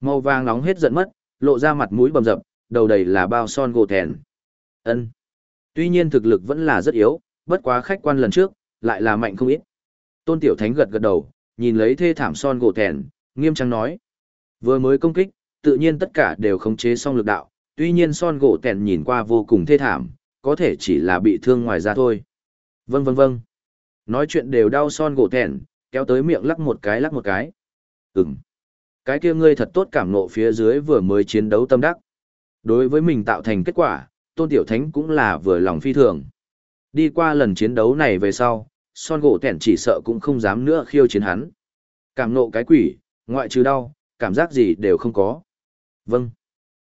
Màu vàng nóng hết giận mất, lộ ra mặt mũi bầm dập, đầu đầy là bao son gỗ thèn. Ân. Tuy nhiên thực lực vẫn là rất yếu, bất quá khách quan lần trước, lại là mạnh không ít. Tôn Tiểu Thánh gật gật đầu, nhìn lấy thê thảm son gỗ thèn, nghiêm trang nói. Vừa mới công kích, tự nhiên tất cả đều khống chế xong lực đạo, tuy nhiên son gỗ thèn nhìn qua vô cùng thê thảm, có thể chỉ là bị thương ngoài ra thôi. Vâng vâng vâng. Nói chuyện đều đau son gỗ thèn, kéo tới miệng lắc một cái lắc một cái. Ừm. Cái kia ngươi thật tốt cảm nộ phía dưới vừa mới chiến đấu tâm đắc. Đối với mình tạo thành kết quả, Tôn Tiểu Thánh cũng là vừa lòng phi thường. Đi qua lần chiến đấu này về sau, son gỗ tẻn chỉ sợ cũng không dám nữa khiêu chiến hắn. Cảm nộ cái quỷ, ngoại trừ đau, cảm giác gì đều không có. Vâng.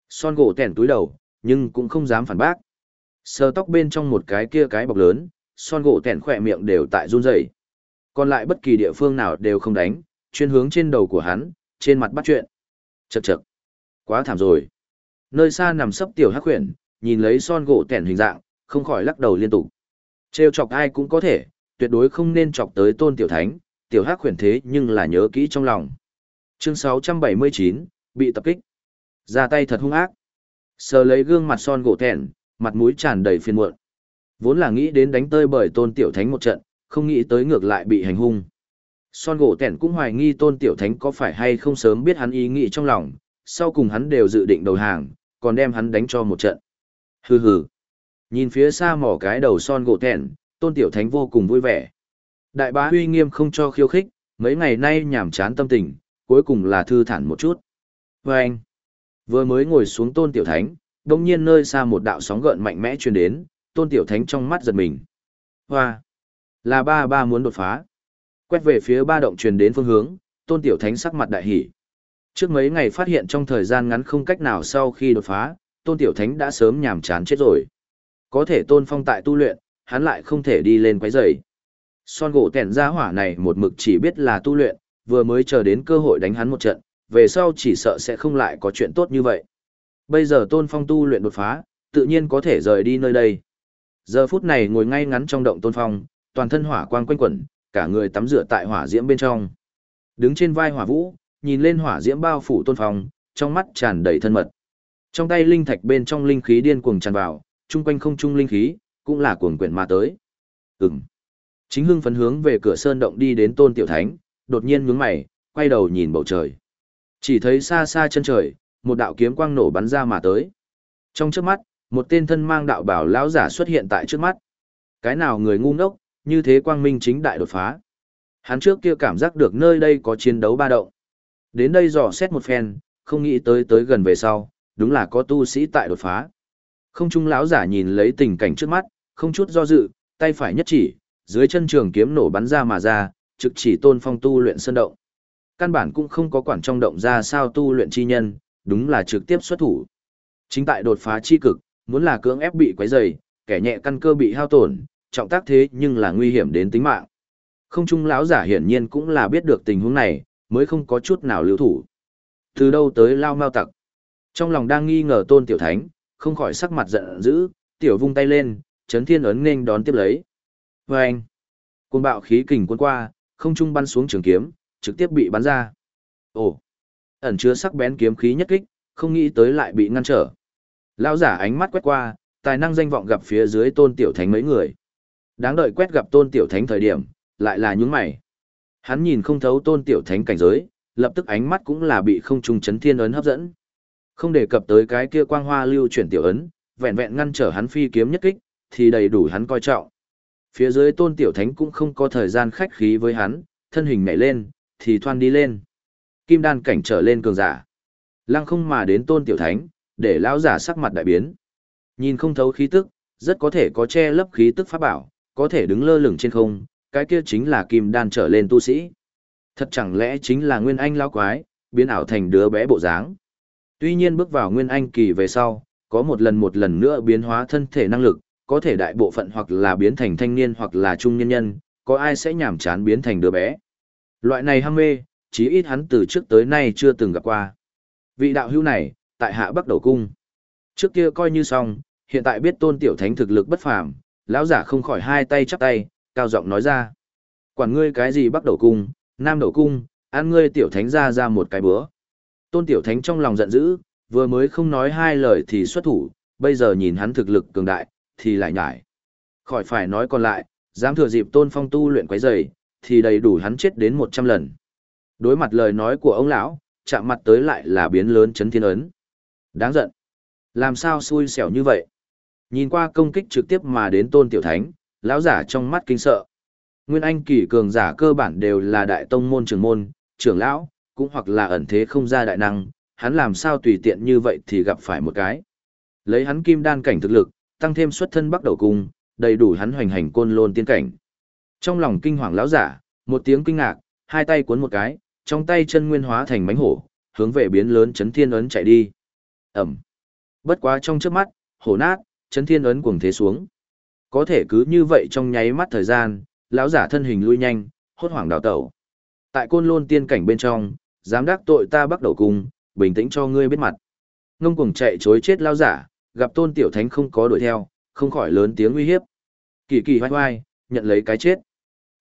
Son gỗ tẻn túi đầu, nhưng cũng không dám phản bác. Sờ tóc bên trong một cái kia cái bọc lớn, son gỗ tẻn khỏe miệng đều tại run rẩy. Còn lại bất kỳ địa phương nào đều không đánh, chuyên hướng trên đầu của hắn, trên mặt bắt chuyện. Chậc chậc. Quá thảm rồi. Nơi xa nằm sấp tiểu hắc huyền, nhìn lấy son gỗ tẻn hình dạng, không khỏi lắc đầu liên tục. Trêu chọc ai cũng có thể, tuyệt đối không nên chọc tới tôn tiểu thánh, tiểu hắc huyền thế nhưng là nhớ kỹ trong lòng. Chương 679, bị tập kích. Ra tay thật hung ác. Sờ lấy gương mặt son gỗ tẻn, mặt mũi tràn đầy phiền muộn. Vốn là nghĩ đến đánh tơi bởi tôn tiểu thánh một trận, không nghĩ tới ngược lại bị hành hung. Son gỗ tẻn cũng hoài nghi tôn tiểu thánh có phải hay không sớm biết hắn ý nghĩ trong lòng, sau cùng hắn đều dự định đầu hàng, còn đem hắn đánh cho một trận. Hừ hừ. Nhìn phía xa mỏ cái đầu son gỗ tẻn, tôn tiểu thánh vô cùng vui vẻ. Đại bá huy nghiêm không cho khiêu khích, mấy ngày nay nhảm chán tâm tình, cuối cùng là thư thản một chút. Và anh, vừa mới ngồi xuống tôn tiểu thánh, đồng nhiên nơi xa một đạo sóng gợn mạnh mẽ truyền đến, tôn tiểu thánh trong mắt giật mình. Hoa, là ba ba muốn đột phá. Quét về phía ba động truyền đến phương hướng, tôn tiểu thánh sắc mặt đại hỉ. Trước mấy ngày phát hiện trong thời gian ngắn không cách nào sau khi đột phá, tôn tiểu thánh đã sớm nhàm chán chết rồi. Có thể tôn phong tại tu luyện, hắn lại không thể đi lên quấy rầy. Son gỗ tèn ra hỏa này một mực chỉ biết là tu luyện, vừa mới chờ đến cơ hội đánh hắn một trận, về sau chỉ sợ sẽ không lại có chuyện tốt như vậy. Bây giờ tôn phong tu luyện đột phá, tự nhiên có thể rời đi nơi đây. Giờ phút này ngồi ngay ngắn trong động tôn phong, toàn thân hỏa quang quanh quẩn, cả người tắm rửa tại hỏa diễm bên trong. Đứng trên vai hỏa vũ, nhìn lên hỏa diễm bao phủ tôn phong, trong mắt tràn đầy thân mật. Trong tay linh thạch bên trong linh khí điên cuồng tràn vào, chung quanh không trung linh khí, cũng là cuồng quyển mà tới. Ừm. Chính hưng phấn hướng về cửa sơn động đi đến tôn tiểu thánh, đột nhiên nhướng mày, quay đầu nhìn bầu trời. Chỉ thấy xa xa chân trời, một đạo kiếm quang nổ bắn ra mà tới. Trong trước mắt, một tên thân mang đạo bảo lão giả xuất hiện tại trước mắt. Cái nào người ngu ngốc, như thế quang minh chính đại đột phá. Hắn trước kia cảm giác được nơi đây có chiến đấu ba động. Đến đây dò xét một phen, không nghĩ tới tới gần về sau, đúng là có tu sĩ tại đột phá. Không trung lão giả nhìn lấy tình cảnh trước mắt, không chút do dự, tay phải nhất chỉ, dưới chân trường kiếm nổ bắn ra mà ra, trực chỉ tôn phong tu luyện sân động. Căn bản cũng không có quản trong động ra sao tu luyện chi nhân, đúng là trực tiếp xuất thủ. Chính tại đột phá chi cực, muốn là cưỡng ép bị quấy rầy, kẻ nhẹ căn cơ bị hao tổn, trọng tác thế nhưng là nguy hiểm đến tính mạng. Không trung lão giả hiển nhiên cũng là biết được tình huống này, mới không có chút nào lưu thủ. Từ đâu tới lao mau tặc. Trong lòng đang nghi ngờ tôn tiểu thánh, không khỏi sắc mặt giận dữ, tiểu vung tay lên, chấn thiên ấn nên đón tiếp lấy. Vâng! anh, côn bạo khí kình cuốn qua, không trung bắn xuống trường kiếm, trực tiếp bị bắn ra. Ồ, ẩn chứa sắc bén kiếm khí nhất kích, không nghĩ tới lại bị ngăn trở. Lão giả ánh mắt quét qua, tài năng danh vọng gặp phía dưới tôn tiểu thánh mấy người. Đáng đợi quét gặp tôn tiểu thánh thời điểm, lại là những mày. Hắn nhìn không thấu tôn tiểu thánh cảnh giới, lập tức ánh mắt cũng là bị không trung chấn thiên ấn hấp dẫn. Không đề cập tới cái kia quang hoa lưu chuyển tiểu ấn, vẹn vẹn ngăn trở hắn phi kiếm nhất kích, thì đầy đủ hắn coi trọng. Phía dưới tôn tiểu thánh cũng không có thời gian khách khí với hắn, thân hình nhảy lên, thì thoan đi lên. Kim đan cảnh trở lên cường giả. Lăng không mà đến tôn tiểu thánh, để lão giả sắc mặt đại biến. Nhìn không thấu khí tức, rất có thể có che lấp khí tức pháp bảo, có thể đứng lơ lửng trên không, cái kia chính là kim đan trở lên tu sĩ. Thật chẳng lẽ chính là nguyên anh lão quái, biến ảo thành đứa bé bộ dáng. Tuy nhiên bước vào nguyên anh kỳ về sau, có một lần một lần nữa biến hóa thân thể năng lực, có thể đại bộ phận hoặc là biến thành thanh niên hoặc là trung nhân nhân, có ai sẽ nhảm chán biến thành đứa bé. Loại này ham mê, chí ít hắn từ trước tới nay chưa từng gặp qua. Vị đạo hữu này, tại hạ bắc đầu cung. Trước kia coi như xong, hiện tại biết tôn tiểu thánh thực lực bất phàm, lão giả không khỏi hai tay chắp tay, cao giọng nói ra. Quản ngươi cái gì bắc đầu cung, nam đầu cung, ăn ngươi tiểu thánh ra ra một cái bữa. Tôn Tiểu Thánh trong lòng giận dữ, vừa mới không nói hai lời thì xuất thủ, bây giờ nhìn hắn thực lực cường đại, thì lại nhải. Khỏi phải nói còn lại, dám thừa dịp Tôn Phong tu luyện quấy dày thì đầy đủ hắn chết đến 100 lần. Đối mặt lời nói của ông lão, chạm mặt tới lại là biến lớn chấn thiên ấn. Đáng giận. Làm sao xui xẻo như vậy? Nhìn qua công kích trực tiếp mà đến Tôn Tiểu Thánh, lão giả trong mắt kinh sợ. Nguyên Anh kỳ cường giả cơ bản đều là đại tông môn trưởng môn, trưởng lão, cũng hoặc là ẩn thế không ra đại năng, hắn làm sao tùy tiện như vậy thì gặp phải một cái. Lấy hắn kim đan cảnh thực lực, tăng thêm xuất thân bắt đầu cung, đầy đủ hắn hoành hành côn lôn tiên cảnh. Trong lòng kinh hoàng lão giả, một tiếng kinh ngạc, hai tay cuốn một cái, trong tay chân nguyên hóa thành mánh hổ, hướng về biến lớn chấn thiên ấn chạy đi. Ẩm. Bất quá trong trước mắt, hổ nát, chấn thiên ấn cuồng thế xuống. Có thể cứ như vậy trong nháy mắt thời gian, lão giả thân hình lui nhanh, hốt hoảng đào tẩu. Tại côn lôn tiên cảnh bên trong, dám đắc tội ta bắt đầu cùng, bình tĩnh cho ngươi biết mặt. Ngông cuồng chạy chối chết lão giả, gặp tôn tiểu thánh không có đuổi theo, không khỏi lớn tiếng uy hiếp. Kỳ kỳ hoai hoai, nhận lấy cái chết.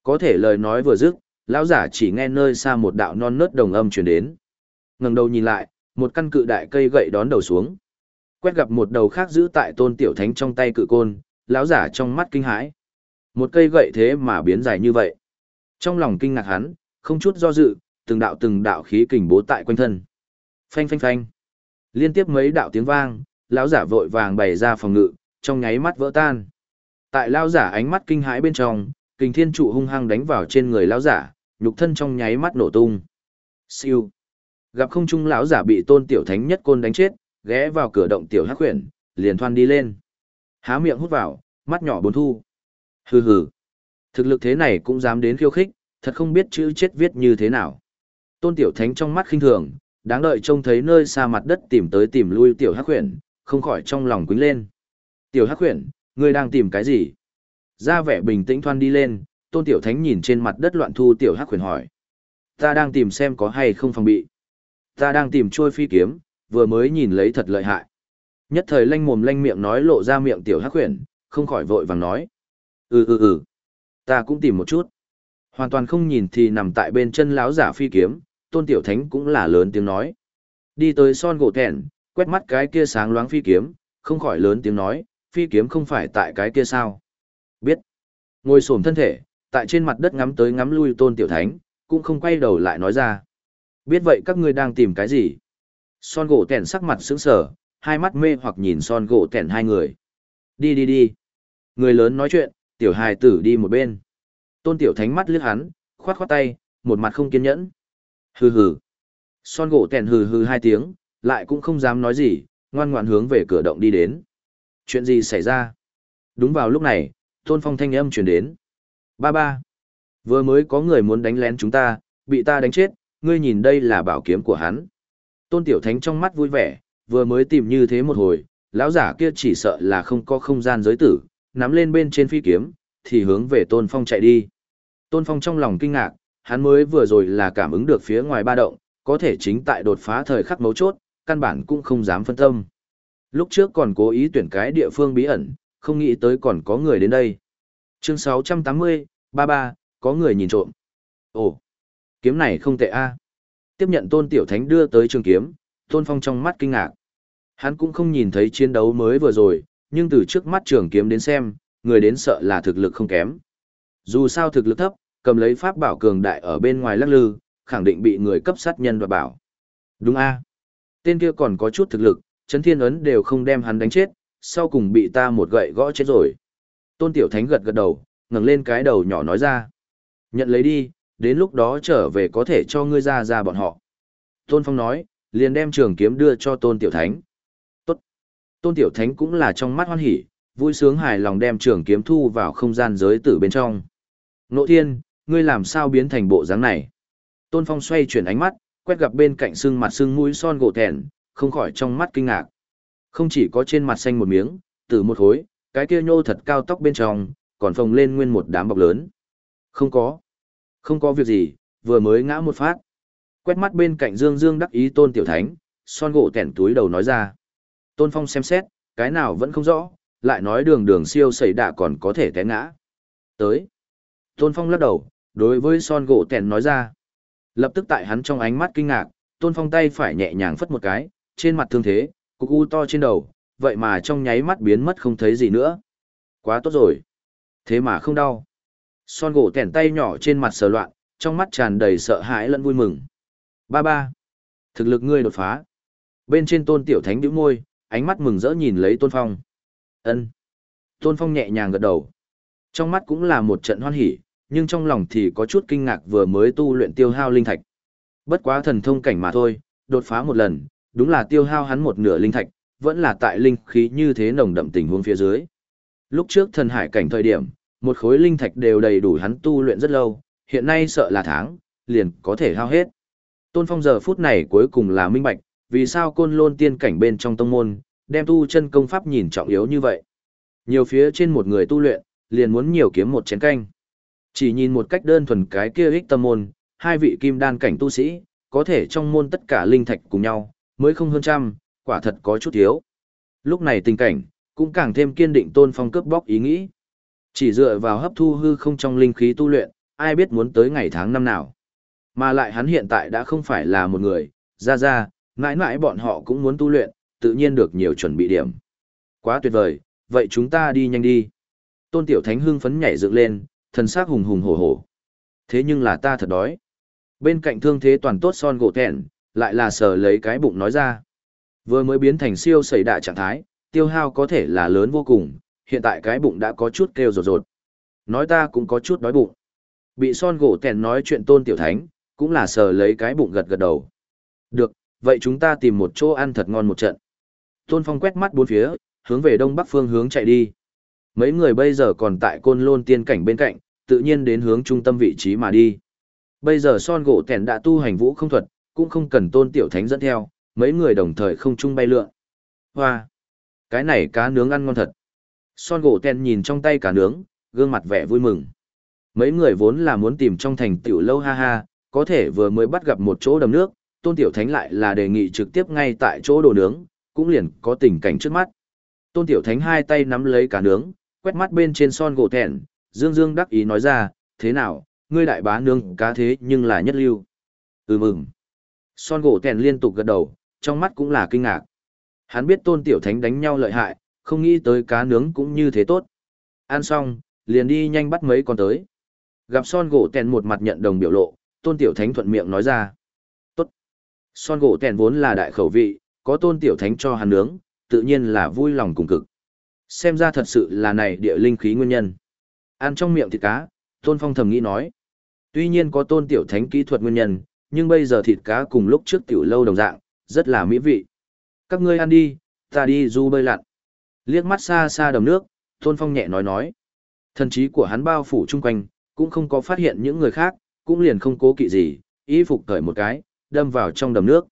Có thể lời nói vừa dứt, lão giả chỉ nghe nơi xa một đạo non nớt đồng âm truyền đến. Ngẩng đầu nhìn lại, một căn cự đại cây gậy đón đầu xuống. Quét gặp một đầu khác giữ tại tôn tiểu thánh trong tay cự côn, lão giả trong mắt kinh hãi. Một cây gậy thế mà biến dài như vậy. Trong lòng kinh ngạc hắn, không chút do dự, từng đạo từng đạo khí kình bố tại quanh thân. Phanh phanh phanh. Liên tiếp mấy đạo tiếng vang, lão giả vội vàng bày ra phòng ngự, trong nháy mắt vỡ tan. Tại lão giả ánh mắt kinh hãi bên trong, kình thiên trụ hung hăng đánh vào trên người lão giả, nhục thân trong nháy mắt nổ tung. Siêu. Gặp không trung lão giả bị tôn tiểu thánh nhất côn đánh chết, ghé vào cửa động tiểu hắc khuyển, liền thoan đi lên. Há miệng hút vào, mắt nhỏ bốn thu. Hừ hừ. Thực lực thế này cũng dám đến khiêu khích, thật không biết chữ chết viết như thế nào. Tôn tiểu thánh trong mắt khinh thường, đáng đợi trông thấy nơi xa mặt đất tìm tới tìm lui tiểu hắc khuyển, không khỏi trong lòng quính lên. Tiểu hắc khuyển, ngươi đang tìm cái gì? Ra vẻ bình tĩnh thoan đi lên, tôn tiểu thánh nhìn trên mặt đất loạn thu tiểu hắc khuyển hỏi. Ta đang tìm xem có hay không phòng bị. Ta đang tìm trôi phi kiếm, vừa mới nhìn lấy thật lợi hại. Nhất thời lanh mồm lanh miệng nói lộ ra miệng tiểu hắc huyền, không khỏi vội vàng nói. Ừ ừ ừ, ta cũng tìm một chút. Hoàn toàn không nhìn thì nằm tại bên chân lão giả phi kiếm, tôn tiểu thánh cũng là lớn tiếng nói. Đi tới son gỗ thẹn, quét mắt cái kia sáng loáng phi kiếm, không khỏi lớn tiếng nói, phi kiếm không phải tại cái kia sao. Biết. Ngồi xổm thân thể, tại trên mặt đất ngắm tới ngắm lui tôn tiểu thánh, cũng không quay đầu lại nói ra. Biết vậy các ngươi đang tìm cái gì? Son gỗ tẻn sắc mặt sững sờ, hai mắt mê hoặc nhìn son gỗ tẻn hai người. Đi đi đi. Người lớn nói chuyện, tiểu hài tử đi một bên. Tôn tiểu thánh mắt liếc hắn, khoát khoát tay, một mặt không kiên nhẫn. Hừ hừ. Son gỗ tẻn hừ hừ hai tiếng, lại cũng không dám nói gì, ngoan ngoãn hướng về cửa động đi đến. Chuyện gì xảy ra? Đúng vào lúc này, tôn phong thanh âm truyền đến. Ba ba. Vừa mới có người muốn đánh lén chúng ta, bị ta đánh chết, ngươi nhìn đây là bảo kiếm của hắn. Tôn Tiểu Thánh trong mắt vui vẻ, vừa mới tìm như thế một hồi, lão giả kia chỉ sợ là không có không gian giới tử, nắm lên bên trên phi kiếm, thì hướng về Tôn Phong chạy đi. Tôn Phong trong lòng kinh ngạc, hắn mới vừa rồi là cảm ứng được phía ngoài ba động, có thể chính tại đột phá thời khắc mấu chốt, căn bản cũng không dám phân tâm. Lúc trước còn cố ý tuyển cái địa phương bí ẩn, không nghĩ tới còn có người đến đây. Chương 680, ba ba, có người nhìn trộm. Ồ, kiếm này không tệ a. Tiếp nhận Tôn Tiểu Thánh đưa tới trường kiếm, Tôn Phong trong mắt kinh ngạc. Hắn cũng không nhìn thấy chiến đấu mới vừa rồi, nhưng từ trước mắt trường kiếm đến xem, người đến sợ là thực lực không kém. Dù sao thực lực thấp, cầm lấy pháp bảo cường đại ở bên ngoài lắc lư, khẳng định bị người cấp sát nhân và bảo. Đúng a Tên kia còn có chút thực lực, chấn thiên ấn đều không đem hắn đánh chết, sau cùng bị ta một gậy gõ chết rồi. Tôn Tiểu Thánh gật gật đầu, ngẩng lên cái đầu nhỏ nói ra. Nhận lấy đi, đến lúc đó trở về có thể cho ngươi ra ra bọn họ. Tôn Phong nói, liền đem trường kiếm đưa cho Tôn Tiểu Thánh. Tốt. Tôn Tiểu Thánh cũng là trong mắt hoan hỉ, vui sướng hài lòng đem trường kiếm thu vào không gian giới tử bên trong. Nộ thiên, ngươi làm sao biến thành bộ dáng này? Tôn Phong xoay chuyển ánh mắt, quét gặp bên cạnh xương mặt xương mũi son gỗ thẹn, không khỏi trong mắt kinh ngạc. Không chỉ có trên mặt xanh một miếng, từ một hối, cái kia nhô thật cao tóc bên trong, còn phồng lên nguyên một đám bọc lớn. Không có. Không có việc gì, vừa mới ngã một phát. Quét mắt bên cạnh Dương Dương đắc ý tôn tiểu thánh, son gỗ tẻn túi đầu nói ra. Tôn Phong xem xét, cái nào vẫn không rõ, lại nói đường đường siêu xảy đạ còn có thể té ngã. Tới. Tôn Phong lắc đầu, đối với son gỗ tẻn nói ra. Lập tức tại hắn trong ánh mắt kinh ngạc, tôn phong tay phải nhẹ nhàng phất một cái, trên mặt thương thế, cục u to trên đầu, vậy mà trong nháy mắt biến mất không thấy gì nữa. Quá tốt rồi. Thế mà không đau. Son gỗ tẻn tay nhỏ trên mặt sờ loạn, trong mắt tràn đầy sợ hãi lẫn vui mừng. Ba ba. Thực lực ngươi đột phá. Bên trên tôn tiểu thánh bĩu môi, ánh mắt mừng rỡ nhìn lấy tôn phong. ân Tôn phong nhẹ nhàng gật đầu. Trong mắt cũng là một trận hoan hỉ, nhưng trong lòng thì có chút kinh ngạc vừa mới tu luyện tiêu hao linh thạch. Bất quá thần thông cảnh mà thôi, đột phá một lần, đúng là tiêu hao hắn một nửa linh thạch, vẫn là tại linh khí như thế nồng đậm tình huống phía dưới. Lúc trước thần hải cảnh thời điểm, một khối linh thạch đều đầy đủ hắn tu luyện rất lâu, hiện nay sợ là tháng, liền có thể hao hết. Tôn Phong giờ phút này cuối cùng là minh bạch, vì sao côn lôn tiên cảnh bên trong tông môn, đem tu chân công pháp nhìn trọng yếu như vậy. Nhiều phía trên một người tu luyện, liền muốn nhiều kiếm một chén canh. Chỉ nhìn một cách đơn thuần cái kia ích tâm môn, hai vị kim đan cảnh tu sĩ, có thể trong môn tất cả linh thạch cùng nhau, mới không hơn trăm, quả thật có chút thiếu. Lúc này tình cảnh, cũng càng thêm kiên định tôn phong cướp bóc ý nghĩ. Chỉ dựa vào hấp thu hư không trong linh khí tu luyện, ai biết muốn tới ngày tháng năm nào. Mà lại hắn hiện tại đã không phải là một người, ra ra, mãi mãi bọn họ cũng muốn tu luyện, tự nhiên được nhiều chuẩn bị điểm. Quá tuyệt vời, vậy chúng ta đi nhanh đi. Tôn Tiểu Thánh hưng phấn nhảy dựng lên, thần sắc hùng hùng hổ hổ. Thế nhưng là ta thật đói. Bên cạnh thương thế toàn tốt son gỗ thẹn, lại là sờ lấy cái bụng nói ra. Vừa mới biến thành siêu sẩy đạ trạng thái, tiêu hao có thể là lớn vô cùng, hiện tại cái bụng đã có chút kêu rột rột. Nói ta cũng có chút đói bụng. Bị son gỗ tèn nói chuyện tôn tiểu thánh, cũng là sờ lấy cái bụng gật gật đầu. Được, vậy chúng ta tìm một chỗ ăn thật ngon một trận. Tôn Phong quét mắt bốn phía, hướng về đông bắc phương hướng chạy đi. Mấy người bây giờ còn tại côn lôn tiên cảnh bên cạnh, tự nhiên đến hướng trung tâm vị trí mà đi. Bây giờ son gỗ tèn đã tu hành vũ không thuật, cũng không cần tôn tiểu thánh dẫn theo, mấy người đồng thời không chung bay lượn. Hoa! Cái này cá nướng ăn ngon thật. Son gỗ tèn nhìn trong tay cả nướng, gương mặt vẻ vui mừng. Mấy người vốn là muốn tìm trong thành tiểu lâu ha ha, có thể vừa mới bắt gặp một chỗ đầm nước, tôn tiểu thánh lại là đề nghị trực tiếp ngay tại chỗ đồ nướng, cũng liền có tình cảnh trước mắt. Tôn tiểu thánh hai tay nắm lấy cả nướng, quét mắt bên trên son gỗ thẹn, dương dương đắc ý nói ra, thế nào, ngươi đại bá nướng cá thế nhưng là nhất lưu. Ừ mừng. Son gỗ thẹn liên tục gật đầu, trong mắt cũng là kinh ngạc. Hắn biết tôn tiểu thánh đánh nhau lợi hại, không nghĩ tới cá nướng cũng như thế tốt. Ăn xong, liền đi nhanh bắt mấy con tới. Gặp son gỗ tèn một mặt nhận đồng biểu lộ, tôn tiểu thánh thuận miệng nói ra. Tốt. Son gỗ tèn vốn là đại khẩu vị, có tôn tiểu thánh cho hắn nướng, tự nhiên là vui lòng cùng cực. Xem ra thật sự là này địa linh khí nguyên nhân. Ăn trong miệng thịt cá, Tôn Phong thầm nghĩ nói. Tuy nhiên có tôn tiểu thánh kỹ thuật nguyên nhân, nhưng bây giờ thịt cá cùng lúc trước tiểu lâu đồng dạng, rất là mỹ vị. Các ngươi ăn đi, ta đi du bơi lặn. Liếc mắt xa xa đầm nước, Tôn Phong nhẹ nói nói. Thần trí của hắn bao phủ chung quanh, cũng không có phát hiện những người khác, cũng liền không cố kỵ gì, y phục cởi một cái, đâm vào trong đầm nước.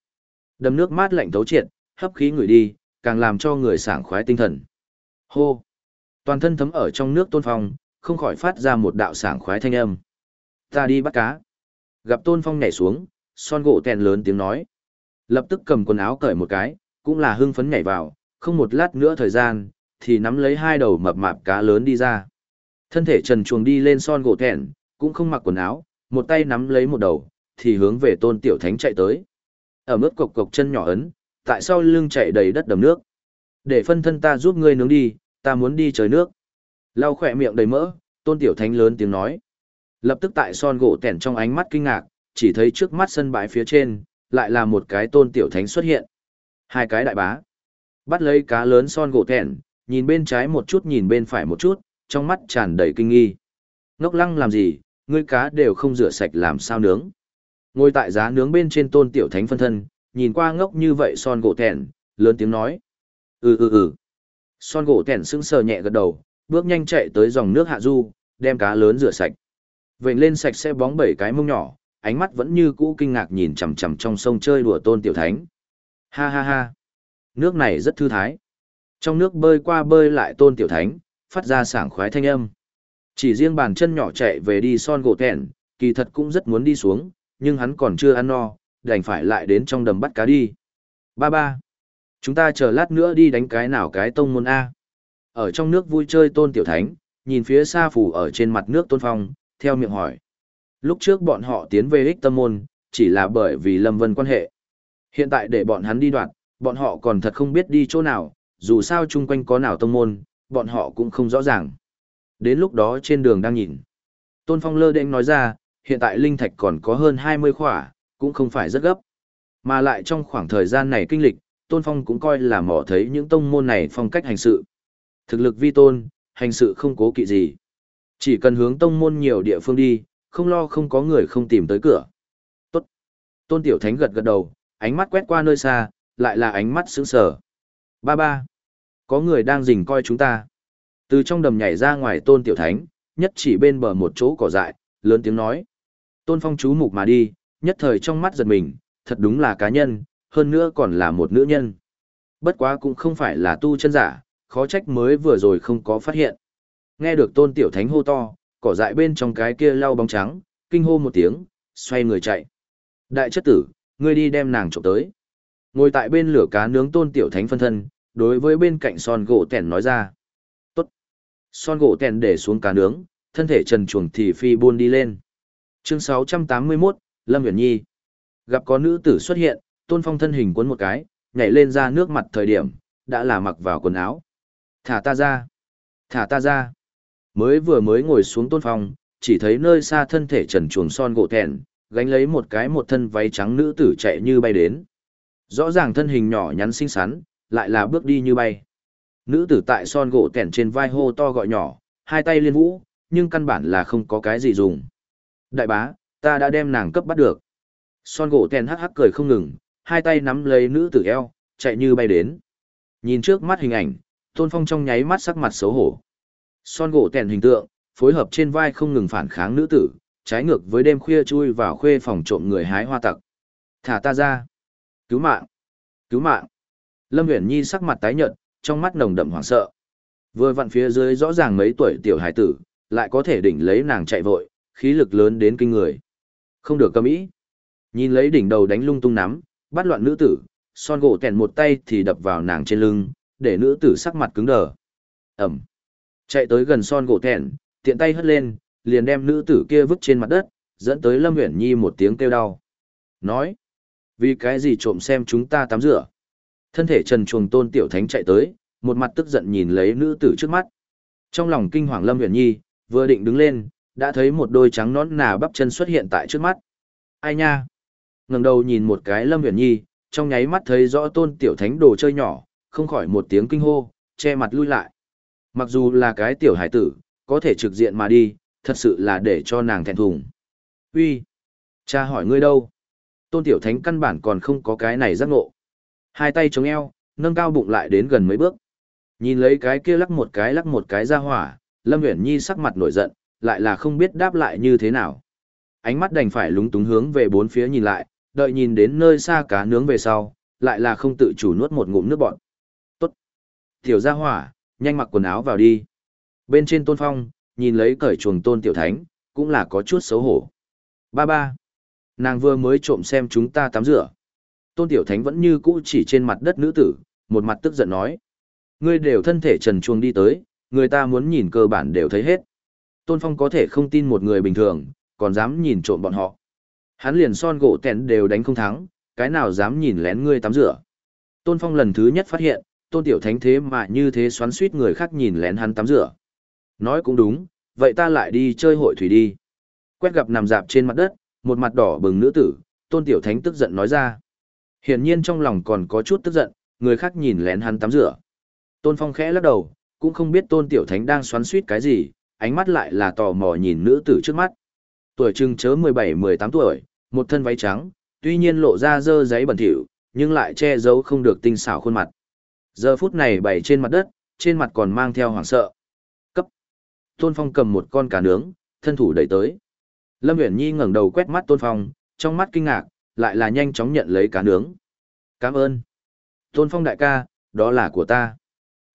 Đầm nước mát lạnh thấu triệt, hấp khí người đi, càng làm cho người sảng khoái tinh thần. Hô! Toàn thân thấm ở trong nước tôn phong, không khỏi phát ra một đạo sảng khoái thanh âm. Ta đi bắt cá. Gặp tôn phong nhảy xuống, son gỗ tèn lớn tiếng nói. Lập tức cầm quần áo cởi một cái, cũng là hưng phấn nhảy vào, không một lát nữa thời gian, thì nắm lấy hai đầu mập mạp cá lớn đi ra. Thân thể trần chuồng đi lên son gỗ thẹn, cũng không mặc quần áo, một tay nắm lấy một đầu, thì hướng về tôn tiểu thánh chạy tới. Ở mức cộc cộc chân nhỏ ấn, tại sao lưng chạy đầy đất đầm nước. Để phân thân ta giúp ngươi nướng đi, ta muốn đi trời nước. Lau khỏe miệng đầy mỡ, tôn tiểu thánh lớn tiếng nói. Lập tức tại son gỗ tẻn trong ánh mắt kinh ngạc, chỉ thấy trước mắt sân bãi phía trên, lại là một cái tôn tiểu thánh xuất hiện. Hai cái đại bá. Bắt lấy cá lớn son gỗ thẹn nhìn bên trái một chút nhìn bên phải một chút, trong mắt tràn đầy kinh nghi. Ngốc lăng làm gì, ngươi cá đều không rửa sạch làm sao nướng. Ngồi tại giá nướng bên trên tôn tiểu thánh phân thân, nhìn qua ngốc như vậy son gỗ thẹn lớn tiếng nói. Ừ ừ ừ. Son gỗ thẹn sững sờ nhẹ gật đầu, bước nhanh chạy tới dòng nước hạ du, đem cá lớn rửa sạch. Vệnh lên sạch sẽ bóng bảy cái mông nhỏ, ánh mắt vẫn như cũ kinh ngạc nhìn chằm chằm trong sông chơi đùa tôn tiểu thánh. Ha ha ha. Nước này rất thư thái. Trong nước bơi qua bơi lại tôn tiểu thánh, phát ra sảng khoái thanh âm. Chỉ riêng bàn chân nhỏ chạy về đi son gỗ tẻn, kỳ thật cũng rất muốn đi xuống, nhưng hắn còn chưa ăn no, đành phải lại đến trong đầm bắt cá đi. Ba ba. Chúng ta chờ lát nữa đi đánh cái nào cái tông môn A. Ở trong nước vui chơi tôn tiểu thánh, nhìn phía xa phủ ở trên mặt nước tôn phong, theo miệng hỏi. Lúc trước bọn họ tiến về ích tâm môn, chỉ là bởi vì lâm vân quan hệ. Hiện tại để bọn hắn đi đoạn, bọn họ còn thật không biết đi chỗ nào, dù sao chung quanh có nào tông môn, bọn họ cũng không rõ ràng. Đến lúc đó trên đường đang nhìn. Tôn Phong lơ đễnh nói ra, hiện tại linh thạch còn có hơn 20 khỏa, cũng không phải rất gấp. Mà lại trong khoảng thời gian này kinh lịch, Tôn Phong cũng coi là mỏ thấy những tông môn này phong cách hành sự. Thực lực vi tôn, hành sự không cố kỵ gì. Chỉ cần hướng tông môn nhiều địa phương đi, không lo không có người không tìm tới cửa. Tốt. Tôn Tiểu Thánh gật gật đầu, ánh mắt quét qua nơi xa, lại là ánh mắt sững sờ. Ba ba. Có người đang rình coi chúng ta. Từ trong đầm nhảy ra ngoài Tôn Tiểu Thánh, nhất chỉ bên bờ một chỗ cỏ dại, lớn tiếng nói. Tôn Phong chú mục mà đi, nhất thời trong mắt giật mình, thật đúng là cá nhân, hơn nữa còn là một nữ nhân. Bất quá cũng không phải là tu chân giả, khó trách mới vừa rồi không có phát hiện. Nghe được tôn tiểu thánh hô to, cỏ dại bên trong cái kia lau bóng trắng, kinh hô một tiếng, xoay người chạy. Đại chất tử, ngươi đi đem nàng trộm tới. Ngồi tại bên lửa cá nướng tôn tiểu thánh phân thân, đối với bên cạnh son gỗ tẻn nói ra. Tốt. Son gỗ tẻn để xuống cá nướng, thân thể trần chuồng thì phi buôn đi lên. Chương 681, Lâm Viễn Nhi. Gặp có nữ tử xuất hiện, tôn phong thân hình cuốn một cái, nhảy lên ra nước mặt thời điểm, đã là mặc vào quần áo. Thả ta ra! Thả ta ra! Mới vừa mới ngồi xuống tôn phong, chỉ thấy nơi xa thân thể trần chuồng son gỗ tẻn gánh lấy một cái một thân váy trắng nữ tử chạy như bay đến. Rõ ràng thân hình nhỏ nhắn xinh xắn, lại là bước đi như bay. Nữ tử tại son gỗ tẻn trên vai hô to gọi nhỏ, hai tay liên vũ, nhưng căn bản là không có cái gì dùng. Đại bá, ta đã đem nàng cấp bắt được. Son gỗ tèn hắc hắc cười không ngừng, hai tay nắm lấy nữ tử eo, chạy như bay đến. Nhìn trước mắt hình ảnh, Tôn Phong trong nháy mắt sắc mặt xấu hổ. Son gỗ tèn hình tượng, phối hợp trên vai không ngừng phản kháng nữ tử, trái ngược với đêm khuya chui vào khuê phòng trộm người hái hoa tặc. Thả ta ra! Cứu mạng! Cứu mạng! Lâm Uyển Nhi sắc mặt tái nhợt, trong mắt nồng đậm hoảng sợ. Vừa vặn phía dưới rõ ràng mấy tuổi tiểu hải tử, lại có thể đỉnh lấy nàng chạy vội, khí lực lớn đến kinh người. Không được cầm ý. Nhìn lấy đỉnh đầu đánh lung tung nắm, bắt loạn nữ tử, son gỗ tèn một tay thì đập vào nàng trên lưng, để nữ tử sắc mặt cứng đờ. Ẩm. Chạy tới gần son gỗ tèn, tiện tay hất lên, liền đem nữ tử kia vứt trên mặt đất, dẫn tới Lâm Uyển Nhi một tiếng kêu đau. Nói, vì cái gì trộm xem chúng ta tắm rửa. Thân thể trần chuồng tôn tiểu thánh chạy tới, một mặt tức giận nhìn lấy nữ tử trước mắt. Trong lòng kinh hoàng Lâm huyền Nhi, vừa định đứng lên, đã thấy một đôi trắng nón nà bắp chân xuất hiện tại trước mắt. Ai nha? ngẩng đầu nhìn một cái Lâm huyền Nhi, trong nháy mắt thấy rõ tôn tiểu thánh đồ chơi nhỏ, không khỏi một tiếng kinh hô, che mặt lui lại. Mặc dù là cái tiểu hải tử, có thể trực diện mà đi, thật sự là để cho nàng thẹn thùng. Uy, cha hỏi ngươi đâu? Tôn tiểu thánh căn bản còn không có cái này giác ngộ. Hai tay chống eo, nâng cao bụng lại đến gần mấy bước. Nhìn lấy cái kia lắc một cái lắc một cái ra hỏa, Lâm Uyển Nhi sắc mặt nổi giận, lại là không biết đáp lại như thế nào. Ánh mắt đành phải lúng túng hướng về bốn phía nhìn lại, đợi nhìn đến nơi xa cá nướng về sau, lại là không tự chủ nuốt một ngụm nước bọn. Tốt. Tiểu gia hỏa, nhanh mặc quần áo vào đi. Bên trên tôn phong, nhìn lấy cởi chuồng tôn tiểu thánh, cũng là có chút xấu hổ. Ba ba. Nàng vừa mới trộm xem chúng ta tắm rửa. Tôn tiểu thánh vẫn như cũ chỉ trên mặt đất nữ tử, một mặt tức giận nói. Ngươi đều thân thể trần chuồng đi tới, người ta muốn nhìn cơ bản đều thấy hết. Tôn Phong có thể không tin một người bình thường, còn dám nhìn trộm bọn họ. Hắn liền son gỗ tèn đều đánh không thắng, cái nào dám nhìn lén ngươi tắm rửa. Tôn Phong lần thứ nhất phát hiện, Tôn Tiểu Thánh thế mà như thế xoắn suýt người khác nhìn lén hắn tắm rửa. Nói cũng đúng, vậy ta lại đi chơi hội thủy đi. Quét gặp nằm dạp trên mặt đất, một mặt đỏ bừng nữ tử, Tôn Tiểu Thánh tức giận nói ra. Hiển nhiên trong lòng còn có chút tức giận, người khác nhìn lén hắn tắm rửa. Tôn Phong khẽ lắc đầu, cũng không biết Tôn Tiểu Thánh đang xoắn suýt cái gì, ánh mắt lại là tò mò nhìn nữ tử trước mắt. Tuổi trưng chớ 17-18 tuổi, một thân váy trắng, tuy nhiên lộ ra dơ giấy bẩn thỉu, nhưng lại che giấu không được tinh xảo khuôn mặt. Giờ phút này bày trên mặt đất, trên mặt còn mang theo hoảng sợ. Cấp. Tôn Phong cầm một con cá nướng, thân thủ đẩy tới. Lâm Uyển Nhi ngẩng đầu quét mắt Tôn Phong, trong mắt kinh ngạc, lại là nhanh chóng nhận lấy cá nướng. Cảm ơn. Tôn Phong đại ca, đó là của ta.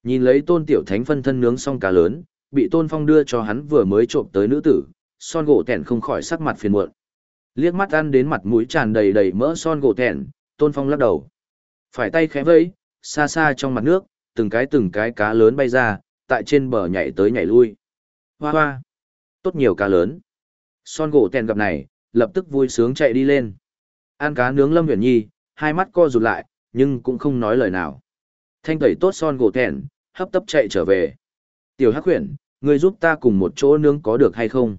Nhìn lấy Tôn Tiểu Thánh phân thân nướng xong cá lớn, bị Tôn Phong đưa cho hắn vừa mới trộm tới nữ tử, son gỗ tèn không khỏi sắc mặt phiền muộn. Liếc mắt ăn đến mặt mũi tràn đầy đầy mỡ son gỗ tèn, Tôn Phong lắc đầu. Phải tay khẽ vẫy, xa xa trong mặt nước, từng cái từng cái cá lớn bay ra, tại trên bờ nhảy tới nhảy lui. Hoa hoa! Tốt nhiều cá lớn. Son gỗ tèn gặp này, lập tức vui sướng chạy đi lên. Ăn cá nướng Lâm Huyền Nhi, hai mắt co rụt lại, nhưng cũng không nói lời nào. Thanh tẩy tốt son gỗ tèn, hấp tấp chạy trở về. Tiểu Hắc Huyền, người giúp ta cùng một chỗ nướng có được hay không?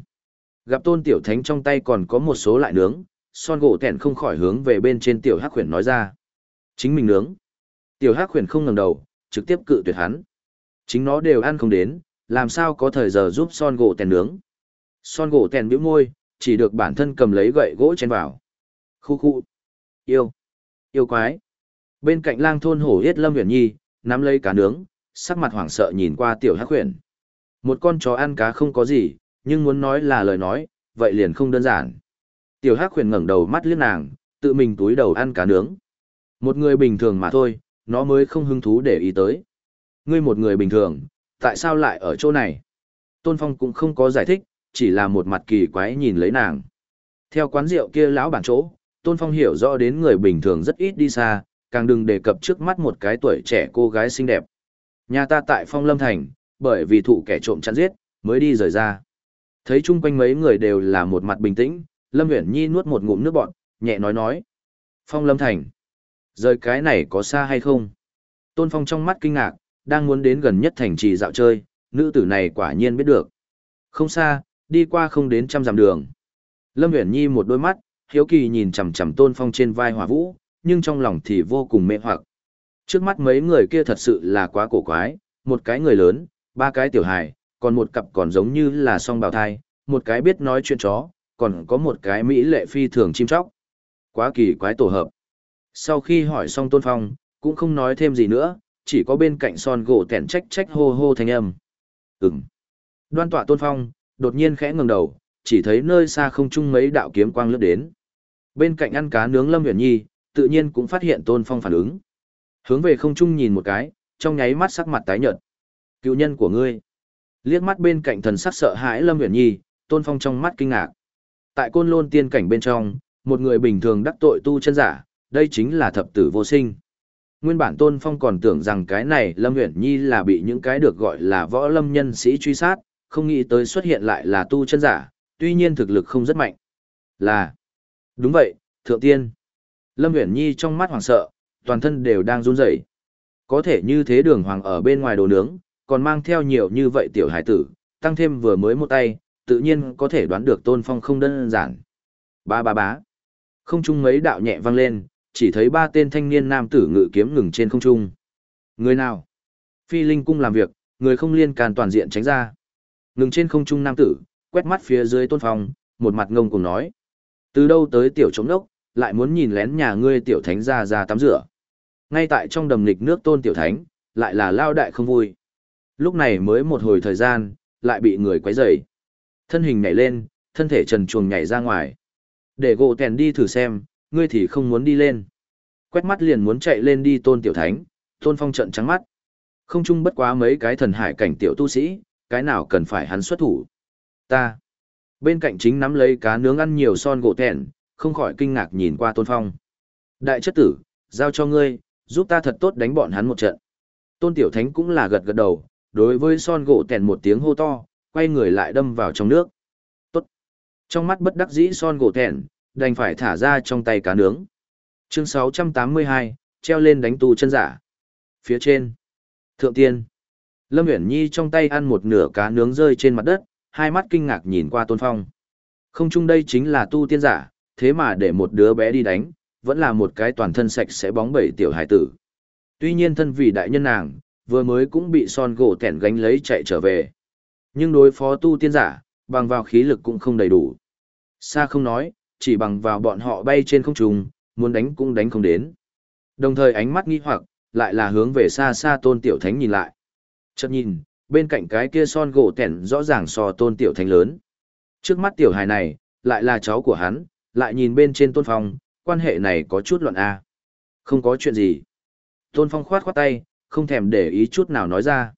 Gặp tôn tiểu thánh trong tay còn có một số lại nướng, son gỗ tèn không khỏi hướng về bên trên tiểu Hắc Huyền nói ra. Chính mình nướng. Tiểu Hắc Huyền không ngẩng đầu, trực tiếp cự tuyệt hắn. Chính nó đều ăn không đến, làm sao có thời giờ giúp son gỗ tèn nướng. Son gỗ tèn bĩu môi, chỉ được bản thân cầm lấy gậy gỗ chen vào. Khu khu. Yêu. Yêu quái. Bên cạnh lang thôn hổ yết lâm huyền nhi, nắm lấy cá nướng, sắc mặt hoảng sợ nhìn qua tiểu hắc huyền. Một con chó ăn cá không có gì, nhưng muốn nói là lời nói, vậy liền không đơn giản. Tiểu hắc huyền ngẩng đầu mắt liếc nàng, tự mình túi đầu ăn cá nướng. Một người bình thường mà thôi, nó mới không hứng thú để ý tới. Ngươi một người bình thường, tại sao lại ở chỗ này? Tôn Phong cũng không có giải thích, chỉ là một mặt kỳ quái nhìn lấy nàng. Theo quán rượu kia lão bản chỗ, Tôn Phong hiểu rõ đến người bình thường rất ít đi xa, càng đừng đề cập trước mắt một cái tuổi trẻ cô gái xinh đẹp. Nhà ta tại Phong Lâm Thành, bởi vì thụ kẻ trộm chặn giết, mới đi rời ra. Thấy chung quanh mấy người đều là một mặt bình tĩnh, Lâm Uyển Nhi nuốt một ngụm nước bọt, nhẹ nói nói: "Phong Lâm Thành, rời cái này có xa hay không?" Tôn Phong trong mắt kinh ngạc, đang muốn đến gần nhất thành trì dạo chơi, nữ tử này quả nhiên biết được. Không xa, đi qua không đến trăm dặm đường. Lâm Uyển Nhi một đôi mắt, hiếu kỳ nhìn chằm chằm Tôn Phong trên vai Hỏa Vũ, nhưng trong lòng thì vô cùng mê hoặc. Trước mắt mấy người kia thật sự là quá cổ quái, một cái người lớn, ba cái tiểu hài, còn một cặp còn giống như là song bào thai, một cái biết nói chuyện chó, còn có một cái mỹ lệ phi thường chim chóc. Quá kỳ quái tổ hợp. Sau khi hỏi xong Tôn Phong, cũng không nói thêm gì nữa, chỉ có bên cạnh son gỗ tẻn trách trách hô hô thanh âm. Ừm. Đoan tọa tôn phong, đột nhiên khẽ ngẩng đầu, chỉ thấy nơi xa không trung mấy đạo kiếm quang lướt đến. Bên cạnh ăn cá nướng Lâm uyển Nhi, tự nhiên cũng phát hiện tôn phong phản ứng. Hướng về không trung nhìn một cái, trong nháy mắt sắc mặt tái nhợt. Cựu nhân của ngươi. Liếc mắt bên cạnh thần sắc sợ hãi Lâm uyển Nhi, tôn phong trong mắt kinh ngạc. Tại côn lôn tiên cảnh bên trong, một người bình thường đắc tội tu chân giả, đây chính là thập tử vô sinh. Nguyên bản Tôn Phong còn tưởng rằng cái này Lâm Uyển Nhi là bị những cái được gọi là võ lâm nhân sĩ truy sát, không nghĩ tới xuất hiện lại là tu chân giả, tuy nhiên thực lực không rất mạnh. Là Đúng vậy, thượng tiên. Lâm Uyển Nhi trong mắt hoảng sợ, toàn thân đều đang run rẩy. Có thể như thế đường hoàng ở bên ngoài đồ nướng, còn mang theo nhiều như vậy tiểu hải tử, tăng thêm vừa mới một tay, tự nhiên có thể đoán được Tôn Phong không đơn giản. Ba ba bá. Không chung mấy đạo nhẹ vang lên, chỉ thấy ba tên thanh niên nam tử ngự kiếm ngừng trên không trung. Người nào? Phi Linh cung làm việc, người không liên can toàn diện tránh ra. Ngừng trên không trung nam tử, quét mắt phía dưới tôn phong, một mặt ngông cùng nói. Từ đâu tới tiểu chống đốc, lại muốn nhìn lén nhà ngươi tiểu thánh ra ra tắm rửa. Ngay tại trong đầm nghịch nước tôn tiểu thánh, lại là lao đại không vui. Lúc này mới một hồi thời gian, lại bị người quấy rầy. Thân hình nhảy lên, thân thể trần chuồng nhảy ra ngoài. Để gỗ tèn đi thử xem, ngươi thì không muốn đi lên. Quét mắt liền muốn chạy lên đi tôn tiểu thánh, tôn phong trận trắng mắt. Không chung bất quá mấy cái thần hải cảnh tiểu tu sĩ, cái nào cần phải hắn xuất thủ. Ta. Bên cạnh chính nắm lấy cá nướng ăn nhiều son gỗ thẹn, không khỏi kinh ngạc nhìn qua tôn phong. Đại chất tử, giao cho ngươi, giúp ta thật tốt đánh bọn hắn một trận. Tôn tiểu thánh cũng là gật gật đầu, đối với son gỗ thẹn một tiếng hô to, quay người lại đâm vào trong nước. Tốt. Trong mắt bất đắc dĩ son gỗ thẹn, đành phải thả ra trong tay cá nướng. Chương 682, treo lên đánh tù chân giả. Phía trên, thượng tiên. Lâm Uyển Nhi trong tay ăn một nửa cá nướng rơi trên mặt đất, hai mắt kinh ngạc nhìn qua Tôn Phong. Không chung đây chính là tu tiên giả, thế mà để một đứa bé đi đánh, vẫn là một cái toàn thân sạch sẽ bóng bẩy tiểu hải tử. Tuy nhiên thân vì đại nhân nàng, vừa mới cũng bị son gỗ tẻn gánh lấy chạy trở về. Nhưng đối phó tu tiên giả, bằng vào khí lực cũng không đầy đủ. Sa không nói, chỉ bằng vào bọn họ bay trên không trung, muốn đánh cũng đánh không đến. Đồng thời ánh mắt nghi hoặc, lại là hướng về xa xa tôn tiểu thánh nhìn lại. Chợt nhìn, bên cạnh cái kia son gỗ tẻn rõ ràng so tôn tiểu thánh lớn. Trước mắt tiểu hài này, lại là cháu của hắn, lại nhìn bên trên tôn phong, quan hệ này có chút loạn A. Không có chuyện gì. Tôn phong khoát khoát tay, không thèm để ý chút nào nói ra.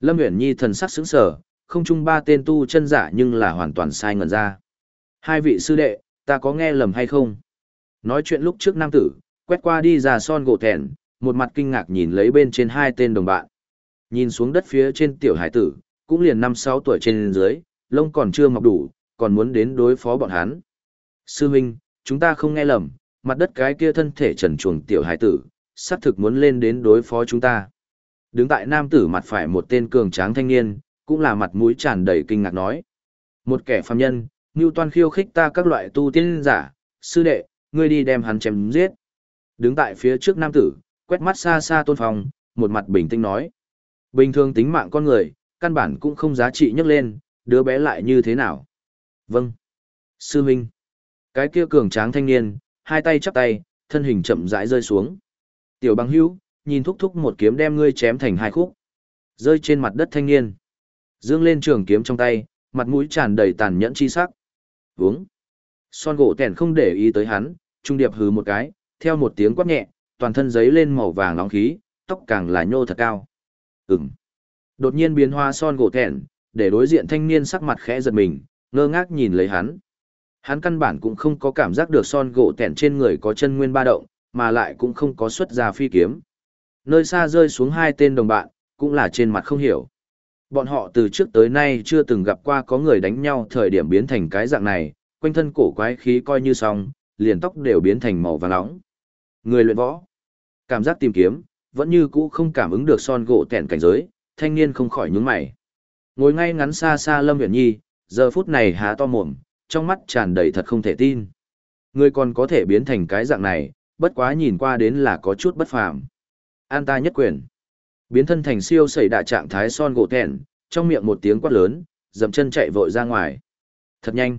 Lâm Uyển Nhi thần sắc sững sờ, không chung ba tên tu chân giả nhưng là hoàn toàn sai ngần ra. Hai vị sư đệ, ta có nghe lầm hay không? Nói chuyện lúc trước nam tử, quét qua đi ra son gỗ thẹn, một mặt kinh ngạc nhìn lấy bên trên hai tên đồng bạn. Nhìn xuống đất phía trên tiểu hải tử, cũng liền năm sáu tuổi trên dưới, lông còn chưa mọc đủ, còn muốn đến đối phó bọn hắn. Sư Minh, chúng ta không nghe lầm, mặt đất cái kia thân thể trần chuồng tiểu hải tử, xác thực muốn lên đến đối phó chúng ta. Đứng tại nam tử mặt phải một tên cường tráng thanh niên, cũng là mặt mũi tràn đầy kinh ngạc nói. Một kẻ phàm nhân, như Toan khiêu khích ta các loại tu tiên giả, sư đệ, ngươi đi đem hắn chém giết. Đứng tại phía trước nam tử, quét mắt xa xa tôn phong, một mặt bình tĩnh nói. Bình thường tính mạng con người, căn bản cũng không giá trị nhắc lên, đứa bé lại như thế nào. Vâng. Sư Minh. Cái kia cường tráng thanh niên, hai tay chắp tay, thân hình chậm rãi rơi xuống. Tiểu băng hữu, nhìn thúc thúc một kiếm đem ngươi chém thành hai khúc. Rơi trên mặt đất thanh niên. Dương lên trường kiếm trong tay, mặt mũi tràn đầy tàn nhẫn chi sắc. Vướng. Son gỗ tèn không để ý tới hắn, trung điệp hừ một cái, theo một tiếng quát nhẹ, toàn thân giấy lên màu vàng nóng khí, tóc càng là nhô thật cao. Ừm. Đột nhiên biến hoa son gỗ tẻn, để đối diện thanh niên sắc mặt khẽ giật mình, ngơ ngác nhìn lấy hắn. Hắn căn bản cũng không có cảm giác được son gỗ tẻn trên người có chân nguyên ba động, mà lại cũng không có xuất ra phi kiếm. Nơi xa rơi xuống hai tên đồng bạn, cũng là trên mặt không hiểu. Bọn họ từ trước tới nay chưa từng gặp qua có người đánh nhau thời điểm biến thành cái dạng này, quanh thân cổ quái khí coi như xong, liền tóc đều biến thành màu vàng nóng. Người luyện võ, cảm giác tìm kiếm, vẫn như cũ không cảm ứng được son gỗ tẹn cảnh giới, thanh niên không khỏi nhướng mày. Ngồi ngay ngắn xa xa Lâm uyển Nhi, giờ phút này há to mồm, trong mắt tràn đầy thật không thể tin. Người còn có thể biến thành cái dạng này, bất quá nhìn qua đến là có chút bất phàm. An ta nhất quyền. Biến thân thành siêu sẩy đạ trạng thái son gỗ tẹn, trong miệng một tiếng quát lớn, dậm chân chạy vội ra ngoài. Thật nhanh.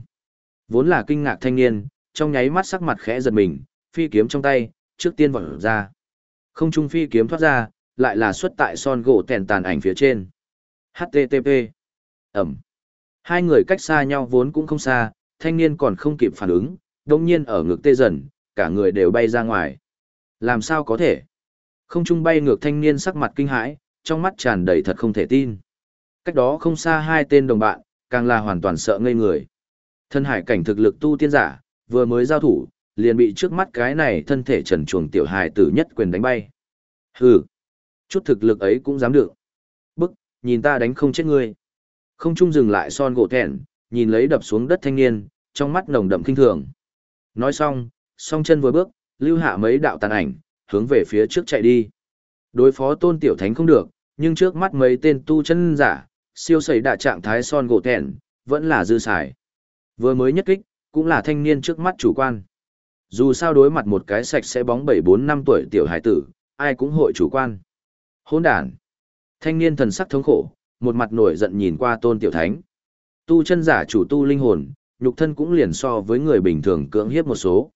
Vốn là kinh ngạc thanh niên, trong nháy mắt sắc mặt khẽ giật mình, phi kiếm trong tay, trước tiên vọt ra. Không trung phi kiếm thoát ra, lại là xuất tại son gỗ tèn tàn ảnh phía trên. HTTP. Ẩm. Hai người cách xa nhau vốn cũng không xa, thanh niên còn không kịp phản ứng, đồng nhiên ở ngực tê dần, cả người đều bay ra ngoài. Làm sao có thể? Không trung bay ngược thanh niên sắc mặt kinh hãi, trong mắt tràn đầy thật không thể tin. Cách đó không xa hai tên đồng bạn, càng là hoàn toàn sợ ngây người. Thân hải cảnh thực lực tu tiên giả, vừa mới giao thủ, liền bị trước mắt cái này thân thể trần chuồng tiểu hài tử nhất quyền đánh bay. Hừ, chút thực lực ấy cũng dám được. Bức, nhìn ta đánh không chết ngươi. Không trung dừng lại son gỗ thẹn, nhìn lấy đập xuống đất thanh niên, trong mắt nồng đậm kinh thường. Nói xong, song chân vừa bước, lưu hạ mấy đạo tàn ảnh, hướng về phía trước chạy đi. Đối phó tôn tiểu thánh không được, nhưng trước mắt mấy tên tu chân giả, siêu sẩy đạ trạng thái son gỗ thẹn, vẫn là dư xài. Vừa mới nhất kích, cũng là thanh niên trước mắt chủ quan. Dù sao đối mặt một cái sạch sẽ bóng 7-4 năm tuổi tiểu hải tử, ai cũng hội chủ quan. Hôn đàn. Thanh niên thần sắc thống khổ, một mặt nổi giận nhìn qua tôn tiểu thánh. Tu chân giả chủ tu linh hồn, nhục thân cũng liền so với người bình thường cưỡng hiếp một số.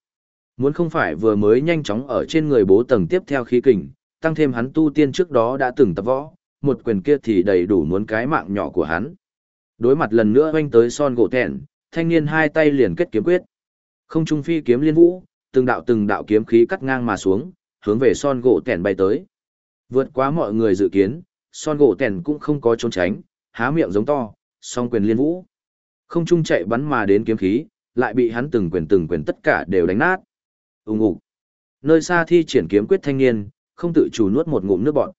Muốn không phải vừa mới nhanh chóng ở trên người bố tầng tiếp theo khí kình, tăng thêm hắn tu tiên trước đó đã từng tập võ, một quyền kia thì đầy đủ muốn cái mạng nhỏ của hắn. Đối mặt lần nữa oanh tới son gỗ thẹn, thanh niên hai tay liền kết kiếm quyết. Không trung phi kiếm liên vũ, từng đạo từng đạo kiếm khí cắt ngang mà xuống, hướng về son gỗ thẹn bay tới. Vượt quá mọi người dự kiến, son gỗ thẹn cũng không có trốn tránh, há miệng giống to, song quyền liên vũ. Không trung chạy bắn mà đến kiếm khí, lại bị hắn từng quyền từng quyền tất cả đều đánh nát ùng ục nơi xa thi triển kiếm quyết thanh niên không tự chủ nuốt một ngụm nước bọt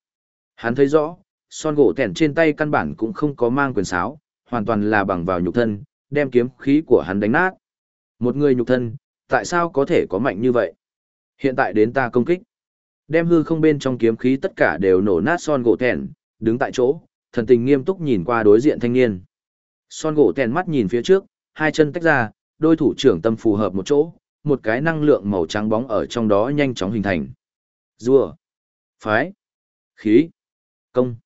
hắn thấy rõ son gỗ tẻn trên tay căn bản cũng không có mang quyền sáo hoàn toàn là bằng vào nhục thân đem kiếm khí của hắn đánh nát một người nhục thân tại sao có thể có mạnh như vậy hiện tại đến ta công kích đem hư không bên trong kiếm khí tất cả đều nổ nát son gỗ thèn, đứng tại chỗ thần tình nghiêm túc nhìn qua đối diện thanh niên son gỗ thèn mắt nhìn phía trước hai chân tách ra đôi thủ trưởng tâm phù hợp một chỗ một cái năng lượng màu trắng bóng ở trong đó nhanh chóng hình thành. Rùa, phái, khí, công.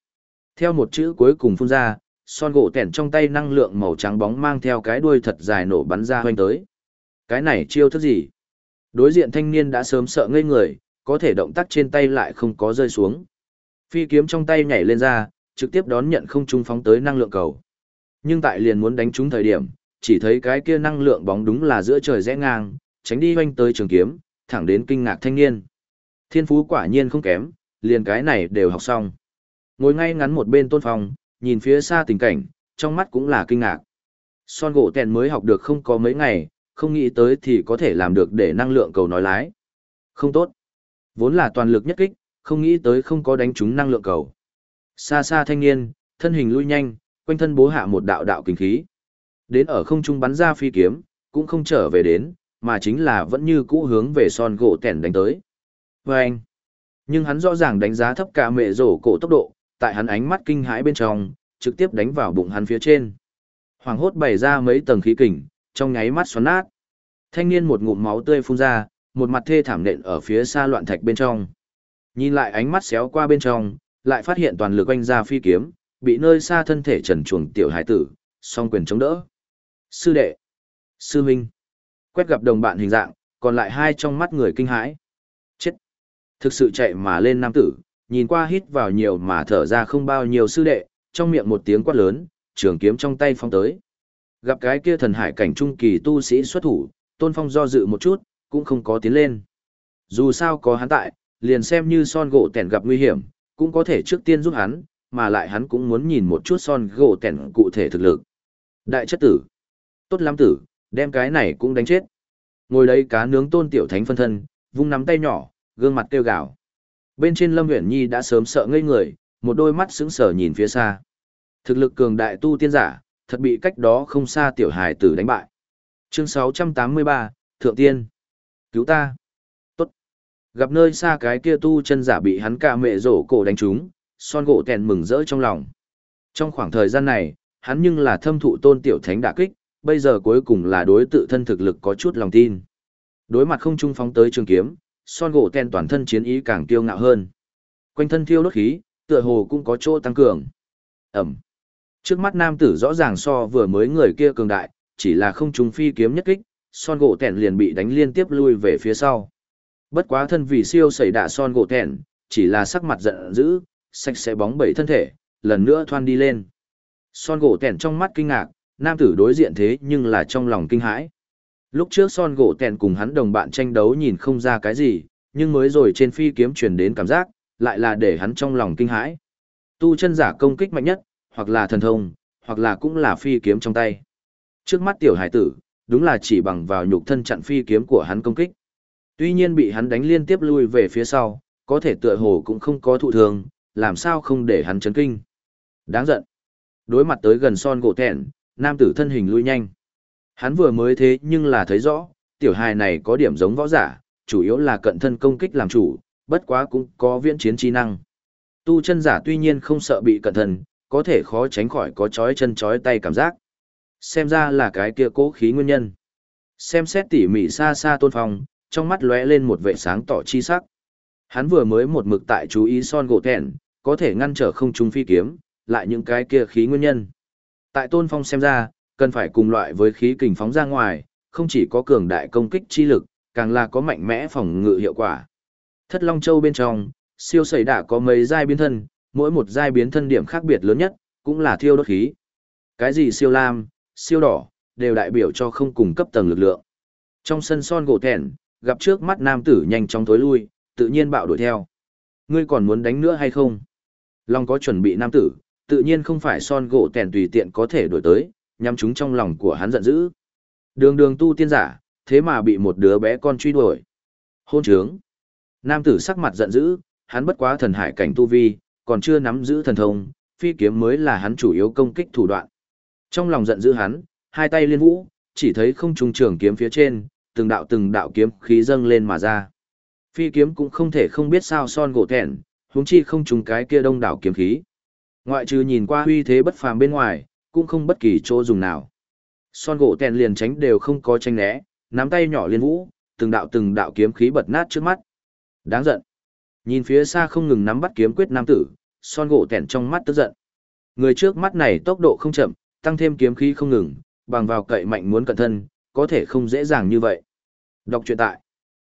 Theo một chữ cuối cùng phun ra, son gỗ tẻn trong tay năng lượng màu trắng bóng mang theo cái đuôi thật dài nổ bắn ra hoanh tới. Cái này chiêu thức gì? Đối diện thanh niên đã sớm sợ ngây người, có thể động tác trên tay lại không có rơi xuống. Phi kiếm trong tay nhảy lên ra, trực tiếp đón nhận không trung phóng tới năng lượng cầu. Nhưng tại liền muốn đánh trúng thời điểm, chỉ thấy cái kia năng lượng bóng đúng là giữa trời rẽ ngang, tránh đi hoanh tới trường kiếm, thẳng đến kinh ngạc thanh niên. Thiên phú quả nhiên không kém, liền cái này đều học xong. Ngồi ngay ngắn một bên tôn phòng, nhìn phía xa tình cảnh, trong mắt cũng là kinh ngạc. Son gỗ tèn mới học được không có mấy ngày, không nghĩ tới thì có thể làm được để năng lượng cầu nói lái. Không tốt. Vốn là toàn lực nhất kích, không nghĩ tới không có đánh trúng năng lượng cầu. Xa xa thanh niên, thân hình lui nhanh, quanh thân bố hạ một đạo đạo kinh khí. Đến ở không trung bắn ra phi kiếm, cũng không trở về đến, mà chính là vẫn như cũ hướng về son gỗ tẻn đánh tới. Vâng! anh, nhưng hắn rõ ràng đánh giá thấp cả mẹ rổ cổ tốc độ, tại hắn ánh mắt kinh hãi bên trong, trực tiếp đánh vào bụng hắn phía trên. Hoàng hốt bày ra mấy tầng khí kình, trong nháy mắt xoắn nát. Thanh niên một ngụm máu tươi phun ra, một mặt thê thảm nện ở phía xa loạn thạch bên trong. Nhìn lại ánh mắt xéo qua bên trong, lại phát hiện toàn lực oanh ra phi kiếm, bị nơi xa thân thể trần chuồng tiểu hải tử, song quyền chống đỡ. Sư đệ, sư huynh, quét gặp đồng bạn hình dạng, còn lại hai trong mắt người kinh hãi. Chết! Thực sự chạy mà lên nam tử, nhìn qua hít vào nhiều mà thở ra không bao nhiêu sư đệ, trong miệng một tiếng quát lớn, trường kiếm trong tay phong tới. Gặp cái kia thần hải cảnh trung kỳ tu sĩ xuất thủ, tôn phong do dự một chút, cũng không có tiến lên. Dù sao có hắn tại, liền xem như son gỗ tẻn gặp nguy hiểm, cũng có thể trước tiên giúp hắn, mà lại hắn cũng muốn nhìn một chút son gỗ tẻn cụ thể thực lực. Đại chất tử. Tốt lắm tử, đem cái này cũng đánh chết. Ngồi đấy cá nướng tôn tiểu thánh phân thân, vung nắm tay nhỏ, gương mặt kêu gào. Bên trên Lâm Uyển Nhi đã sớm sợ ngây người, một đôi mắt sững sờ nhìn phía xa. Thực lực cường đại tu tiên giả, thật bị cách đó không xa tiểu hài tử đánh bại. Chương 683, Thượng Tiên. Cứu ta. Tốt. Gặp nơi xa cái kia tu chân giả bị hắn cả mẹ rổ cổ đánh trúng, son gỗ tèn mừng rỡ trong lòng. Trong khoảng thời gian này, hắn nhưng là thâm thụ tôn tiểu thánh đả kích, bây giờ cuối cùng là đối tự thân thực lực có chút lòng tin. Đối mặt không trung phóng tới trường kiếm, son gỗ ten toàn thân chiến ý càng kiêu ngạo hơn. Quanh thân thiêu đốt khí, tựa hồ cũng có chỗ tăng cường. Ẩm. Trước mắt nam tử rõ ràng so vừa mới người kia cường đại, chỉ là không trùng phi kiếm nhất kích, son gỗ tẻn liền bị đánh liên tiếp lui về phía sau. Bất quá thân vì siêu xảy đạ son gỗ tẻn, chỉ là sắc mặt giận dữ, sạch sẽ bóng bẩy thân thể, lần nữa thoan đi lên. Son gỗ tẻn trong mắt kinh ngạc, nam tử đối diện thế nhưng là trong lòng kinh hãi. Lúc trước son gỗ tẻn cùng hắn đồng bạn tranh đấu nhìn không ra cái gì, nhưng mới rồi trên phi kiếm truyền đến cảm giác, lại là để hắn trong lòng kinh hãi. Tu chân giả công kích mạnh nhất, hoặc là thần thông, hoặc là cũng là phi kiếm trong tay. Trước mắt tiểu hải tử, đúng là chỉ bằng vào nhục thân chặn phi kiếm của hắn công kích. Tuy nhiên bị hắn đánh liên tiếp lui về phía sau, có thể tựa hồ cũng không có thụ thường, làm sao không để hắn chấn kinh. Đáng giận. Đối mặt tới gần son gỗ thẹn, nam tử thân hình lui nhanh. Hắn vừa mới thế nhưng là thấy rõ, tiểu hài này có điểm giống võ giả, chủ yếu là cận thân công kích làm chủ, bất quá cũng có viễn chiến chi năng. Tu chân giả tuy nhiên không sợ bị cận thân, có thể khó tránh khỏi có chói chân chói tay cảm giác. Xem ra là cái kia cố khí nguyên nhân. Xem xét tỉ mỉ xa xa tôn phong, trong mắt lóe lên một vệ sáng tỏ chi sắc. Hắn vừa mới một mực tại chú ý son gỗ thẹn, có thể ngăn trở không trung phi kiếm, lại những cái kia khí nguyên nhân. Tại tôn phong xem ra, cần phải cùng loại với khí kình phóng ra ngoài, không chỉ có cường đại công kích chi lực, càng là có mạnh mẽ phòng ngự hiệu quả. Thất Long Châu bên trong, siêu sẩy đã có mấy giai biến thân, mỗi một giai biến thân điểm khác biệt lớn nhất, cũng là thiêu đốt khí. Cái gì siêu lam, siêu đỏ, đều đại biểu cho không cùng cấp tầng lực lượng. Trong sân son gỗ thẹn, gặp trước mắt nam tử nhanh chóng tối lui, tự nhiên bạo đuổi theo. Ngươi còn muốn đánh nữa hay không? Long có chuẩn bị nam tử, tự nhiên không phải son gỗ thẹn tùy tiện có thể đuổi tới, nhắm chúng trong lòng của hắn giận dữ. Đường đường tu tiên giả, thế mà bị một đứa bé con truy đuổi. Hôn trướng. Nam tử sắc mặt giận dữ, hắn bất quá thần hải cảnh tu vi, còn chưa nắm giữ thần thông, phi kiếm mới là hắn chủ yếu công kích thủ đoạn. Trong lòng giận dữ hắn, hai tay liên vũ, chỉ thấy không trùng trường kiếm phía trên, từng đạo từng đạo kiếm khí dâng lên mà ra. Phi kiếm cũng không thể không biết sao son gỗ thẹn, huống chi không trùng cái kia đông đảo kiếm khí. Ngoại trừ nhìn qua uy thế bất phàm bên ngoài, cũng không bất kỳ chỗ dùng nào. Son gỗ tèn liền tránh đều không có tranh né, nắm tay nhỏ liên vũ, từng đạo từng đạo kiếm khí bật nát trước mắt. Đáng giận. Nhìn phía xa không ngừng nắm bắt kiếm quyết nam tử, son gỗ tẻn trong mắt tức giận. Người trước mắt này tốc độ không chậm, tăng thêm kiếm khí không ngừng, bằng vào cậy mạnh muốn cẩn thân, có thể không dễ dàng như vậy. Đọc truyện tại.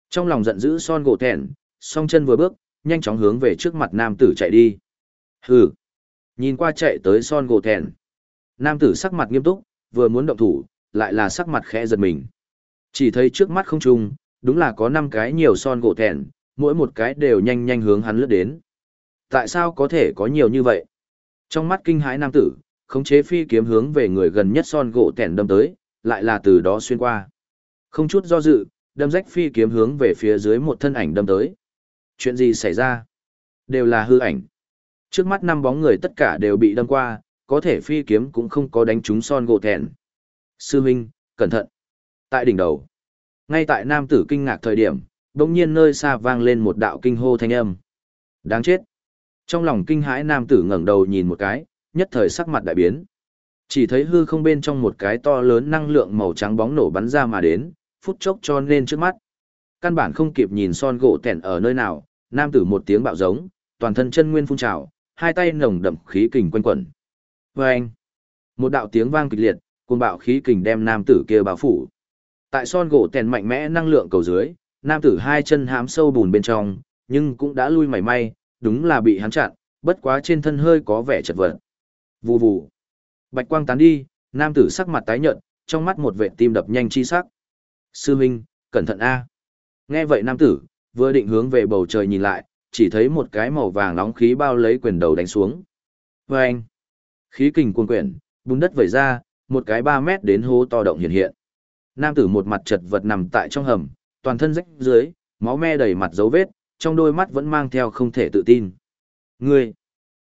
Trong lòng giận dữ son gỗ tẻn song chân vừa bước, nhanh chóng hướng về trước mặt nam tử chạy đi. Hừ. Nhìn qua chạy tới son gỗ tẻn Nam tử sắc mặt nghiêm túc, vừa muốn động thủ, lại là sắc mặt khẽ giật mình. Chỉ thấy trước mắt không trung, đúng là có năm cái nhiều son gỗ thẹn, mỗi một cái đều nhanh nhanh hướng hắn lướt đến. Tại sao có thể có nhiều như vậy? Trong mắt kinh hãi nam tử, khống chế phi kiếm hướng về người gần nhất son gỗ tẻn đâm tới, lại là từ đó xuyên qua. Không chút do dự, đâm rách phi kiếm hướng về phía dưới một thân ảnh đâm tới. Chuyện gì xảy ra? Đều là hư ảnh. Trước mắt năm bóng người tất cả đều bị đâm qua, có thể phi kiếm cũng không có đánh trúng son gỗ thẹn. Sư huynh, cẩn thận. Tại đỉnh đầu, Ngay tại nam tử kinh ngạc thời điểm, đồng nhiên nơi xa vang lên một đạo kinh hô thanh âm. Đáng chết. Trong lòng kinh hãi nam tử ngẩng đầu nhìn một cái, nhất thời sắc mặt đại biến. Chỉ thấy hư không bên trong một cái to lớn năng lượng màu trắng bóng nổ bắn ra mà đến, phút chốc cho nên trước mắt. Căn bản không kịp nhìn son gỗ tẻn ở nơi nào, nam tử một tiếng bạo giống, toàn thân chân nguyên phun trào, hai tay nồng đậm khí kình quanh quẩn. Vâng! một đạo tiếng vang kịch liệt, cuồng bạo khí kình đem nam tử kia bao phủ. Tại son gỗ tèn mạnh mẽ năng lượng cầu dưới, nam tử hai chân hám sâu bùn bên trong, nhưng cũng đã lui mảy may, đúng là bị hắn chặn, bất quá trên thân hơi có vẻ chật vật. Vù vù. Bạch quang tán đi, nam tử sắc mặt tái nhợt, trong mắt một vệ tim đập nhanh chi sắc. Sư Minh, cẩn thận a. Nghe vậy nam tử, vừa định hướng về bầu trời nhìn lại, chỉ thấy một cái màu vàng nóng khí bao lấy quyền đầu đánh xuống. Và anh, khí kình cuồng quyển, bùn đất vẩy ra, một cái 3 mét đến hố to động hiện hiện. Nam tử một mặt chật vật nằm tại trong hầm, toàn thân rách dưới, máu me đầy mặt dấu vết, trong đôi mắt vẫn mang theo không thể tự tin. Ngươi,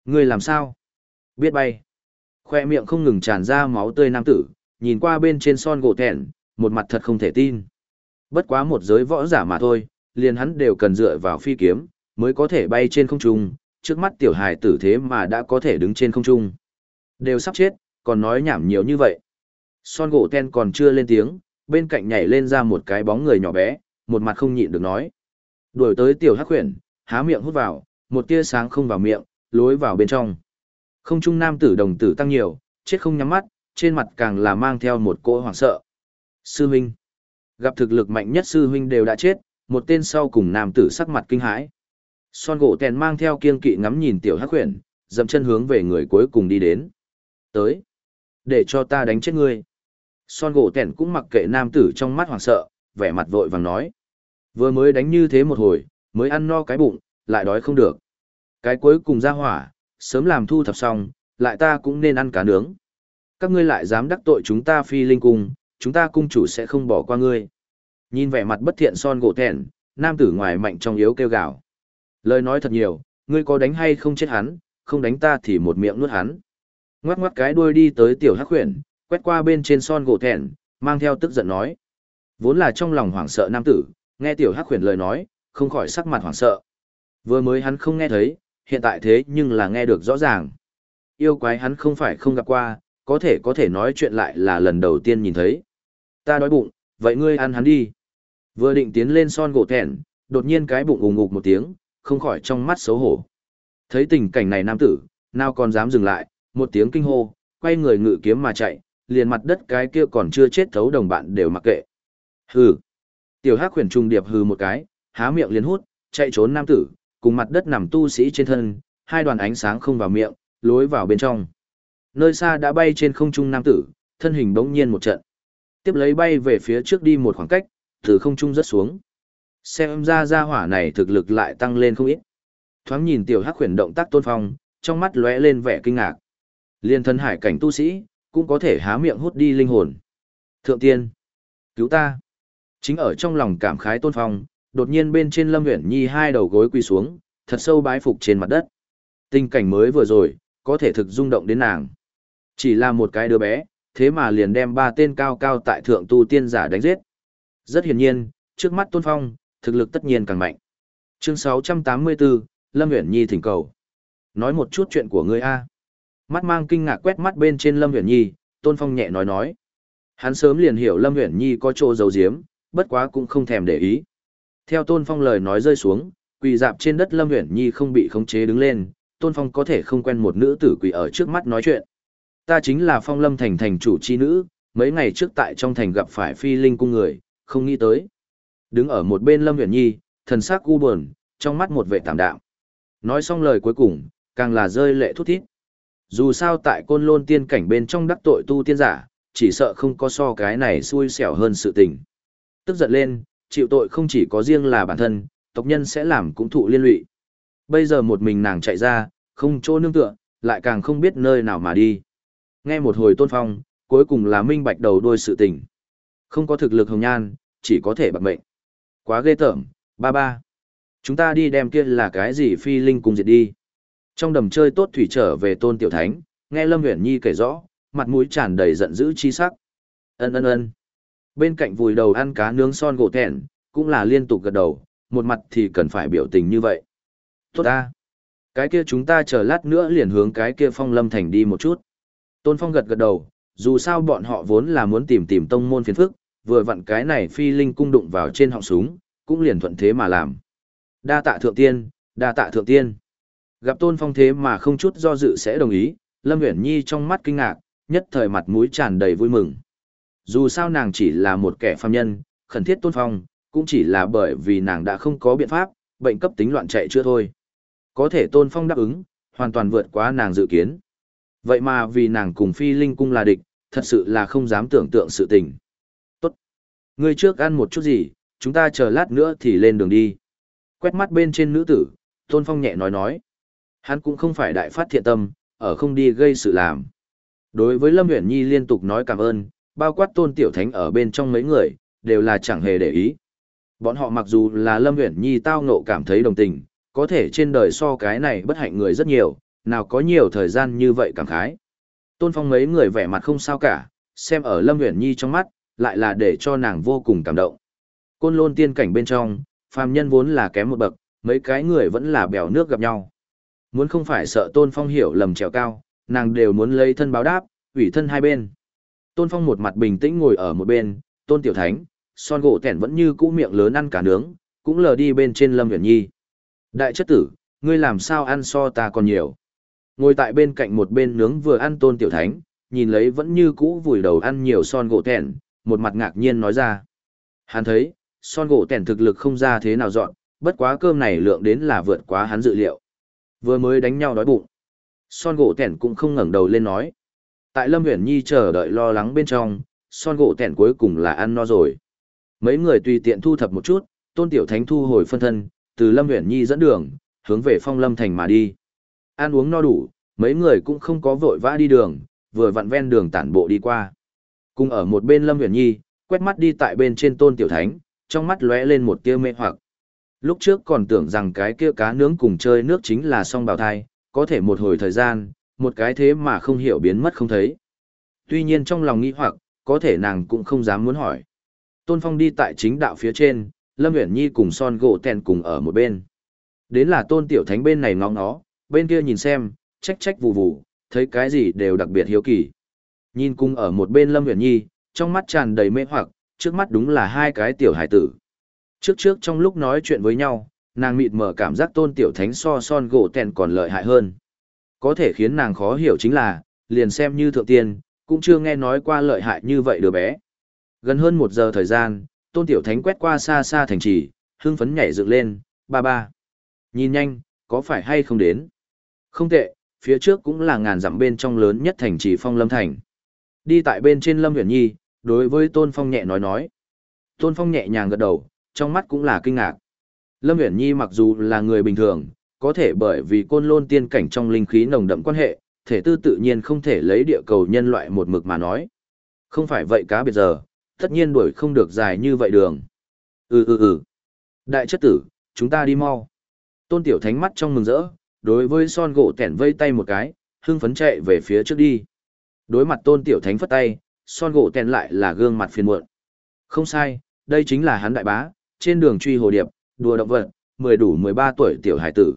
ngươi làm sao? Biết bay. Khoe miệng không ngừng tràn ra máu tươi nam tử, nhìn qua bên trên son gỗ thẹn, một mặt thật không thể tin. Bất quá một giới võ giả mà thôi, liền hắn đều cần dựa vào phi kiếm, mới có thể bay trên không trung, trước mắt tiểu hài tử thế mà đã có thể đứng trên không trung. Đều sắp chết, còn nói nhảm nhiều như vậy. Son gỗ ten còn chưa lên tiếng, bên cạnh nhảy lên ra một cái bóng người nhỏ bé, một mặt không nhịn được nói. Đuổi tới tiểu hắc khuyển, há miệng hút vào, một tia sáng không vào miệng, lối vào bên trong. Không trung nam tử đồng tử tăng nhiều, chết không nhắm mắt, trên mặt càng là mang theo một cỗ hoảng sợ. Sư huynh. Gặp thực lực mạnh nhất sư huynh đều đã chết, một tên sau cùng nam tử sắc mặt kinh hãi. Son gỗ tèn mang theo kiên kỵ ngắm nhìn tiểu hắc khuyển, dậm chân hướng về người cuối cùng đi đến. Tới. Để cho ta đánh chết ngươi. Son gỗ tèn cũng mặc kệ nam tử trong mắt hoảng sợ, vẻ mặt vội vàng nói. Vừa mới đánh như thế một hồi, mới ăn no cái bụng, lại đói không được. Cái cuối cùng ra hỏa, sớm làm thu thập xong, lại ta cũng nên ăn cá nướng. Các ngươi lại dám đắc tội chúng ta phi linh cung, chúng ta cung chủ sẽ không bỏ qua ngươi. Nhìn vẻ mặt bất thiện son gỗ thẹn, nam tử ngoài mạnh trong yếu kêu gào. Lời nói thật nhiều, ngươi có đánh hay không chết hắn, không đánh ta thì một miệng nuốt hắn. Ngoắc ngoắc cái đuôi đi tới tiểu hắc khuyển, quét qua bên trên son gỗ thẹn, mang theo tức giận nói. Vốn là trong lòng hoảng sợ nam tử, nghe tiểu hắc huyền lời nói, không khỏi sắc mặt hoảng sợ. Vừa mới hắn không nghe thấy, hiện tại thế nhưng là nghe được rõ ràng. Yêu quái hắn không phải không gặp qua, có thể có thể nói chuyện lại là lần đầu tiên nhìn thấy. Ta đói bụng, vậy ngươi ăn hắn đi. Vừa định tiến lên son gỗ thẹn, đột nhiên cái bụng ùng ngục một tiếng, không khỏi trong mắt xấu hổ. Thấy tình cảnh này nam tử, nào còn dám dừng lại, một tiếng kinh hô, quay người ngự kiếm mà chạy, liền mặt đất cái kia còn chưa chết thấu đồng bạn đều mặc kệ. Hừ. Tiểu Hắc huyền trung điệp hừ một cái, há miệng liền hút, chạy trốn nam tử, cùng mặt đất nằm tu sĩ trên thân, hai đoàn ánh sáng không vào miệng, lối vào bên trong. Nơi xa đã bay trên không trung nam tử, thân hình bỗng nhiên một trận. Tiếp lấy bay về phía trước đi một khoảng cách, từ không trung rất xuống. Xem ra gia hỏa này thực lực lại tăng lên không ít. Thoáng nhìn tiểu hắc khuyển động tác tôn phong, trong mắt lóe lên vẻ kinh ngạc. Liên thân hải cảnh tu sĩ, cũng có thể há miệng hút đi linh hồn. Thượng tiên, cứu ta. Chính ở trong lòng cảm khái tôn phong, đột nhiên bên trên lâm uyển nhi hai đầu gối quỳ xuống, thật sâu bái phục trên mặt đất. Tình cảnh mới vừa rồi, có thể thực rung động đến nàng. Chỉ là một cái đứa bé, thế mà liền đem ba tên cao cao tại thượng tu tiên giả đánh giết. Rất hiển nhiên, trước mắt tôn phong, thực lực tất nhiên càng mạnh. Chương 684, Lâm Uyển Nhi thỉnh cầu. Nói một chút chuyện của ngươi a. Mắt mang kinh ngạc quét mắt bên trên Lâm Huyền Nhi, Tôn Phong nhẹ nói nói. Hắn sớm liền hiểu Lâm Huyền Nhi có chỗ giấu giếm, bất quá cũng không thèm để ý. Theo Tôn Phong lời nói rơi xuống, quỳ dạp trên đất Lâm Huyền Nhi không bị khống chế đứng lên, Tôn Phong có thể không quen một nữ tử quỳ ở trước mắt nói chuyện. Ta chính là Phong Lâm thành thành chủ chi nữ, mấy ngày trước tại trong thành gặp phải Phi Linh cung người, không nghĩ tới. Đứng ở một bên Lâm Huyền Nhi, thần sắc u buồn, trong mắt một vẻ tạm đạm. Nói xong lời cuối cùng, càng là rơi lệ thút thít. Dù sao tại côn lôn tiên cảnh bên trong đắc tội tu tiên giả, chỉ sợ không có so cái này xui xẻo hơn sự tình. Tức giận lên, chịu tội không chỉ có riêng là bản thân, tộc nhân sẽ làm cũng thụ liên lụy. Bây giờ một mình nàng chạy ra, không chỗ nương tựa, lại càng không biết nơi nào mà đi. Nghe một hồi tôn phong, cuối cùng là minh bạch đầu đuôi sự tình. Không có thực lực hồng nhan, chỉ có thể bạc mệnh. Quá ghê tởm, ba ba. Chúng ta đi đem kia là cái gì phi linh cùng diệt đi. Trong đầm chơi tốt thủy trở về tôn tiểu thánh, nghe Lâm Uyển Nhi kể rõ, mặt mũi tràn đầy giận dữ chi sắc. Ân ân ân. Bên cạnh vùi đầu ăn cá nướng son gỗ thẹn, cũng là liên tục gật đầu, một mặt thì cần phải biểu tình như vậy. Tốt ta. Cái kia chúng ta chờ lát nữa liền hướng cái kia phong lâm thành đi một chút. Tôn Phong gật gật đầu, dù sao bọn họ vốn là muốn tìm tìm tông môn phiền phức, vừa vặn cái này phi linh cung đụng vào trên họng súng, cũng liền thuận thế mà làm. Đa tạ thượng tiên, đa tạ thượng tiên. Gặp Tôn Phong thế mà không chút do dự sẽ đồng ý, Lâm Uyển Nhi trong mắt kinh ngạc, nhất thời mặt mũi tràn đầy vui mừng. Dù sao nàng chỉ là một kẻ phàm nhân, khẩn thiết Tôn Phong, cũng chỉ là bởi vì nàng đã không có biện pháp, bệnh cấp tính loạn chạy chưa thôi. Có thể Tôn Phong đáp ứng, hoàn toàn vượt quá nàng dự kiến. Vậy mà vì nàng cùng phi linh cung là địch, thật sự là không dám tưởng tượng sự tình. Tốt. Ngươi trước ăn một chút gì, chúng ta chờ lát nữa thì lên đường đi. Quét mắt bên trên nữ tử, Tôn Phong nhẹ nói nói. Hắn cũng không phải đại phát thiện tâm, ở không đi gây sự làm. Đối với Lâm Uyển Nhi liên tục nói cảm ơn, bao quát Tôn Tiểu Thánh ở bên trong mấy người, đều là chẳng hề để ý. Bọn họ mặc dù là Lâm Uyển Nhi tao ngộ cảm thấy đồng tình, có thể trên đời so cái này bất hạnh người rất nhiều, nào có nhiều thời gian như vậy cảm khái. Tôn Phong mấy người vẻ mặt không sao cả, xem ở Lâm Uyển Nhi trong mắt, lại là để cho nàng vô cùng cảm động. Côn lôn tiên cảnh bên trong, phàm nhân vốn là kém một bậc, mấy cái người vẫn là bèo nước gặp nhau. Muốn không phải sợ Tôn Phong hiểu lầm trèo cao, nàng đều muốn lấy thân báo đáp, ủy thân hai bên. Tôn Phong một mặt bình tĩnh ngồi ở một bên, Tôn Tiểu Thánh, son gỗ tẻn vẫn như cũ miệng lớn ăn cả nướng, cũng lờ đi bên trên Lâm viễn Nhi. Đại chất tử, ngươi làm sao ăn so ta còn nhiều. Ngồi tại bên cạnh một bên nướng vừa ăn tôn tiểu thánh, nhìn lấy vẫn như cũ vùi đầu ăn nhiều son gỗ tẻn, một mặt ngạc nhiên nói ra. Hắn thấy, son gỗ tẻn thực lực không ra thế nào dọn, bất quá cơm này lượng đến là vượt quá hắn dự liệu. Vừa mới đánh nhau đói bụng. Son gỗ tẻn cũng không ngẩng đầu lên nói. Tại Lâm huyền Nhi chờ đợi lo lắng bên trong, son gỗ tẻn cuối cùng là ăn no rồi. Mấy người tùy tiện thu thập một chút, tôn tiểu thánh thu hồi phân thân, từ Lâm huyền Nhi dẫn đường, hướng về phong lâm thành mà đi. Ăn uống no đủ, mấy người cũng không có vội vã đi đường, vừa vặn ven đường tản bộ đi qua. Cùng ở một bên Lâm huyền Nhi, quét mắt đi tại bên trên tôn tiểu thánh, trong mắt lóe lên một tia mê hoặc. Lúc trước còn tưởng rằng cái kia cá nướng cùng chơi nước chính là song bào thai, có thể một hồi thời gian, một cái thế mà không hiểu biến mất không thấy. Tuy nhiên trong lòng nghĩ hoặc, có thể nàng cũng không dám muốn hỏi. Tôn Phong đi tại chính đạo phía trên, Lâm Uyển Nhi cùng Son gỗ tèn cùng ở một bên. Đến là Tôn Tiểu Thánh bên này ngóng nó, bên kia nhìn xem, trách trách vù vù, thấy cái gì đều đặc biệt hiếu kỳ. Nhìn cùng ở một bên Lâm Uyển Nhi, trong mắt tràn đầy mê hoặc, trước mắt đúng là hai cái tiểu hải tử. Trước trước trong lúc nói chuyện với nhau, nàng mịt mở cảm giác Tôn Tiểu Thánh so Son gỗ tèn còn lợi hại hơn. Có thể khiến nàng khó hiểu chính là, liền xem như thượng tiên, cũng chưa nghe nói qua lợi hại như vậy đứa bé. Gần hơn một giờ thời gian, tôn tiểu thánh quét qua xa xa thành trì, hưng phấn nhảy dựng lên, ba ba. Nhìn nhanh, có phải hay không đến? Không tệ, phía trước cũng là ngàn dặm bên trong lớn nhất thành trì phong lâm thành. Đi tại bên trên lâm huyền nhi, đối với tôn phong nhẹ nói nói. Tôn phong nhẹ nhàng gật đầu, trong mắt cũng là kinh ngạc. Lâm uyển nhi mặc dù là người bình thường, có thể bởi vì côn lôn tiên cảnh trong linh khí nồng đậm quan hệ, thể tư tự nhiên không thể lấy địa cầu nhân loại một mực mà nói. Không phải vậy cá biệt giờ, tất nhiên đuổi không được dài như vậy đường. Ừ ừ ừ. Đại chất tử, chúng ta đi mau. Tôn Tiểu Thánh mắt trong mừng rỡ, đối với son gỗ tẻn vây tay một cái, hưng phấn chạy về phía trước đi. Đối mặt Tôn Tiểu Thánh phất tay, son gỗ tẻn lại là gương mặt phiền muộn. Không sai, đây chính là hắn đại bá, trên đường truy hồ điệp, đùa động vật, mười đủ 13 tuổi tiểu hải tử.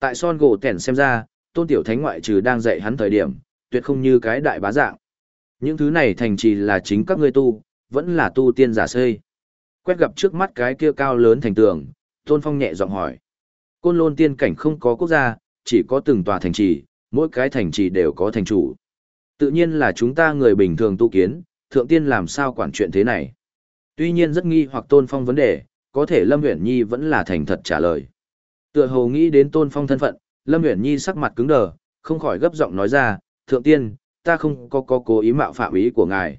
Tại son gỗ tẻn xem ra, Tôn Tiểu Thánh ngoại trừ đang dạy hắn thời điểm, tuyệt không như cái đại bá dạng. Những thứ này thành trì là chính các ngươi tu, vẫn là tu tiên giả xây. Quét gặp trước mắt cái kia cao lớn thành tường, Tôn Phong nhẹ giọng hỏi. Côn lôn tiên cảnh không có quốc gia, chỉ có từng tòa thành trì, mỗi cái thành trì đều có thành chủ. Tự nhiên là chúng ta người bình thường tu kiến, thượng tiên làm sao quản chuyện thế này. Tuy nhiên rất nghi hoặc Tôn Phong vấn đề, có thể Lâm Uyển Nhi vẫn là thành thật trả lời. Tựa hồ nghĩ đến Tôn Phong thân phận, Lâm Uyển Nhi sắc mặt cứng đờ, không khỏi gấp giọng nói ra, "Thượng tiên, ta không có có cố ý mạo phạm ý của ngài."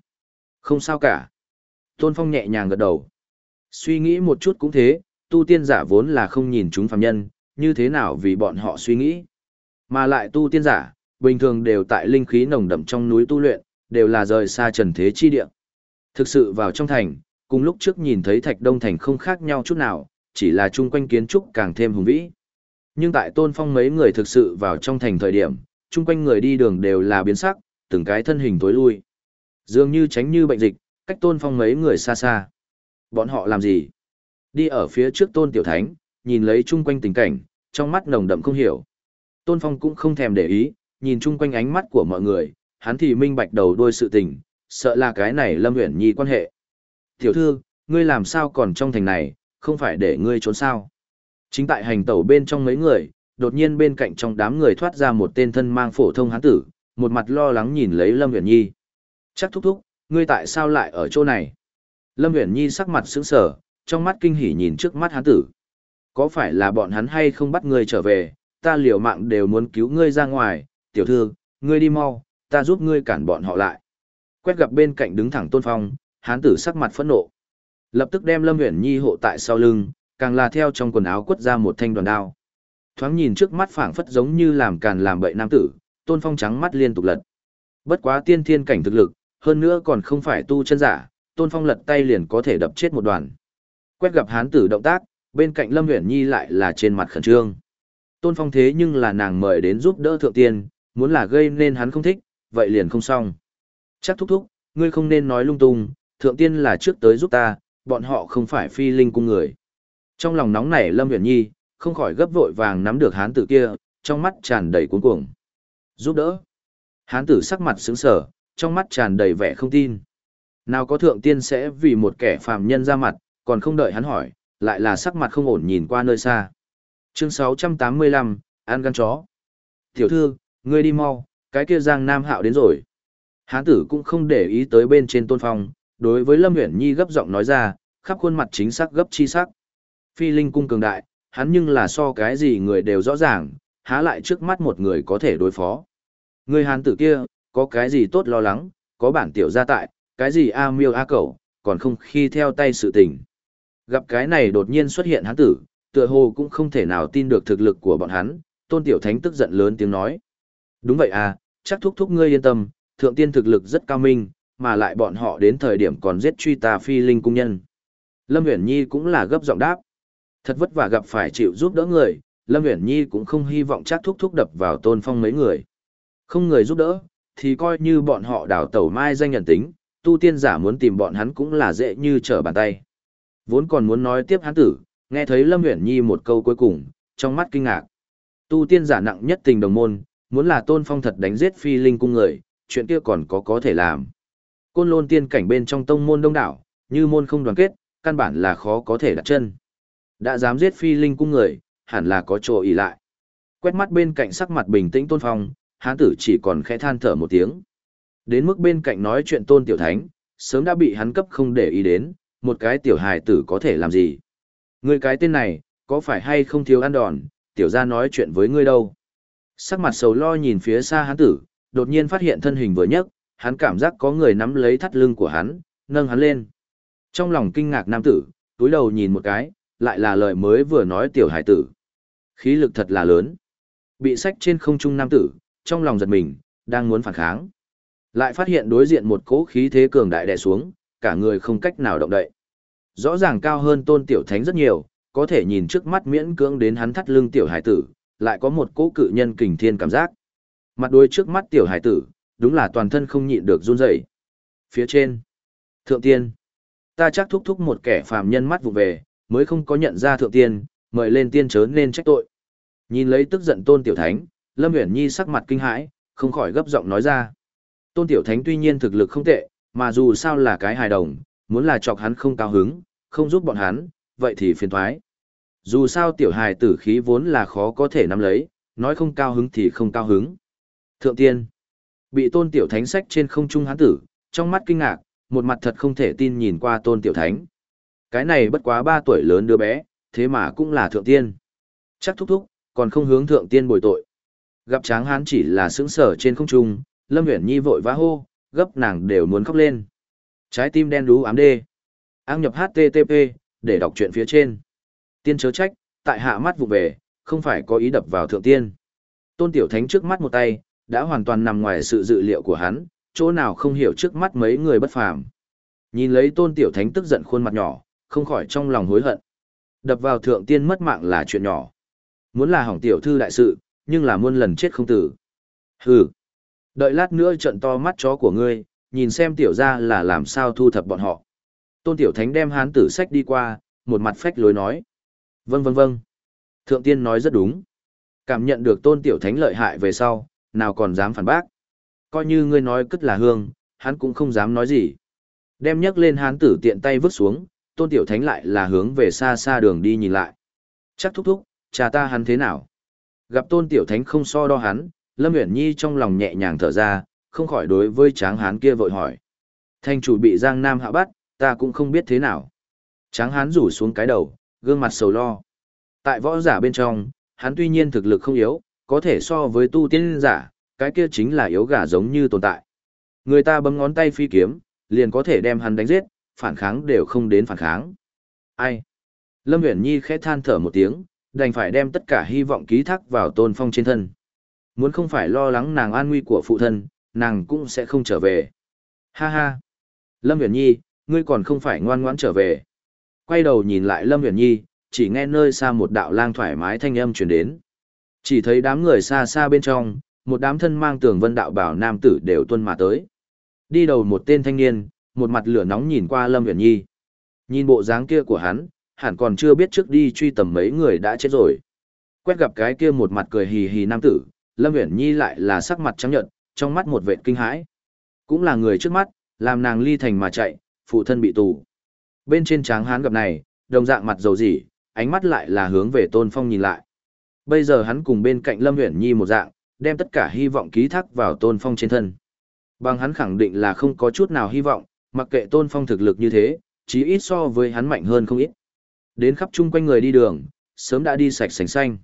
"Không sao cả." Tôn Phong nhẹ nhàng gật đầu. Suy nghĩ một chút cũng thế, tu tiên giả vốn là không nhìn chúng phàm nhân, như thế nào vì bọn họ suy nghĩ. Mà lại tu tiên giả, bình thường đều tại linh khí nồng đậm trong núi tu luyện, đều là rời xa trần thế chi địa. Thực sự vào trong thành, cùng lúc trước nhìn thấy thạch đông thành không khác nhau chút nào, chỉ là chung quanh kiến trúc càng thêm hùng vĩ. Nhưng tại tôn phong mấy người thực sự vào trong thành thời điểm, chung quanh người đi đường đều là biến sắc, từng cái thân hình tối lui. Dường như tránh như bệnh dịch, cách tôn phong mấy người xa xa. Bọn họ làm gì? Đi ở phía trước tôn tiểu thánh, nhìn lấy chung quanh tình cảnh, trong mắt nồng đậm không hiểu. Tôn phong cũng không thèm để ý, nhìn chung quanh ánh mắt của mọi người, hắn thì minh bạch đầu đuôi sự tình, sợ là cái này Lâm Uyển Nhi quan hệ. Tiểu thư, ngươi làm sao còn trong thành này, không phải để ngươi trốn sao? Chính tại hành tẩu bên trong mấy người, đột nhiên bên cạnh trong đám người thoát ra một tên thân mang phổ thông hán tử, một mặt lo lắng nhìn lấy Lâm Uyển Nhi. Chắc thúc thúc, ngươi tại sao lại ở chỗ này? Lâm Uyển Nhi sắc mặt sững sờ, trong mắt kinh hỉ nhìn trước mắt hán tử. Có phải là bọn hắn hay không bắt ngươi trở về, ta liều mạng đều muốn cứu ngươi ra ngoài, tiểu thư, ngươi đi mau, ta giúp ngươi cản bọn họ lại. Quét gặp bên cạnh đứng thẳng Tôn Phong, hán tử sắc mặt phẫn nộ. Lập tức đem Lâm Uyển Nhi hộ tại sau lưng, càng là theo trong quần áo quất ra một thanh đoàn đao. Thoáng nhìn trước mắt phảng phất giống như làm càn làm bậy nam tử, Tôn Phong trắng mắt liên tục lật. Bất quá tiên thiên cảnh thực lực, hơn nữa còn không phải tu chân giả, Tôn Phong lật tay liền có thể đập chết một đoàn. Quét gặp hán tử động tác, bên cạnh Lâm Uyển Nhi lại là trên mặt khẩn trương. Tôn Phong thế nhưng là nàng mời đến giúp đỡ thượng tiên, muốn là gây nên hắn không thích, vậy liền không xong. Chắc thúc thúc, ngươi không nên nói lung tung, thượng tiên là trước tới giúp ta, bọn họ không phải phi linh cung người. Trong lòng nóng nảy Lâm Uyển Nhi, không khỏi gấp vội vàng nắm được hán tử kia, trong mắt tràn đầy cuốn cuồng. Giúp đỡ. Hán tử sắc mặt sững sờ, trong mắt tràn đầy vẻ không tin. Nào có thượng tiên sẽ vì một kẻ phàm nhân ra mặt, còn không đợi hắn hỏi, lại là sắc mặt không ổn nhìn qua nơi xa. Chương 685, An gan chó. Tiểu thư, ngươi đi mau, cái kia Giang Nam Hạo đến rồi. Hán tử cũng không để ý tới bên trên tôn phong, đối với Lâm Uyển Nhi gấp giọng nói ra, khắp khuôn mặt chính xác gấp chi sắc. Phi linh cung cường đại, hắn nhưng là so cái gì người đều rõ ràng, há lại trước mắt một người có thể đối phó. Người hán tử kia, có cái gì tốt lo lắng, có bản tiểu gia tại, cái gì a miêu a cẩu, còn không khi theo tay sự tình. Gặp cái này đột nhiên xuất hiện hán tử, tựa hồ cũng không thể nào tin được thực lực của bọn hắn, tôn tiểu thánh tức giận lớn tiếng nói. Đúng vậy à, chắc thúc thúc ngươi yên tâm, thượng tiên thực lực rất cao minh, mà lại bọn họ đến thời điểm còn giết truy tà phi linh cung nhân. Lâm Uyển Nhi cũng là gấp giọng đáp. Thật vất vả gặp phải chịu giúp đỡ người, Lâm Uyển Nhi cũng không hy vọng chắc thúc thúc đập vào tôn phong mấy người. Không người giúp đỡ, thì coi như bọn họ đào tẩu mai danh nhận tính, tu tiên giả muốn tìm bọn hắn cũng là dễ như trở bàn tay. Vốn còn muốn nói tiếp hắn tử, nghe thấy Lâm Uyển Nhi một câu cuối cùng, trong mắt kinh ngạc. Tu tiên giả nặng nhất tình đồng môn, muốn là tôn phong thật đánh giết phi linh cung người, chuyện kia còn có có thể làm. Côn lôn tiên cảnh bên trong tông môn đông đảo, như môn không đoàn kết, căn bản là khó có thể đặt chân. Đã dám giết phi linh cung người, hẳn là có chỗ ý lại. Quét mắt bên cạnh sắc mặt bình tĩnh tôn phong, hán tử chỉ còn khẽ than thở một tiếng. Đến mức bên cạnh nói chuyện tôn tiểu thánh, sớm đã bị hắn cấp không để ý đến, một cái tiểu hài tử có thể làm gì. Người cái tên này, có phải hay không thiếu ăn đòn, tiểu ra nói chuyện với ngươi đâu. Sắc mặt sầu lo nhìn phía xa hán tử, đột nhiên phát hiện thân hình vừa nhấc, hắn cảm giác có người nắm lấy thắt lưng của hắn, nâng hắn lên. Trong lòng kinh ngạc nam tử, túi đầu nhìn một cái, lại là lời mới vừa nói tiểu hải tử. Khí lực thật là lớn. Bị sách trên không trung nam tử, trong lòng giật mình, đang muốn phản kháng. Lại phát hiện đối diện một cỗ khí thế cường đại đè xuống, cả người không cách nào động đậy. Rõ ràng cao hơn tôn tiểu thánh rất nhiều, có thể nhìn trước mắt miễn cưỡng đến hắn thắt lưng tiểu hải tử, lại có một cỗ cự nhân kình thiên cảm giác. Mặt đuôi trước mắt tiểu hải tử, đúng là toàn thân không nhịn được run rẩy. Phía trên, thượng tiên, ta chắc thúc thúc một kẻ phàm nhân mắt vụ về, mới không có nhận ra thượng tiên, mời lên tiên chớ nên trách tội. Nhìn lấy tức giận tôn tiểu thánh, Lâm Uyển Nhi sắc mặt kinh hãi, không khỏi gấp giọng nói ra. Tôn tiểu thánh tuy nhiên thực lực không tệ, mà dù sao là cái hài đồng, muốn là chọc hắn không cao hứng, không giúp bọn hắn, vậy thì phiền thoái. Dù sao tiểu hài tử khí vốn là khó có thể nắm lấy, nói không cao hứng thì không cao hứng. Thượng tiên, bị tôn tiểu thánh sách trên không trung hán tử, trong mắt kinh ngạc, một mặt thật không thể tin nhìn qua tôn tiểu thánh. Cái này bất quá ba tuổi lớn đứa bé, thế mà cũng là thượng tiên. Chắc thúc thúc, còn không hướng thượng tiên bồi tội. Gặp tráng hán chỉ là sững sở trên không trung, Lâm Uyển Nhi vội vã hô, gấp nàng đều muốn khóc lên. Trái tim đen đú ám đê. Áng nhập HTTP, để đọc truyện phía trên. Tiên chớ trách, tại hạ mắt vụ về, không phải có ý đập vào thượng tiên. Tôn Tiểu Thánh trước mắt một tay, đã hoàn toàn nằm ngoài sự dự liệu của hắn, chỗ nào không hiểu trước mắt mấy người bất phàm. Nhìn lấy Tôn Tiểu Thánh tức giận khuôn mặt nhỏ, không khỏi trong lòng hối hận. Đập vào thượng tiên mất mạng là chuyện nhỏ. Muốn là hỏng tiểu thư đại sự, nhưng là muôn lần chết không tử. Hừ. Đợi lát nữa trận to mắt chó của ngươi, nhìn xem tiểu ra là làm sao thu thập bọn họ. Tôn tiểu thánh đem hán tử sách đi qua, một mặt phách lối nói. Vâng vâng vâng. Thượng tiên nói rất đúng. Cảm nhận được tôn tiểu thánh lợi hại về sau, nào còn dám phản bác. Coi như ngươi nói cất là hương, hắn cũng không dám nói gì. Đem nhấc lên hán tử tiện tay vứt xuống, tôn tiểu thánh lại là hướng về xa xa đường đi nhìn lại. Chắc thúc thúc, cha ta hắn thế nào? Gặp tôn tiểu thánh không so đo hắn, Lâm Uyển Nhi trong lòng nhẹ nhàng thở ra, không khỏi đối với tráng hán kia vội hỏi. Thanh chủ bị Giang Nam hạ bắt, ta cũng không biết thế nào. Tráng hán rủ xuống cái đầu, gương mặt sầu lo. Tại võ giả bên trong, hắn tuy nhiên thực lực không yếu, có thể so với tu tiên giả, cái kia chính là yếu gà giống như tồn tại. Người ta bấm ngón tay phi kiếm, liền có thể đem hắn đánh giết, phản kháng đều không đến phản kháng. Ai? Lâm Uyển Nhi khẽ than thở một tiếng, đành phải đem tất cả hy vọng ký thác vào Tôn Phong trên thân. Muốn không phải lo lắng nàng an nguy của phụ thân, nàng cũng sẽ không trở về. Ha ha! Lâm Uyển Nhi, ngươi còn không phải ngoan ngoãn trở về. Quay đầu nhìn lại Lâm Uyển Nhi, chỉ nghe nơi xa một đạo lang thoải mái thanh âm truyền đến. Chỉ thấy đám người xa xa bên trong, một đám thân mang tường vân đạo bảo nam tử đều tuân mà tới. Đi đầu một tên thanh niên, một mặt lửa nóng nhìn qua Lâm Uyển Nhi. Nhìn bộ dáng kia của hắn, hẳn còn chưa biết trước đi truy tầm mấy người đã chết rồi. Quét gặp cái kia một mặt cười hì hì nam tử, Lâm Uyển Nhi lại là sắc mặt trắng nhợt, trong mắt một vệt kinh hãi. Cũng là người trước mắt, làm nàng ly thành mà chạy, phụ thân bị tù. Bên trên tráng hán gặp này, đồng dạng mặt dầu dỉ, ánh mắt lại là hướng về Tôn Phong nhìn lại. Bây giờ hắn cùng bên cạnh Lâm Uyển Nhi một dạng, đem tất cả hy vọng ký thác vào Tôn Phong trên thân. Bằng hắn khẳng định là không có chút nào hy vọng, mặc kệ Tôn Phong thực lực như thế, chí ít so với hắn mạnh hơn không ít. Đến khắp chung quanh người đi đường, sớm đã đi sạch sành xanh.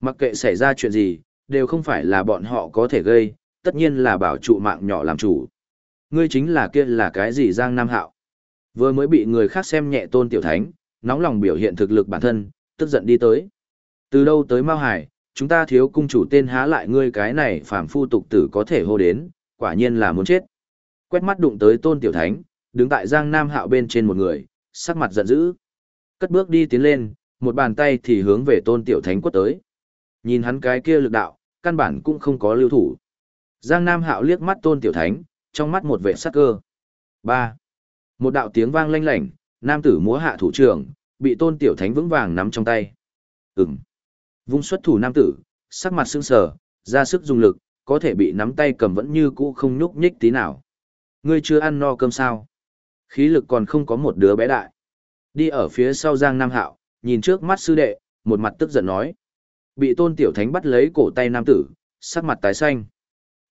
Mặc kệ xảy ra chuyện gì, đều không phải là bọn họ có thể gây, tất nhiên là bảo trụ mạng nhỏ làm chủ. Ngươi chính là kia là cái gì Giang Nam Hạo? Vừa mới bị người khác xem nhẹ Tôn Tiểu Thánh, nóng lòng biểu hiện thực lực bản thân, tức giận đi tới. Từ đâu tới Mao Hải, chúng ta thiếu cung chủ tên há lại ngươi cái này phàm phu tục tử có thể hô đến, quả nhiên là muốn chết. Quét mắt đụng tới Tôn Tiểu Thánh, đứng tại Giang Nam Hạo bên trên một người, sắc mặt giận dữ. Cất bước đi tiến lên, một bàn tay thì hướng về Tôn Tiểu Thánh quất tới. Nhìn hắn cái kia lực đạo, căn bản cũng không có lưu thủ. Giang Nam Hạo liếc mắt Tôn Tiểu Thánh, trong mắt một vệ sắc cơ. 3. Một đạo tiếng vang lanh lảnh, nam tử múa hạ thủ trưởng, bị Tôn Tiểu Thánh vững vàng nắm trong tay. Ừm. Vung xuất thủ nam tử, sắc mặt sững sờ, ra sức dùng lực, có thể bị nắm tay cầm vẫn như cũ không nhúc nhích tí nào. Ngươi chưa ăn no cơm sao? Khí lực còn không có một đứa bé đại. Đi ở phía sau Giang Nam Hạo, nhìn trước mắt sư đệ, một mặt tức giận nói. Bị tôn tiểu thánh bắt lấy cổ tay nam tử, sắc mặt tái xanh.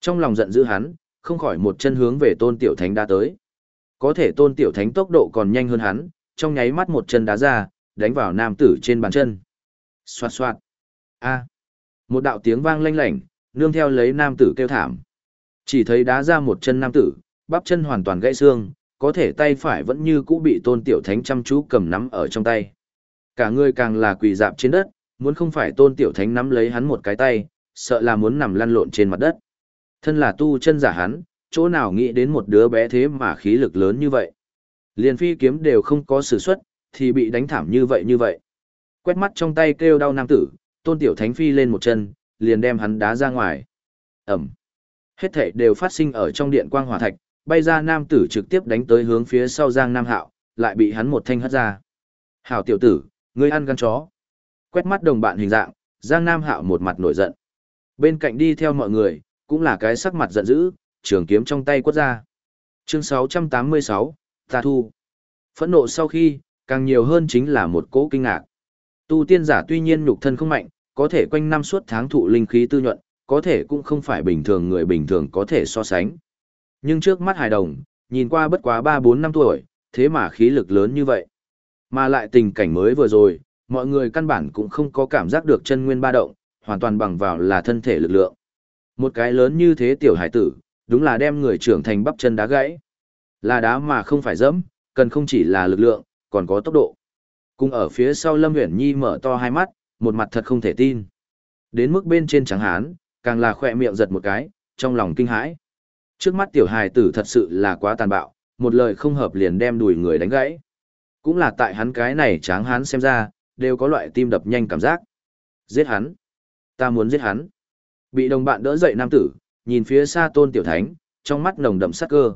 Trong lòng giận dữ hắn, không khỏi một chân hướng về tôn tiểu thánh đã tới. Có thể tôn tiểu thánh tốc độ còn nhanh hơn hắn, trong nháy mắt một chân đá ra, đánh vào nam tử trên bàn chân. Xoạt xoạt. A. Một đạo tiếng vang lanh lảnh, nương theo lấy nam tử kêu thảm. Chỉ thấy đá ra một chân nam tử, bắp chân hoàn toàn gãy xương, có thể tay phải vẫn như cũ bị tôn tiểu thánh chăm chú cầm nắm ở trong tay. Cả người càng là quỳ dạp trên đất, muốn không phải tôn tiểu thánh nắm lấy hắn một cái tay, sợ là muốn nằm lăn lộn trên mặt đất. Thân là tu chân giả hắn, chỗ nào nghĩ đến một đứa bé thế mà khí lực lớn như vậy. Liền phi kiếm đều không có sử xuất, thì bị đánh thảm như vậy như vậy. Quét mắt trong tay kêu đau nam tử, tôn tiểu thánh phi lên một chân, liền đem hắn đá ra ngoài. Ẩm. Hết thảy đều phát sinh ở trong điện quang hỏa thạch, bay ra nam tử trực tiếp đánh tới hướng phía sau Giang Nam Hạo, lại bị hắn một thanh hất ra. Hảo tiểu tử, ngươi ăn gan chó. Quét mắt đồng bạn hình dạng, Giang Nam Hạo một mặt nổi giận. Bên cạnh đi theo mọi người, cũng là cái sắc mặt giận dữ, trường kiếm trong tay quất ra. Chương 686, Ta Thu. Phẫn nộ sau khi, càng nhiều hơn chính là một cỗ kinh ngạc. Tu tiên giả tuy nhiên nhục thân không mạnh, có thể quanh năm suốt tháng thụ linh khí tư nhuận, có thể cũng không phải bình thường người bình thường có thể so sánh. Nhưng trước mắt hài đồng, nhìn qua bất quá 3-4 năm tuổi, thế mà khí lực lớn như vậy. Mà lại tình cảnh mới vừa rồi, mọi người căn bản cũng không có cảm giác được chân nguyên ba động, hoàn toàn bằng vào là thân thể lực lượng. Một cái lớn như thế tiểu hải tử, đúng là đem người trưởng thành bắp chân đá gãy. Là đá mà không phải dẫm, cần không chỉ là lực lượng, còn có tốc độ. Cùng ở phía sau Lâm Uyển Nhi mở to hai mắt, một mặt thật không thể tin. Đến mức bên trên trắng hán, càng là khỏe miệng giật một cái, trong lòng kinh hãi. Trước mắt tiểu hài tử thật sự là quá tàn bạo, một lời không hợp liền đem đùi người đánh gãy. Cũng là tại hắn cái này tráng hán xem ra, đều có loại tim đập nhanh cảm giác. Giết hắn. Ta muốn giết hắn. Bị đồng bạn đỡ dậy nam tử, nhìn phía xa tôn tiểu thánh, trong mắt nồng đậm sắc cơ.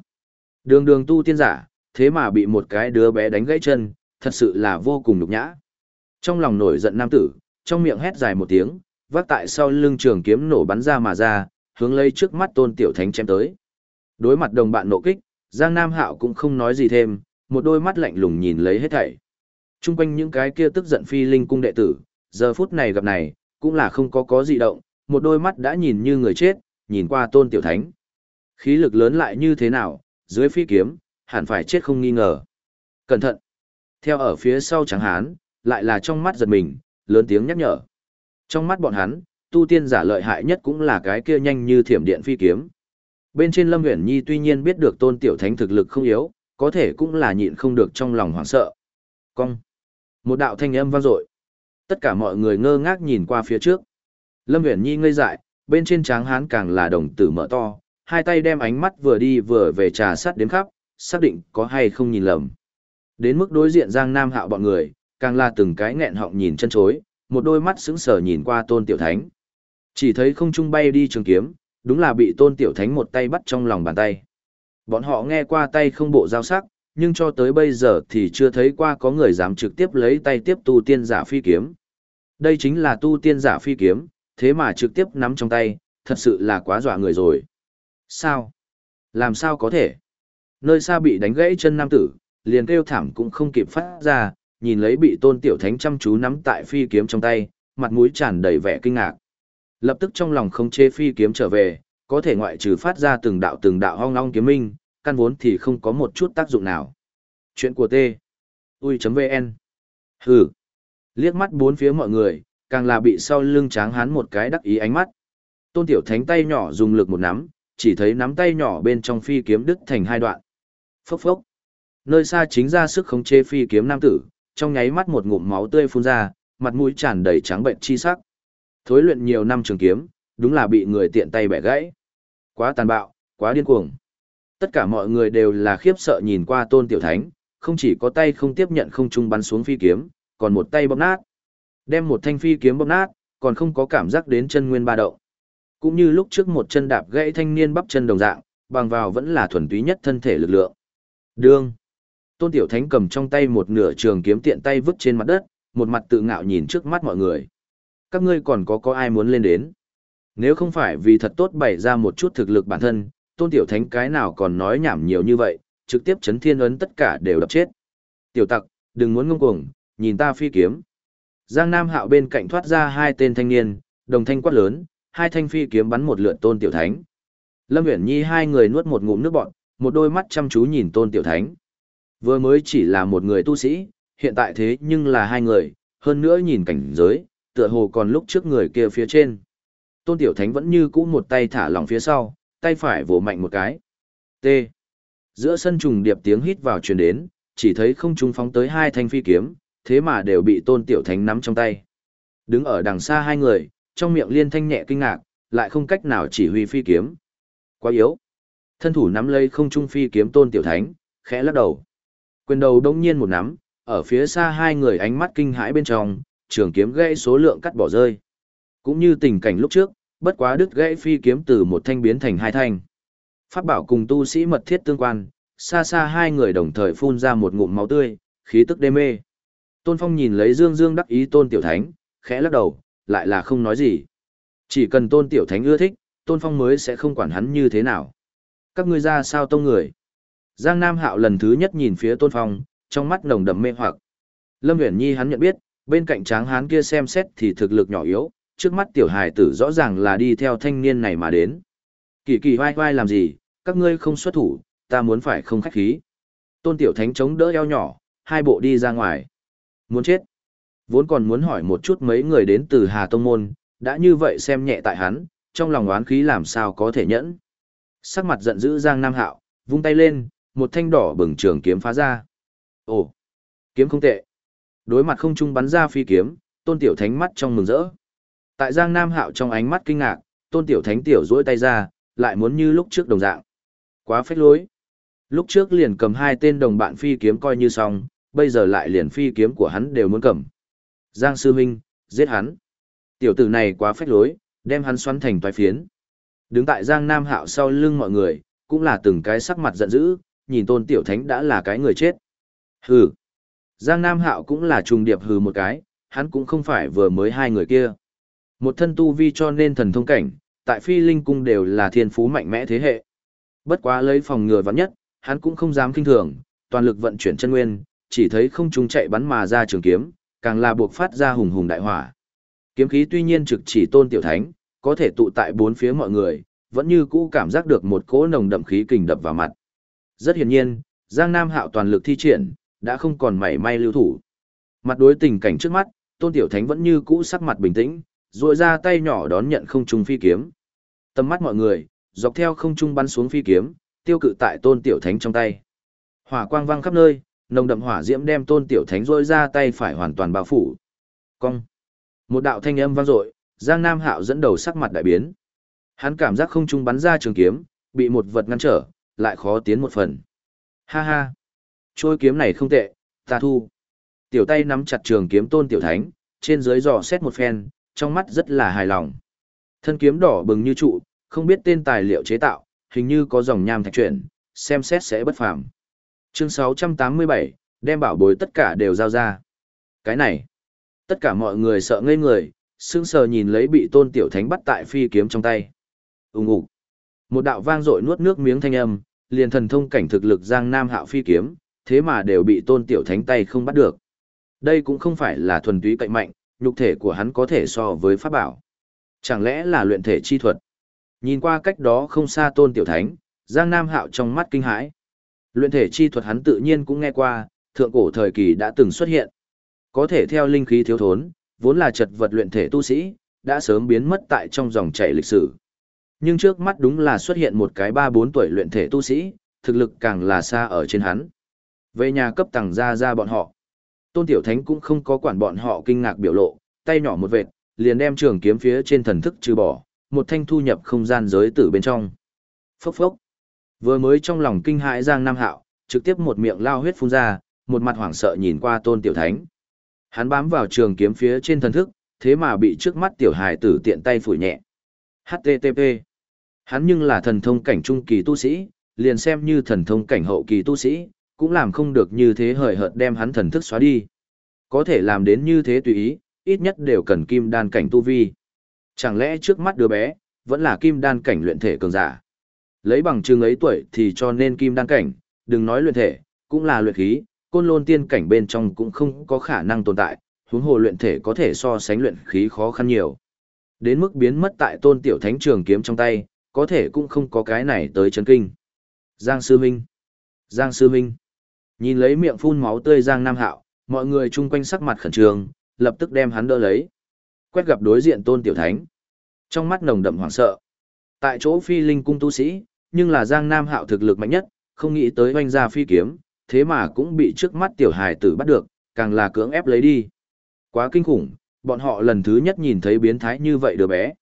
Đường đường tu tiên giả, thế mà bị một cái đứa bé đánh gãy chân, thật sự là vô cùng nhục nhã. Trong lòng nổi giận nam tử, trong miệng hét dài một tiếng, vác tại sau lưng trường kiếm nổ bắn ra mà ra, hướng lấy trước mắt tôn tiểu thánh chém tới. Đối mặt đồng bạn nộ kích, Giang Nam Hạo cũng không nói gì thêm, một đôi mắt lạnh lùng nhìn lấy hết thảy. Trung quanh những cái kia tức giận phi linh cung đệ tử, giờ phút này gặp này, cũng là không có có gì động, một đôi mắt đã nhìn như người chết, nhìn qua tôn tiểu thánh. Khí lực lớn lại như thế nào, dưới phi kiếm, hẳn phải chết không nghi ngờ. Cẩn thận! Theo ở phía sau trắng hán, lại là trong mắt giật mình, lớn tiếng nhắc nhở. Trong mắt bọn hắn, tu tiên giả lợi hại nhất cũng là cái kia nhanh như thiểm điện phi kiếm. Bên trên Lâm Uyển Nhi tuy nhiên biết được Tôn Tiểu Thánh thực lực không yếu, có thể cũng là nhịn không được trong lòng hoảng sợ. Cong. Một đạo thanh âm vang dội. Tất cả mọi người ngơ ngác nhìn qua phía trước. Lâm Uyển Nhi ngây dại, bên trên tráng hán càng là đồng tử mở to, hai tay đem ánh mắt vừa đi vừa về trà sát đến khắp, xác định có hay không nhìn lầm. Đến mức đối diện Giang Nam Hạo bọn người, càng là từng cái nghẹn họng nhìn chân chối, một đôi mắt sững sờ nhìn qua Tôn Tiểu Thánh. Chỉ thấy không trung bay đi trường kiếm, đúng là bị Tôn Tiểu Thánh một tay bắt trong lòng bàn tay. Bọn họ nghe qua tay không bộ giao sắc, nhưng cho tới bây giờ thì chưa thấy qua có người dám trực tiếp lấy tay tiếp tu tiên giả phi kiếm. Đây chính là tu tiên giả phi kiếm, thế mà trực tiếp nắm trong tay, thật sự là quá dọa người rồi. Sao? Làm sao có thể? Nơi xa bị đánh gãy chân nam tử, liền kêu thảm cũng không kịp phát ra, nhìn lấy bị tôn tiểu thánh chăm chú nắm tại phi kiếm trong tay, mặt mũi tràn đầy vẻ kinh ngạc. Lập tức trong lòng không chê phi kiếm trở về, có thể ngoại trừ phát ra từng đạo từng đạo hoang long kiếm minh, căn vốn thì không có một chút tác dụng nào. Chuyện của T. Ui.vn Hừ. Liếc mắt bốn phía mọi người, càng là bị sau lưng tráng hán một cái đắc ý ánh mắt. Tôn tiểu thánh tay nhỏ dùng lực một nắm, chỉ thấy nắm tay nhỏ bên trong phi kiếm đứt thành hai đoạn. Phốc phốc. Nơi xa chính ra sức khống chế phi kiếm nam tử, trong nháy mắt một ngụm máu tươi phun ra, mặt mũi tràn đầy trắng bệnh chi sắc. Thối luyện nhiều năm trường kiếm, đúng là bị người tiện tay bẻ gãy. Quá tàn bạo, quá điên cuồng. Tất cả mọi người đều là khiếp sợ nhìn qua tôn tiểu thánh, không chỉ có tay không tiếp nhận không trung bắn xuống phi kiếm, còn một tay bóp nát. Đem một thanh phi kiếm bóp nát, còn không có cảm giác đến chân nguyên ba động. Cũng như lúc trước một chân đạp gãy thanh niên bắp chân đồng dạng, bằng vào vẫn là thuần túy nhất thân thể lực lượng. Đương. Tôn Tiểu Thánh cầm trong tay một nửa trường kiếm tiện tay vứt trên mặt đất, một mặt tự ngạo nhìn trước mắt mọi người. Các ngươi còn có có ai muốn lên đến? Nếu không phải vì thật tốt bày ra một chút thực lực bản thân, Tôn Tiểu Thánh cái nào còn nói nhảm nhiều như vậy, trực tiếp chấn thiên ấn tất cả đều đập chết. Tiểu tặc, đừng muốn ngông cuồng, nhìn ta phi kiếm. Giang Nam Hạo bên cạnh thoát ra hai tên thanh niên, đồng thanh quát lớn, hai thanh phi kiếm bắn một lượt Tôn Tiểu Thánh. Lâm Uyển Nhi hai người nuốt một ngụm nước bọt, một đôi mắt chăm chú nhìn Tôn Tiểu Thánh. Vừa mới chỉ là một người tu sĩ, hiện tại thế nhưng là hai người, hơn nữa nhìn cảnh giới, tựa hồ còn lúc trước người kia phía trên. Tôn Tiểu Thánh vẫn như cũ một tay thả lỏng phía sau, tay phải vỗ mạnh một cái. T. Giữa sân trùng điệp tiếng hít vào truyền đến, chỉ thấy không trung phóng tới hai thanh phi kiếm, thế mà đều bị Tôn Tiểu Thánh nắm trong tay. Đứng ở đằng xa hai người, trong miệng liên thanh nhẹ kinh ngạc, lại không cách nào chỉ huy phi kiếm. Quá yếu. Thân thủ nắm lấy không trung phi kiếm Tôn Tiểu Thánh, khẽ lắc đầu. Quyền đầu đông nhiên một nắm, ở phía xa hai người ánh mắt kinh hãi bên trong, trường kiếm gãy số lượng cắt bỏ rơi. Cũng như tình cảnh lúc trước, bất quá đứt gãy phi kiếm từ một thanh biến thành hai thanh. Pháp bảo cùng tu sĩ mật thiết tương quan, xa xa hai người đồng thời phun ra một ngụm máu tươi, khí tức đê mê. Tôn Phong nhìn lấy Dương Dương đắc ý Tôn Tiểu Thánh, khẽ lắc đầu, lại là không nói gì. Chỉ cần Tôn Tiểu Thánh ưa thích, Tôn Phong mới sẽ không quản hắn như thế nào. Các ngươi ra sao tông người? Giang Nam Hạo lần thứ nhất nhìn phía Tôn Phong, trong mắt nồng đậm mê hoặc. Lâm Uyển Nhi hắn nhận biết, bên cạnh tráng hán kia xem xét thì thực lực nhỏ yếu, trước mắt tiểu hài tử rõ ràng là đi theo thanh niên này mà đến. Kỳ kỳ oai oai làm gì, các ngươi không xuất thủ, ta muốn phải không khách khí. Tôn Tiểu Thánh chống đỡ eo nhỏ, hai bộ đi ra ngoài. Muốn chết. Vốn còn muốn hỏi một chút mấy người đến từ Hà Tông Môn, đã như vậy xem nhẹ tại hắn, trong lòng oán khí làm sao có thể nhẫn. Sắc mặt giận dữ Giang Nam Hạo, vung tay lên, một thanh đỏ bừng trường kiếm phá ra. Ồ, kiếm không tệ. Đối mặt không trung bắn ra phi kiếm, tôn tiểu thánh mắt trong mừng rỡ. Tại Giang Nam Hạo trong ánh mắt kinh ngạc, tôn tiểu thánh tiểu duỗi tay ra, lại muốn như lúc trước đồng dạng. Quá phách lối. Lúc trước liền cầm hai tên đồng bạn phi kiếm coi như xong, bây giờ lại liền phi kiếm của hắn đều muốn cầm. Giang Sư Minh, giết hắn. Tiểu tử này quá phách lối, đem hắn xoắn thành toái phiến. Đứng tại Giang Nam Hạo sau lưng mọi người, cũng là từng cái sắc mặt giận dữ, nhìn tôn tiểu thánh đã là cái người chết. Hừ. Giang Nam Hạo cũng là trùng điệp hừ một cái, hắn cũng không phải vừa mới hai người kia. Một thân tu vi cho nên thần thông cảnh, tại phi linh cung đều là thiên phú mạnh mẽ thế hệ. Bất quá lấy phòng ngừa vắng nhất, hắn cũng không dám kinh thường, toàn lực vận chuyển chân nguyên, chỉ thấy không trung chạy bắn mà ra trường kiếm, càng là buộc phát ra hùng hùng đại hỏa. Kiếm khí tuy nhiên trực chỉ tôn tiểu thánh, có thể tụ tại bốn phía mọi người, vẫn như cũ cảm giác được một cỗ nồng đậm khí kình đập vào mặt. Rất hiển nhiên, Giang Nam Hạo toàn lực thi triển, đã không còn mảy may lưu thủ. Mặt đối tình cảnh trước mắt, Tôn Tiểu Thánh vẫn như cũ sắc mặt bình tĩnh, duỗi ra tay nhỏ đón nhận không trung phi kiếm. Tầm mắt mọi người, dọc theo không trung bắn xuống phi kiếm, tiêu cự tại Tôn Tiểu Thánh trong tay. Hỏa quang vang khắp nơi, nồng đậm hỏa diễm đem Tôn Tiểu Thánh duỗi ra tay phải hoàn toàn bao phủ. Cong. Một đạo thanh âm vang dội, Giang Nam Hạo dẫn đầu sắc mặt đại biến. Hắn cảm giác không trung bắn ra trường kiếm, bị một vật ngăn trở, lại khó tiến một phần. Ha ha. Trôi kiếm này không tệ, ta thu. Tiểu tay nắm chặt trường kiếm tôn tiểu thánh, trên dưới dò xét một phen, trong mắt rất là hài lòng. Thân kiếm đỏ bừng như trụ, không biết tên tài liệu chế tạo, hình như có dòng nham thạch chuyển, xem xét sẽ bất phàm. Chương 687, đem bảo bối tất cả đều giao ra. Cái này, tất cả mọi người sợ ngây người, sững sờ nhìn lấy bị tôn tiểu thánh bắt tại phi kiếm trong tay. Ùng ục. Một đạo vang dội nuốt nước miếng thanh âm, liền thần thông cảnh thực lực Giang Nam Hạo phi kiếm, thế mà đều bị tôn tiểu thánh tay không bắt được. Đây cũng không phải là thuần túy cạnh mạnh, nhục thể của hắn có thể so với pháp bảo. Chẳng lẽ là luyện thể chi thuật? Nhìn qua cách đó không xa tôn tiểu thánh, Giang Nam Hạo trong mắt kinh hãi. Luyện thể chi thuật hắn tự nhiên cũng nghe qua, thượng cổ thời kỳ đã từng xuất hiện. Có thể theo linh khí thiếu thốn, vốn là chật vật luyện thể tu sĩ, đã sớm biến mất tại trong dòng chảy lịch sử. Nhưng trước mắt đúng là xuất hiện một cái ba bốn tuổi luyện thể tu sĩ, thực lực càng là xa ở trên hắn. Về nhà cấp tầng ra ra bọn họ. Tôn Tiểu Thánh cũng không có quản bọn họ kinh ngạc biểu lộ, tay nhỏ một vệt, liền đem trường kiếm phía trên thần thức trừ bỏ, một thanh thu nhập không gian giới tử bên trong. Phốc phốc. Vừa mới trong lòng kinh hãi Giang Nam Hạo, trực tiếp một miệng lao huyết phun ra, một mặt hoảng sợ nhìn qua Tôn Tiểu Thánh. Hắn bám vào trường kiếm phía trên thần thức, thế mà bị trước mắt tiểu hài tử tiện tay phủi nhẹ. HTTP. Hắn nhưng là thần thông cảnh trung kỳ tu sĩ, liền xem như thần thông cảnh hậu kỳ tu sĩ, cũng làm không được như thế hời hợt đem hắn thần thức xóa đi. Có thể làm đến như thế tùy ý, ít nhất đều cần kim đan cảnh tu vi. Chẳng lẽ trước mắt đứa bé, vẫn là kim đan cảnh luyện thể cường giả. Lấy bằng chứng ấy tuổi thì cho nên kim đan cảnh, đừng nói luyện thể, cũng là luyện khí, côn lôn tiên cảnh bên trong cũng không có khả năng tồn tại, huống hồ luyện thể có thể so sánh luyện khí khó khăn nhiều. Đến mức biến mất tại tôn tiểu thánh trường kiếm trong tay, có thể cũng không có cái này tới chấn kinh. Giang Sư Minh Giang Sư Minh Nhìn lấy miệng phun máu tươi Giang Nam Hạo, mọi người chung quanh sắc mặt khẩn trương, lập tức đem hắn đỡ lấy. Quét gặp đối diện tôn tiểu thánh. Trong mắt nồng đậm hoảng sợ. Tại chỗ phi linh cung tu sĩ, nhưng là Giang Nam Hạo thực lực mạnh nhất, không nghĩ tới oanh ra phi kiếm, thế mà cũng bị trước mắt tiểu hải tử bắt được, càng là cưỡng ép lấy đi. Quá kinh khủng, bọn họ lần thứ nhất nhìn thấy biến thái như vậy đứa bé.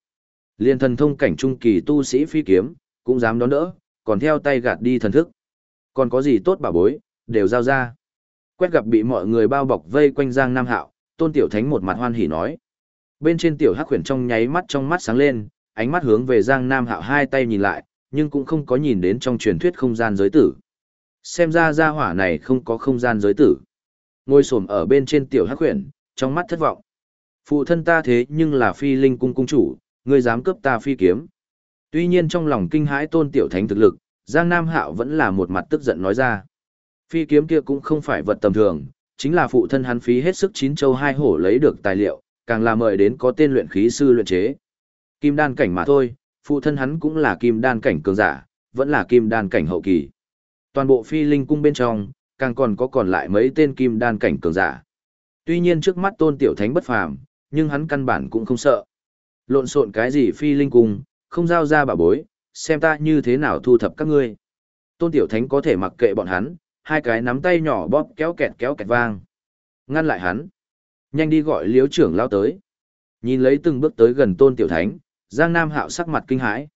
Liên thần thông cảnh trung kỳ tu sĩ phi kiếm, cũng dám đón đỡ, còn theo tay gạt đi thần thức. Còn có gì tốt bảo bối, đều giao ra. Quét gặp bị mọi người bao bọc vây quanh Giang Nam Hạo, Tôn Tiểu Thánh một mặt hoan hỉ nói. Bên trên tiểu hắc huyền trong nháy mắt trong mắt sáng lên, ánh mắt hướng về Giang Nam Hạo hai tay nhìn lại, nhưng cũng không có nhìn đến trong truyền thuyết không gian giới tử. Xem ra gia hỏa này không có không gian giới tử. Ngồi xổm ở bên trên tiểu hắc huyền, trong mắt thất vọng. Phụ thân ta thế nhưng là phi linh cung cung chủ, ngươi dám cướp ta phi kiếm. Tuy nhiên trong lòng kinh hãi tôn tiểu thánh thực lực, Giang Nam Hạo vẫn là một mặt tức giận nói ra. Phi kiếm kia cũng không phải vật tầm thường, chính là phụ thân hắn phí hết sức chín châu hai hổ lấy được tài liệu, càng là mời đến có tên luyện khí sư luyện chế. Kim đan cảnh mà thôi, phụ thân hắn cũng là kim đan cảnh cường giả, vẫn là kim đan cảnh hậu kỳ. Toàn bộ phi linh cung bên trong, càng còn có còn lại mấy tên kim đan cảnh cường giả. Tuy nhiên trước mắt tôn tiểu thánh bất phàm, nhưng hắn căn bản cũng không sợ. Lộn xộn cái gì phi linh cung, không giao ra bà bối, xem ta như thế nào thu thập các ngươi. Tôn tiểu thánh có thể mặc kệ bọn hắn, hai cái nắm tay nhỏ bóp kéo kẹt kéo kẹt vang. Ngăn lại hắn. Nhanh đi gọi liếu trưởng lao tới. Nhìn lấy từng bước tới gần tôn tiểu thánh, Giang Nam hạo sắc mặt kinh hãi.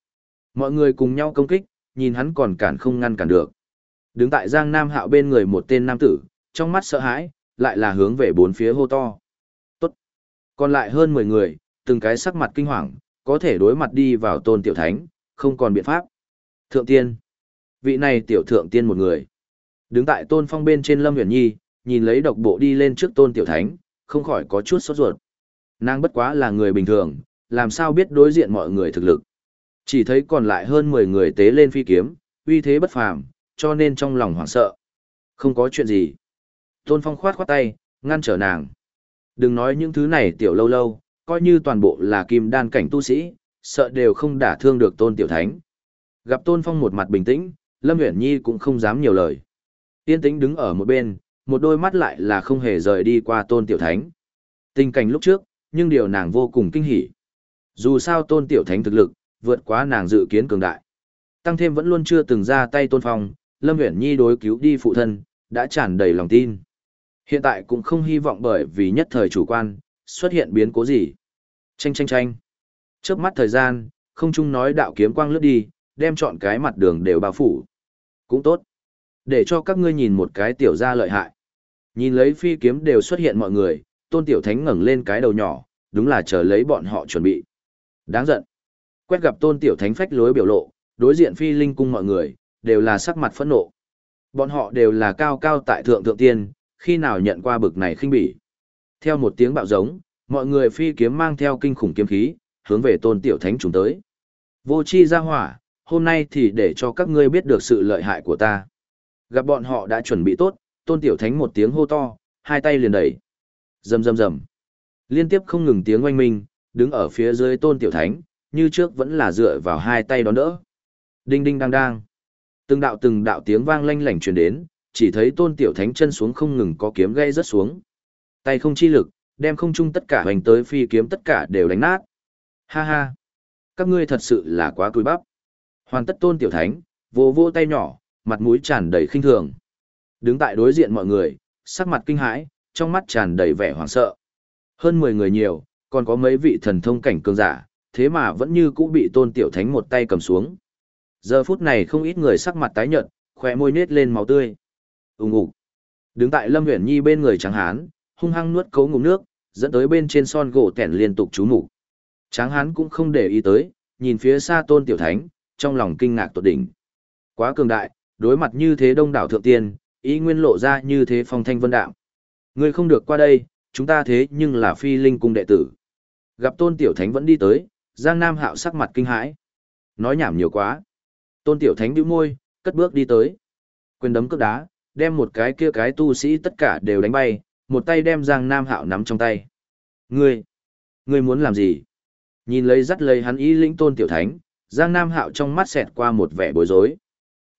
Mọi người cùng nhau công kích, nhìn hắn còn cản không ngăn cản được. Đứng tại Giang Nam hạo bên người một tên nam tử, trong mắt sợ hãi, lại là hướng về bốn phía hô to. Tốt. Còn lại hơn 10 người, từng cái sắc mặt kinh hoàng, có thể đối mặt đi vào tôn tiểu thánh, không còn biện pháp. Thượng tiên. Vị này tiểu thượng tiên một người. Đứng tại tôn phong bên trên Lâm Huyền Nhi, nhìn lấy độc bộ đi lên trước tôn tiểu thánh, không khỏi có chút sốt ruột. Nàng bất quá là người bình thường, làm sao biết đối diện mọi người thực lực. Chỉ thấy còn lại hơn 10 người tế lên phi kiếm, uy thế bất phàm, cho nên trong lòng hoảng sợ. Không có chuyện gì. Tôn Phong khoát khoát tay, ngăn trở nàng. Đừng nói những thứ này tiểu lâu lâu, coi như toàn bộ là kim đan cảnh tu sĩ, sợ đều không đả thương được Tôn Tiểu Thánh. Gặp Tôn Phong một mặt bình tĩnh, Lâm Uyển Nhi cũng không dám nhiều lời. Tiên tĩnh đứng ở một bên, một đôi mắt lại là không hề rời đi qua Tôn Tiểu Thánh. Tình cảnh lúc trước, nhưng điều nàng vô cùng kinh hỉ. Dù sao Tôn Tiểu Thánh thực lực, vượt quá nàng dự kiến cường đại. Tăng thêm vẫn luôn chưa từng ra tay Tôn Phong, Lâm Uyển Nhi đối cứu đi phụ thân, đã tràn đầy lòng tin. Hiện tại cũng không hy vọng bởi vì nhất thời chủ quan, xuất hiện biến cố gì. Chanh chanh chanh. Trước mắt thời gian, không chung nói đạo kiếm quang lướt đi, đem chọn cái mặt đường đều bao phủ. Cũng tốt. Để cho các ngươi nhìn một cái tiểu gia lợi hại. Nhìn lấy phi kiếm đều xuất hiện mọi người, tôn tiểu thánh ngẩng lên cái đầu nhỏ, đúng là chờ lấy bọn họ chuẩn bị. Đáng giận. Quét gặp tôn tiểu thánh phách lối biểu lộ, đối diện phi linh cung mọi người, đều là sắc mặt phẫn nộ. Bọn họ đều là cao cao tại thượng thượng tiên, khi nào nhận qua bực này khinh bỉ. Theo một tiếng bạo giống, mọi người phi kiếm mang theo kinh khủng kiếm khí, hướng về tôn tiểu thánh trùng tới. Vô chi ra hỏa, hôm nay thì để cho các ngươi biết được sự lợi hại của ta. Gặp bọn họ đã chuẩn bị tốt, tôn tiểu thánh một tiếng hô to, hai tay liền đẩy. Rầm rầm rầm. Liên tiếp không ngừng tiếng oanh minh, đứng ở phía dưới tôn tiểu thánh, như trước vẫn là dựa vào hai tay đón đỡ. Đinh đinh đang đang. Từng đạo từng đạo tiếng vang lanh lảnh truyền đến, chỉ thấy tôn tiểu thánh chân xuống không ngừng có kiếm gây rớt xuống. Tay không chi lực, đem không chung tất cả hoành tới phi kiếm tất cả đều đánh nát. Ha ha! Các ngươi thật sự là quá cùi bắp. Hoàn tất tôn tiểu thánh, vô vô tay nhỏ, mặt mũi tràn đầy khinh thường. Đứng tại đối diện mọi người, sắc mặt kinh hãi, trong mắt tràn đầy vẻ hoảng sợ. Hơn 10 người nhiều, còn có mấy vị thần thông cảnh cường giả, thế mà vẫn như cũ bị tôn tiểu thánh một tay cầm xuống. Giờ phút này không ít người sắc mặt tái nhợt, khỏe môi nết lên máu tươi. Úng ủ. Đứng tại Lâm Uyển Nhi bên người Tráng Hán, hung hăng nuốt cấu ngụm nước, dẫn tới bên trên son gỗ tẻn liên tục chú mục. Tráng Hán cũng không để ý tới, nhìn phía xa Tôn Tiểu Thánh, trong lòng kinh ngạc tột đỉnh. Quá cường đại, đối mặt như thế đông đảo thượng tiên, ý nguyên lộ ra như thế phong thanh vân đạo. Ngươi không được qua đây, chúng ta thế nhưng là phi linh cung đệ tử. Gặp Tôn Tiểu Thánh vẫn đi tới, Giang Nam Hạo sắc mặt kinh hãi. Nói nhảm nhiều quá. Tôn Tiểu Thánh bĩu môi, cất bước đi tới. Quyền đấm cước đá, đem một cái kia cái tu sĩ tất cả đều đánh bay, một tay đem Giang Nam Hạo nắm trong tay. Ngươi, ngươi muốn làm gì? Nhìn lấy dắt lấy hắn ý lĩnh Tôn Tiểu Thánh, Giang Nam Hạo trong mắt xẹt qua một vẻ bối rối.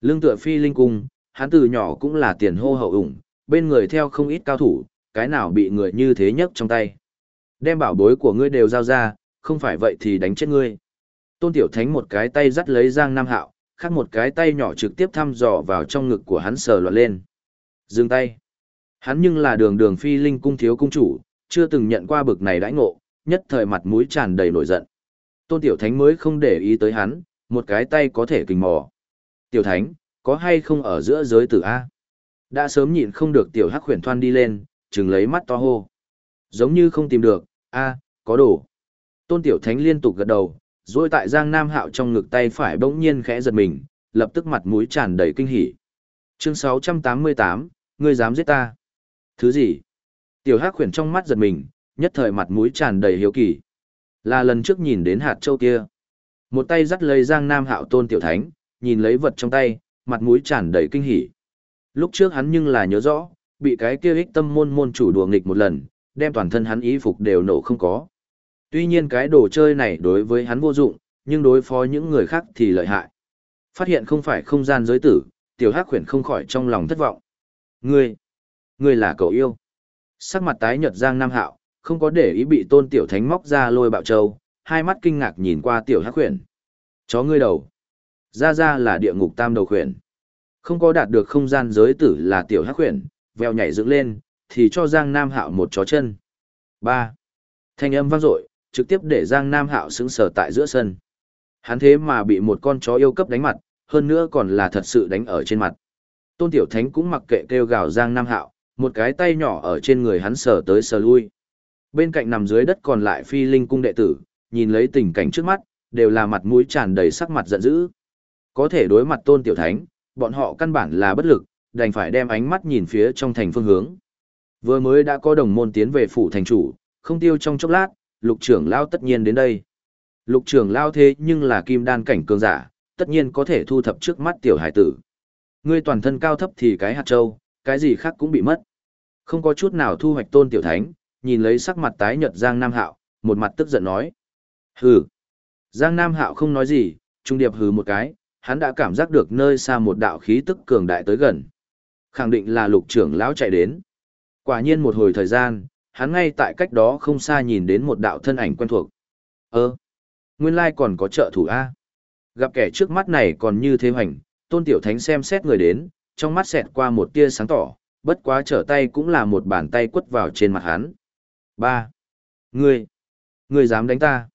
Lương tựa phi linh cung, hắn từ nhỏ cũng là tiền hô hậu ủng, bên người theo không ít cao thủ, cái nào bị người như thế nhấc trong tay. Đem bảo bối của ngươi đều giao ra, không phải vậy thì đánh chết ngươi. Tôn Tiểu Thánh một cái tay dắt lấy Giang Nam Hạo, khác một cái tay nhỏ trực tiếp thăm dò vào trong ngực của hắn sờ loạn lên. Dừng tay. Hắn nhưng là đường đường phi linh cung thiếu cung chủ, chưa từng nhận qua bực này đãi ngộ, nhất thời mặt mũi tràn đầy nổi giận. Tôn Tiểu Thánh mới không để ý tới hắn, một cái tay có thể kình mò. Tiểu Thánh, có hay không ở giữa giới tử A? Đã sớm nhịn không được Tiểu Hắc khuyển thoan đi lên, chừng lấy mắt to hô. Giống như không tìm được, A, có đồ. Tôn Tiểu Thánh liên tục gật đầu, rồi tại Giang Nam Hạo trong ngực tay phải bỗng nhiên khẽ giật mình, lập tức mặt mũi tràn đầy kinh hỉ. Chương 688, ngươi dám giết ta? Thứ gì? Tiểu Hắc khuyển trong mắt giật mình, nhất thời mặt mũi tràn đầy hiếu kỳ. Là lần trước nhìn đến hạt châu kia. Một tay dắt lấy Giang Nam Hạo Tôn Tiểu Thánh, nhìn lấy vật trong tay, mặt mũi tràn đầy kinh hỉ. Lúc trước hắn nhưng là nhớ rõ, bị cái kia ích tâm môn môn chủ đùa nghịch một lần, đem toàn thân hắn ý phục đều nổ không có. Tuy nhiên cái đồ chơi này đối với hắn vô dụng, nhưng đối phó những người khác thì lợi hại. Phát hiện không phải không gian giới tử, tiểu hắc khuyển không khỏi trong lòng thất vọng. Ngươi, ngươi là cậu yêu. Sắc mặt tái nhợt Giang Nam Hạo, không có để ý bị tôn tiểu thánh móc ra lôi bạo châu, hai mắt kinh ngạc nhìn qua tiểu hắc Huyền. Chó ngươi đầu. Ra ra là địa ngục tam đầu huyền. Không có đạt được không gian giới tử là tiểu hắc Huyền, veo nhảy dựng lên, thì cho Giang Nam Hạo một chó chân. ba Thanh âm vang dội, trực tiếp để Giang Nam Hạo sững sờ tại giữa sân. Hắn thế mà bị một con chó yêu cấp đánh mặt, hơn nữa còn là thật sự đánh ở trên mặt. Tôn Tiểu Thánh cũng mặc kệ kêu gào Giang Nam Hạo, một cái tay nhỏ ở trên người hắn sờ tới sờ lui. Bên cạnh nằm dưới đất còn lại phi linh cung đệ tử, nhìn lấy tình cảnh trước mắt, đều là mặt mũi tràn đầy sắc mặt giận dữ. Có thể đối mặt Tôn Tiểu Thánh, bọn họ căn bản là bất lực, đành phải đem ánh mắt nhìn phía trong thành phương hướng. Vừa mới đã có đồng môn tiến về phủ thành chủ, không tiêu trong chốc lát, lục trưởng lao tất nhiên đến đây. Lục trưởng lao thế nhưng là kim đan cảnh cường giả, tất nhiên có thể thu thập trước mắt tiểu hải tử. Ngươi toàn thân cao thấp thì cái hạt châu, cái gì khác cũng bị mất. Không có chút nào thu hoạch tôn tiểu thánh, nhìn lấy sắc mặt tái nhợt Giang Nam Hạo, một mặt tức giận nói. Hừ. Giang Nam Hạo không nói gì, trung điệp hừ một cái, hắn đã cảm giác được nơi xa một đạo khí tức cường đại tới gần. Khẳng định là lục trưởng lão chạy đến. Quả nhiên một hồi thời gian, hắn ngay tại cách đó không xa nhìn đến một đạo thân ảnh quen thuộc. Ơ, nguyên lai còn có trợ thủ A. Gặp kẻ trước mắt này còn như thế hoành, tôn tiểu thánh xem xét người đến, trong mắt xẹt qua một tia sáng tỏ, bất quá trở tay cũng là một bàn tay quất vào trên mặt hắn. Ba, Ngươi! Ngươi dám đánh ta!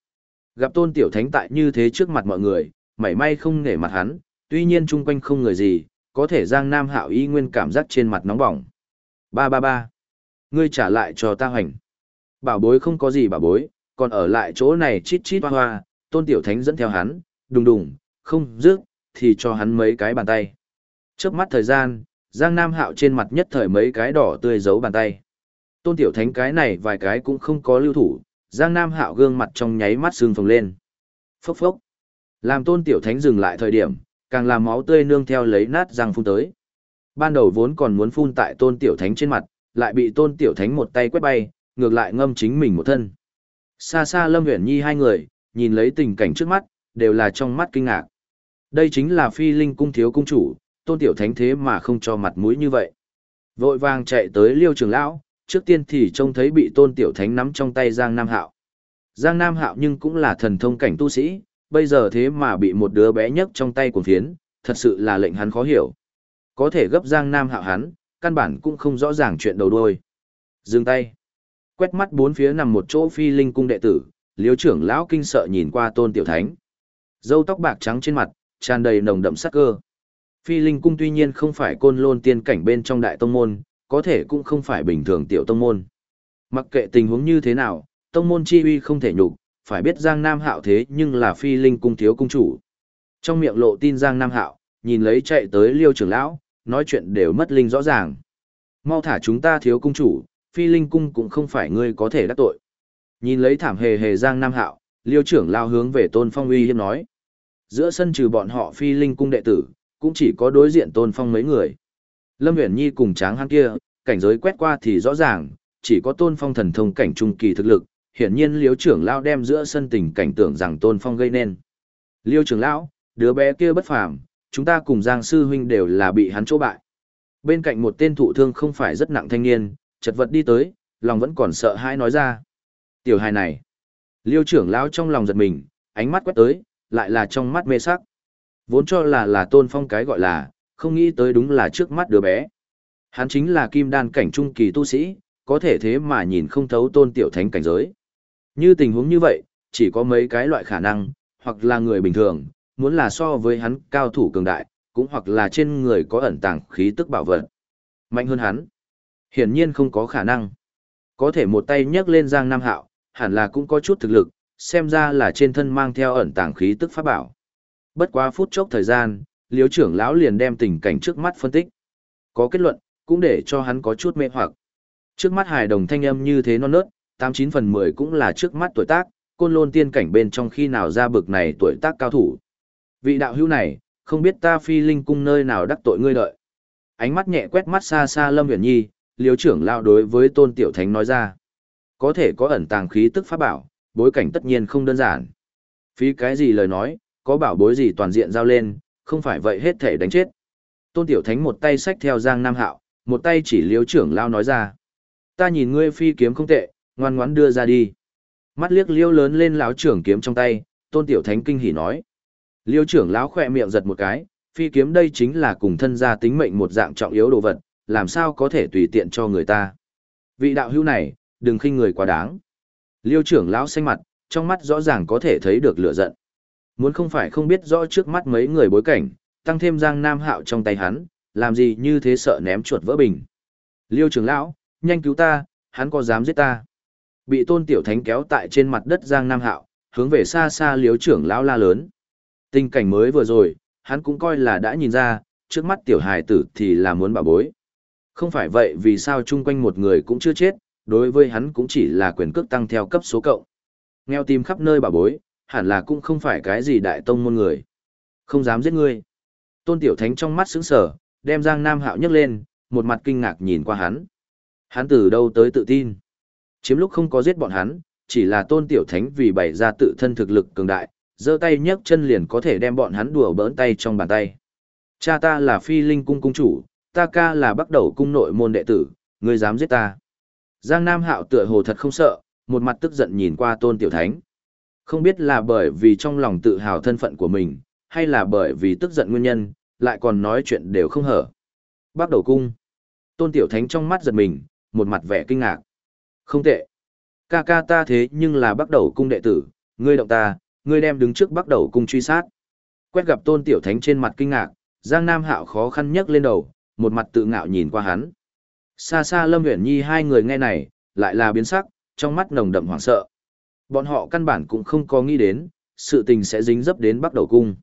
Gặp tôn tiểu thánh tại như thế trước mặt mọi người, mảy may không nể mặt hắn, tuy nhiên chung quanh không người gì, có thể Giang Nam Hạo y nguyên cảm giác trên mặt nóng bỏng. Ba ba ba! Ngươi trả lại cho ta hoành. Bảo bối không có gì bảo bối, còn ở lại chỗ này chít chít hoa hoa, tôn tiểu thánh dẫn theo hắn, đùng đùng, không dứt, thì cho hắn mấy cái bàn tay. Trước mắt thời gian, Giang Nam Hạo trên mặt nhất thời mấy cái đỏ tươi giấu bàn tay. Tôn Tiểu Thánh cái này vài cái cũng không có lưu thủ, Giang Nam Hạo gương mặt trong nháy mắt sưng phồng lên. Phốc phốc. Làm Tôn Tiểu Thánh dừng lại thời điểm, càng làm máu tươi nương theo lấy nát răng phun tới. Ban đầu vốn còn muốn phun tại Tôn Tiểu Thánh trên mặt, lại bị Tôn Tiểu Thánh một tay quét bay, ngược lại ngâm chính mình một thân. Xa xa Lâm Uyển Nhi hai người, nhìn lấy tình cảnh trước mắt, đều là trong mắt kinh ngạc. Đây chính là Phi Linh cung thiếu cung chủ, Tôn Tiểu Thánh thế mà không cho mặt mũi như vậy. Vội vàng chạy tới Liêu Trường lão, trước tiên thì trông thấy bị tôn tiểu thánh nắm trong tay Giang Nam Hạo. Giang Nam Hạo nhưng cũng là thần thông cảnh tu sĩ, bây giờ thế mà bị một đứa bé nhấc trong tay cuồng phiến, thật sự là lệnh hắn khó hiểu. Có thể gấp Giang Nam Hạo hắn, căn bản cũng không rõ ràng chuyện đầu đuôi. Dừng tay. Quét mắt bốn phía nằm một chỗ phi linh cung đệ tử, Liêu trưởng lão kinh sợ nhìn qua tôn tiểu thánh. Dâu tóc bạc trắng trên mặt, tràn đầy nồng đậm sắc cơ. Phi linh cung tuy nhiên không phải côn lôn tiên cảnh bên trong đại tông môn, có thể cũng không phải bình thường tiểu tông môn. Mặc kệ tình huống như thế nào, tông môn chi uy không thể nhục, phải biết Giang Nam Hạo thế nhưng là phi linh cung thiếu cung chủ. Trong miệng lộ tin Giang Nam Hạo, nhìn lấy chạy tới liêu trưởng lão, nói chuyện đều mất linh rõ ràng. Mau thả chúng ta thiếu cung chủ, phi linh cung cũng không phải ngươi có thể đắc tội. Nhìn lấy thảm hề hề Giang Nam Hạo, liêu trưởng lao hướng về tôn phong uy hiếp nói. Giữa sân trừ bọn họ phi linh cung đệ tử, cũng chỉ có đối diện tôn phong mấy người. Lâm Uyển Nhi cùng Tráng hắn kia, cảnh giới quét qua thì rõ ràng, chỉ có Tôn Phong thần thông cảnh trung kỳ thực lực, hiển nhiên Liêu trưởng lão đem giữa sân tình cảnh tưởng rằng Tôn Phong gây nên. Liêu trưởng lão, đứa bé kia bất phàm, chúng ta cùng Giang sư huynh đều là bị hắn chỗ bại. Bên cạnh một tên thụ thương không phải rất nặng thanh niên, chật vật đi tới, lòng vẫn còn sợ hãi nói ra. Tiểu hài này, Liêu trưởng lão trong lòng giật mình, ánh mắt quét tới, lại là trong mắt mê sắc. Vốn cho là là Tôn Phong cái gọi là, không nghĩ tới đúng là trước mắt đứa bé. Hắn chính là kim đan cảnh trung kỳ tu sĩ, có thể thế mà nhìn không thấu tôn tiểu thánh cảnh giới. Như tình huống như vậy, chỉ có mấy cái loại khả năng, hoặc là người bình thường, muốn là so với hắn cao thủ cường đại, cũng hoặc là trên người có ẩn tàng khí tức bảo vật. Mạnh hơn hắn. Hiển nhiên không có khả năng. Có thể một tay nhấc lên Giang Nam Hạo, hẳn là cũng có chút thực lực, xem ra là trên thân mang theo ẩn tàng khí tức pháp bảo. Bất quá phút chốc thời gian, liếu trưởng lão liền đem tình cảnh trước mắt phân tích. Có kết luận, cũng để cho hắn có chút mê hoặc. Trước mắt hài đồng thanh âm như thế non nớt, 89 phần 10 cũng là trước mắt tuổi tác, côn lôn tiên cảnh bên trong khi nào ra bực này tuổi tác cao thủ. Vị đạo hữu này, không biết ta phi linh cung nơi nào đắc tội ngươi đợi. Ánh mắt nhẹ quét mắt xa xa Lâm Huyền Nhi, liếu trưởng lão đối với tôn tiểu thánh nói ra. Có thể có ẩn tàng khí tức pháp bảo, bối cảnh tất nhiên không đơn giản. Phí cái gì lời nói, có bảo bối gì toàn diện giao lên, không phải vậy hết thể đánh chết. Tôn Tiểu Thánh một tay sách theo Giang Nam Hạo, một tay chỉ liếu trưởng lao nói ra. Ta nhìn ngươi phi kiếm không tệ, ngoan ngoãn đưa ra đi. Mắt liếc liêu lớn lên lão trưởng kiếm trong tay, Tôn Tiểu Thánh kinh hỉ nói. Liêu trưởng lão khỏe miệng giật một cái, phi kiếm đây chính là cùng thân gia tính mệnh một dạng trọng yếu đồ vật, làm sao có thể tùy tiện cho người ta. Vị đạo hữu này, đừng khinh người quá đáng. Liêu trưởng lão xanh mặt, trong mắt rõ ràng có thể thấy được lửa giận. Muốn không phải không biết rõ trước mắt mấy người bối cảnh, tăng thêm Giang Nam Hạo trong tay hắn, làm gì như thế sợ ném chuột vỡ bình. Liêu trưởng lão, nhanh cứu ta, hắn có dám giết ta. Bị tôn tiểu thánh kéo tại trên mặt đất Giang Nam Hạo, hướng về xa xa liêu trưởng lão la lớn. Tình cảnh mới vừa rồi, hắn cũng coi là đã nhìn ra, trước mắt tiểu hài tử thì là muốn bảo bối. Không phải vậy vì sao chung quanh một người cũng chưa chết, đối với hắn cũng chỉ là quyền cước tăng theo cấp số cộng. Nghèo tìm khắp nơi bảo bối, hẳn là cũng không phải cái gì đại tông môn người. Không dám giết ngươi. Tôn Tiểu Thánh trong mắt sững sờ, đem Giang Nam Hạo nhấc lên, một mặt kinh ngạc nhìn qua hắn. Hắn từ đâu tới tự tin? Chiếm lúc không có giết bọn hắn, chỉ là Tôn Tiểu Thánh vì bày ra tự thân thực lực cường đại, giơ tay nhấc chân liền có thể đem bọn hắn đùa bỡn tay trong bàn tay. Cha ta là Phi Linh cung cung chủ, ta ca là bắc đầu cung nội môn đệ tử, ngươi dám giết ta? Giang Nam Hạo tựa hồ thật không sợ, một mặt tức giận nhìn qua Tôn Tiểu Thánh. Không biết là bởi vì trong lòng tự hào thân phận của mình, hay là bởi vì tức giận nguyên nhân, lại còn nói chuyện đều không hở. Bác đầu cung. Tôn Tiểu Thánh trong mắt giật mình, một mặt vẻ kinh ngạc. Không tệ. Ca ca ta thế nhưng là bắt đầu cung đệ tử, ngươi động ta, ngươi đem đứng trước bắt đầu cung truy sát. Quét gặp Tôn Tiểu Thánh trên mặt kinh ngạc, Giang Nam Hạo khó khăn nhấc lên đầu, một mặt tự ngạo nhìn qua hắn. Xa xa Lâm Uyển Nhi hai người nghe này, lại là biến sắc, trong mắt nồng đậm hoảng sợ. Bọn họ căn bản cũng không có nghĩ đến, sự tình sẽ dính dấp đến bắt đầu cung.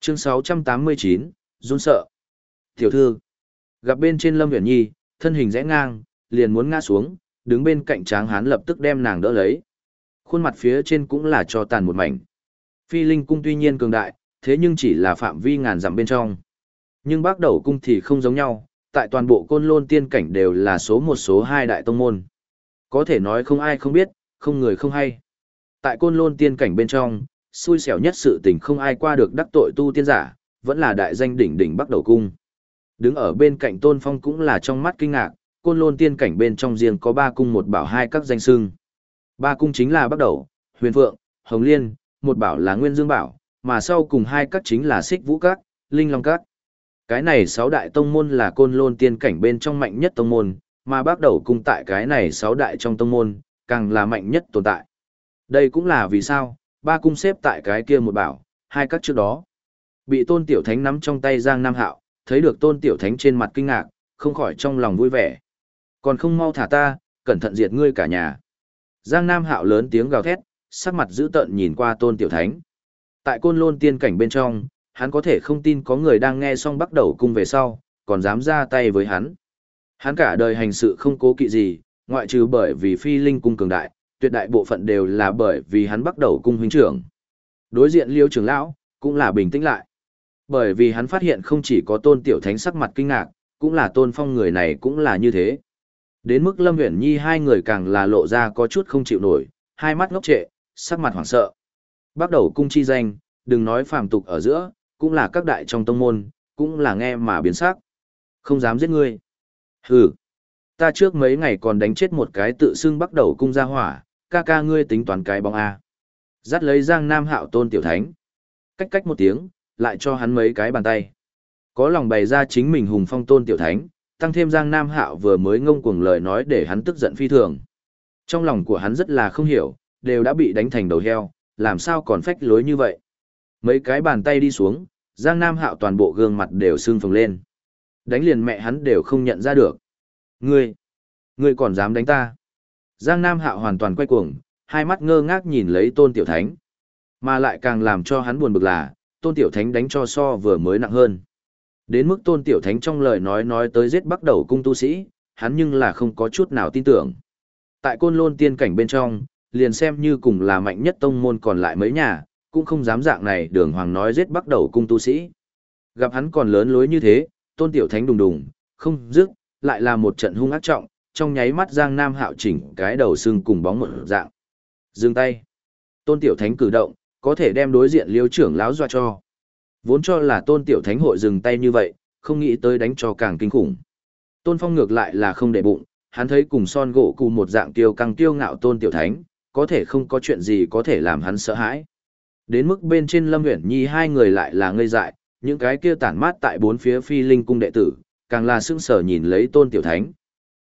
Chương 689, run sợ. Tiểu thư, gặp bên trên Lâm Uyển Nhi, thân hình rẽ ngang, liền muốn ngã xuống, đứng bên cạnh Tráng Hán lập tức đem nàng đỡ lấy. Khuôn mặt phía trên cũng là cho tàn một mảnh. Phi Linh cung tuy nhiên cường đại, thế nhưng chỉ là phạm vi ngàn dặm bên trong. Nhưng Bắc Đầu cung thì không giống nhau, tại toàn bộ Côn Lôn tiên cảnh đều là số một số hai đại tông môn. Có thể nói không ai không biết, không người không hay. Tại Côn Lôn tiên cảnh bên trong, xui xẻo nhất sự tình không ai qua được đắc tội tu tiên giả, vẫn là đại danh đỉnh đỉnh Bắc Đầu cung. Đứng ở bên cạnh Tôn Phong cũng là trong mắt kinh ngạc, Côn Lôn tiên cảnh bên trong riêng có ba cung một bảo hai các danh sưng. Ba cung chính là Bắc Đầu, Huyền Phượng, Hồng Liên, một bảo là Nguyên Dương Bảo, mà sau cùng hai các chính là Xích Vũ Các, Linh Long Các. Cái này sáu đại tông môn là côn lôn tiên cảnh bên trong mạnh nhất tông môn, mà bắt đầu cung tại cái này sáu đại trong tông môn, càng là mạnh nhất tồn tại. Đây cũng là vì sao, ba cung xếp tại cái kia một bảo, hai các trước đó. Bị tôn tiểu thánh nắm trong tay Giang Nam Hạo, thấy được tôn tiểu thánh trên mặt kinh ngạc, không khỏi trong lòng vui vẻ. Còn không mau thả ta, cẩn thận diệt ngươi cả nhà. Giang Nam Hạo lớn tiếng gào thét, sắc mặt dữ tợn nhìn qua tôn tiểu thánh. Tại côn lôn tiên cảnh bên trong, hắn có thể không tin có người đang nghe xong bắt đầu cung về sau, còn dám ra tay với hắn. Hắn cả đời hành sự không cố kỵ gì, ngoại trừ bởi vì phi linh cung cường đại, tuyệt đại bộ phận đều là bởi vì hắn bắt đầu cung huynh trưởng. Đối diện liêu trưởng lão, cũng là bình tĩnh lại. Bởi vì hắn phát hiện không chỉ có tôn tiểu thánh sắc mặt kinh ngạc, cũng là tôn phong người này cũng là như thế. Đến mức Lâm Uyển Nhi hai người càng là lộ ra có chút không chịu nổi, hai mắt ngốc trệ, sắc mặt hoảng sợ. Bắt đầu cung chi danh, đừng nói phàm tục ở giữa, cũng là các đại trong tông môn, cũng là nghe mà biến sắc. Không dám giết ngươi. Hừ. Ta trước mấy ngày còn đánh chết một cái tự xưng bắt đầu cung ra hỏa, ca ca ngươi tính toán cái bóng A. Dắt lấy Giang Nam Hạo tôn tiểu thánh. Cách cách một tiếng, lại cho hắn mấy cái bàn tay. Có lòng bày ra chính mình hùng phong tôn tiểu thánh, tăng thêm Giang Nam Hạo vừa mới ngông cuồng lời nói để hắn tức giận phi thường. Trong lòng của hắn rất là không hiểu, đều đã bị đánh thành đầu heo, làm sao còn phách lối như vậy. Mấy cái bàn tay đi xuống, Giang Nam Hạo toàn bộ gương mặt đều sưng phồng lên. Đánh liền mẹ hắn đều không nhận ra được. Ngươi, ngươi còn dám đánh ta. Giang Nam Hạo hoàn toàn quay cuồng, hai mắt ngơ ngác nhìn lấy Tôn Tiểu Thánh. Mà lại càng làm cho hắn buồn bực là, Tôn Tiểu Thánh đánh cho so vừa mới nặng hơn. Đến mức Tôn Tiểu Thánh trong lời nói nói tới giết bắt đầu cung tu sĩ, hắn nhưng là không có chút nào tin tưởng. Tại côn lôn tiên cảnh bên trong, liền xem như cùng là mạnh nhất tông môn còn lại mấy nhà, cũng không dám dạng này đường hoàng nói giết bắt đầu cung tu sĩ. Gặp hắn còn lớn lối như thế, tôn tiểu thánh đùng đùng, không dứt, lại là một trận hung ác trọng, trong nháy mắt Giang Nam hạo chỉnh cái đầu xương cùng bóng một dạng. Dừng tay. Tôn tiểu thánh cử động, có thể đem đối diện liêu trưởng láo dọa cho. Vốn cho là tôn tiểu thánh hội dừng tay như vậy, không nghĩ tới đánh cho càng kinh khủng. Tôn phong ngược lại là không để bụng, hắn thấy cùng son gỗ cùng một dạng tiêu căng tiêu ngạo tôn tiểu thánh, có thể không có chuyện gì có thể làm hắn sợ hãi. Đến mức bên trên Lâm Uyển Nhi hai người lại là ngây dại, những cái kia tản mát tại bốn phía phi linh cung đệ tử, càng là sững sờ nhìn lấy Tôn Tiểu Thánh.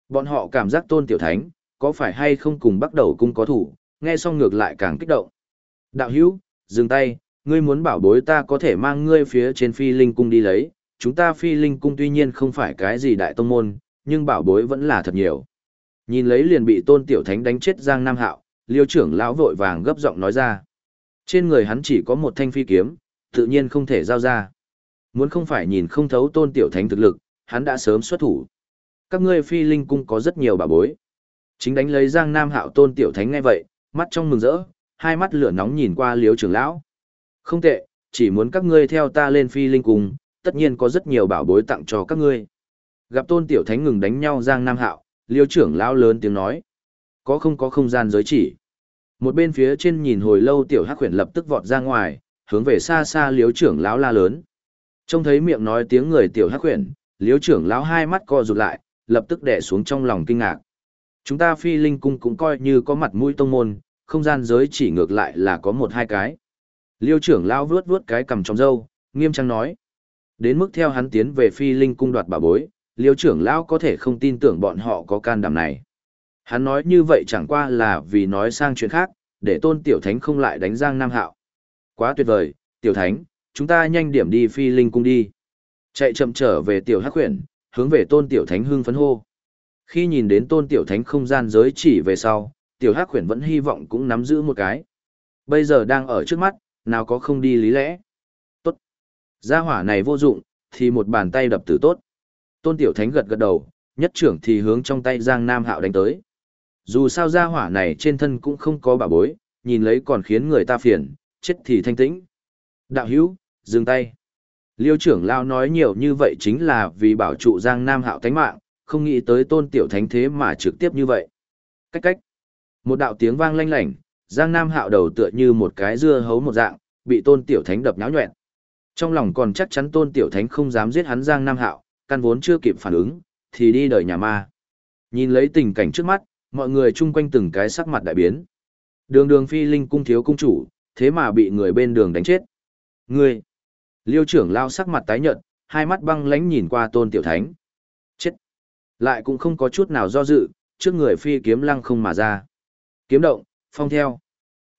Bọn họ cảm giác Tôn Tiểu Thánh, có phải hay không cùng bắt đầu cung có thủ, nghe xong ngược lại càng kích động. Đạo hữu, dừng tay, ngươi muốn bảo bối ta có thể mang ngươi phía trên phi linh cung đi lấy, chúng ta phi linh cung tuy nhiên không phải cái gì đại tông môn, nhưng bảo bối vẫn là thật nhiều. Nhìn lấy liền bị Tôn Tiểu Thánh đánh chết Giang Nam Hạo, Liêu trưởng lão vội vàng gấp giọng nói ra. Trên người hắn chỉ có một thanh phi kiếm, tự nhiên không thể giao ra. Muốn không phải nhìn không thấu tôn tiểu thánh thực lực, hắn đã sớm xuất thủ. Các ngươi phi linh cung có rất nhiều bà bối. Chính đánh lấy Giang Nam Hạo tôn tiểu thánh ngay vậy, mắt trong mừng rỡ, hai mắt lửa nóng nhìn qua liếu trưởng lão. Không tệ, chỉ muốn các ngươi theo ta lên phi linh cung, tất nhiên có rất nhiều bảo bối tặng cho các ngươi. Gặp tôn tiểu thánh ngừng đánh nhau Giang Nam Hạo, liêu trưởng lão lớn tiếng nói. Có không có không gian giới chỉ. Một bên phía trên nhìn hồi lâu tiểu hắc huyền lập tức vọt ra ngoài, hướng về xa xa liếu trưởng lão la lớn. Trông thấy miệng nói tiếng người tiểu hắc huyền, liếu trưởng lão hai mắt co rụt lại, lập tức đè xuống trong lòng kinh ngạc. Chúng ta phi linh cung cũng coi như có mặt mũi tông môn, không gian giới chỉ ngược lại là có một hai cái. Liêu trưởng lão vuốt vuốt cái cầm trong râu, nghiêm trang nói. Đến mức theo hắn tiến về phi linh cung đoạt bà bối, liêu trưởng lão có thể không tin tưởng bọn họ có can đảm này. Hắn nói như vậy chẳng qua là vì nói sang chuyện khác, để tôn tiểu thánh không lại đánh giang nam hạo. Quá tuyệt vời, tiểu thánh, chúng ta nhanh điểm đi phi linh cung đi. Chạy chậm trở về tiểu hắc huyền, hướng về tôn tiểu thánh hưng phấn hô. Khi nhìn đến tôn tiểu thánh không gian giới chỉ về sau, tiểu hắc khuyển vẫn hy vọng cũng nắm giữ một cái. Bây giờ đang ở trước mắt, nào có không đi lý lẽ. Tốt. Gia hỏa này vô dụng, thì một bàn tay đập tử tốt. Tôn tiểu thánh gật gật đầu, nhất trưởng thì hướng trong tay Giang Nam Hạo đánh tới. Dù sao gia hỏa này trên thân cũng không có bà bối, nhìn lấy còn khiến người ta phiền, chết thì thanh tĩnh. Đạo hữu, dừng tay. Liêu trưởng lao nói nhiều như vậy chính là vì bảo trụ Giang Nam Hạo thánh mạng, không nghĩ tới tôn tiểu thánh thế mà trực tiếp như vậy. Cách cách. Một đạo tiếng vang lanh lảnh, Giang Nam Hạo đầu tựa như một cái dưa hấu một dạng, bị tôn tiểu thánh đập nháo nhuẹn. Trong lòng còn chắc chắn tôn tiểu thánh không dám giết hắn Giang Nam Hạo, căn vốn chưa kịp phản ứng, thì đi đời nhà ma. Nhìn lấy tình cảnh trước mắt, mọi người chung quanh từng cái sắc mặt đại biến. Đường đường phi linh cung thiếu cung chủ, thế mà bị người bên đường đánh chết. Người. Liêu trưởng lao sắc mặt tái nhợt, hai mắt băng lánh nhìn qua tôn tiểu thánh. Chết! Lại cũng không có chút nào do dự, trước người phi kiếm lăng không mà ra. Kiếm động, phong theo.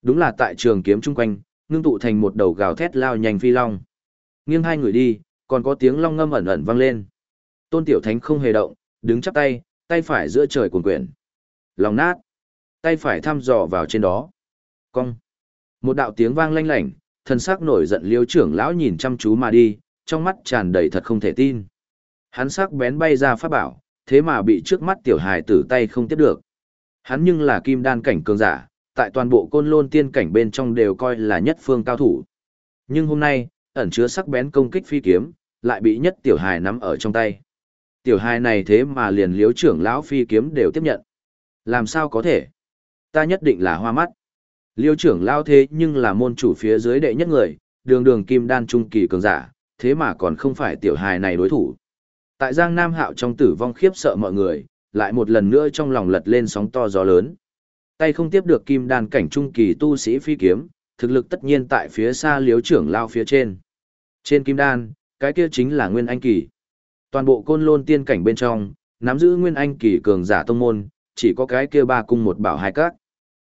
Đúng là tại trường kiếm chung quanh, ngưng tụ thành một đầu gào thét lao nhanh phi long. Nghiêng hai người đi, còn có tiếng long ngâm ẩn ẩn vang lên. Tôn Tiểu Thánh không hề động, đứng chắp tay, tay phải giữa trời cuồn quyển. Lòng nát, tay phải thăm dò vào trên đó. Cong. Một đạo tiếng vang lanh lảnh, thân xác nổi giận liêu trưởng lão nhìn chăm chú mà đi, trong mắt tràn đầy thật không thể tin. Hắn sắc bén bay ra pháp bảo, thế mà bị trước mắt tiểu hài tử tay không tiếp được. Hắn nhưng là kim đan cảnh cường giả, tại toàn bộ côn lôn tiên cảnh bên trong đều coi là nhất phương cao thủ. Nhưng hôm nay, ẩn chứa sắc bén công kích phi kiếm, lại bị nhất tiểu hài nắm ở trong tay. Tiểu hài này thế mà liền liếu trưởng lão phi kiếm đều tiếp nhận. Làm sao có thể? Ta nhất định là hoa mắt. Liêu trưởng lao thế nhưng là môn chủ phía dưới đệ nhất người, đường đường kim đan trung kỳ cường giả, thế mà còn không phải tiểu hài này đối thủ. Tại Giang Nam Hạo trong tử vong khiếp sợ mọi người, lại một lần nữa trong lòng lật lên sóng to gió lớn. Tay không tiếp được kim đan cảnh trung kỳ tu sĩ phi kiếm, thực lực tất nhiên tại phía xa liếu trưởng lao phía trên. Trên kim đan, cái kia chính là nguyên anh kỳ. Toàn bộ côn lôn tiên cảnh bên trong, nắm giữ nguyên anh kỳ cường giả tông môn, chỉ có cái kia ba cung một bảo hai các.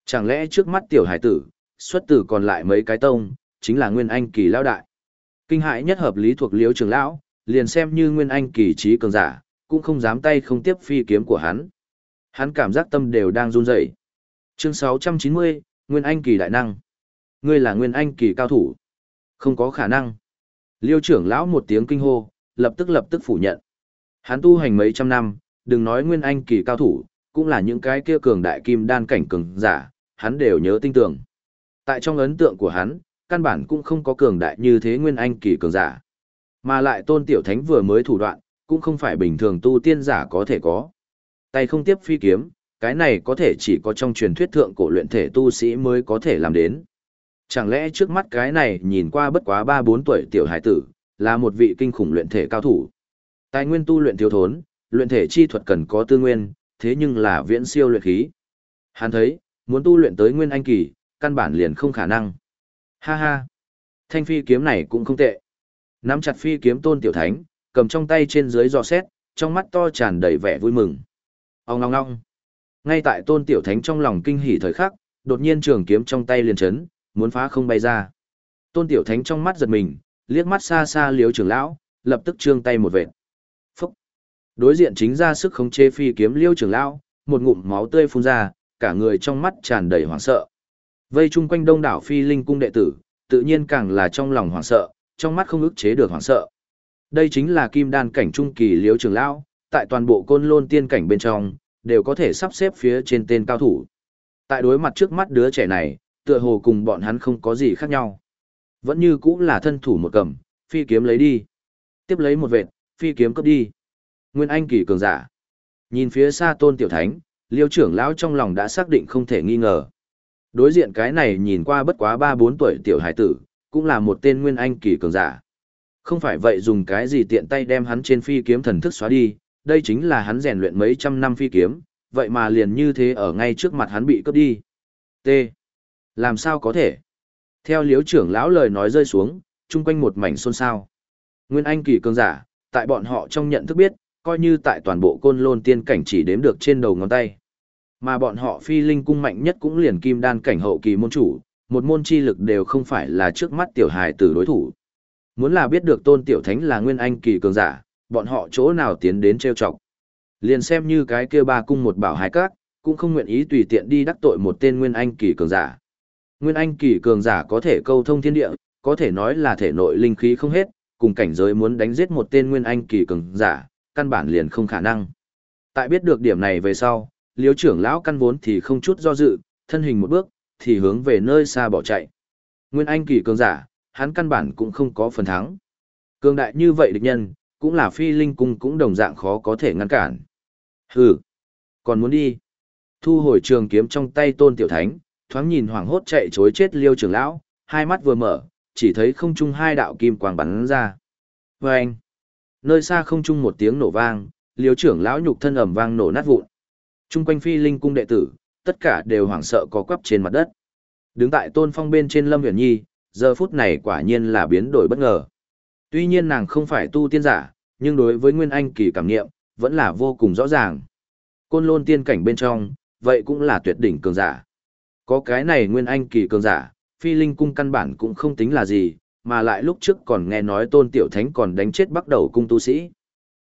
Chẳng lẽ trước mắt tiểu hải tử, xuất tử còn lại mấy cái tông, chính là nguyên anh kỳ lão đại. Kinh hại nhất hợp lý thuộc liếu trưởng lão, liền xem như nguyên anh kỳ trí cường giả, cũng không dám tay không tiếp phi kiếm của hắn. Hắn cảm giác tâm đều đang run rẩy. Chương 690, Nguyên Anh kỳ đại năng. Ngươi là Nguyên Anh kỳ cao thủ. Không có khả năng. Liêu trưởng lão một tiếng kinh hô, lập tức lập tức phủ nhận. Hắn tu hành mấy trăm năm, đừng nói Nguyên Anh kỳ cao thủ, cũng là những cái kia cường đại kim đan cảnh cường giả, hắn đều nhớ tinh tưởng. Tại trong ấn tượng của hắn, căn bản cũng không có cường đại như thế Nguyên Anh kỳ cường giả. Mà lại tôn tiểu thánh vừa mới thủ đoạn, cũng không phải bình thường tu tiên giả có thể có. Tay không tiếp phi kiếm, cái này có thể chỉ có trong truyền thuyết thượng cổ luyện thể tu sĩ mới có thể làm đến. Chẳng lẽ trước mắt cái này nhìn qua bất quá 3-4 tuổi tiểu hải tử, là một vị kinh khủng luyện thể cao thủ. Tài nguyên tu luyện thiếu thốn, luyện thể chi thuật cần có tư nguyên, thế nhưng là viễn siêu luyện khí. Hắn thấy, muốn tu luyện tới nguyên anh kỳ, căn bản liền không khả năng. Ha ha, thanh phi kiếm này cũng không tệ. Nắm chặt phi kiếm tôn tiểu thánh, cầm trong tay trên dưới dò xét, trong mắt to tràn đầy vẻ vui mừng. Ông ngong ngong. Ngay tại tôn tiểu thánh trong lòng kinh hỉ thời khắc, đột nhiên trường kiếm trong tay liền chấn, muốn phá không bay ra. Tôn tiểu thánh trong mắt giật mình, liếc mắt xa xa liếu trưởng lão, lập tức trương tay một vệt. Phúc! Đối diện chính ra sức khống chế phi kiếm liêu trưởng lão, một ngụm máu tươi phun ra, cả người trong mắt tràn đầy hoảng sợ. Vây chung quanh đông đảo phi linh cung đệ tử, tự nhiên càng là trong lòng hoảng sợ, trong mắt không ức chế được hoảng sợ. Đây chính là kim đan cảnh trung kỳ liếu trường lão, tại toàn bộ côn lôn tiên cảnh bên trong, đều có thể sắp xếp phía trên tên cao thủ. Tại đối mặt trước mắt đứa trẻ này, tựa hồ cùng bọn hắn không có gì khác nhau. Vẫn như cũng là thân thủ một cầm, phi kiếm lấy đi. Tiếp lấy một vệt, phi kiếm cấp đi. Nguyên Anh kỳ cường giả. Nhìn phía xa tôn tiểu thánh, liêu trưởng lão trong lòng đã xác định không thể nghi ngờ. Đối diện cái này nhìn qua bất quá 3-4 tuổi tiểu hải tử, cũng là một tên Nguyên Anh kỳ cường giả. Không phải vậy dùng cái gì tiện tay đem hắn trên phi kiếm thần thức xóa đi, đây chính là hắn rèn luyện mấy trăm năm phi kiếm, vậy mà liền như thế ở ngay trước mặt hắn bị cướp đi. T. Làm sao có thể? Theo liếu trưởng lão lời nói rơi xuống, chung quanh một mảnh xôn xao. Nguyên Anh kỳ cường giả, tại bọn họ trong nhận thức biết, coi như tại toàn bộ côn lôn tiên cảnh chỉ đếm được trên đầu ngón tay. Mà bọn họ phi linh cung mạnh nhất cũng liền kim đan cảnh hậu kỳ môn chủ, một môn chi lực đều không phải là trước mắt tiểu hài tử đối thủ. Muốn là biết được tôn tiểu thánh là nguyên anh kỳ cường giả, bọn họ chỗ nào tiến đến trêu chọc. Liền xem như cái kia ba cung một bảo hai các, cũng không nguyện ý tùy tiện đi đắc tội một tên nguyên anh kỳ cường giả. Nguyên anh kỳ cường giả có thể câu thông thiên địa, có thể nói là thể nội linh khí không hết, cùng cảnh giới muốn đánh giết một tên nguyên anh kỳ cường giả, căn bản liền không khả năng. Tại biết được điểm này về sau, liếu trưởng lão căn vốn thì không chút do dự, thân hình một bước, thì hướng về nơi xa bỏ chạy. Nguyên anh kỳ cường giả, hắn căn bản cũng không có phần thắng. Cường đại như vậy địch nhân, cũng là phi linh cung cũng đồng dạng khó có thể ngăn cản. Hừ, còn muốn đi. Thu hồi trường kiếm trong tay tôn tiểu thánh, thoáng nhìn hoảng hốt chạy chối chết liêu trưởng lão, hai mắt vừa mở, chỉ thấy không trung hai đạo kim quang bắn ra. Vâng! Nơi xa không trung một tiếng nổ vang, liêu trưởng lão nhục thân ẩm vang nổ nát vụn. Trung quanh phi linh cung đệ tử, tất cả đều hoảng sợ có quắp trên mặt đất. Đứng tại tôn phong bên trên Lâm Huyền Nhi, giờ phút này quả nhiên là biến đổi bất ngờ. Tuy nhiên nàng không phải tu tiên giả, nhưng đối với Nguyên Anh kỳ cảm nghiệm, vẫn là vô cùng rõ ràng. Côn lôn tiên cảnh bên trong, vậy cũng là tuyệt đỉnh cường giả. Có cái này Nguyên Anh kỳ cường giả, phi linh cung căn bản cũng không tính là gì, mà lại lúc trước còn nghe nói tôn tiểu thánh còn đánh chết bắt đầu cung tu sĩ.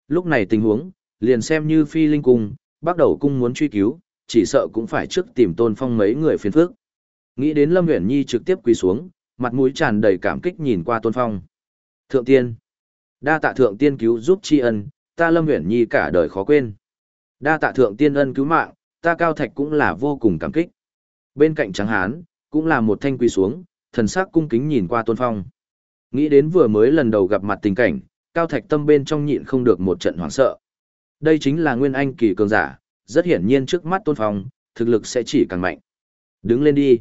Lúc này tình huống, liền xem như phi linh cung, bắt đầu cung muốn truy cứu, chỉ sợ cũng phải trước tìm tôn phong mấy người phiền phước. Nghĩ đến Lâm Uyển Nhi trực tiếp quỳ xuống, mặt mũi tràn đầy cảm kích nhìn qua tôn phong. Thượng tiên, đa tạ thượng tiên cứu giúp tri ân, ta Lâm Uyển Nhi cả đời khó quên. Đa tạ thượng tiên ân cứu mạng, ta cao thạch cũng là vô cùng cảm kích. Bên cạnh trắng hán, cũng là một thanh quỳ xuống, thần sắc cung kính nhìn qua tôn phong. Nghĩ đến vừa mới lần đầu gặp mặt tình cảnh, cao thạch tâm bên trong nhịn không được một trận hoảng sợ. Đây chính là nguyên anh kỳ cường giả, rất hiển nhiên trước mắt tôn phong, thực lực sẽ chỉ càng mạnh. Đứng lên đi.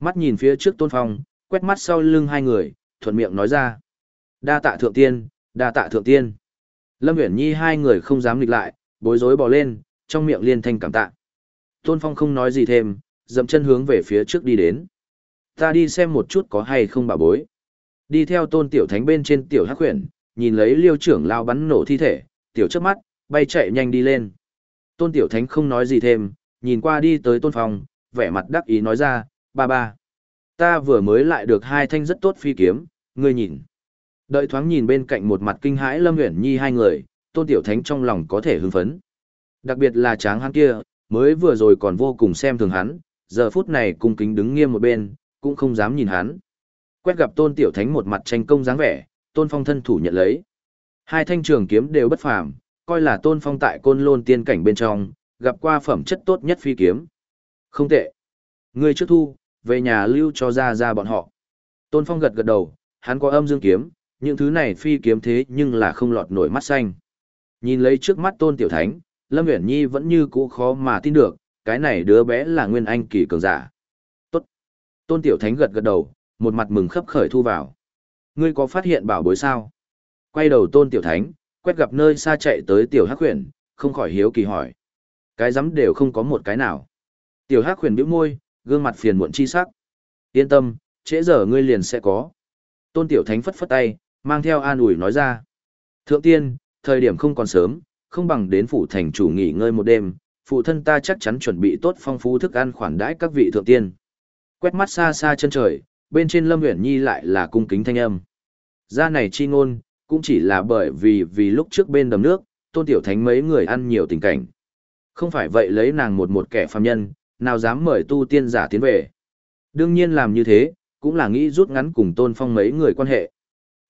Mắt nhìn phía trước tôn phong, quét mắt sau lưng hai người, thuận miệng nói ra. Đa tạ thượng tiên, đa tạ thượng tiên. Lâm Uyển Nhi hai người không dám nghịch lại, bối rối bò lên, trong miệng liên thanh cảm tạ. Tôn Phong không nói gì thêm, dậm chân hướng về phía trước đi đến. Ta đi xem một chút có hay không bà bối. Đi theo tôn tiểu thánh bên trên tiểu hắc huyền, nhìn lấy liêu trưởng lao bắn nổ thi thể, tiểu trước mắt, bay chạy nhanh đi lên. Tôn tiểu thánh không nói gì thêm, nhìn qua đi tới tôn phong, vẻ mặt đắc ý nói ra, ba ba. Ta vừa mới lại được hai thanh rất tốt phi kiếm, ngươi nhìn. Đợi thoáng nhìn bên cạnh một mặt kinh hãi Lâm Uyển Nhi hai người, Tôn Tiểu Thánh trong lòng có thể hưng phấn. Đặc biệt là tráng hắn kia, mới vừa rồi còn vô cùng xem thường hắn, giờ phút này cung kính đứng nghiêm một bên, cũng không dám nhìn hắn. Quét gặp Tôn Tiểu Thánh một mặt tranh công dáng vẻ, Tôn Phong thân thủ nhận lấy. Hai thanh trường kiếm đều bất phàm, coi là Tôn Phong tại Côn Lôn tiên cảnh bên trong, gặp qua phẩm chất tốt nhất phi kiếm. Không tệ. Ngươi trước thu, về nhà lưu cho ra ra bọn họ. Tôn Phong gật gật đầu, hắn có âm dương kiếm, những thứ này phi kiếm thế nhưng là không lọt nổi mắt xanh. Nhìn lấy trước mắt Tôn Tiểu Thánh, Lâm Uyển Nhi vẫn như cũ khó mà tin được, cái này đứa bé là nguyên anh kỳ cường giả. Tốt. Tôn Tiểu Thánh gật gật đầu, một mặt mừng khấp khởi thu vào. Ngươi có phát hiện bảo bối sao? Quay đầu Tôn Tiểu Thánh, quét gặp nơi xa chạy tới Tiểu Hắc Huyền, không khỏi hiếu kỳ hỏi. Cái rắm đều không có một cái nào. Tiểu Hắc Huyền bĩu môi, gương mặt phiền muộn chi sắc. Yên tâm, trễ giờ ngươi liền sẽ có. Tôn Tiểu Thánh phất phất tay, mang theo an ủi nói ra. Thượng tiên, thời điểm không còn sớm, không bằng đến phủ thành chủ nghỉ ngơi một đêm, phụ thân ta chắc chắn chuẩn bị tốt phong phú thức ăn khoản đãi các vị thượng tiên. Quét mắt xa xa chân trời, bên trên Lâm Uyển Nhi lại là cung kính thanh âm. Ra này chi ngôn, cũng chỉ là bởi vì vì lúc trước bên đầm nước, Tôn Tiểu Thánh mấy người ăn nhiều tình cảnh. Không phải vậy lấy nàng một một kẻ phàm nhân, nào dám mời tu tiên giả tiến về. Đương nhiên làm như thế, cũng là nghĩ rút ngắn cùng tôn phong mấy người quan hệ.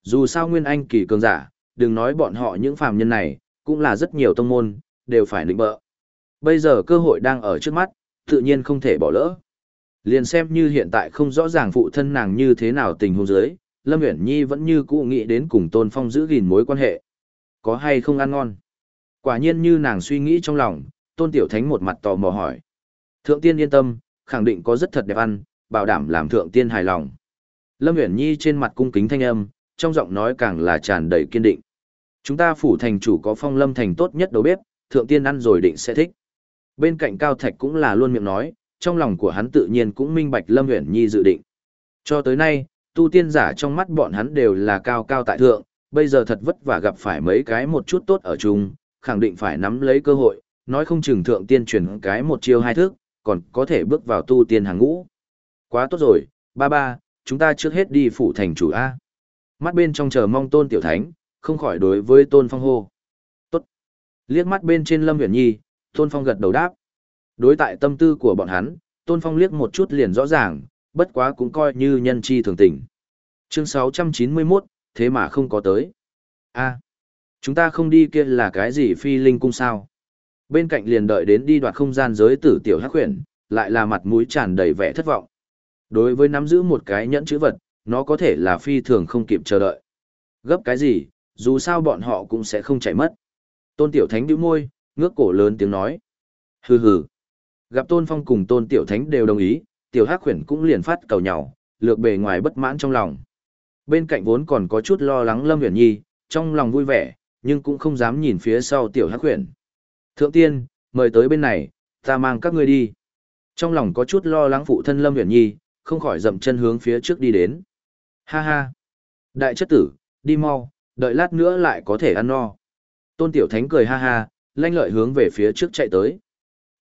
Dù sao Nguyên Anh kỳ cường giả, đừng nói bọn họ những phàm nhân này, cũng là rất nhiều tông môn, đều phải nịnh bợ. Bây giờ cơ hội đang ở trước mắt, tự nhiên không thể bỏ lỡ. Liền xem như hiện tại không rõ ràng phụ thân nàng như thế nào tình huống dưới, Lâm Uyển Nhi vẫn như cũ nghĩ đến cùng Tôn Phong giữ gìn mối quan hệ. Có hay không ăn ngon? Quả nhiên như nàng suy nghĩ trong lòng, Tôn Tiểu Thánh một mặt tò mò hỏi. Thượng tiên yên tâm, khẳng định có rất thật đẹp ăn, bảo đảm làm thượng tiên hài lòng. Lâm Uyển Nhi trên mặt cung kính thanh âm, trong giọng nói càng là tràn đầy kiên định. Chúng ta phủ thành chủ có phong lâm thành tốt nhất đầu bếp, thượng tiên ăn rồi định sẽ thích. Bên cạnh Cao Thạch cũng là luôn miệng nói, trong lòng của hắn tự nhiên cũng minh bạch Lâm Uyển Nhi dự định. Cho tới nay, tu tiên giả trong mắt bọn hắn đều là cao cao tại thượng, bây giờ thật vất vả gặp phải mấy cái một chút tốt ở chung, khẳng định phải nắm lấy cơ hội, nói không chừng thượng tiên truyền cái một chiêu hai thước, còn có thể bước vào tu tiên hàng ngũ. Quá tốt rồi, ba ba, chúng ta trước hết đi phủ thành chủ A. Mắt bên trong chờ mong tôn tiểu thánh, không khỏi đối với tôn phong hô. Tốt. Liếc mắt bên trên lâm huyền nhi, tôn phong gật đầu đáp. Đối tại tâm tư của bọn hắn, tôn phong liếc một chút liền rõ ràng, bất quá cũng coi như nhân chi thường tình. Chương 691, thế mà không có tới. A, chúng ta không đi kia là cái gì phi linh cung sao? Bên cạnh liền đợi đến đi đoạt không gian giới tử tiểu hắc huyền, lại là mặt mũi tràn đầy vẻ thất vọng. Đối với nắm giữ một cái nhẫn chữ vật, nó có thể là phi thường không kịp chờ đợi. Gấp cái gì, dù sao bọn họ cũng sẽ không chạy mất. Tôn Tiểu Thánh bĩu môi, ngước cổ lớn tiếng nói. Hừ hừ. Gặp Tôn Phong cùng Tôn Tiểu Thánh đều đồng ý, Tiểu Hắc Huyền cũng liền phát cầu nhau, lược bề ngoài bất mãn trong lòng. Bên cạnh vốn còn có chút lo lắng Lâm Huyền Nhi, trong lòng vui vẻ, nhưng cũng không dám nhìn phía sau Tiểu Hắc Huyền. Thượng tiên, mời tới bên này, ta mang các ngươi đi. Trong lòng có chút lo lắng phụ thân Lâm Huyền Nhi, không khỏi dậm chân hướng phía trước đi đến. Ha ha! Đại chất tử, đi mau, đợi lát nữa lại có thể ăn no. Tôn Tiểu Thánh cười ha ha, lanh lợi hướng về phía trước chạy tới.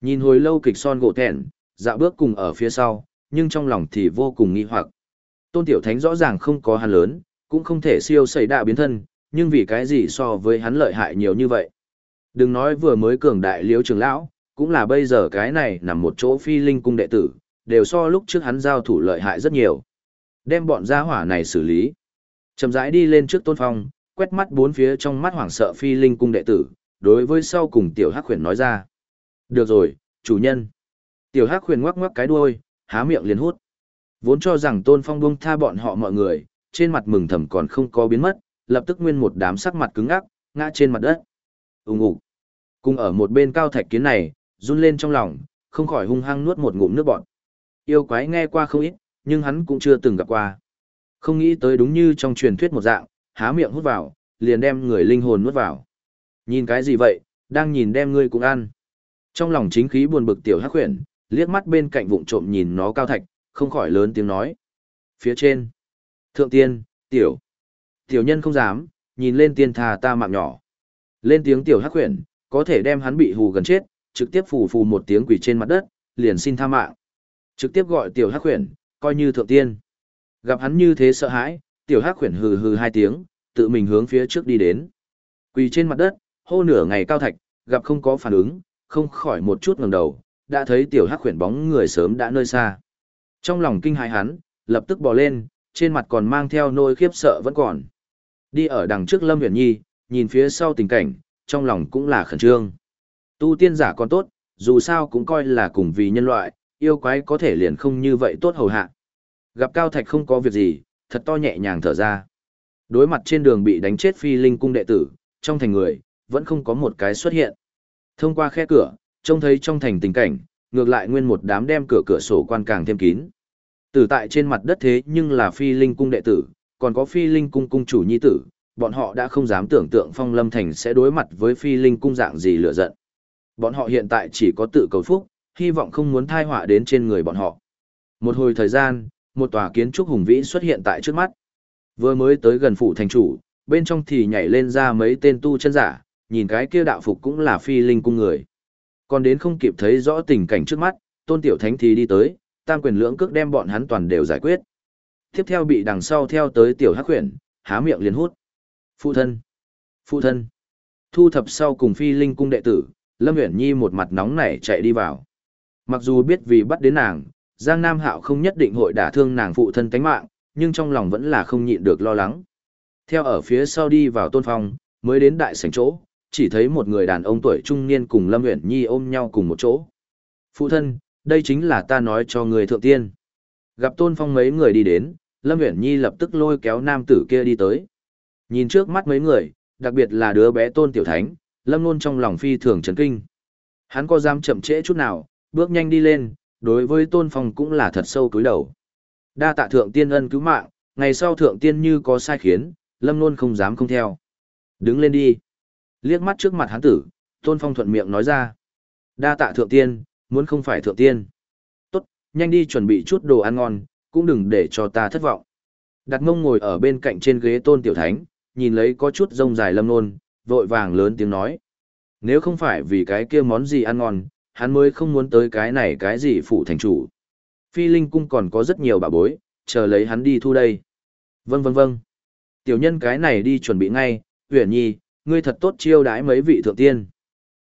Nhìn hồi lâu kịch son gỗ thẹn, dạo bước cùng ở phía sau, nhưng trong lòng thì vô cùng nghi hoặc. Tôn Tiểu Thánh rõ ràng không có hắn lớn, cũng không thể siêu xảy đạ biến thân, nhưng vì cái gì so với hắn lợi hại nhiều như vậy. Đừng nói vừa mới cường đại liếu trường lão, cũng là bây giờ cái này nằm một chỗ phi linh cung đệ tử, đều so lúc trước hắn giao thủ lợi hại rất nhiều. Đem bọn gia hỏa này xử lý. Chậm rãi đi lên trước tôn phong, quét mắt bốn phía trong mắt hoảng sợ phi linh cung đệ tử, đối với sau cùng tiểu hắc khuyển nói ra. Được rồi, chủ nhân. Tiểu hắc Huyền ngoắc ngoắc cái đuôi, há miệng liền hút. Vốn cho rằng tôn phong buông tha bọn họ mọi người, trên mặt mừng thầm còn không có biến mất, lập tức nguyên một đám sắc mặt cứng ngắc, ngã trên mặt đất. Ùng ục. Cùng ở một bên cao thạch kiến này, run lên trong lòng, không khỏi hung hăng nuốt một ngụm nước bọt. Yêu quái nghe qua không ít, nhưng hắn cũng chưa từng gặp qua. Không nghĩ tới đúng như trong truyền thuyết một dạng, há miệng hút vào, liền đem người linh hồn nuốt vào. Nhìn cái gì vậy, đang nhìn đem ngươi cũng ăn. Trong lòng chính khí buồn bực tiểu hắc huyền, liếc mắt bên cạnh vụng trộm nhìn nó cao thạch, không khỏi lớn tiếng nói. Phía trên, thượng tiên, tiểu, tiểu nhân không dám, nhìn lên tiên thà ta mạng nhỏ. Lên tiếng tiểu hắc huyền, có thể đem hắn bị hù gần chết, trực tiếp phù phù một tiếng quỷ trên mặt đất, liền xin tha mạng. Trực tiếp gọi tiểu hắc huyền, coi như thượng tiên. Gặp hắn như thế sợ hãi, tiểu hắc huyền hừ hừ hai tiếng, tự mình hướng phía trước đi đến. Quỳ trên mặt đất, hô nửa ngày cao thạch, gặp không có phản ứng, không khỏi một chút ngẩng đầu, đã thấy tiểu hắc khuyển bóng người sớm đã nơi xa. Trong lòng kinh hãi hắn, lập tức bò lên, trên mặt còn mang theo nỗi khiếp sợ vẫn còn. Đi ở đằng trước Lâm Huyền Nhi, nhìn phía sau tình cảnh, trong lòng cũng là khẩn trương. Tu tiên giả còn tốt, dù sao cũng coi là cùng vì nhân loại, yêu quái có thể liền không như vậy tốt hầu hạ. Gặp Cao Thạch không có việc gì, thật to nhẹ nhàng thở ra. Đối mặt trên đường bị đánh chết phi linh cung đệ tử, trong thành người, vẫn không có một cái xuất hiện. Thông qua khe cửa, trông thấy trong thành tình cảnh, ngược lại nguyên một đám đem cửa cửa sổ quan càng thêm kín. Tử tại trên mặt đất thế nhưng là phi linh cung đệ tử, còn có phi linh cung cung chủ nhi tử, bọn họ đã không dám tưởng tượng phong lâm thành sẽ đối mặt với phi linh cung dạng gì lựa giận. Bọn họ hiện tại chỉ có tự cầu phúc, hy vọng không muốn thai họa đến trên người bọn họ. Một hồi thời gian, một tòa kiến trúc hùng vĩ xuất hiện tại trước mắt. Vừa mới tới gần phủ thành chủ, bên trong thì nhảy lên ra mấy tên tu chân giả, nhìn cái kia đạo phục cũng là phi linh cung người. Còn đến không kịp thấy rõ tình cảnh trước mắt, tôn tiểu thánh thì đi tới, tam quyền lưỡng cước đem bọn hắn toàn đều giải quyết. Tiếp theo bị đằng sau theo tới tiểu hắc quyển há miệng liền hút. Phụ thân! Phụ thân! Thu thập sau cùng phi linh cung đệ tử, Lâm Uyển Nhi một mặt nóng nảy chạy đi vào. Mặc dù biết vì bắt đến nàng, Giang Nam Hạo không nhất định hội đả thương nàng phụ thân tánh mạng, nhưng trong lòng vẫn là không nhịn được lo lắng. Theo ở phía sau đi vào tôn phong, mới đến đại sảnh chỗ, chỉ thấy một người đàn ông tuổi trung niên cùng Lâm Uyển Nhi ôm nhau cùng một chỗ. Phụ thân, đây chính là ta nói cho người thượng tiên. Gặp Tôn Phong mấy người đi đến, Lâm Uyển Nhi lập tức lôi kéo nam tử kia đi tới. Nhìn trước mắt mấy người, đặc biệt là đứa bé Tôn Tiểu Thánh, Lâm luôn trong lòng phi thường chấn kinh. Hắn có dám chậm trễ chút nào, bước nhanh đi lên, đối với Tôn Phong cũng là thật sâu cúi đầu. Đa tạ thượng tiên ân cứu mạng, ngày sau thượng tiên như có sai khiến, Lâm luôn không dám không theo. Đứng lên đi. Liếc mắt trước mặt hắn tử, Tôn Phong thuận miệng nói ra. Đa tạ thượng tiên, muốn không phải thượng tiên. Tốt, nhanh đi chuẩn bị chút đồ ăn ngon, cũng đừng để cho ta thất vọng. Đặt mông ngồi ở bên cạnh trên ghế Tôn Tiểu Thánh, nhìn lấy có chút rông dài lâm nôn, vội vàng lớn tiếng nói. Nếu không phải vì cái kia món gì ăn ngon, hắn mới không muốn tới cái này cái gì phụ thành chủ. Phi Linh Cung còn có rất nhiều bà bối, chờ lấy hắn đi thu đây. Vâng vâng vâng. Tiểu nhân cái này đi chuẩn bị ngay, uyển Nhi, ngươi thật tốt chiêu đãi mấy vị thượng tiên.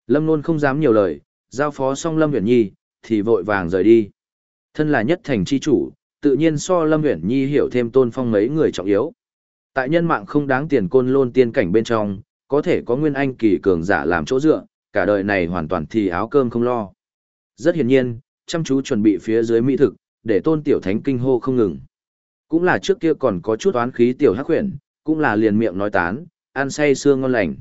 Lâm Nôn không dám nhiều lời, giao phó xong Lâm Huyền Nhi, thì vội vàng rời đi. Thân là nhất thành chi chủ, tự nhiên so Lâm Huyền Nhi hiểu thêm tôn phong mấy người trọng yếu. Tại nhân mạng không đáng tiền côn lôn tiên cảnh bên trong, có thể có nguyên anh kỳ cường giả làm chỗ dựa, cả đời này hoàn toàn thì áo cơm không lo. Rất hiển nhiên, chăm chú chuẩn bị phía dưới mỹ thực, để tôn tiểu thánh kinh hô không ngừng. Cũng là trước kia còn có chút oán khí tiểu hắc huyền, cũng là liền miệng nói tán, ăn say xương ngon lành.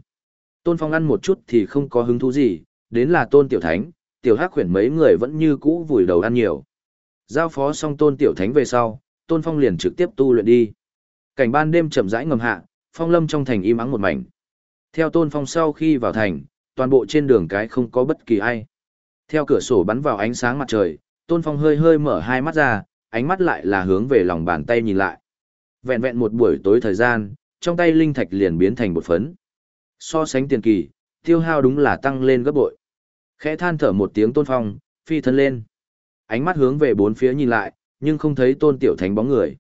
Tôn Phong ăn một chút thì không có hứng thú gì, đến là tôn tiểu thánh, tiểu hắc huyền mấy người vẫn như cũ vùi đầu ăn nhiều. Giao phó xong tôn tiểu thánh về sau, tôn phong liền trực tiếp tu luyện đi. Cảnh ban đêm chậm rãi ngầm hạ, phong lâm trong thành im ắng một mảnh. Theo tôn phong sau khi vào thành, toàn bộ trên đường cái không có bất kỳ ai. Theo cửa sổ bắn vào ánh sáng mặt trời, tôn phong hơi hơi mở hai mắt ra, ánh mắt lại là hướng về lòng bàn tay nhìn lại. Vẹn vẹn một buổi tối thời gian, trong tay linh thạch liền biến thành một phấn. So sánh tiền kỳ, tiêu hao đúng là tăng lên gấp bội. Khẽ than thở một tiếng tôn phong, phi thân lên. Ánh mắt hướng về bốn phía nhìn lại, nhưng không thấy tôn tiểu thánh bóng người.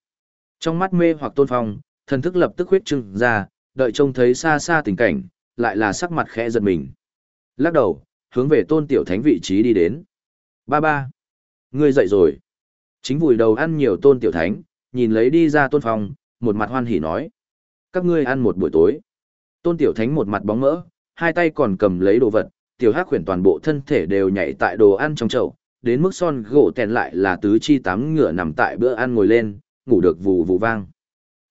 Trong mắt mê hoặc tôn phong, thần thức lập tức huyết trưng ra, đợi trông thấy xa xa tình cảnh, lại là sắc mặt khẽ giật mình. Lắc đầu, hướng về tôn tiểu thánh vị trí đi đến. Ba ba. Ngươi dậy rồi. Chính vùi đầu ăn nhiều tôn tiểu thánh, nhìn lấy đi ra tôn phong, một mặt hoan hỉ nói. Các ngươi ăn một buổi tối. Tôn tiểu thánh một mặt bóng mỡ, hai tay còn cầm lấy đồ vật, tiểu hắc khuyển toàn bộ thân thể đều nhảy tại đồ ăn trong chậu, đến mức son gỗ tèn lại là tứ chi tám ngựa nằm tại bữa ăn ngồi lên, ngủ được vù vù vang.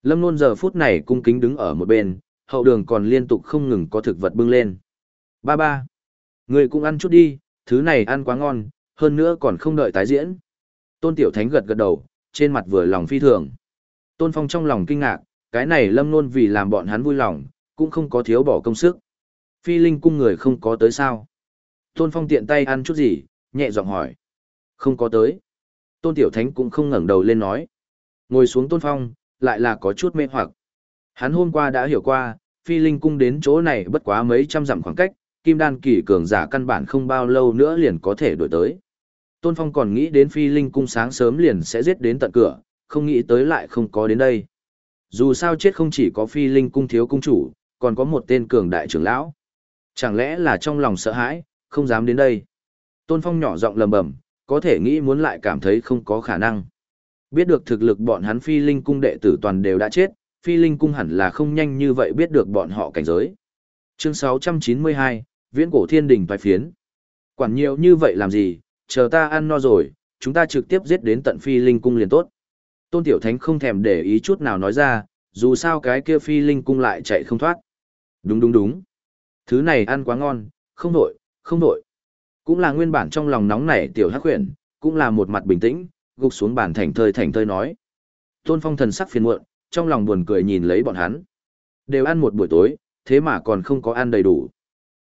Lâm Nôn giờ phút này cung kính đứng ở một bên, hậu đường còn liên tục không ngừng có thực vật bưng lên. Ba ba, người cũng ăn chút đi, thứ này ăn quá ngon, hơn nữa còn không đợi tái diễn. Tôn Tiểu Thánh gật gật đầu, trên mặt vừa lòng phi thường. Tôn Phong trong lòng kinh ngạc, cái này Lâm luôn vì làm bọn hắn vui lòng, cũng không có thiếu bỏ công sức. Phi Linh cung người không có tới sao? Tôn Phong tiện tay ăn chút gì, nhẹ giọng hỏi. Không có tới. Tôn Tiểu Thánh cũng không ngẩng đầu lên nói. Ngồi xuống Tôn Phong, lại là có chút mê hoặc. Hắn hôm qua đã hiểu qua, Phi Linh cung đến chỗ này bất quá mấy trăm dặm khoảng cách, Kim Đan kỳ cường giả căn bản không bao lâu nữa liền có thể đổi tới. Tôn Phong còn nghĩ đến Phi Linh cung sáng sớm liền sẽ giết đến tận cửa, không nghĩ tới lại không có đến đây. Dù sao chết không chỉ có Phi Linh cung thiếu cung chủ, còn có một tên cường đại trưởng lão. Chẳng lẽ là trong lòng sợ hãi, không dám đến đây. Tôn Phong nhỏ giọng lầm bầm, có thể nghĩ muốn lại cảm thấy không có khả năng. Biết được thực lực bọn hắn phi linh cung đệ tử toàn đều đã chết, phi linh cung hẳn là không nhanh như vậy biết được bọn họ cảnh giới. Chương 692, Viễn cổ thiên đình toái phiến. Quản nhiều như vậy làm gì, chờ ta ăn no rồi, chúng ta trực tiếp giết đến tận phi linh cung liền tốt. Tôn Tiểu Thánh không thèm để ý chút nào nói ra, dù sao cái kia phi linh cung lại chạy không thoát. Đúng đúng đúng. Thứ này ăn quá ngon, không nổi, không nổi. Cũng là nguyên bản trong lòng nóng nảy tiểu hắc huyền, cũng là một mặt bình tĩnh, gục xuống bàn thành thơi thành thơi nói. Tôn Phong thần sắc phiền muộn, trong lòng buồn cười nhìn lấy bọn hắn. Đều ăn một buổi tối, thế mà còn không có ăn đầy đủ.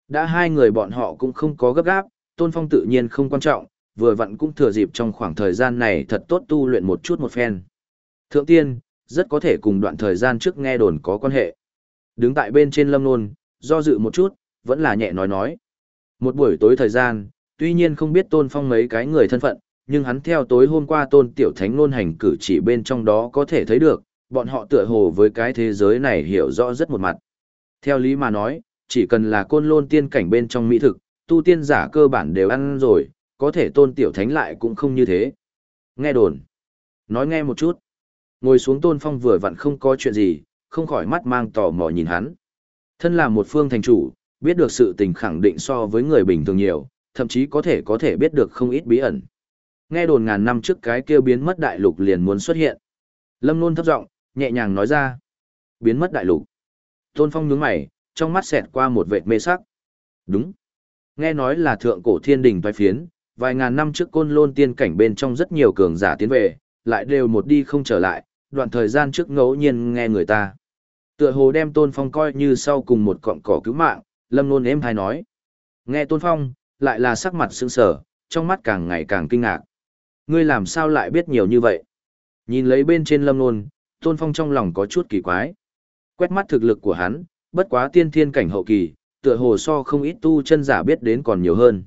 Đã hai người bọn họ cũng không có gấp gáp, Tôn Phong tự nhiên không quan trọng, vừa vặn cũng thừa dịp trong khoảng thời gian này thật tốt tu luyện một chút một phen. Thượng tiên, rất có thể cùng đoạn thời gian trước nghe đồn có quan hệ. Đứng tại bên trên lâm nôn, do dự một chút, vẫn là nhẹ nói nói. Một buổi tối thời gian, tuy nhiên không biết tôn phong mấy cái người thân phận, nhưng hắn theo tối hôm qua tôn tiểu thánh nôn hành cử chỉ bên trong đó có thể thấy được, bọn họ tựa hồ với cái thế giới này hiểu rõ rất một mặt. Theo lý mà nói, chỉ cần là côn lôn tiên cảnh bên trong mỹ thực, tu tiên giả cơ bản đều ăn rồi, có thể tôn tiểu thánh lại cũng không như thế. Nghe đồn. Nói nghe một chút. Ngồi xuống tôn phong vừa vặn không có chuyện gì, không khỏi mắt mang tò mò nhìn hắn. Thân là một phương thành chủ, biết được sự tình khẳng định so với người bình thường nhiều, thậm chí có thể có thể biết được không ít bí ẩn. Nghe đồn ngàn năm trước cái kêu biến mất đại lục liền muốn xuất hiện. Lâm Nôn thấp giọng, nhẹ nhàng nói ra. Biến mất đại lục. Tôn Phong nhướng mày, trong mắt xẹt qua một vệt mê sắc. Đúng. Nghe nói là thượng cổ thiên đình toái phiến, vài ngàn năm trước côn lôn tiên cảnh bên trong rất nhiều cường giả tiến về, lại đều một đi không trở lại, đoạn thời gian trước ngẫu nhiên nghe người ta. Tựa hồ đem Tôn Phong coi như sau cùng một cọng cỏ cứu mạng, Lâm Nôn êm hay nói. Nghe Tôn Phong, lại là sắc mặt sững sờ, trong mắt càng ngày càng kinh ngạc. Ngươi làm sao lại biết nhiều như vậy? Nhìn lấy bên trên Lâm Nôn, Tôn Phong trong lòng có chút kỳ quái. Quét mắt thực lực của hắn, bất quá tiên thiên cảnh hậu kỳ, tựa hồ so không ít tu chân giả biết đến còn nhiều hơn.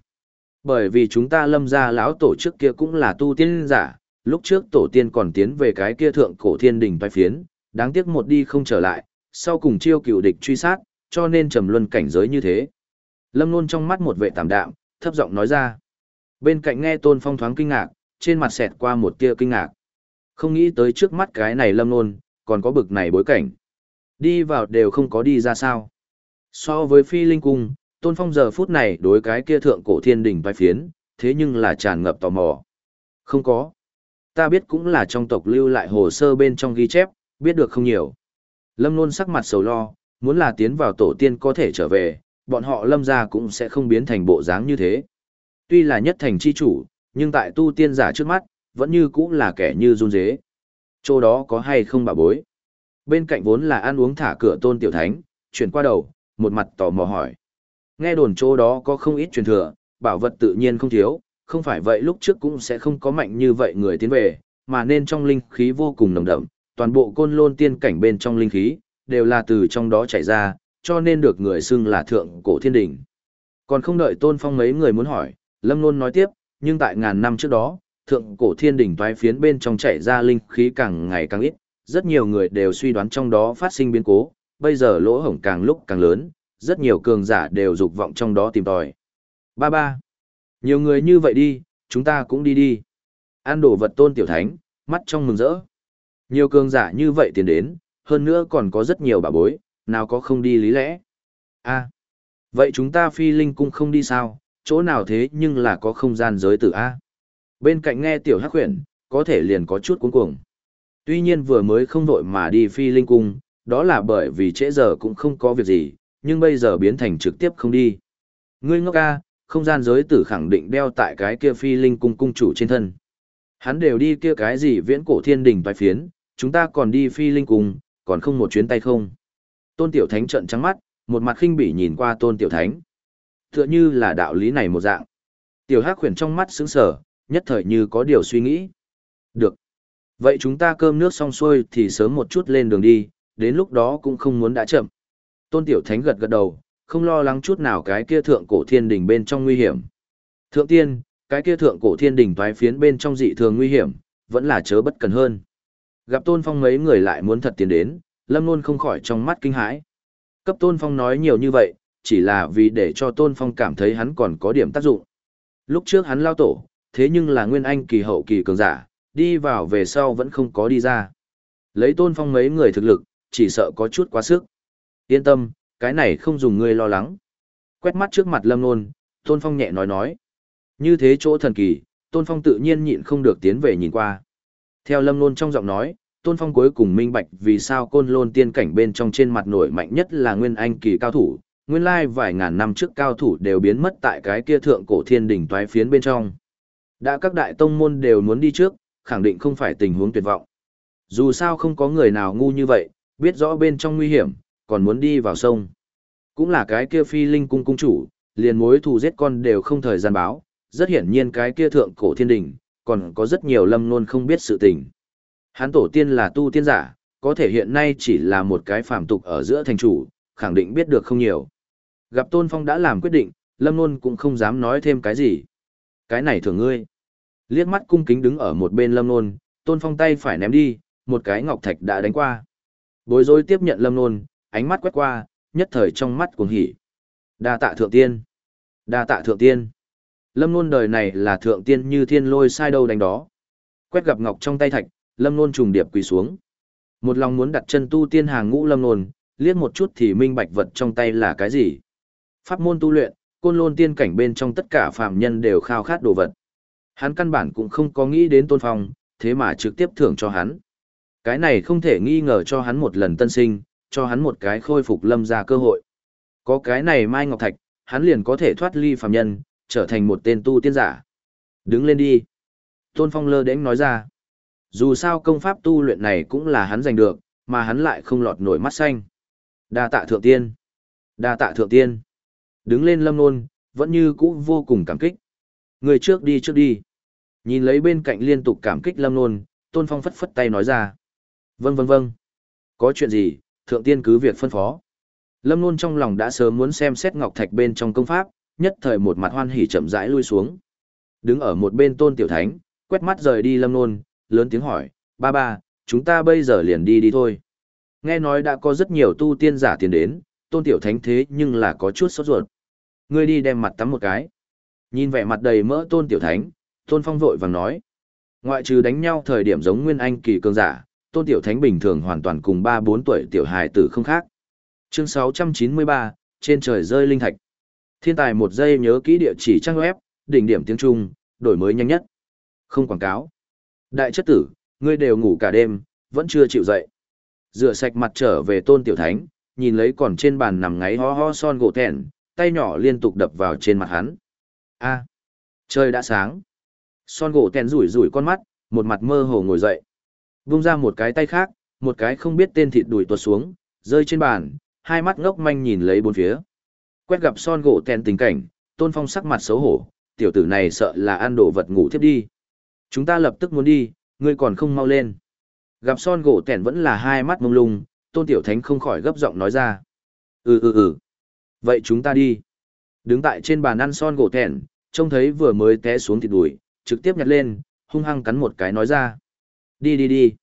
Bởi vì chúng ta lâm gia lão tổ trước kia cũng là tu tiên giả, lúc trước tổ tiên còn tiến về cái kia thượng cổ thiên đình toái phiến, đáng tiếc một đi không trở lại, sau cùng chiêu cựu địch truy sát, cho nên trầm luân cảnh giới như thế. Lâm luôn trong mắt một vệ tạm đạm, thấp giọng nói ra. Bên cạnh nghe Tôn Phong thoáng kinh ngạc, trên mặt xẹt qua một tia kinh ngạc. Không nghĩ tới trước mắt cái này Lâm luôn, còn có bực này bối cảnh. Đi vào đều không có đi ra sao. So với phi linh cung, Tôn Phong giờ phút này đối cái kia thượng cổ thiên đình vai phiến, thế nhưng là tràn ngập tò mò. Không có. Ta biết cũng là trong tộc lưu lại hồ sơ bên trong ghi chép, biết được không nhiều. Lâm Nôn sắc mặt sầu lo, muốn là tiến vào tổ tiên có thể trở về, bọn họ lâm ra cũng sẽ không biến thành bộ dáng như thế. Tuy là nhất thành chi chủ, nhưng tại tu tiên giả trước mắt, vẫn như cũng là kẻ như run dế. Chỗ đó có hay không bà bối? Bên cạnh vốn là ăn uống thả cửa tôn tiểu thánh, chuyển qua đầu, một mặt tò mò hỏi. Nghe đồn chỗ đó có không ít truyền thừa, bảo vật tự nhiên không thiếu, không phải vậy lúc trước cũng sẽ không có mạnh như vậy người tiến về, mà nên trong linh khí vô cùng nồng đậm, toàn bộ côn lôn tiên cảnh bên trong linh khí, đều là từ trong đó chảy ra, cho nên được người xưng là thượng cổ thiên đỉnh. Còn không đợi tôn phong mấy người muốn hỏi, lâm nôn nói tiếp, nhưng tại ngàn năm trước đó, thượng cổ thiên đỉnh toái phiến bên trong chảy ra linh khí càng ngày càng ít, rất nhiều người đều suy đoán trong đó phát sinh biến cố, bây giờ lỗ hổng càng lúc càng lớn, rất nhiều cường giả đều dục vọng trong đó tìm tòi. Ba ba. Nhiều người như vậy đi, chúng ta cũng đi đi. An đổ vật tôn tiểu thánh, mắt trong mừng rỡ. Nhiều cường giả như vậy tiến đến, hơn nữa còn có rất nhiều bà bối, nào có không đi lý lẽ. a vậy chúng ta phi linh cung không đi sao, chỗ nào thế nhưng là có không gian giới tử A. Bên cạnh nghe tiểu hắc huyền, có thể liền có chút cuống cuồng. Tuy nhiên vừa mới không vội mà đi phi linh cung, đó là bởi vì trễ giờ cũng không có việc gì, nhưng bây giờ biến thành trực tiếp không đi. Ngươi ngốc a, không gian giới tử khẳng định đeo tại cái kia phi linh cung cung chủ trên thân. Hắn đều đi kia cái gì viễn cổ thiên đình bài phiến, chúng ta còn đi phi linh cung, còn không một chuyến tay không. Tôn Tiểu Thánh trợn trắng mắt, một mặt khinh bỉ nhìn qua Tôn Tiểu Thánh. Tựa như là đạo lý này một dạng. Tiểu Hắc khuyển trong mắt sững sờ, nhất thời như có điều suy nghĩ. Được. Vậy chúng ta cơm nước xong xuôi thì sớm một chút lên đường đi, đến lúc đó cũng không muốn đã chậm. Tôn Tiểu Thánh gật gật đầu, không lo lắng chút nào cái kia thượng cổ thiên đình bên trong nguy hiểm. Thượng tiên, cái kia thượng cổ thiên đình toái phiến bên trong dị thường nguy hiểm, vẫn là chớ bất cần hơn. Gặp Tôn Phong mấy người lại muốn thật tiến đến, Lâm Nôn không khỏi trong mắt kinh hãi. Cấp Tôn Phong nói nhiều như vậy, chỉ là vì để cho Tôn Phong cảm thấy hắn còn có điểm tác dụng. Lúc trước hắn lao tổ, thế nhưng là nguyên anh kỳ hậu kỳ cường giả, đi vào về sau vẫn không có đi ra. Lấy Tôn Phong mấy người thực lực, chỉ sợ có chút quá sức. Yên tâm, cái này không dùng ngươi lo lắng. Quét mắt trước mặt Lâm Nôn, Tôn Phong nhẹ nói nói. Như thế chỗ thần kỳ, Tôn Phong tự nhiên nhịn không được tiến về nhìn qua. Theo Lâm Nôn trong giọng nói, Tôn Phong cuối cùng minh bạch vì sao côn lôn tiên cảnh bên trong trên mặt nổi mạnh nhất là nguyên anh kỳ cao thủ, nguyên lai vài ngàn năm trước cao thủ đều biến mất tại cái kia thượng cổ thiên đỉnh toái phiến bên trong. Đã các đại tông môn đều muốn đi trước, khẳng định không phải tình huống tuyệt vọng. Dù sao không có người nào ngu như vậy, biết rõ bên trong nguy hiểm, còn muốn đi vào sông. Cũng là cái kia phi linh cung cung chủ, liền mối thù giết con đều không thời gian báo, rất hiển nhiên cái kia thượng cổ thiên đình còn có rất nhiều lâm luôn không biết sự tình. Hắn tổ tiên là tu tiên giả, có thể hiện nay chỉ là một cái phàm tục ở giữa thành chủ, khẳng định biết được không nhiều. Gặp Tôn Phong đã làm quyết định, Lâm Nôn cũng không dám nói thêm cái gì. Cái này thường ngươi. Liếc mắt cung kính đứng ở một bên Lâm Nôn, Tôn Phong tay phải ném đi, một cái ngọc thạch đã đánh qua. Bối rối tiếp nhận Lâm Nôn, ánh mắt quét qua, nhất thời trong mắt cuồng hỉ. Đa tạ thượng tiên. Đa tạ thượng tiên. Lâm Nôn đời này là thượng tiên như thiên lôi sai đâu đánh đó. Quét gặp ngọc trong tay thạch, lâm nôn trùng điệp quỳ xuống một lòng muốn đặt chân tu tiên hàng ngũ lâm nôn liếc một chút thì minh bạch vật trong tay là cái gì. Pháp môn tu luyện, côn lôn tiên cảnh bên trong tất cả phàm nhân đều khao khát đồ vật. Hắn căn bản cũng không có nghĩ đến tôn phong, thế mà trực tiếp thưởng cho hắn. Cái này không thể nghi ngờ cho hắn một lần tân sinh, cho hắn một cái khôi phục lâm ra cơ hội. Có cái này Mai Ngọc Thạch, hắn liền có thể thoát ly phàm nhân, trở thành một tên tu tiên giả. Đứng lên đi. Tôn Phong lơ đến nói ra. Dù sao công pháp tu luyện này cũng là hắn giành được, mà hắn lại không lọt nổi mắt xanh. Đa tạ thượng tiên. Đa tạ thượng tiên. Đứng lên lâm nôn, vẫn như cũ vô cùng cảm kích. Người trước đi trước đi. Nhìn lấy bên cạnh liên tục cảm kích lâm nôn, Tôn Phong phất phất tay nói ra. Vâng vâng vâng. Có chuyện gì, thượng tiên cứ việc phân phó. Lâm Nôn trong lòng đã sớm muốn xem xét Ngọc Thạch bên trong công pháp, nhất thời một mặt hoan hỉ chậm rãi lui xuống. Đứng ở một bên Tôn Tiểu Thánh, quét mắt rời đi Lâm Nôn, lớn tiếng hỏi, ba ba, chúng ta bây giờ liền đi đi thôi. Nghe nói đã có rất nhiều tu tiên giả tiền đến, Tôn Tiểu Thánh thế nhưng là có chút sốt ruột. Ngươi đi đem mặt tắm một cái. Nhìn vẻ mặt đầy mỡ Tôn Tiểu Thánh, Tôn Phong vội vàng nói. Ngoại trừ đánh nhau thời điểm giống Nguyên Anh kỳ cường giả, Tôn Tiểu Thánh bình thường hoàn toàn cùng 3-4 tuổi tiểu hài tử không khác. Chương 693, trên trời rơi linh thạch. Thiên tài một giây nhớ kỹ địa chỉ trang web, đỉnh điểm tiếng Trung, đổi mới nhanh nhất. Không quảng cáo. Đại chất tử, ngươi đều ngủ cả đêm, vẫn chưa chịu dậy. Rửa sạch mặt trở về Tôn Tiểu Thánh, nhìn lấy còn trên bàn nằm ngáy ho ho son gỗ thẹn, tay nhỏ liên tục đập vào trên mặt hắn. A, trời đã sáng. Son gỗ thẹn rủi rủi con mắt, một mặt mơ hồ ngồi dậy. Vung ra một cái tay khác, một cái không biết tên thịt đuổi tuột xuống, rơi trên bàn, hai mắt ngốc manh nhìn lấy bốn phía. Quét gặp son gỗ tèn tình cảnh, tôn phong sắc mặt xấu hổ, tiểu tử này sợ là ăn đồ vật ngủ thiếp đi. Chúng ta lập tức muốn đi, ngươi còn không mau lên. Gặp son gỗ tèn vẫn là hai mắt mông lung, tôn tiểu thánh không khỏi gấp giọng nói ra. Ừ ừ ừ. Vậy chúng ta đi. Đứng tại trên bàn ăn son gỗ tèn, trông thấy vừa mới té xuống thịt đùi, trực tiếp nhặt lên, hung hăng cắn một cái nói ra. Đi đi đi.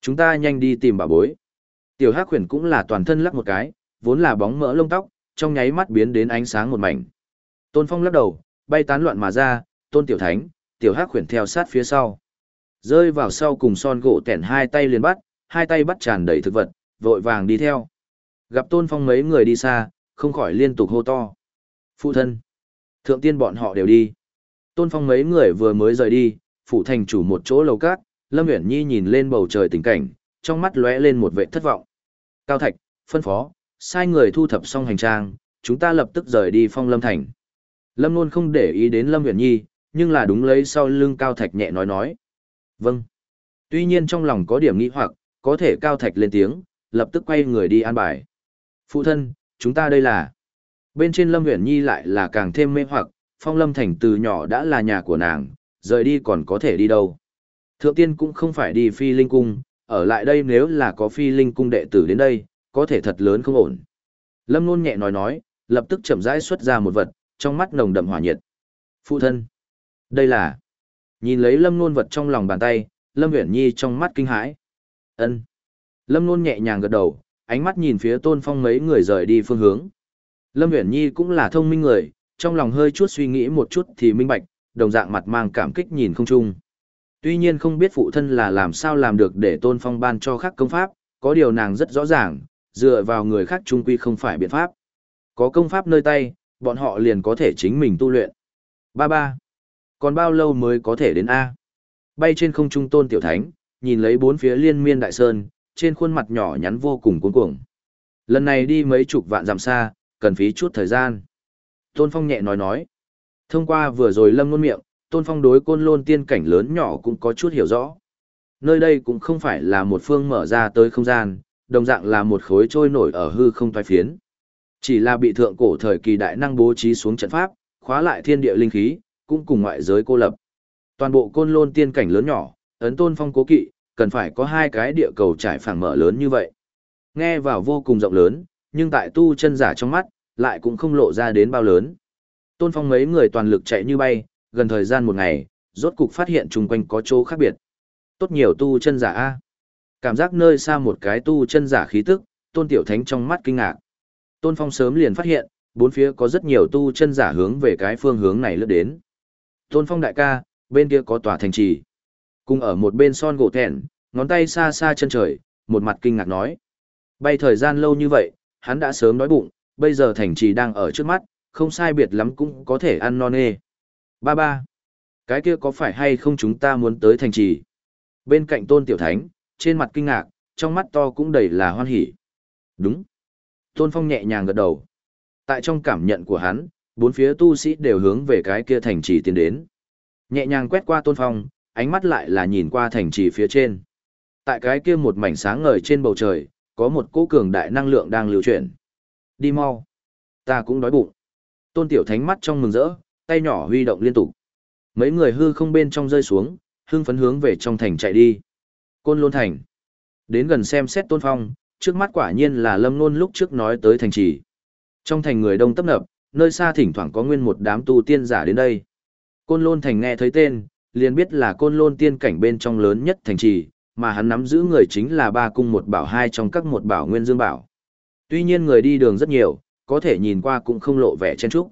Chúng ta nhanh đi tìm bà bối. Tiểu Hắc Huyền cũng là toàn thân lắc một cái, vốn là bóng mỡ lông tóc, trong nháy mắt biến đến ánh sáng một mảnh. Tôn Phong lắc đầu, bay tán loạn mà ra, Tôn Tiểu Thánh, Tiểu Hắc Huyền theo sát phía sau. Rơi vào sau cùng son gỗ tẻn hai tay liền bắt, hai tay bắt tràn đầy thực vật, vội vàng đi theo. Gặp Tôn Phong mấy người đi xa, không khỏi liên tục hô to. Phụ thân. Thượng tiên bọn họ đều đi. Tôn Phong mấy người vừa mới rời đi, phụ thành chủ một chỗ lầu cát, Lâm Uyển Nhi nhìn lên bầu trời tình cảnh, trong mắt lóe lên một vẻ thất vọng. Cao Thạch, phân phó, sai người thu thập xong hành trang, chúng ta lập tức rời đi Phong Lâm thành. Lâm Nôn không để ý đến Lâm Uyển Nhi, nhưng là đúng lấy sau lưng Cao Thạch nhẹ nói nói. Vâng. Tuy nhiên trong lòng có điểm nghĩ hoặc, có thể Cao Thạch lên tiếng, lập tức quay người đi an bài. Phụ thân, chúng ta đây là... Bên trên Lâm Uyển Nhi lại là càng thêm mê hoặc, Phong Lâm thành từ nhỏ đã là nhà của nàng, rời đi còn có thể đi đâu. Thượng tiên cũng không phải đi phi linh cung, ở lại đây nếu là có phi linh cung đệ tử đến đây, có thể thật lớn không ổn. Lâm Nôn nhẹ nói nói, lập tức chậm rãi xuất ra một vật, trong mắt nồng đậm hỏa nhiệt. Phụ thân. Đây là... Nhìn lấy Lâm Nôn vật trong lòng bàn tay, Lâm Uyển Nhi trong mắt kinh hãi. ân Lâm Nôn nhẹ nhàng gật đầu, ánh mắt nhìn phía tôn phong mấy người rời đi phương hướng. Lâm Uyển Nhi cũng là thông minh người, trong lòng hơi chút suy nghĩ một chút thì minh bạch, đồng dạng mặt mang cảm kích nhìn không trung. Tuy nhiên không biết phụ thân là làm sao làm được để tôn phong ban cho khác công pháp, có điều nàng rất rõ ràng, dựa vào người khác trung quy không phải biện pháp. Có công pháp nơi tay, bọn họ liền có thể chính mình tu luyện. Ba ba. Còn bao lâu mới có thể đến A? Bay trên không trung tôn tiểu thánh, nhìn lấy bốn phía liên miên đại sơn, trên khuôn mặt nhỏ nhắn vô cùng cuống cuồng. Lần này đi mấy chục vạn dặm xa, cần phí chút thời gian. Tôn Phong nhẹ nói nói. Thông qua vừa rồi lâm ngôn miệng, tôn phong đối côn lôn tiên cảnh lớn nhỏ cũng có chút hiểu rõ. Nơi đây cũng không phải là một phương mở ra tới không gian, đồng dạng là một khối trôi nổi ở hư không thoái phiến. Chỉ là bị thượng cổ thời kỳ đại năng bố trí xuống trận pháp, khóa lại thiên địa linh khí, cũng cùng ngoại giới cô lập. Toàn bộ côn lôn tiên cảnh lớn nhỏ, ấn tôn phong cố kỵ, cần phải có hai cái địa cầu trải phẳng mở lớn như vậy. Nghe vào vô cùng rộng lớn, nhưng tại tu chân giả trong mắt, lại cũng không lộ ra đến bao lớn. Tôn phong mấy người toàn lực chạy như bay, gần thời gian một ngày, rốt cục phát hiện chung quanh có chỗ khác biệt. Tốt nhiều tu chân giả A. Cảm giác nơi xa một cái tu chân giả khí tức, tôn tiểu thánh trong mắt kinh ngạc. Tôn phong sớm liền phát hiện, bốn phía có rất nhiều tu chân giả hướng về cái phương hướng này lướt đến. Tôn phong đại ca, bên kia có tòa thành trì. Cùng ở một bên son gỗ thẹn, ngón tay xa xa chân trời, một mặt kinh ngạc nói. Bay thời gian lâu như vậy, hắn đã sớm đói bụng, bây giờ thành trì đang ở trước mắt, không sai biệt lắm cũng có thể ăn non nê. Ba ba. Cái kia có phải hay không chúng ta muốn tới thành trì? Bên cạnh tôn tiểu thánh, trên mặt kinh ngạc, trong mắt to cũng đầy là hoan hỉ. Đúng. Tôn Phong nhẹ nhàng gật đầu. Tại trong cảm nhận của hắn, bốn phía tu sĩ đều hướng về cái kia thành trì tiến đến. Nhẹ nhàng quét qua Tôn Phong, ánh mắt lại là nhìn qua thành trì phía trên. Tại cái kia một mảnh sáng ngời trên bầu trời, có một cỗ cường đại năng lượng đang lưu chuyển. Đi mau. Ta cũng đói bụng. Tôn Tiểu Thánh mắt trong mừng rỡ, tay nhỏ huy động liên tục. Mấy người hư không bên trong rơi xuống, hưng phấn hướng về trong thành chạy đi. Côn Lôn Thành. Đến gần xem xét Tôn Phong, trước mắt quả nhiên là Lâm Nôn lúc trước nói tới thành trì. Trong thành người đông tấp nập, nơi xa thỉnh thoảng có nguyên một đám tu tiên giả đến đây. Côn Lôn Thành nghe thấy tên, liền biết là Côn Lôn tiên cảnh bên trong lớn nhất thành trì, mà hắn nắm giữ người chính là ba cung một bảo hai trong các một bảo nguyên dương bảo. Tuy nhiên người đi đường rất nhiều, có thể nhìn qua cũng không lộ vẻ chen trúc.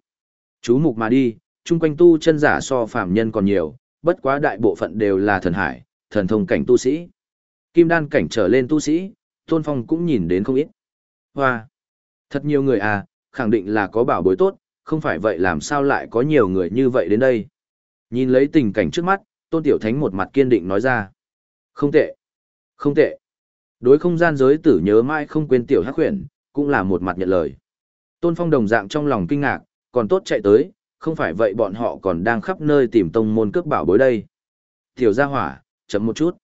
Chú mục mà đi, chung quanh tu chân giả so phàm nhân còn nhiều, bất quá đại bộ phận đều là thần hải, thần thông cảnh tu sĩ. Kim đan cảnh trở lên tu sĩ, Tôn Phong cũng nhìn đến không ít. Hoa! Thật nhiều người à, khẳng định là có bảo bối tốt, không phải vậy làm sao lại có nhiều người như vậy đến đây. Nhìn lấy tình cảnh trước mắt, Tôn Tiểu Thánh một mặt kiên định nói ra. Không tệ. Không tệ. Đối không gian giới tử nhớ mãi không quên Tiểu Hắc Huyền, cũng là một mặt nhận lời. Tôn Phong đồng dạng trong lòng kinh ngạc, còn tốt chạy tới, không phải vậy bọn họ còn đang khắp nơi tìm tông môn cướp bảo bối đây. Tiểu gia hỏa, chậm một chút.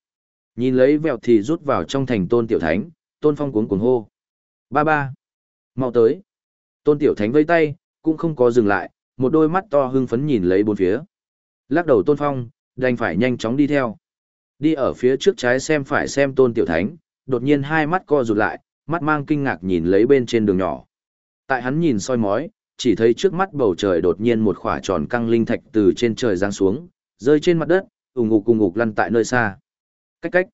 Nhìn lấy vẹo thì rút vào trong thành tôn tiểu thánh, tôn phong cuống cuồng hô. Ba ba. mau tới. Tôn tiểu thánh vây tay, cũng không có dừng lại, một đôi mắt to hưng phấn nhìn lấy bốn phía. Lắc đầu tôn phong, đành phải nhanh chóng đi theo. Đi ở phía trước trái xem phải xem tôn tiểu thánh, đột nhiên hai mắt co rụt lại, mắt mang kinh ngạc nhìn lấy bên trên đường nhỏ. Tại hắn nhìn soi mói, chỉ thấy trước mắt bầu trời đột nhiên một khỏa tròn căng linh thạch từ trên trời giáng xuống, rơi trên mặt đất, ùng ục cùng ục lăn tại nơi xa. Cách cách.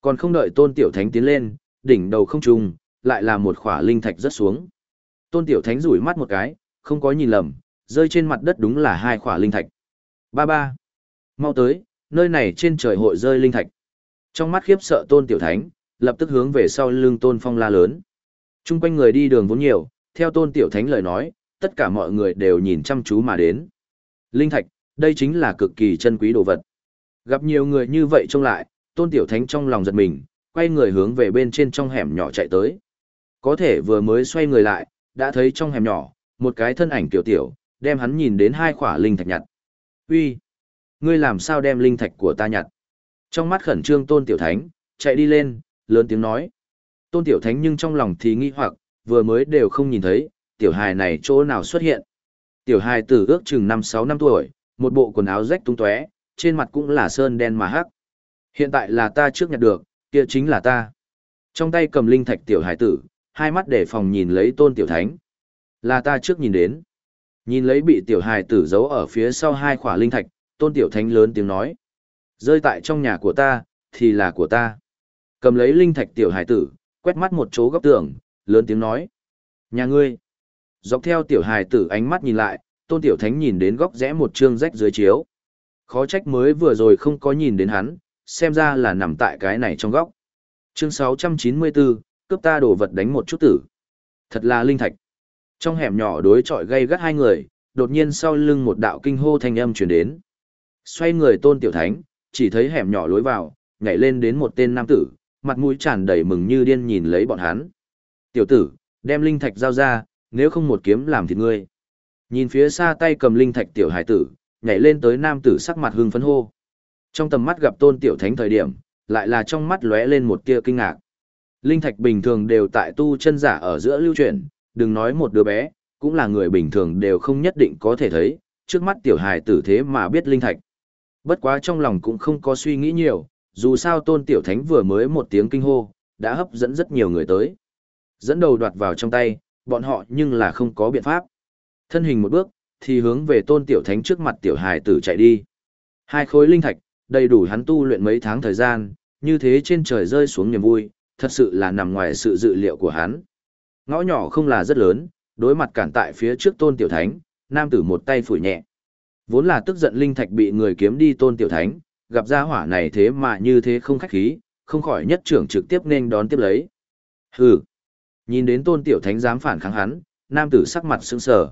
Còn không đợi Tôn Tiểu Thánh tiến lên, đỉnh đầu không trùng, lại là một khỏa linh thạch rất xuống. Tôn Tiểu Thánh rủi mắt một cái, không có nhìn lầm, rơi trên mặt đất đúng là hai khỏa linh thạch. Ba ba. Mau tới, nơi này trên trời hội rơi linh thạch. Trong mắt khiếp sợ Tôn Tiểu Thánh, lập tức hướng về sau lưng Tôn Phong la lớn. Trung quanh người đi đường vốn nhiều, theo Tôn Tiểu Thánh lời nói, tất cả mọi người đều nhìn chăm chú mà đến. Linh thạch, đây chính là cực kỳ chân quý đồ vật. Gặp nhiều người như vậy trông lại, tôn tiểu thánh trong lòng giật mình, quay người hướng về bên trên trong hẻm nhỏ chạy tới. Có thể vừa mới xoay người lại, đã thấy trong hẻm nhỏ, một cái thân ảnh tiểu tiểu, đem hắn nhìn đến hai khỏa linh thạch nhặt. Uy, ngươi làm sao đem linh thạch của ta nhặt? Trong mắt khẩn trương tôn tiểu thánh, chạy đi lên, lớn tiếng nói. Tôn tiểu thánh nhưng trong lòng thì nghi hoặc, vừa mới đều không nhìn thấy, tiểu hài này chỗ nào xuất hiện. Tiểu hài tử ước chừng 5-6 năm tuổi, một bộ quần áo rách tung tóe, trên mặt cũng là sơn đen mà hắc. Hiện tại là ta trước nhặt được, kia chính là ta. Trong tay cầm linh thạch tiểu hải tử, hai mắt để phòng nhìn lấy tôn tiểu thánh. Là ta trước nhìn đến. Nhìn lấy bị tiểu hải tử giấu ở phía sau hai khỏa linh thạch, tôn tiểu thánh lớn tiếng nói. Rơi tại trong nhà của ta, thì là của ta. Cầm lấy linh thạch tiểu hải tử, quét mắt một chỗ góc tường, lớn tiếng nói. Nhà ngươi. Dọc theo tiểu hài tử ánh mắt nhìn lại, tôn tiểu thánh nhìn đến góc rẽ một chương rách dưới chiếu. Khó trách mới vừa rồi không có nhìn đến hắn, xem ra là nằm tại cái này trong góc. Chương 694, cướp ta đồ vật đánh một chút tử. Thật là linh thạch. Trong hẻm nhỏ đối chọi gây gắt hai người, đột nhiên sau lưng một đạo kinh hô thanh âm truyền đến. Xoay người tôn tiểu thánh, chỉ thấy hẻm nhỏ lối vào, nhảy lên đến một tên nam tử, mặt mũi tràn đầy mừng như điên nhìn lấy bọn hắn. Tiểu tử, đem linh thạch giao ra, nếu không một kiếm làm thịt ngươi. Nhìn phía xa tay cầm linh thạch tiểu hải tử, nhảy lên tới nam tử sắc mặt hưng phấn hô. Trong tầm mắt gặp tôn tiểu thánh thời điểm, lại là trong mắt lóe lên một tia kinh ngạc. Linh thạch bình thường đều tại tu chân giả ở giữa lưu truyền, đừng nói một đứa bé, cũng là người bình thường đều không nhất định có thể thấy, trước mắt tiểu hài tử thế mà biết linh thạch. Bất quá trong lòng cũng không có suy nghĩ nhiều, dù sao tôn tiểu thánh vừa mới một tiếng kinh hô, đã hấp dẫn rất nhiều người tới. Dẫn đầu đoạt vào trong tay, bọn họ nhưng là không có biện pháp. Thân hình một bước, thì hướng về tôn tiểu thánh trước mặt tiểu hài tử chạy đi. Hai khối linh thạch, đầy đủ hắn tu luyện mấy tháng thời gian, như thế trên trời rơi xuống niềm vui, thật sự là nằm ngoài sự dự liệu của hắn. Ngõ nhỏ không là rất lớn, đối mặt cản tại phía trước tôn tiểu thánh, nam tử một tay phủi nhẹ. Vốn là tức giận linh thạch bị người kiếm đi tôn tiểu thánh, gặp gia hỏa này thế mà như thế không khách khí, không khỏi nhất trưởng trực tiếp nên đón tiếp lấy. Hừ, Nhìn đến tôn tiểu thánh dám phản kháng hắn, nam tử sắc mặt sững sờ.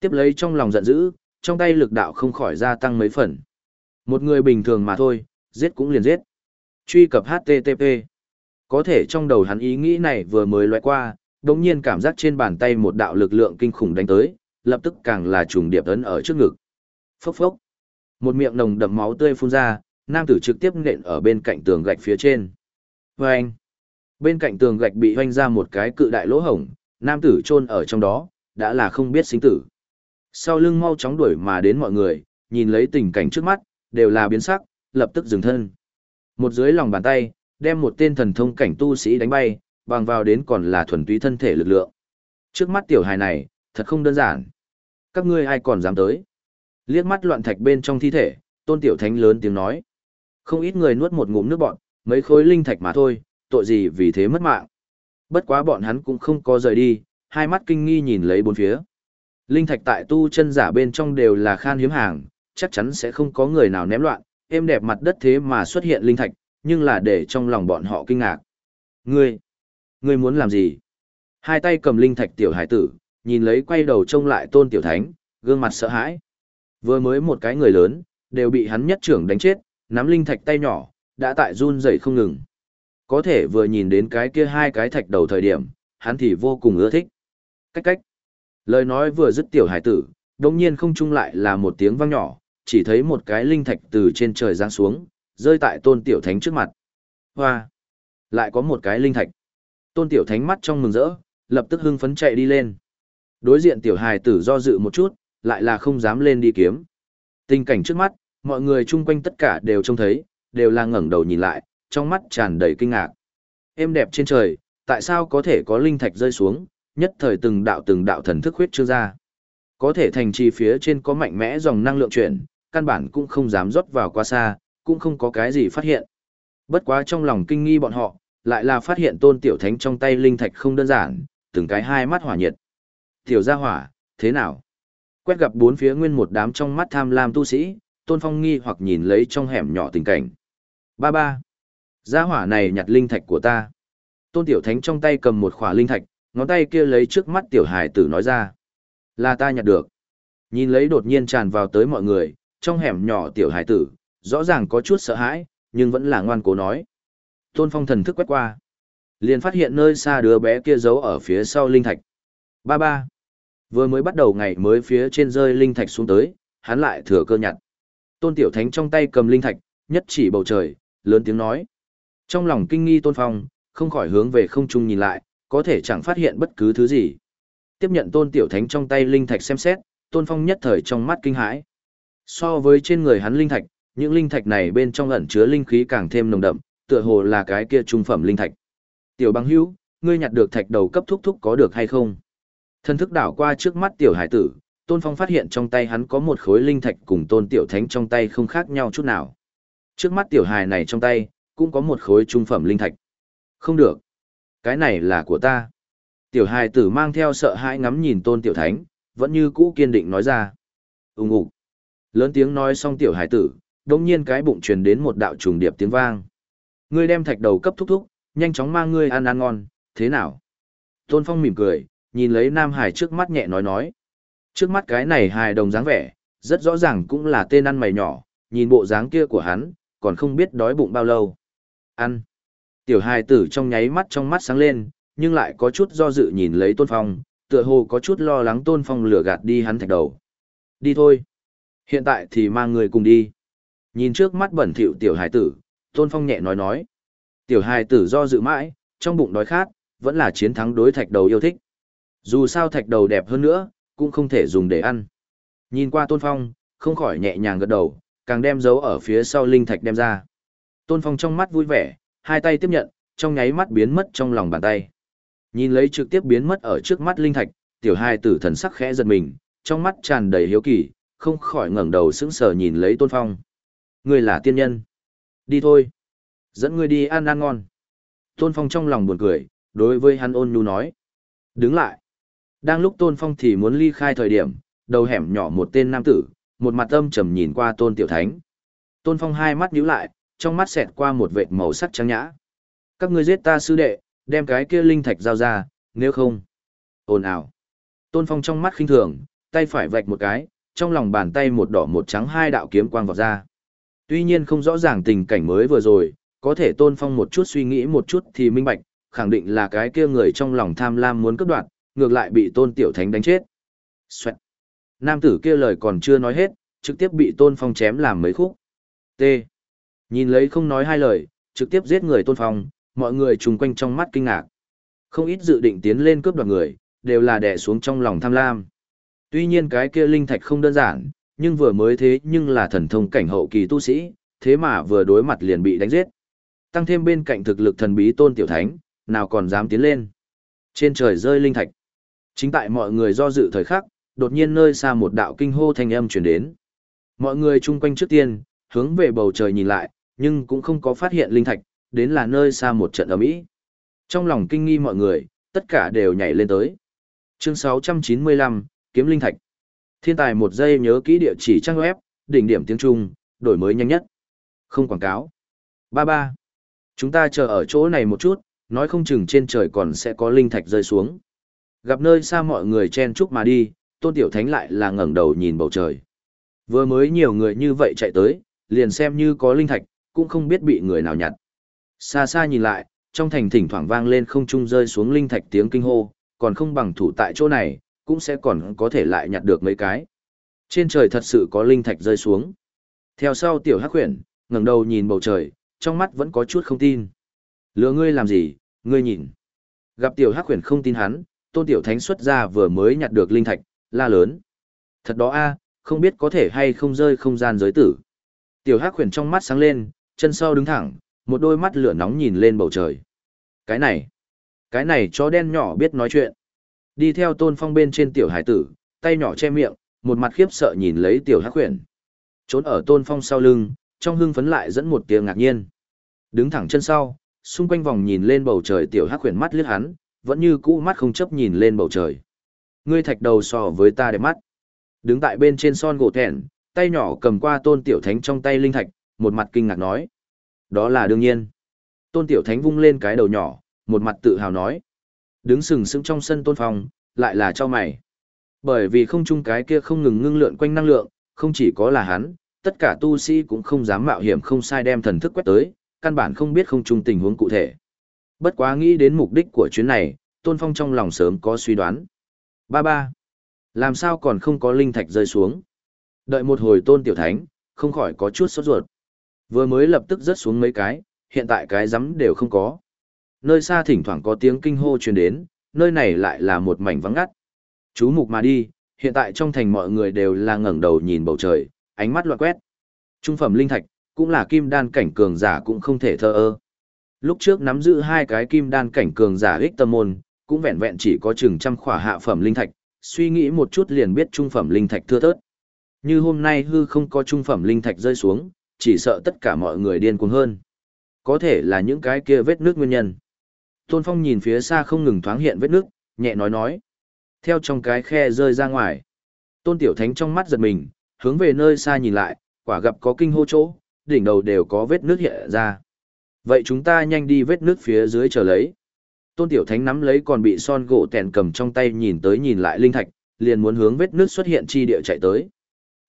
Tiếp lấy trong lòng giận dữ, trong tay lực đạo không khỏi gia tăng mấy phần. Một người bình thường mà thôi, giết cũng liền giết. Truy cập HTTP. Có thể trong đầu hắn ý nghĩ này vừa mới loại qua, đồng nhiên cảm giác trên bàn tay một đạo lực lượng kinh khủng đánh tới, lập tức càng là trùng điệp ấn ở trước ngực. Phốc phốc. Một miệng nồng đậm máu tươi phun ra, nam tử trực tiếp nện ở bên cạnh tường gạch phía trên. Vâng! Bên cạnh tường gạch bị hoanh ra một cái cự đại lỗ hổng, nam tử chôn ở trong đó, đã là không biết sinh tử. Sau lưng mau chóng đuổi mà đến mọi người, nhìn lấy tình cảnh trước mắt, đều là biến sắc, lập tức dừng thân. Một dưới lòng bàn tay, đem một tên thần thông cảnh tu sĩ đánh bay, bằng vào đến còn là thuần túy thân thể lực lượng. Trước mắt tiểu hài này, thật không đơn giản. Các ngươi ai còn dám tới? Liếc mắt loạn thạch bên trong thi thể, tôn tiểu thánh lớn tiếng nói. Không ít người nuốt một ngụm nước bọn, mấy khối linh thạch mà thôi, tội gì vì thế mất mạng. Bất quá bọn hắn cũng không có rời đi, hai mắt kinh nghi nhìn lấy bốn phía. Linh thạch tại tu chân giả bên trong đều là khan hiếm hàng, chắc chắn sẽ không có người nào ném loạn, êm đẹp mặt đất thế mà xuất hiện linh thạch, nhưng là để trong lòng bọn họ kinh ngạc. Ngươi, ngươi muốn làm gì? Hai tay cầm linh thạch tiểu hải tử, nhìn lấy quay đầu trông lại tôn tiểu thánh, gương mặt sợ hãi. Vừa mới một cái người lớn, đều bị hắn nhất trưởng đánh chết, nắm linh thạch tay nhỏ, đã tại run rẩy không ngừng. Có thể vừa nhìn đến cái kia hai cái thạch đầu thời điểm, hắn thì vô cùng ưa thích. Cách cách. Lời nói vừa dứt tiểu hải tử, đồng nhiên không chung lại là một tiếng vang nhỏ, chỉ thấy một cái linh thạch từ trên trời giáng xuống, rơi tại tôn tiểu thánh trước mặt. Hoa! Lại có một cái linh thạch. Tôn tiểu thánh mắt trong mừng rỡ, lập tức hưng phấn chạy đi lên. Đối diện tiểu hài tử do dự một chút, lại là không dám lên đi kiếm. Tình cảnh trước mắt, mọi người chung quanh tất cả đều trông thấy, đều là ngẩng đầu nhìn lại, trong mắt tràn đầy kinh ngạc. Êm đẹp trên trời, tại sao có thể có linh thạch rơi xuống, nhất thời từng đạo từng đạo thần thức huyết chưa ra. Có thể thành trì phía trên có mạnh mẽ dòng năng lượng chuyển, căn bản cũng không dám rót vào quá xa, cũng không có cái gì phát hiện. Bất quá trong lòng kinh nghi bọn họ, lại là phát hiện tôn tiểu thánh trong tay linh thạch không đơn giản, từng cái hai mắt hỏa nhiệt. Tiểu gia hỏa, thế nào? Quét gặp bốn phía nguyên một đám trong mắt tham lam tu sĩ, tôn phong nghi hoặc nhìn lấy trong hẻm nhỏ tình cảnh. Ba ba. Gia hỏa này nhặt linh thạch của ta. Tôn tiểu thánh trong tay cầm một khỏa linh thạch, ngón tay kia lấy trước mắt tiểu hải tử nói ra. Là ta nhặt được. Nhìn lấy đột nhiên tràn vào tới mọi người, trong hẻm nhỏ tiểu hải tử, rõ ràng có chút sợ hãi, nhưng vẫn là ngoan cố nói. Tôn phong thần thức quét qua. liền phát hiện nơi xa đứa bé kia giấu ở phía sau linh thạch. Ba ba. Vừa mới bắt đầu ngày mới phía trên rơi linh thạch xuống tới, hắn lại thừa cơ nhặt. Tôn tiểu thánh trong tay cầm linh thạch, nhất chỉ bầu trời, lớn tiếng nói. Trong lòng kinh nghi tôn phong, không khỏi hướng về không trung nhìn lại, có thể chẳng phát hiện bất cứ thứ gì. Tiếp nhận tôn tiểu thánh trong tay linh thạch xem xét, tôn phong nhất thời trong mắt kinh hãi. So với trên người hắn linh thạch, những linh thạch này bên trong ẩn chứa linh khí càng thêm nồng đậm, tựa hồ là cái kia trung phẩm linh thạch. Tiểu băng hữu, ngươi nhặt được thạch đầu cấp thúc thúc có được hay không? Thân thức đảo qua trước mắt tiểu hải tử, tôn phong phát hiện trong tay hắn có một khối linh thạch cùng tôn tiểu thánh trong tay không khác nhau chút nào. Trước mắt tiểu hài này trong tay, cũng có một khối trung phẩm linh thạch. Không được. Cái này là của ta. Tiểu hài tử mang theo sợ hãi ngắm nhìn tôn tiểu thánh, vẫn như cũ kiên định nói ra. Úng ủ. Lớn tiếng nói xong tiểu hài tử, đồng nhiên cái bụng truyền đến một đạo trùng điệp tiếng vang. Ngươi đem thạch đầu cấp thúc thúc, nhanh chóng mang ngươi ăn ăn ngon, thế nào? Tôn Phong mỉm cười, nhìn lấy Nam Hải trước mắt nhẹ nói nói. Trước mắt cái này hài đồng dáng vẻ, rất rõ ràng cũng là tên ăn mày nhỏ, nhìn bộ dáng kia của hắn, còn không biết đói bụng bao lâu. Ăn. Tiểu hài tử trong nháy mắt trong mắt sáng lên, nhưng lại có chút do dự nhìn lấy Tôn Phong, tựa hồ có chút lo lắng Tôn Phong lừa gạt đi hắn thạch đầu. Đi thôi. Hiện tại thì mang người cùng đi. Nhìn trước mắt bẩn thỉu tiểu hài tử, Tôn Phong nhẹ nói nói. Tiểu hài tử do dự mãi, trong bụng đói khát, vẫn là chiến thắng đối thạch đầu yêu thích. Dù sao thạch đầu đẹp hơn nữa, cũng không thể dùng để ăn. Nhìn qua Tôn Phong, không khỏi nhẹ nhàng gật đầu, càng đem dấu ở phía sau linh thạch đem ra. Tôn Phong trong mắt vui vẻ, hai tay tiếp nhận, trong nháy mắt biến mất trong lòng bàn tay. Nhìn lấy trực tiếp biến mất ở trước mắt linh thạch, tiểu hai tử thần sắc khẽ giật mình, trong mắt tràn đầy hiếu kỳ, không khỏi ngẩng đầu sững sờ nhìn lấy Tôn Phong. Ngươi là tiên nhân. Đi thôi. Dẫn ngươi đi ăn ăn ngon. Tôn Phong trong lòng buồn cười, đối với hắn ôn nhu nói. Đứng lại. Đang lúc Tôn Phong thì muốn ly khai thời điểm, đầu hẻm nhỏ một tên nam tử, một mặt âm trầm nhìn qua Tôn Tiểu Thánh. Tôn Phong hai mắt nhíu lại, trong mắt xẹt qua một vệt màu sắc trắng nhã. Các ngươi giết ta sư đệ, đem cái kia linh thạch giao ra, nếu không. Ồn ào. Tôn Phong trong mắt khinh thường, tay phải vạch một cái, trong lòng bàn tay một đỏ một trắng hai đạo kiếm quang vọt ra. Tuy nhiên không rõ ràng tình cảnh mới vừa rồi, có thể Tôn Phong một chút suy nghĩ một chút thì minh bạch, khẳng định là cái kia người trong lòng tham lam muốn cướp đoạt, ngược lại bị Tôn Tiểu Thánh đánh chết. Xoẹt. Nam tử kia lời còn chưa nói hết, trực tiếp bị Tôn Phong chém làm mấy khúc. T. Nhìn lấy không nói hai lời, trực tiếp giết người Tôn Phong, mọi người chung quanh trong mắt kinh ngạc. Không ít dự định tiến lên cướp đoạt người, đều là đè xuống trong lòng tham lam. Tuy nhiên cái kia linh thạch không đơn giản, nhưng vừa mới thế nhưng là thần thông cảnh hậu kỳ tu sĩ, thế mà vừa đối mặt liền bị đánh giết. Tăng thêm bên cạnh thực lực thần bí tôn tiểu thánh, nào còn dám tiến lên. Trên trời rơi linh thạch. Chính tại mọi người do dự thời khắc, đột nhiên nơi xa một đạo kinh hô thanh âm truyền đến. Mọi người chung quanh trước tiên, hướng về bầu trời nhìn lại, nhưng cũng không có phát hiện linh thạch, đến là nơi xa một trận ấm ý Trong lòng kinh nghi mọi người, tất cả đều nhảy lên tới. Chương 695, Kiếm Linh Thạch. Thiên tài một giây nhớ kỹ địa chỉ trang web, đỉnh điểm tiếng Trung, đổi mới nhanh nhất. Không quảng cáo. Ba ba. Chúng ta chờ ở chỗ này một chút, nói không chừng trên trời còn sẽ có linh thạch rơi xuống. Gặp nơi xa mọi người chen chúc mà đi, Tôn Tiểu Thánh lại là ngẩng đầu nhìn bầu trời. Vừa mới nhiều người như vậy chạy tới, liền xem như có linh thạch, cũng không biết bị người nào nhặt. Xa xa nhìn lại, trong thành thỉnh thoảng vang lên không trung rơi xuống linh thạch tiếng kinh hô, còn không bằng thủ tại chỗ này, cũng sẽ còn có thể lại nhặt được mấy cái. Trên trời thật sự có linh thạch rơi xuống. Theo sau tiểu hắc huyển, ngẩng đầu nhìn bầu trời, trong mắt vẫn có chút không tin. Lừa ngươi làm gì, ngươi nhìn. Gặp tiểu hắc huyển không tin hắn, tôn tiểu thánh xuất ra vừa mới nhặt được linh thạch, la lớn. Thật đó a, không biết có thể hay không rơi không gian giới tử. Tiểu hắc huyển trong mắt sáng lên, chân sau đứng thẳng, một đôi mắt lửa nóng nhìn lên bầu trời. Cái này, cái này chó đen nhỏ biết nói chuyện. Đi theo tôn phong bên trên tiểu hải tử, tay nhỏ che miệng, một mặt khiếp sợ nhìn lấy tiểu hắc quyển. Trốn ở tôn phong sau lưng, trong hưng phấn lại dẫn một tiếng ngạc nhiên. Đứng thẳng chân sau, xung quanh vòng nhìn lên bầu trời tiểu hắc quyển mắt liếc hắn, vẫn như cũ mắt không chấp nhìn lên bầu trời. Ngươi thạch đầu so với ta đẹp mắt. Đứng tại bên trên son gỗ thẹn, tay nhỏ cầm qua tôn tiểu thánh trong tay linh thạch, một mặt kinh ngạc nói. Đó là đương nhiên. Tôn tiểu thánh vung lên cái đầu nhỏ, một mặt tự hào nói. Đứng sừng sững trong sân tôn phong, lại là cho mày. Bởi vì không chung cái kia không ngừng ngưng lượn quanh năng lượng, không chỉ có là hắn, tất cả tu sĩ cũng không dám mạo hiểm không sai đem thần thức quét tới, căn bản không biết không chung tình huống cụ thể. Bất quá nghĩ đến mục đích của chuyến này, Tôn Phong trong lòng sớm có suy đoán. Ba ba, làm sao còn không có linh thạch rơi xuống? Đợi một hồi Tôn Tiểu Thánh, không khỏi có chút sốt ruột. Vừa mới lập tức rớt xuống mấy cái, hiện tại cái rắm đều không có. Nơi xa thỉnh thoảng có tiếng kinh hô truyền đến, nơi này lại là một mảnh vắng ngắt. Chú mục mà đi, hiện tại trong thành mọi người đều là ngẩng đầu nhìn bầu trời, ánh mắt loạn quét. Trung phẩm linh thạch, cũng là kim đan cảnh cường giả cũng không thể thơ ơ. Lúc trước nắm giữ hai cái kim đan cảnh cường giả ích tâm môn, cũng vẹn vẹn chỉ có chừng trăm khỏa hạ phẩm linh thạch, suy nghĩ một chút liền biết trung phẩm linh thạch thưa thớt. Như hôm nay hư không có trung phẩm linh thạch rơi xuống, chỉ sợ tất cả mọi người điên cuồng hơn. Có thể là những cái kia vết nước nguyên nhân. Tôn Phong nhìn phía xa không ngừng thoáng hiện vết nước, nhẹ nói nói. Theo trong cái khe rơi ra ngoài. Tôn Tiểu Thánh trong mắt giật mình, hướng về nơi xa nhìn lại, quả gặp có kinh hô chỗ, đỉnh đầu đều có vết nước hiện ra. Vậy chúng ta nhanh đi vết nước phía dưới chờ lấy. Tôn Tiểu Thánh nắm lấy còn bị son gỗ tèn cầm trong tay nhìn tới nhìn lại linh thạch, liền muốn hướng vết nước xuất hiện chi địa chạy tới.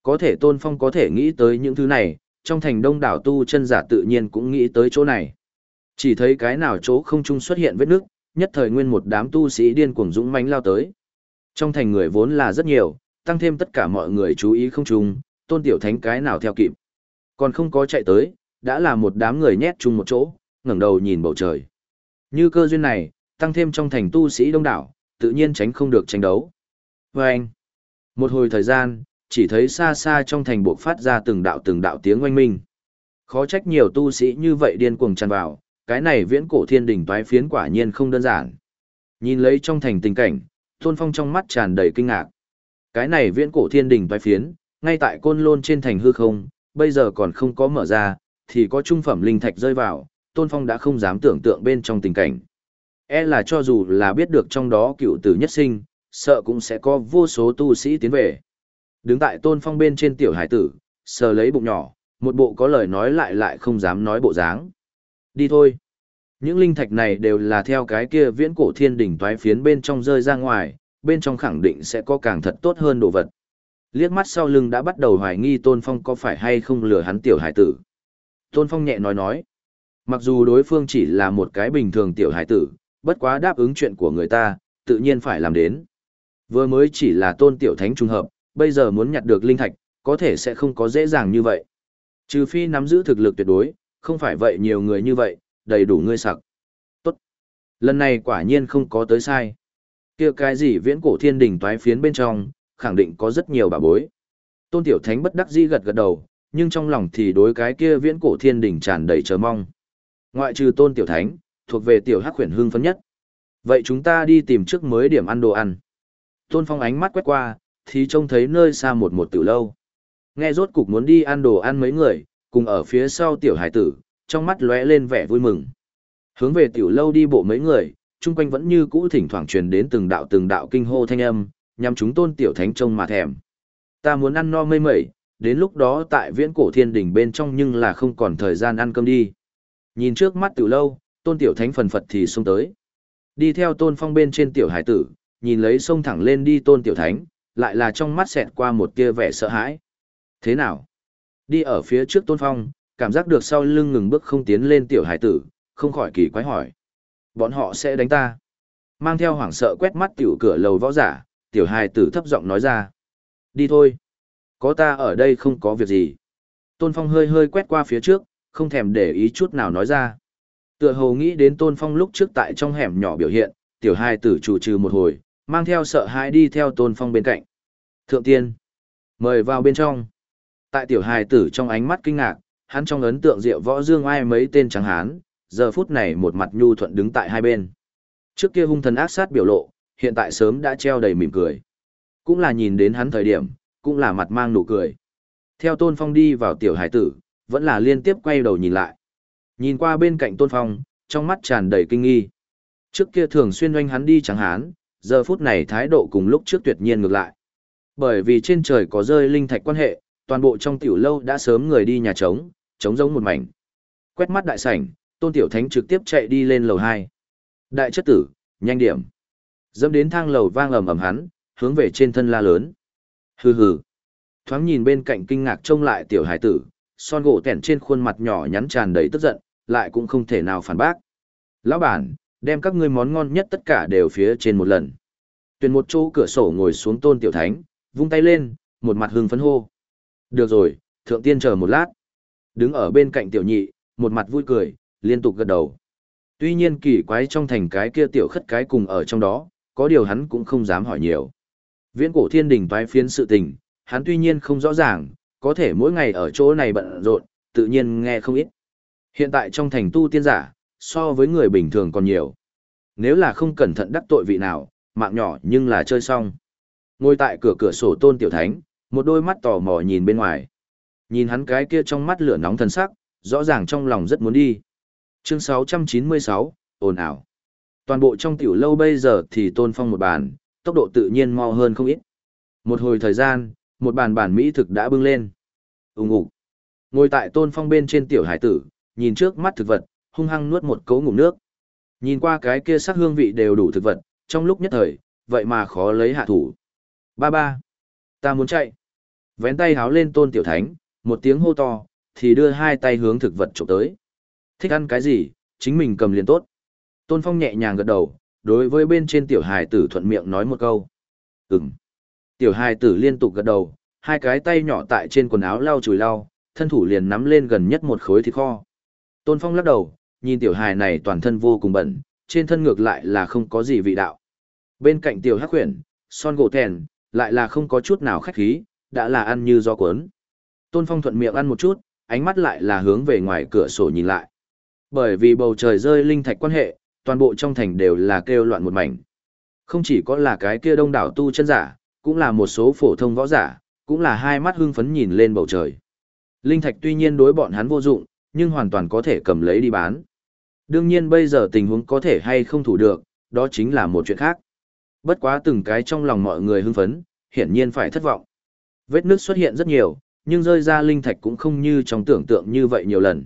Có thể Tôn Phong có thể nghĩ tới những thứ này, trong thành đông đảo tu chân giả tự nhiên cũng nghĩ tới chỗ này. Chỉ thấy cái nào chỗ không trung xuất hiện vết nước, nhất thời nguyên một đám tu sĩ điên cuồng dũng mãnh lao tới. Trong thành người vốn là rất nhiều, tăng thêm tất cả mọi người chú ý không trung, tôn tiểu thánh cái nào theo kịp. Còn không có chạy tới, đã là một đám người nhét chung một chỗ, ngẩng đầu nhìn bầu trời. Như cơ duyên này, tăng thêm trong thành tu sĩ đông đảo, tự nhiên tránh không được tranh đấu. Và anh, một hồi thời gian, chỉ thấy xa xa trong thành buộc phát ra từng đạo từng đạo tiếng oanh minh. Khó trách nhiều tu sĩ như vậy điên cuồng tràn vào, cái này viễn cổ thiên đỉnh toái phiến quả nhiên không đơn giản. Nhìn lấy trong thành tình cảnh, Tôn Phong trong mắt tràn đầy kinh ngạc. Cái này viễn cổ thiên đỉnh toái phiến, ngay tại côn lôn trên thành hư không, bây giờ còn không có mở ra, thì có trung phẩm linh thạch rơi vào, Tôn Phong đã không dám tưởng tượng bên trong tình cảnh. E là cho dù là biết được trong đó cựu tử nhất sinh, sợ cũng sẽ có vô số tu sĩ tiến về. Đứng tại Tôn Phong bên trên tiểu hải tử, sờ lấy bụng nhỏ, một bộ có lời nói lại lại không dám nói bộ dáng. Đi thôi. Những linh thạch này đều là theo cái kia viễn cổ thiên đỉnh toái phiến bên trong rơi ra ngoài, bên trong khẳng định sẽ có càng thật tốt hơn đồ vật. Liếc mắt sau lưng đã bắt đầu hoài nghi Tôn Phong có phải hay không lừa hắn tiểu hải tử. Tôn Phong nhẹ nói nói, mặc dù đối phương chỉ là một cái bình thường tiểu hải tử, bất quá đáp ứng chuyện của người ta, tự nhiên phải làm đến. Vừa mới chỉ là tôn tiểu thánh trùng hợp, bây giờ muốn nhặt được linh thạch, có thể sẽ không có dễ dàng như vậy. Trừ phi nắm giữ thực lực tuyệt đối, không phải vậy nhiều người như vậy, đầy đủ ngươi sặc. Tốt. Lần này quả nhiên không có tới sai. kia cái gì viễn cổ thiên đỉnh toái phiến bên trong, khẳng định có rất nhiều bà bối. Tôn tiểu thánh bất đắc dĩ gật gật đầu, nhưng trong lòng thì đối cái kia viễn cổ thiên đỉnh tràn đầy chờ mong. Ngoại trừ tôn tiểu thánh, thuộc về tiểu hắc huyền hương phấn nhất. Vậy chúng ta đi tìm trước mới điểm ăn đồ ăn. Tôn Phong ánh mắt quét qua, thì trông thấy nơi xa một một tiểu lâu. Nghe rốt cục muốn đi ăn đồ ăn mấy người, cùng ở phía sau tiểu hải tử, trong mắt lóe lên vẻ vui mừng. Hướng về tiểu lâu đi bộ mấy người, chung quanh vẫn như cũ thỉnh thoảng truyền đến từng đạo từng đạo kinh hô thanh âm, nhằm chúng tôn tiểu thánh trông mà thèm. Ta muốn ăn no mây mẩy, đến lúc đó tại viễn cổ thiên đỉnh bên trong nhưng là không còn thời gian ăn cơm đi. Nhìn trước mắt tiểu lâu, tôn tiểu thánh phần phật thì xông tới. Đi theo tôn phong bên trên tiểu hải tử, nhìn lấy sông thẳng lên đi tôn tiểu thánh, lại là trong mắt xẹt qua một tia vẻ sợ hãi. Thế nào? Đi ở phía trước tôn phong, cảm giác được sau lưng ngừng bước không tiến lên tiểu hải tử, không khỏi kỳ quái hỏi. Bọn họ sẽ đánh ta. Mang theo hoảng sợ quét mắt tiểu cửa lầu võ giả, tiểu hải tử thấp giọng nói ra. Đi thôi. Có ta ở đây không có việc gì. Tôn phong hơi hơi quét qua phía trước, không thèm để ý chút nào nói ra. Tựa hồ nghĩ đến Tôn Phong lúc trước tại trong hẻm nhỏ biểu hiện, tiểu hải tử chủ trừ một hồi, mang theo sợ hãi đi theo Tôn Phong bên cạnh. Thượng tiên, mời vào bên trong. Tại tiểu hài tử trong ánh mắt kinh ngạc, hắn trong ấn tượng rượu võ dương ai mấy tên trắng hán, giờ phút này một mặt nhu thuận đứng tại hai bên. Trước kia hung thần ác sát biểu lộ, hiện tại sớm đã treo đầy mỉm cười. Cũng là nhìn đến hắn thời điểm, cũng là mặt mang nụ cười. Theo Tôn Phong đi vào tiểu hải tử, vẫn là liên tiếp quay đầu nhìn lại. Nhìn qua bên cạnh Tôn Phong, trong mắt tràn đầy kinh nghi. Trước kia thường xuyên oanh hắn đi chẳng hán, giờ phút này thái độ cùng lúc trước tuyệt nhiên ngược lại. Bởi vì trên trời có rơi linh thạch quan hệ, toàn bộ trong tiểu lâu đã sớm người đi nhà trống, trống giống một mảnh. Quét mắt đại sảnh, Tôn Tiểu Thánh trực tiếp chạy đi lên lầu 2. Đại chất tử, nhanh điểm. Dẫm đến thang lầu vang ầm ầm hắn, hướng về trên thân la lớn. Hừ hừ. Thoáng nhìn bên cạnh kinh ngạc trông lại tiểu hải tử, son gỗ tẻn trên khuôn mặt nhỏ nhắn tràn đầy tức giận, lại cũng không thể nào phản bác. Lão bản, đem các ngươi món ngon nhất tất cả đều phía trên một lần. Tuyển một chỗ cửa sổ ngồi xuống tôn tiểu thánh, vung tay lên, một mặt hưng phấn hô. Được rồi, thượng tiên chờ một lát. Đứng ở bên cạnh tiểu nhị, một mặt vui cười, liên tục gật đầu. Tuy nhiên kỳ quái trong thành cái kia tiểu khất cái cùng ở trong đó, có điều hắn cũng không dám hỏi nhiều. Viễn cổ thiên đình toái phiến sự tình, hắn tuy nhiên không rõ ràng, có thể mỗi ngày ở chỗ này bận rộn, tự nhiên nghe không ít. Hiện tại trong thành tu tiên giả, so với người bình thường còn nhiều. Nếu là không cẩn thận đắc tội vị nào, mạng nhỏ nhưng là chơi xong. Ngồi tại cửa cửa sổ tôn tiểu thánh, một đôi mắt tò mò nhìn bên ngoài. Nhìn hắn cái kia trong mắt lửa nóng thần sắc, rõ ràng trong lòng rất muốn đi. Chương 696, ồn ào. Toàn bộ trong tiểu lâu bây giờ thì tôn phong một bàn, tốc độ tự nhiên mau hơn không ít. Một hồi thời gian, một bàn bản mỹ thực đã bưng lên. Ùng ục. Ngồi tại tôn phong bên trên tiểu hải tử, nhìn trước mắt thực vật, hung hăng nuốt một cấu ngụm nước. Nhìn qua cái kia sắc hương vị đều đủ thực vật, trong lúc nhất thời, vậy mà khó lấy hạ thủ. Ba ba. Ta muốn chạy. Vén tay háo lên tôn tiểu thánh, một tiếng hô to, thì đưa hai tay hướng thực vật trộm tới. Thích ăn cái gì, chính mình cầm liền tốt. Tôn Phong nhẹ nhàng gật đầu, đối với bên trên tiểu hài tử thuận miệng nói một câu. Ừm. Tiểu hài tử liên tục gật đầu, hai cái tay nhỏ tại trên quần áo lau chùi lau, thân thủ liền nắm lên gần nhất một khối thịt kho. Tôn Phong lắc đầu, nhìn tiểu hài này toàn thân vô cùng bẩn, trên thân ngược lại là không có gì vị đạo. Bên cạnh tiểu hắc huyền, son gỗ thèn, lại là không có chút nào khách khí, đã là ăn như do cuốn. Tôn Phong thuận miệng ăn một chút, ánh mắt lại là hướng về ngoài cửa sổ nhìn lại. Bởi vì bầu trời rơi linh thạch quan hệ, toàn bộ trong thành đều là kêu loạn một mảnh. Không chỉ có là cái kia đông đảo tu chân giả, cũng là một số phổ thông võ giả, cũng là hai mắt hưng phấn nhìn lên bầu trời. Linh thạch tuy nhiên đối bọn hắn vô dụng, nhưng hoàn toàn có thể cầm lấy đi bán. Đương nhiên bây giờ tình huống có thể hay không thủ được, đó chính là một chuyện khác. Bất quá từng cái trong lòng mọi người hưng phấn, hiển nhiên phải thất vọng. Vết nước xuất hiện rất nhiều, nhưng rơi ra linh thạch cũng không như trong tưởng tượng như vậy nhiều lần.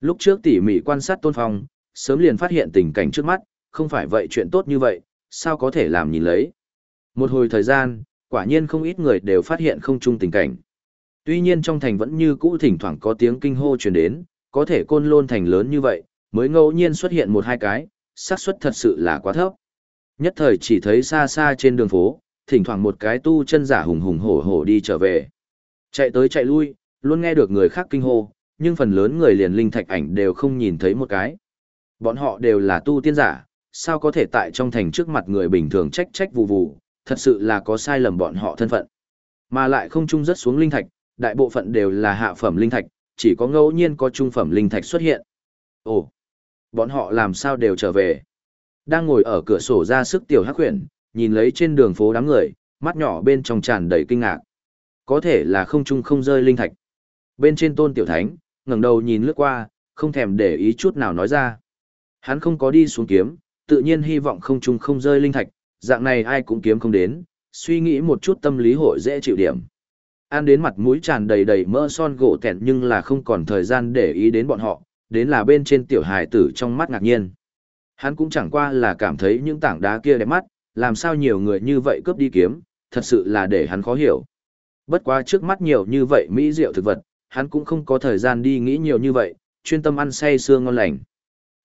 Lúc trước tỉ mỉ quan sát tôn phong, sớm liền phát hiện tình cảnh trước mắt, không phải vậy chuyện tốt như vậy, sao có thể làm nhìn lấy. Một hồi thời gian, quả nhiên không ít người đều phát hiện không chung tình cảnh. Tuy nhiên trong thành vẫn như cũ thỉnh thoảng có tiếng kinh hô truyền đến, có thể côn lôn thành lớn như vậy, mới ngẫu nhiên xuất hiện một hai cái, xác suất thật sự là quá thấp. Nhất thời chỉ thấy xa xa trên đường phố, thỉnh thoảng một cái tu chân giả hùng hùng hổ hổ đi trở về. Chạy tới chạy lui, luôn nghe được người khác kinh hô, nhưng phần lớn người liền linh thạch ảnh đều không nhìn thấy một cái. Bọn họ đều là tu tiên giả, sao có thể tại trong thành trước mặt người bình thường trách trách vụ vụ, thật sự là có sai lầm bọn họ thân phận. Mà lại không chung rất xuống linh thạch, đại bộ phận đều là hạ phẩm linh thạch, chỉ có ngẫu nhiên có trung phẩm linh thạch xuất hiện. Ồ, bọn họ làm sao đều trở về? Đang ngồi ở cửa sổ ra sức tiểu hắc huyền, nhìn lấy trên đường phố đám người, mắt nhỏ bên trong tràn đầy kinh ngạc. Có thể là không trung không rơi linh thạch. Bên trên tôn tiểu thánh, ngẩng đầu nhìn lướt qua, không thèm để ý chút nào nói ra. Hắn không có đi xuống kiếm, tự nhiên hy vọng không trung không rơi linh thạch, dạng này ai cũng kiếm không đến, suy nghĩ một chút tâm lý hội dễ chịu điểm. An đến mặt mũi tràn đầy đầy mỡ son gỗ kẹn nhưng là không còn thời gian để ý đến bọn họ, đến là bên trên tiểu hài tử trong mắt ngạc nhiên. Hắn cũng chẳng qua là cảm thấy những tảng đá kia đẹp mắt, làm sao nhiều người như vậy cướp đi kiếm, thật sự là để hắn khó hiểu. Bất quá trước mắt nhiều như vậy mỹ diệu thực vật, hắn cũng không có thời gian đi nghĩ nhiều như vậy, chuyên tâm ăn say xương ngon lành.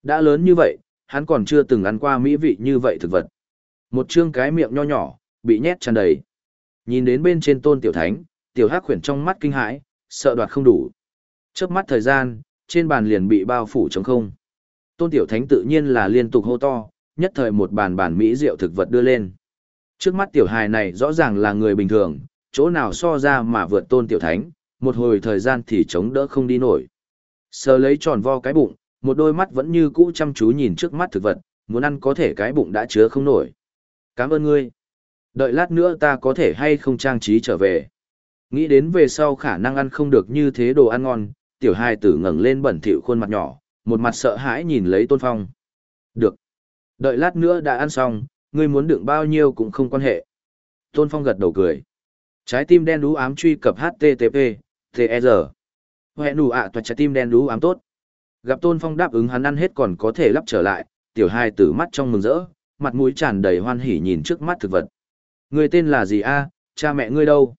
Đã lớn như vậy, hắn còn chưa từng ăn qua mỹ vị như vậy thực vật. Một chương cái miệng nho nhỏ, bị nhét tràn đầy. Nhìn đến bên trên tôn tiểu thánh, tiểu hắc khuyển trong mắt kinh hãi, sợ đoạt không đủ. Chớp mắt thời gian, trên bàn liền bị bao phủ trống không. Tôn tiểu thánh tự nhiên là liên tục hô to, nhất thời một bàn bàn mỹ rượu thực vật đưa lên. Trước mắt tiểu hài này rõ ràng là người bình thường, chỗ nào so ra mà vượt tôn tiểu thánh, một hồi thời gian thì chống đỡ không đi nổi. Sờ lấy tròn vo cái bụng, một đôi mắt vẫn như cũ chăm chú nhìn trước mắt thực vật, muốn ăn có thể cái bụng đã chứa không nổi. Cảm ơn ngươi. Đợi lát nữa ta có thể hay không trang trí trở về. Nghĩ đến về sau khả năng ăn không được như thế đồ ăn ngon, tiểu hai tử ngẩng lên bẩn thỉu khuôn mặt nhỏ, một mặt sợ hãi nhìn lấy tôn phong. Được. Đợi lát nữa đã ăn xong, ngươi muốn đựng bao nhiêu cũng không quan hệ. Tôn phong gật đầu cười. Trái tim đen đú ám truy cập HTTP, TR. Hẹn đủ ạ à, trái tim đen đú ám tốt. Gặp tôn phong đáp ứng hắn ăn hết còn có thể lắp trở lại, tiểu hai tử mắt trong mừng rỡ, mặt mũi tràn đầy hoan hỉ nhìn trước mắt thực vật. Người tên là gì a? cha mẹ ngươi đâu?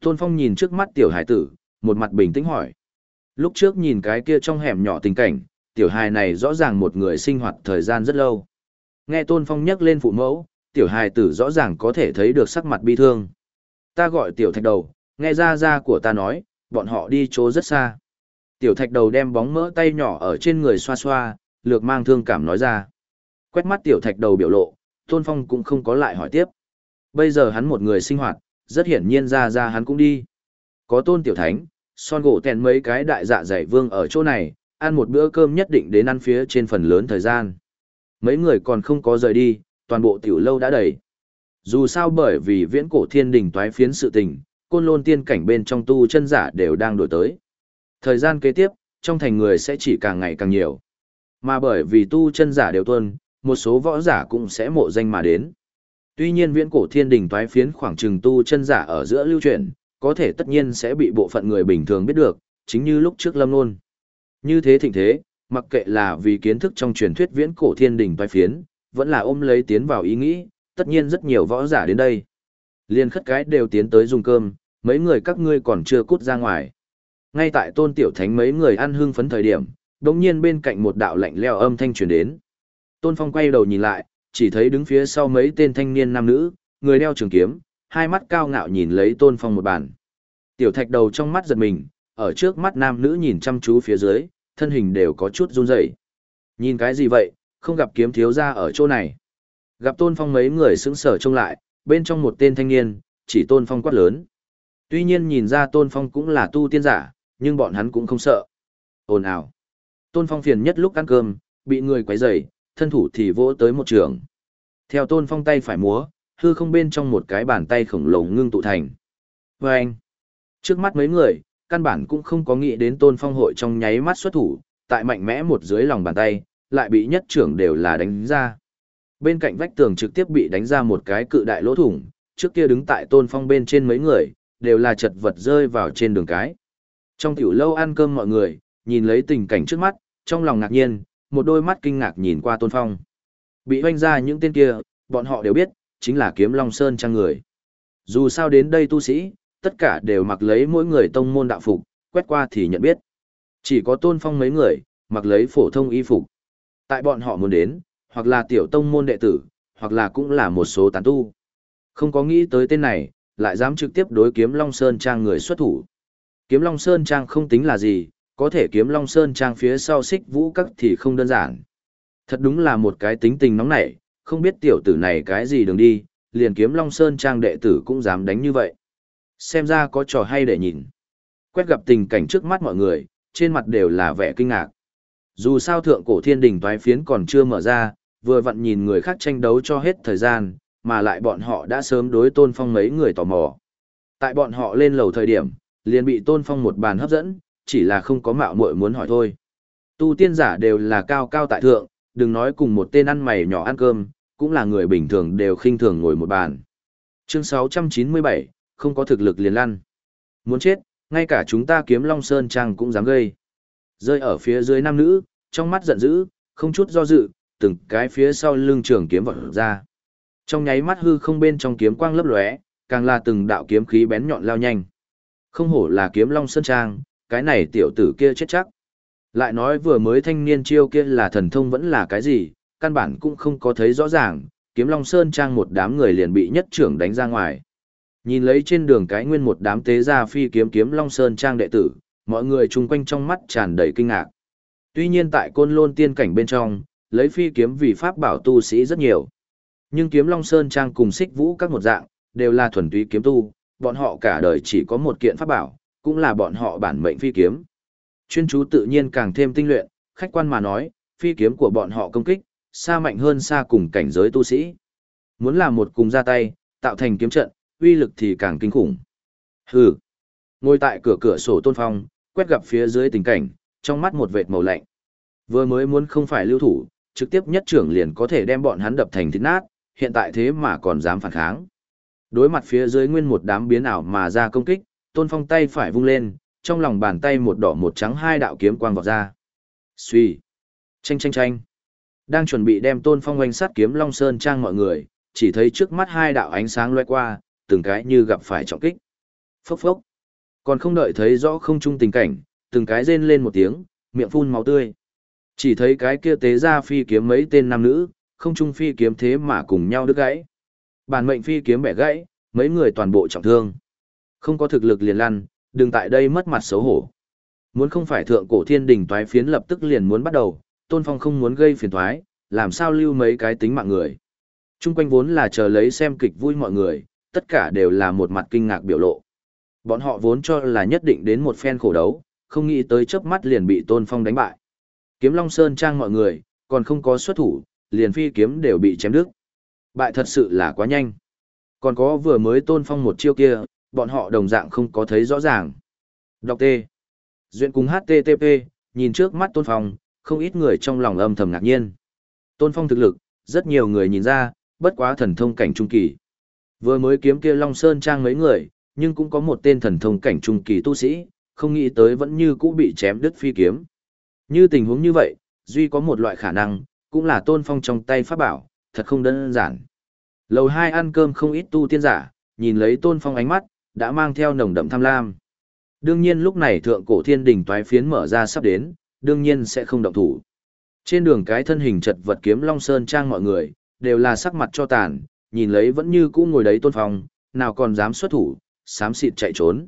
Tôn Phong nhìn trước mắt tiểu hải tử, một mặt bình tĩnh hỏi. Lúc trước nhìn cái kia trong hẻm nhỏ tình cảnh, tiểu hài này rõ ràng một người sinh hoạt thời gian rất lâu. Nghe Tôn Phong nhắc lên phụ mẫu, tiểu hài tử rõ ràng có thể thấy được sắc mặt bi thương. Ta gọi tiểu thạch đầu, nghe ra ra của ta nói, bọn họ đi chỗ rất xa. Tiểu thạch đầu đem bóng mỡ tay nhỏ ở trên người xoa xoa, lược mang thương cảm nói ra. Quét mắt tiểu thạch đầu biểu lộ, Tôn Phong cũng không có lại hỏi tiếp. Bây giờ hắn một người sinh hoạt, rất hiển nhiên ra ra hắn cũng đi. Có Tôn Tiểu Thánh, son gỗ tèn mấy cái đại dạ dày vương ở chỗ này, ăn một bữa cơm nhất định đến ăn phía trên phần lớn thời gian. Mấy người còn không có rời đi, toàn bộ tiểu lâu đã đầy. Dù sao bởi vì viễn cổ thiên đình toái phiến sự tình, côn lôn tiên cảnh bên trong tu chân giả đều đang đổi tới. Thời gian kế tiếp, trong thành người sẽ chỉ càng ngày càng nhiều. Mà bởi vì tu chân giả đều tuân, một số võ giả cũng sẽ mộ danh mà đến. Tuy nhiên viễn cổ thiên đình toái phiến khoảng trừng tu chân giả ở giữa lưu truyền, có thể tất nhiên sẽ bị bộ phận người bình thường biết được, chính như lúc trước lâm luôn. Như thế thịnh thế, mặc kệ là vì kiến thức trong truyền thuyết viễn cổ thiên đình vai phiến, vẫn là ôm lấy tiến vào ý nghĩ, tất nhiên rất nhiều võ giả đến đây. Liên khất cái đều tiến tới dùng cơm, mấy người các ngươi còn chưa cút ra ngoài. Ngay tại tôn tiểu thánh mấy người ăn hương phấn thời điểm, đồng nhiên bên cạnh một đạo lạnh leo âm thanh truyền đến. Tôn Phong quay đầu nhìn lại, chỉ thấy đứng phía sau mấy tên thanh niên nam nữ, người đeo trường kiếm, hai mắt cao ngạo nhìn lấy Tôn Phong một bàn. Tiểu thạch đầu trong mắt giật mình, ở trước mắt nam nữ nhìn chăm chú phía dưới, thân hình đều có chút run rẩy. Nhìn cái gì vậy, không gặp kiếm thiếu gia ở chỗ này. Gặp Tôn Phong mấy người sững sờ trông lại, bên trong một tên thanh niên, chỉ Tôn Phong quát lớn. Tuy nhiên nhìn ra Tôn Phong cũng là tu tiên giả, nhưng bọn hắn cũng không sợ. Ồn ào. Tôn Phong phiền nhất lúc ăn cơm, bị người quấy rầy, thân thủ thì vỗ tới một trường. Theo tôn phong tay phải múa, hư không bên trong một cái bàn tay khổng lồ ngưng tụ thành. Và anh, trước mắt mấy người, căn bản cũng không có nghĩ đến tôn phong hội trong nháy mắt xuất thủ, tại mạnh mẽ một dưới lòng bàn tay, lại bị nhất trưởng đều là đánh ra. Bên cạnh vách tường trực tiếp bị đánh ra một cái cự đại lỗ thủng, trước kia đứng tại tôn phong bên trên mấy người, đều là chật vật rơi vào trên đường cái. Trong tiểu lâu ăn cơm mọi người, nhìn lấy tình cảnh trước mắt, trong lòng ngạc nhiên, một đôi mắt kinh ngạc nhìn qua Tôn Phong. Bị hoanh ra những tên kia, bọn họ đều biết, chính là kiếm Long Sơn trang người. Dù sao đến đây tu sĩ, tất cả đều mặc lấy mỗi người tông môn đạo phục, quét qua thì nhận biết. Chỉ có Tôn Phong mấy người, mặc lấy phổ thông y phục. Tại bọn họ muốn đến, hoặc là tiểu tông môn đệ tử, hoặc là cũng là một số tán tu. Không có nghĩ tới tên này, lại dám trực tiếp đối kiếm Long Sơn Trang người xuất thủ. Kiếm Long Sơn Trang không tính là gì, có thể kiếm Long Sơn Trang phía sau xích vũ các thì không đơn giản. Thật đúng là một cái tính tình nóng nảy, không biết tiểu tử này cái gì đường đi, liền kiếm Long Sơn Trang đệ tử cũng dám đánh như vậy. Xem ra có trò hay để nhìn. Quét gặp tình cảnh trước mắt mọi người, trên mặt đều là vẻ kinh ngạc. Dù sao thượng cổ thiên đình toái phiến còn chưa mở ra, vừa vặn nhìn người khác tranh đấu cho hết thời gian, mà lại bọn họ đã sớm đối tôn phong mấy người tò mò. Tại bọn họ lên lầu thời điểm, liền bị tôn phong một bàn hấp dẫn, chỉ là không có mạo muội muốn hỏi thôi. Tu tiên giả đều là cao cao tại thượng, đừng nói cùng một tên ăn mày nhỏ ăn cơm, cũng là người bình thường đều khinh thường ngồi một bàn. Chương 697, không có thực lực liền lăn. Muốn chết, ngay cả chúng ta kiếm Long Sơn Trang cũng dám gây. Rơi ở phía dưới nam nữ, trong mắt giận dữ, không chút do dự, từng cái phía sau lưng trường kiếm vọt ra. Trong nháy mắt hư không bên trong kiếm quang lấp lóe, càng là từng đạo kiếm khí bén nhọn lao nhanh. Không hổ là kiếm Long Sơn Trang, cái này tiểu tử kia chết chắc. Lại nói vừa mới thanh niên chiêu kia là thần thông vẫn là cái gì, căn bản cũng không có thấy rõ ràng, kiếm Long Sơn Trang một đám người liền bị nhất trưởng đánh ra ngoài. Nhìn lấy trên đường cái nguyên một đám tế gia phi kiếm kiếm Long Sơn Trang đệ tử, mọi người chung quanh trong mắt tràn đầy kinh ngạc. Tuy nhiên tại côn lôn tiên cảnh bên trong, lấy phi kiếm vì pháp bảo tu sĩ rất nhiều. Nhưng kiếm Long Sơn Trang cùng xích vũ các một dạng, đều là thuần túy kiếm tu, bọn họ cả đời chỉ có một kiện pháp bảo, cũng là bọn họ bản mệnh phi kiếm. Chuyên chú tự nhiên càng thêm tinh luyện, khách quan mà nói, phi kiếm của bọn họ công kích, xa mạnh hơn xa cùng cảnh giới tu sĩ. Muốn làm một cùng ra tay, tạo thành kiếm trận, uy lực thì càng kinh khủng. Hừ. Ngồi tại cửa cửa sổ tôn phong, quét gặp phía dưới tình cảnh, trong mắt một vệt màu lạnh. Vừa mới muốn không phải lưu thủ, trực tiếp nhất trưởng liền có thể đem bọn hắn đập thành thịt nát, hiện tại thế mà còn dám phản kháng. Đối mặt phía dưới nguyên một đám biến ảo mà ra công kích, tôn phong tay phải vung lên, trong lòng bàn tay một đỏ một trắng hai đạo kiếm quang vọt ra. Xuy. Chanh chanh chanh. Đang chuẩn bị đem tôn phong oanh sát kiếm Long Sơn Trang mọi người, chỉ thấy trước mắt hai đạo ánh sáng lóe qua, từng cái như gặp phải trọng kích. Phốc phốc. Còn không đợi thấy rõ không chung tình cảnh, từng cái rên lên một tiếng, miệng phun máu tươi. Chỉ thấy cái kia tế ra phi kiếm mấy tên nam nữ, không chung phi kiếm thế mà cùng nhau đứt gãy. Bản mệnh phi kiếm bẻ gãy, mấy người toàn bộ trọng thương. Không có thực lực liền lăn, đừng tại đây mất mặt xấu hổ. Muốn không phải thượng cổ thiên đình toái phiến lập tức liền muốn bắt đầu, Tôn Phong không muốn gây phiền toái, làm sao lưu mấy cái tính mạng người. Trung quanh vốn là chờ lấy xem kịch vui mọi người, tất cả đều là một mặt kinh ngạc biểu lộ. Bọn họ vốn cho là nhất định đến một phen khổ đấu, không nghĩ tới chớp mắt liền bị Tôn Phong đánh bại. Kiếm Long Sơn trang mọi người, còn không có xuất thủ, liền phi kiếm đều bị chém đứt. Bại thật sự là quá nhanh. Còn có vừa mới Tôn Phong một chiêu kia, bọn họ đồng dạng không có thấy rõ ràng. Đọc T. Duyện cùng HTTP, nhìn trước mắt Tôn Phong, không ít người trong lòng âm thầm ngạc nhiên. Tôn Phong thực lực, rất nhiều người nhìn ra, bất quá thần thông cảnh trung kỳ. Vừa mới kiếm kia Long Sơn trang mấy người, nhưng cũng có một tên thần thông cảnh trung kỳ tu sĩ, không nghĩ tới vẫn như cũ bị chém đứt phi kiếm. Như tình huống như vậy, duy có một loại khả năng, cũng là tôn phong trong tay pháp bảo, thật không đơn giản. Lầu hai ăn cơm không ít tu tiên giả, nhìn lấy tôn phong ánh mắt, đã mang theo nồng đậm tham lam. Đương nhiên lúc này thượng cổ thiên đình toái phiến mở ra sắp đến, đương nhiên sẽ không động thủ. Trên đường cái thân hình chật vật kiếm Long Sơn trang mọi người, đều là sắc mặt cho tàn, nhìn lấy vẫn như cũ ngồi đấy tôn phong, nào còn dám xuất thủ, xám xịt chạy trốn.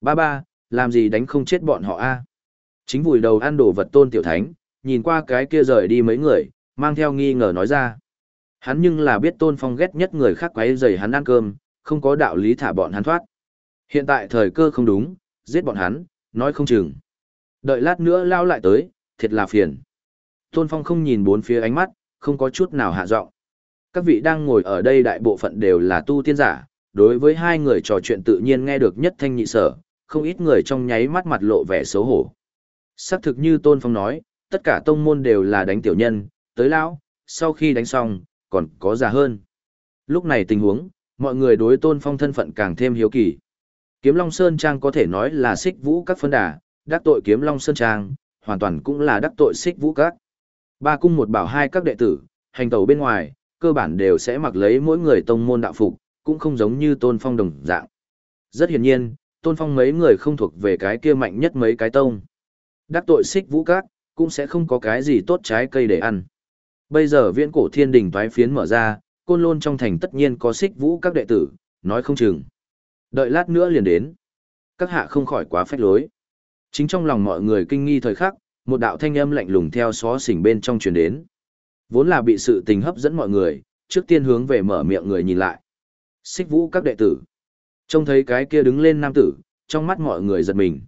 Ba ba, làm gì đánh không chết bọn họ a? Chính vùi đầu ăn đồ vật tôn tiểu thánh, nhìn qua cái kia rời đi mấy người, mang theo nghi ngờ nói ra. Hắn nhưng là biết tôn phong ghét nhất người khác quấy rầy hắn ăn cơm, không có đạo lý thả bọn hắn thoát. Hiện tại thời cơ không đúng, giết bọn hắn, nói không chừng. Đợi lát nữa lao lại tới, thiệt là phiền. Tôn phong không nhìn bốn phía ánh mắt, không có chút nào hạ giọng. Các vị đang ngồi ở đây đại bộ phận đều là tu tiên giả, đối với hai người trò chuyện tự nhiên nghe được nhất thanh nhị sở, không ít người trong nháy mắt mặt lộ vẻ xấu hổ. Xác thực như Tôn Phong nói, tất cả tông môn đều là đánh tiểu nhân, tới lão, sau khi đánh xong, còn có già hơn. Lúc này tình huống, mọi người đối Tôn Phong thân phận càng thêm hiếu kỳ. Kiếm Long Sơn Trang có thể nói là xích vũ các phân đà, đắc tội Kiếm Long Sơn Trang, hoàn toàn cũng là đắc tội xích vũ các. Ba cung một bảo hai các đệ tử, hành tẩu bên ngoài, cơ bản đều sẽ mặc lấy mỗi người tông môn đạo phục, cũng không giống như tôn phong đồng dạng. Rất hiển nhiên, tôn phong mấy người không thuộc về cái kia mạnh nhất mấy cái tông. Đắc tội xích vũ các, cũng sẽ không có cái gì tốt trái cây để ăn. Bây giờ viễn cổ thiên đình toái phiến mở ra, côn lôn trong thành tất nhiên có xích vũ các đệ tử, nói không chừng. Đợi lát nữa liền đến. Các hạ không khỏi quá phách lối. Chính trong lòng mọi người kinh nghi thời khắc, một đạo thanh âm lạnh lùng theo xó xỉnh bên trong truyền đến. Vốn là bị sự tình hấp dẫn mọi người, trước tiên hướng về mở miệng người nhìn lại. Xích vũ các đệ tử. Trông thấy cái kia đứng lên nam tử, trong mắt mọi người giật mình.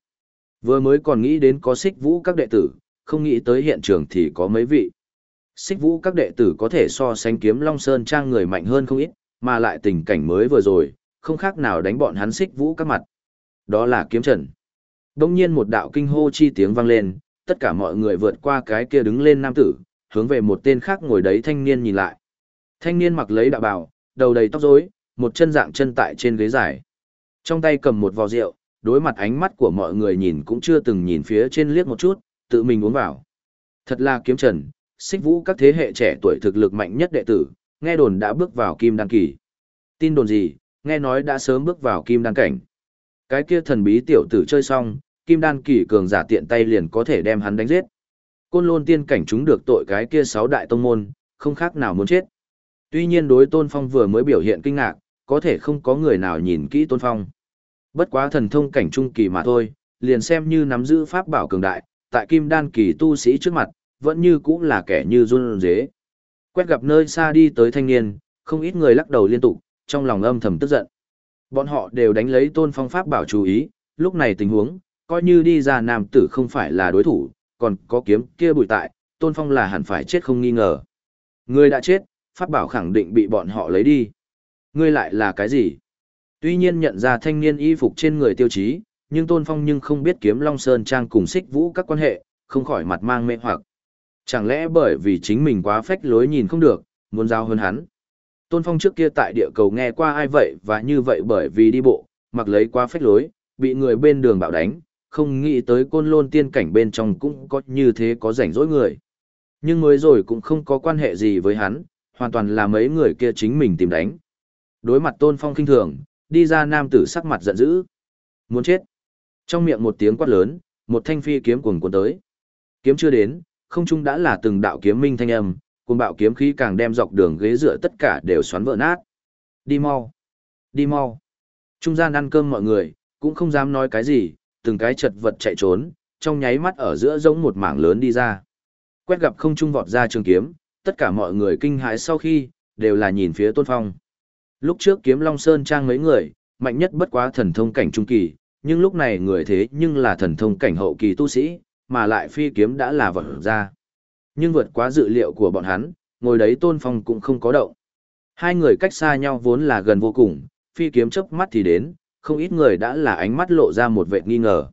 Vừa mới còn nghĩ đến có xích vũ các đệ tử, không nghĩ tới hiện trường thì có mấy vị. Xích vũ các đệ tử có thể so sánh kiếm Long Sơn Trang người mạnh hơn không ít, mà lại tình cảnh mới vừa rồi, không khác nào đánh bọn hắn xích vũ các mặt. Đó là kiếm trần. Đông nhiên một đạo kinh hô chi tiếng vang lên, tất cả mọi người vượt qua cái kia đứng lên nam tử, hướng về một tên khác ngồi đấy thanh niên nhìn lại. Thanh niên mặc lấy đạo bào, đầu đầy tóc rối, một chân dạng chân tại trên ghế dài. Trong tay cầm một vò rượu, đối mặt ánh mắt của mọi người nhìn cũng chưa từng nhìn phía trên liếc một chút, tự mình uống vào. Thật là kiếm trần, xích vũ các thế hệ trẻ tuổi thực lực mạnh nhất đệ tử, nghe đồn đã bước vào kim đăng kỳ. Tin đồn gì, nghe nói đã sớm bước vào kim đăng cảnh. Cái kia thần bí tiểu tử chơi xong, kim đan kỳ cường giả tiện tay liền có thể đem hắn đánh giết. Côn lôn tiên cảnh chúng được tội cái kia sáu đại tông môn, không khác nào muốn chết. Tuy nhiên đối tôn phong vừa mới biểu hiện kinh ngạc, có thể không có người nào nhìn kỹ tôn phong. Bất quá thần thông cảnh trung kỳ mà thôi, liền xem như nắm giữ pháp bảo cường đại, tại kim đan kỳ tu sĩ trước mặt, vẫn như cũng là kẻ như run dế. Quét gặp nơi xa đi tới thanh niên, không ít người lắc đầu liên tục, trong lòng âm thầm tức giận. Bọn họ đều đánh lấy tôn phong pháp bảo chú ý, lúc này tình huống, coi như đi ra nam tử không phải là đối thủ, còn có kiếm kia bụi tại, tôn phong là hẳn phải chết không nghi ngờ. Người đã chết, pháp bảo khẳng định bị bọn họ lấy đi. Ngươi lại là cái gì? Tuy nhiên nhận ra thanh niên y phục trên người tiêu chí, nhưng tôn phong nhưng không biết kiếm Long Sơn Trang cùng xích vũ các quan hệ, không khỏi mặt mang mê hoặc. Chẳng lẽ bởi vì chính mình quá phách lối nhìn không được, muốn giao hơn hắn. Tôn Phong trước kia tại địa cầu nghe qua ai vậy và như vậy bởi vì đi bộ, mặc lấy quá phách lối, bị người bên đường bạo đánh, không nghĩ tới côn lôn tiên cảnh bên trong cũng có như thế có rảnh rỗi người. Nhưng mới rồi cũng không có quan hệ gì với hắn, hoàn toàn là mấy người kia chính mình tìm đánh. Đối mặt Tôn Phong kinh thường, đi ra nam tử sắc mặt giận dữ. Muốn chết. Trong miệng một tiếng quát lớn, một thanh phi kiếm cuồng cuốn tới. Kiếm chưa đến, không trung đã là từng đạo kiếm minh thanh âm, cuồng bạo kiếm khí càng đem dọc đường ghế dựa tất cả đều xoắn vỡ nát. Đi mau, đi mau. Trung gian ăn cơm mọi người, cũng không dám nói cái gì, từng cái chật vật chạy trốn, trong nháy mắt ở giữa giống một mảng lớn đi ra. Quét gặp không trung vọt ra trường kiếm, tất cả mọi người kinh hãi sau khi, đều là nhìn phía Tôn Phong. Lúc trước kiếm Long Sơn trang mấy người, mạnh nhất bất quá thần thông cảnh trung kỳ, nhưng lúc này người thế nhưng là thần thông cảnh hậu kỳ tu sĩ, mà lại phi kiếm đã là vật ra. Nhưng vượt quá dự liệu của bọn hắn, ngồi đấy tôn phong cũng không có động. Hai người cách xa nhau vốn là gần vô cùng, phi kiếm chớp mắt thì đến, không ít người đã là ánh mắt lộ ra một vệt nghi ngờ.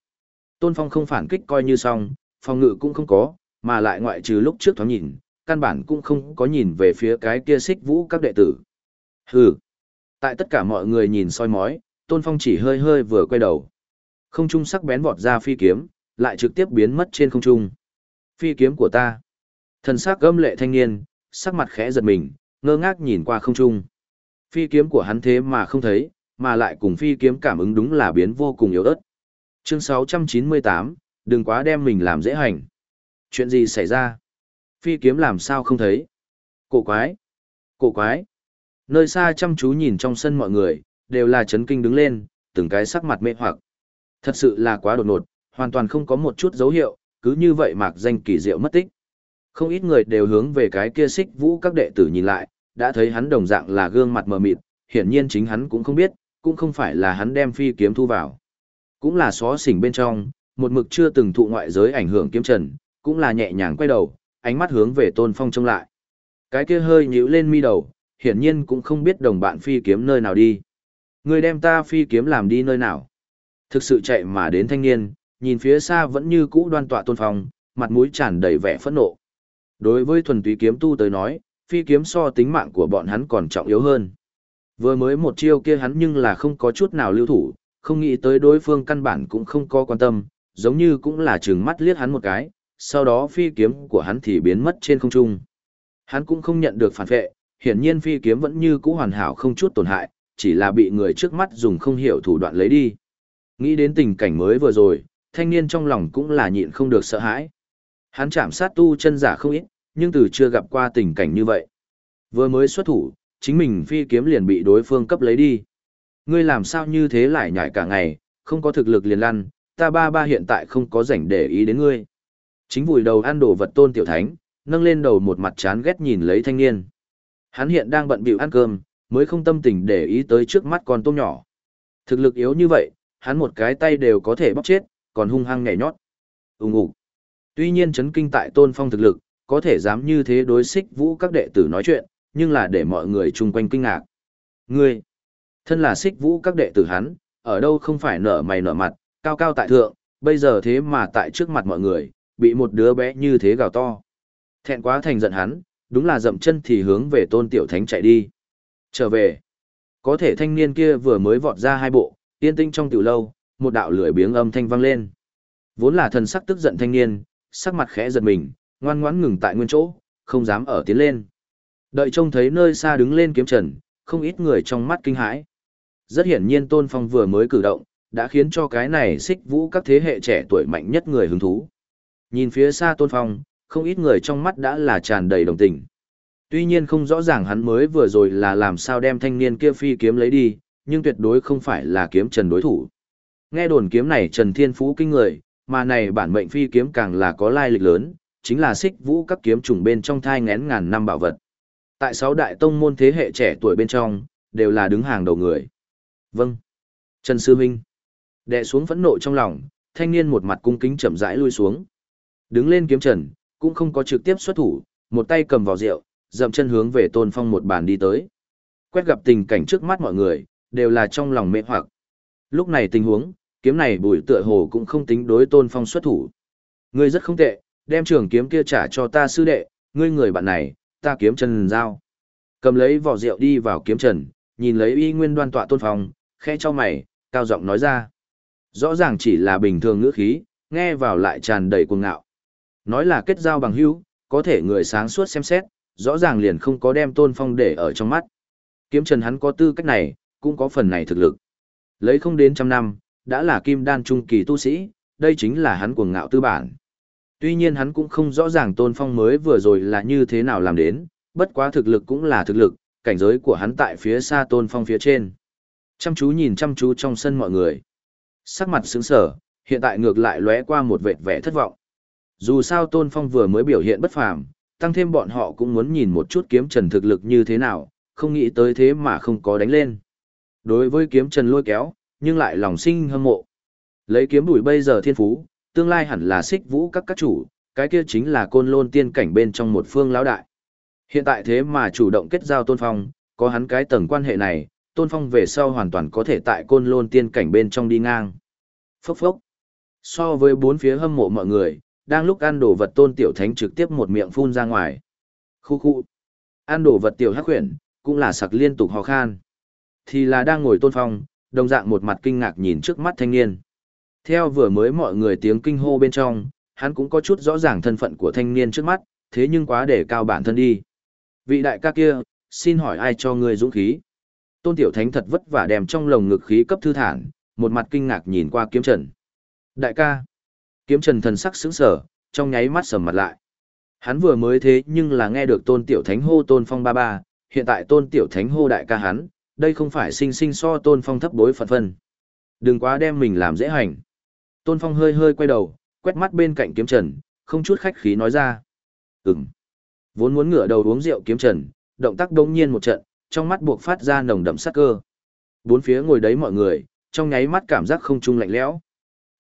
Tôn phong không phản kích coi như xong, phòng ngự cũng không có, mà lại ngoại trừ lúc trước thoáng nhìn, căn bản cũng không có nhìn về phía cái kia xích vũ các đệ tử. Hừ. Tại tất cả mọi người nhìn soi mói, Tôn Phong chỉ hơi hơi vừa quay đầu. Không trung sắc bén vọt ra phi kiếm, lại trực tiếp biến mất trên không trung. Phi kiếm của ta. Thần sắc gâm lệ thanh niên, sắc mặt khẽ giật mình, ngơ ngác nhìn qua không trung. Phi kiếm của hắn thế mà không thấy, mà lại cùng phi kiếm cảm ứng đúng là biến vô cùng yếu ớt. Chương 698, đừng quá đem mình làm dễ hành. Chuyện gì xảy ra? Phi kiếm làm sao không thấy? Cổ quái! Cổ quái! Nơi xa chăm chú nhìn trong sân mọi người, đều là chấn kinh đứng lên, từng cái sắc mặt mê hoặc. Thật sự là quá đột ngột, hoàn toàn không có một chút dấu hiệu, cứ như vậy mạc danh kỳ diệu mất tích. Không ít người đều hướng về cái kia xích vũ các đệ tử nhìn lại, đã thấy hắn đồng dạng là gương mặt mờ mịt, hiển nhiên chính hắn cũng không biết, cũng không phải là hắn đem phi kiếm thu vào. Cũng là xó xỉnh bên trong, một mực chưa từng thụ ngoại giới ảnh hưởng kiếm trần, cũng là nhẹ nhàng quay đầu, ánh mắt hướng về tôn phong trông lại. Cái kia hơi nhíu lên mi đầu, hiển nhiên cũng không biết đồng bạn phi kiếm nơi nào đi. Người đem ta phi kiếm làm đi nơi nào. Thực sự chạy mà đến thanh niên, nhìn phía xa vẫn như cũ đoan tọa tôn phong, mặt mũi tràn đầy vẻ phẫn nộ. Đối với thuần túy kiếm tu tới nói, phi kiếm so tính mạng của bọn hắn còn trọng yếu hơn. Vừa mới một chiêu kia hắn nhưng là không có chút nào lưu thủ, không nghĩ tới đối phương căn bản cũng không có quan tâm, giống như cũng là trừng mắt liếc hắn một cái, sau đó phi kiếm của hắn thì biến mất trên không trung. Hắn cũng không nhận được phản vệ, hiển nhiên phi kiếm vẫn như cũ hoàn hảo không chút tổn hại, chỉ là bị người trước mắt dùng không hiểu thủ đoạn lấy đi. Nghĩ đến tình cảnh mới vừa rồi, thanh niên trong lòng cũng là nhịn không được sợ hãi. Hắn chạm sát tu chân giả không ít, nhưng từ chưa gặp qua tình cảnh như vậy. Vừa mới xuất thủ, chính mình phi kiếm liền bị đối phương cấp lấy đi. Ngươi làm sao như thế lại nhảy cả ngày, không có thực lực liền lăn, ta ba ba hiện tại không có rảnh để ý đến ngươi. Chính vùi đầu ăn đồ vật tôn tiểu thánh, nâng lên đầu một mặt chán ghét nhìn lấy thanh niên. Hắn hiện đang bận bịu ăn cơm, mới không tâm tình để ý tới trước mắt con tôm nhỏ. Thực lực yếu như vậy, hắn một cái tay đều có thể bóc chết, còn hung hăng nhảy nhót. Ùng ục. Tuy nhiên chấn kinh tại Tôn Phong thực lực, có thể dám như thế đối xích vũ các đệ tử nói chuyện, nhưng là để mọi người chung quanh kinh ngạc. Ngươi, thân là xích vũ các đệ tử hắn, ở đâu không phải nở mày nở mặt, cao cao tại thượng, bây giờ thế mà tại trước mặt mọi người, bị một đứa bé như thế gào to. Thẹn quá thành giận hắn, đúng là dậm chân thì hướng về tôn tiểu thánh chạy đi. Trở về, có thể thanh niên kia vừa mới vọt ra hai bộ, yên tinh trong tiểu lâu, một đạo lưỡi biếng âm thanh vang lên. Vốn là thần sắc tức giận thanh niên, sắc mặt khẽ giật mình, ngoan ngoãn ngừng tại nguyên chỗ, không dám ở tiến lên. Đợi trông thấy nơi xa đứng lên kiếm trần, không ít người trong mắt kinh hãi. Rất hiển nhiên Tôn Phong vừa mới cử động, đã khiến cho cái này xích vũ các thế hệ trẻ tuổi mạnh nhất người hứng thú. Nhìn phía xa Tôn Phong, không ít người trong mắt đã là tràn đầy đồng tình. Tuy nhiên không rõ ràng hắn mới vừa rồi là làm sao đem thanh niên kia phi kiếm lấy đi, nhưng tuyệt đối không phải là kiếm trần đối thủ. Nghe đồn kiếm này Trần Thiên Phú kinh người, mà này bản mệnh phi kiếm càng là có lai lịch lớn, chính là xích vũ các kiếm trùng bên trong thai ngén ngàn năm bảo vật. Tại sáu đại tông môn thế hệ trẻ tuổi bên trong, đều là đứng hàng đầu người. Vâng. Trần Sư Minh. Đệ xuống phẫn nộ trong lòng, thanh niên một mặt cung kính chậm rãi lui xuống. Đứng lên kiếm trần, cũng không có trực tiếp xuất thủ, một tay cầm vào rượu, dậm chân hướng về tôn phong một bàn đi tới. Quét gặp tình cảnh trước mắt mọi người, đều là trong lòng mê hoặc. Lúc này tình huống, kiếm này bùi tựa hồ cũng không tính đối tôn phong xuất thủ. Ngươi rất không tệ, đem trường kiếm kia trả cho ta sư đệ, ngươi người bạn này, ta kiếm trần giao. Cầm lấy vỏ rượu đi vào kiếm trần, nhìn lấy y nguyên đoan tọa tôn phong, khẽ cho mày, cao giọng nói ra. Rõ ràng chỉ là bình thường ngữ khí, nghe vào lại tràn đầy cuồng ngạo. Nói là kết giao bằng hữu, có thể người sáng suốt xem xét, rõ ràng liền không có đem tôn phong để ở trong mắt. Kiếm trần hắn có tư cách này, cũng có phần này thực lực. Lấy không đến trăm năm, đã là kim đan trung kỳ tu sĩ, đây chính là hắn cuồng ngạo tư bản. Tuy nhiên hắn cũng không rõ ràng tôn phong mới vừa rồi là như thế nào làm đến, bất quá thực lực cũng là thực lực, cảnh giới của hắn tại phía xa tôn phong phía trên. Chăm chú nhìn chăm chú trong sân mọi người. Sắc mặt sững sở, hiện tại ngược lại lóe qua một vệt vẻ thất vọng. Dù sao tôn phong vừa mới biểu hiện bất phàm, tăng thêm bọn họ cũng muốn nhìn một chút kiếm trần thực lực như thế nào, không nghĩ tới thế mà không có đánh lên. Đối với kiếm trần lôi kéo, nhưng lại lòng sinh hâm mộ. Lấy kiếm đuổi bây giờ thiên phú, tương lai hẳn là xích vũ các các chủ, cái kia chính là côn lôn tiên cảnh bên trong một phương lão đại. Hiện tại thế mà chủ động kết giao tôn phong, có hắn cái tầng quan hệ này, tôn phong về sau hoàn toàn có thể tại côn lôn tiên cảnh bên trong đi ngang. Phốc phốc. So với bốn phía hâm mộ mọi người, đang lúc ăn đồ vật tôn tiểu thánh trực tiếp một miệng phun ra ngoài. Khu khu. Ăn đồ vật tiểu hắc huyền, cũng là sặc liên tục hò khan. Thì là đang ngồi tôn phong, đồng dạng một mặt kinh ngạc nhìn trước mắt thanh niên. Theo vừa mới mọi người tiếng kinh hô bên trong, hắn cũng có chút rõ ràng thân phận của thanh niên trước mắt, thế nhưng quá để cao bản thân đi. Vị đại ca kia, xin hỏi ai cho ngươi dũng khí? Tôn Tiểu Thánh thật vất vả đem trong lồng ngực khí cấp thư thản, một mặt kinh ngạc nhìn qua kiếm trần. Đại ca. Kiếm trần thần sắc sững sở, trong nháy mắt sầm mặt lại. Hắn vừa mới thế nhưng là nghe được Tôn Tiểu Thánh hô Tôn Phong ba ba, hiện tại Tôn Tiểu Thánh hô đại ca hắn, đây không phải sinh sinh so Tôn Phong thấp bối phận phân. Đừng quá đem mình làm dễ hành. Tôn Phong hơi hơi quay đầu, quét mắt bên cạnh kiếm trần, không chút khách khí nói ra. Ừm. Vốn muốn ngửa đầu uống rượu kiếm trần, động tác đông nhiên một trận, trong mắt buộc phát ra nồng đậm sát cơ. Bốn phía ngồi đấy mọi người, trong nháy mắt cảm giác không trung lạnh lẽo.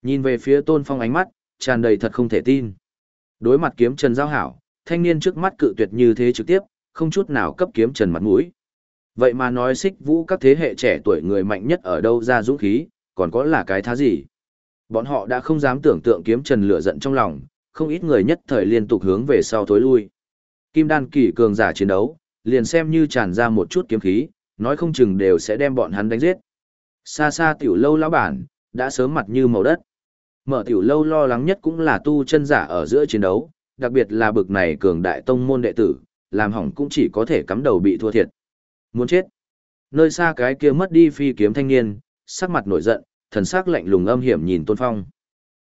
Nhìn về phía Tôn Phong ánh mắt, tràn đầy thật không thể tin. Đối mặt kiếm trần giao hảo, thanh niên trước mắt cự tuyệt như thế trực tiếp, không chút nào cấp kiếm trần mặt mũi. Vậy mà nói xích vũ các thế hệ trẻ tuổi người mạnh nhất ở đâu ra dũng khí, còn có là cái thá gì? Bọn họ đã không dám tưởng tượng kiếm trần lửa giận trong lòng, không ít người nhất thời liên tục hướng về sau tối lui. Kim đan kỳ cường giả chiến đấu, liền xem như tràn ra một chút kiếm khí, nói không chừng đều sẽ đem bọn hắn đánh giết. Xa xa tiểu lâu lão bản, đã sớm mặt như màu đất. Mở tiểu lâu lo lắng nhất cũng là tu chân giả ở giữa chiến đấu, đặc biệt là bực này cường đại tông môn đệ tử, làm hỏng cũng chỉ có thể cắm đầu bị thua thiệt. Muốn chết. Nơi xa cái kia mất đi phi kiếm thanh niên, sắc mặt nổi giận, thần sắc lạnh lùng âm hiểm nhìn Tôn Phong.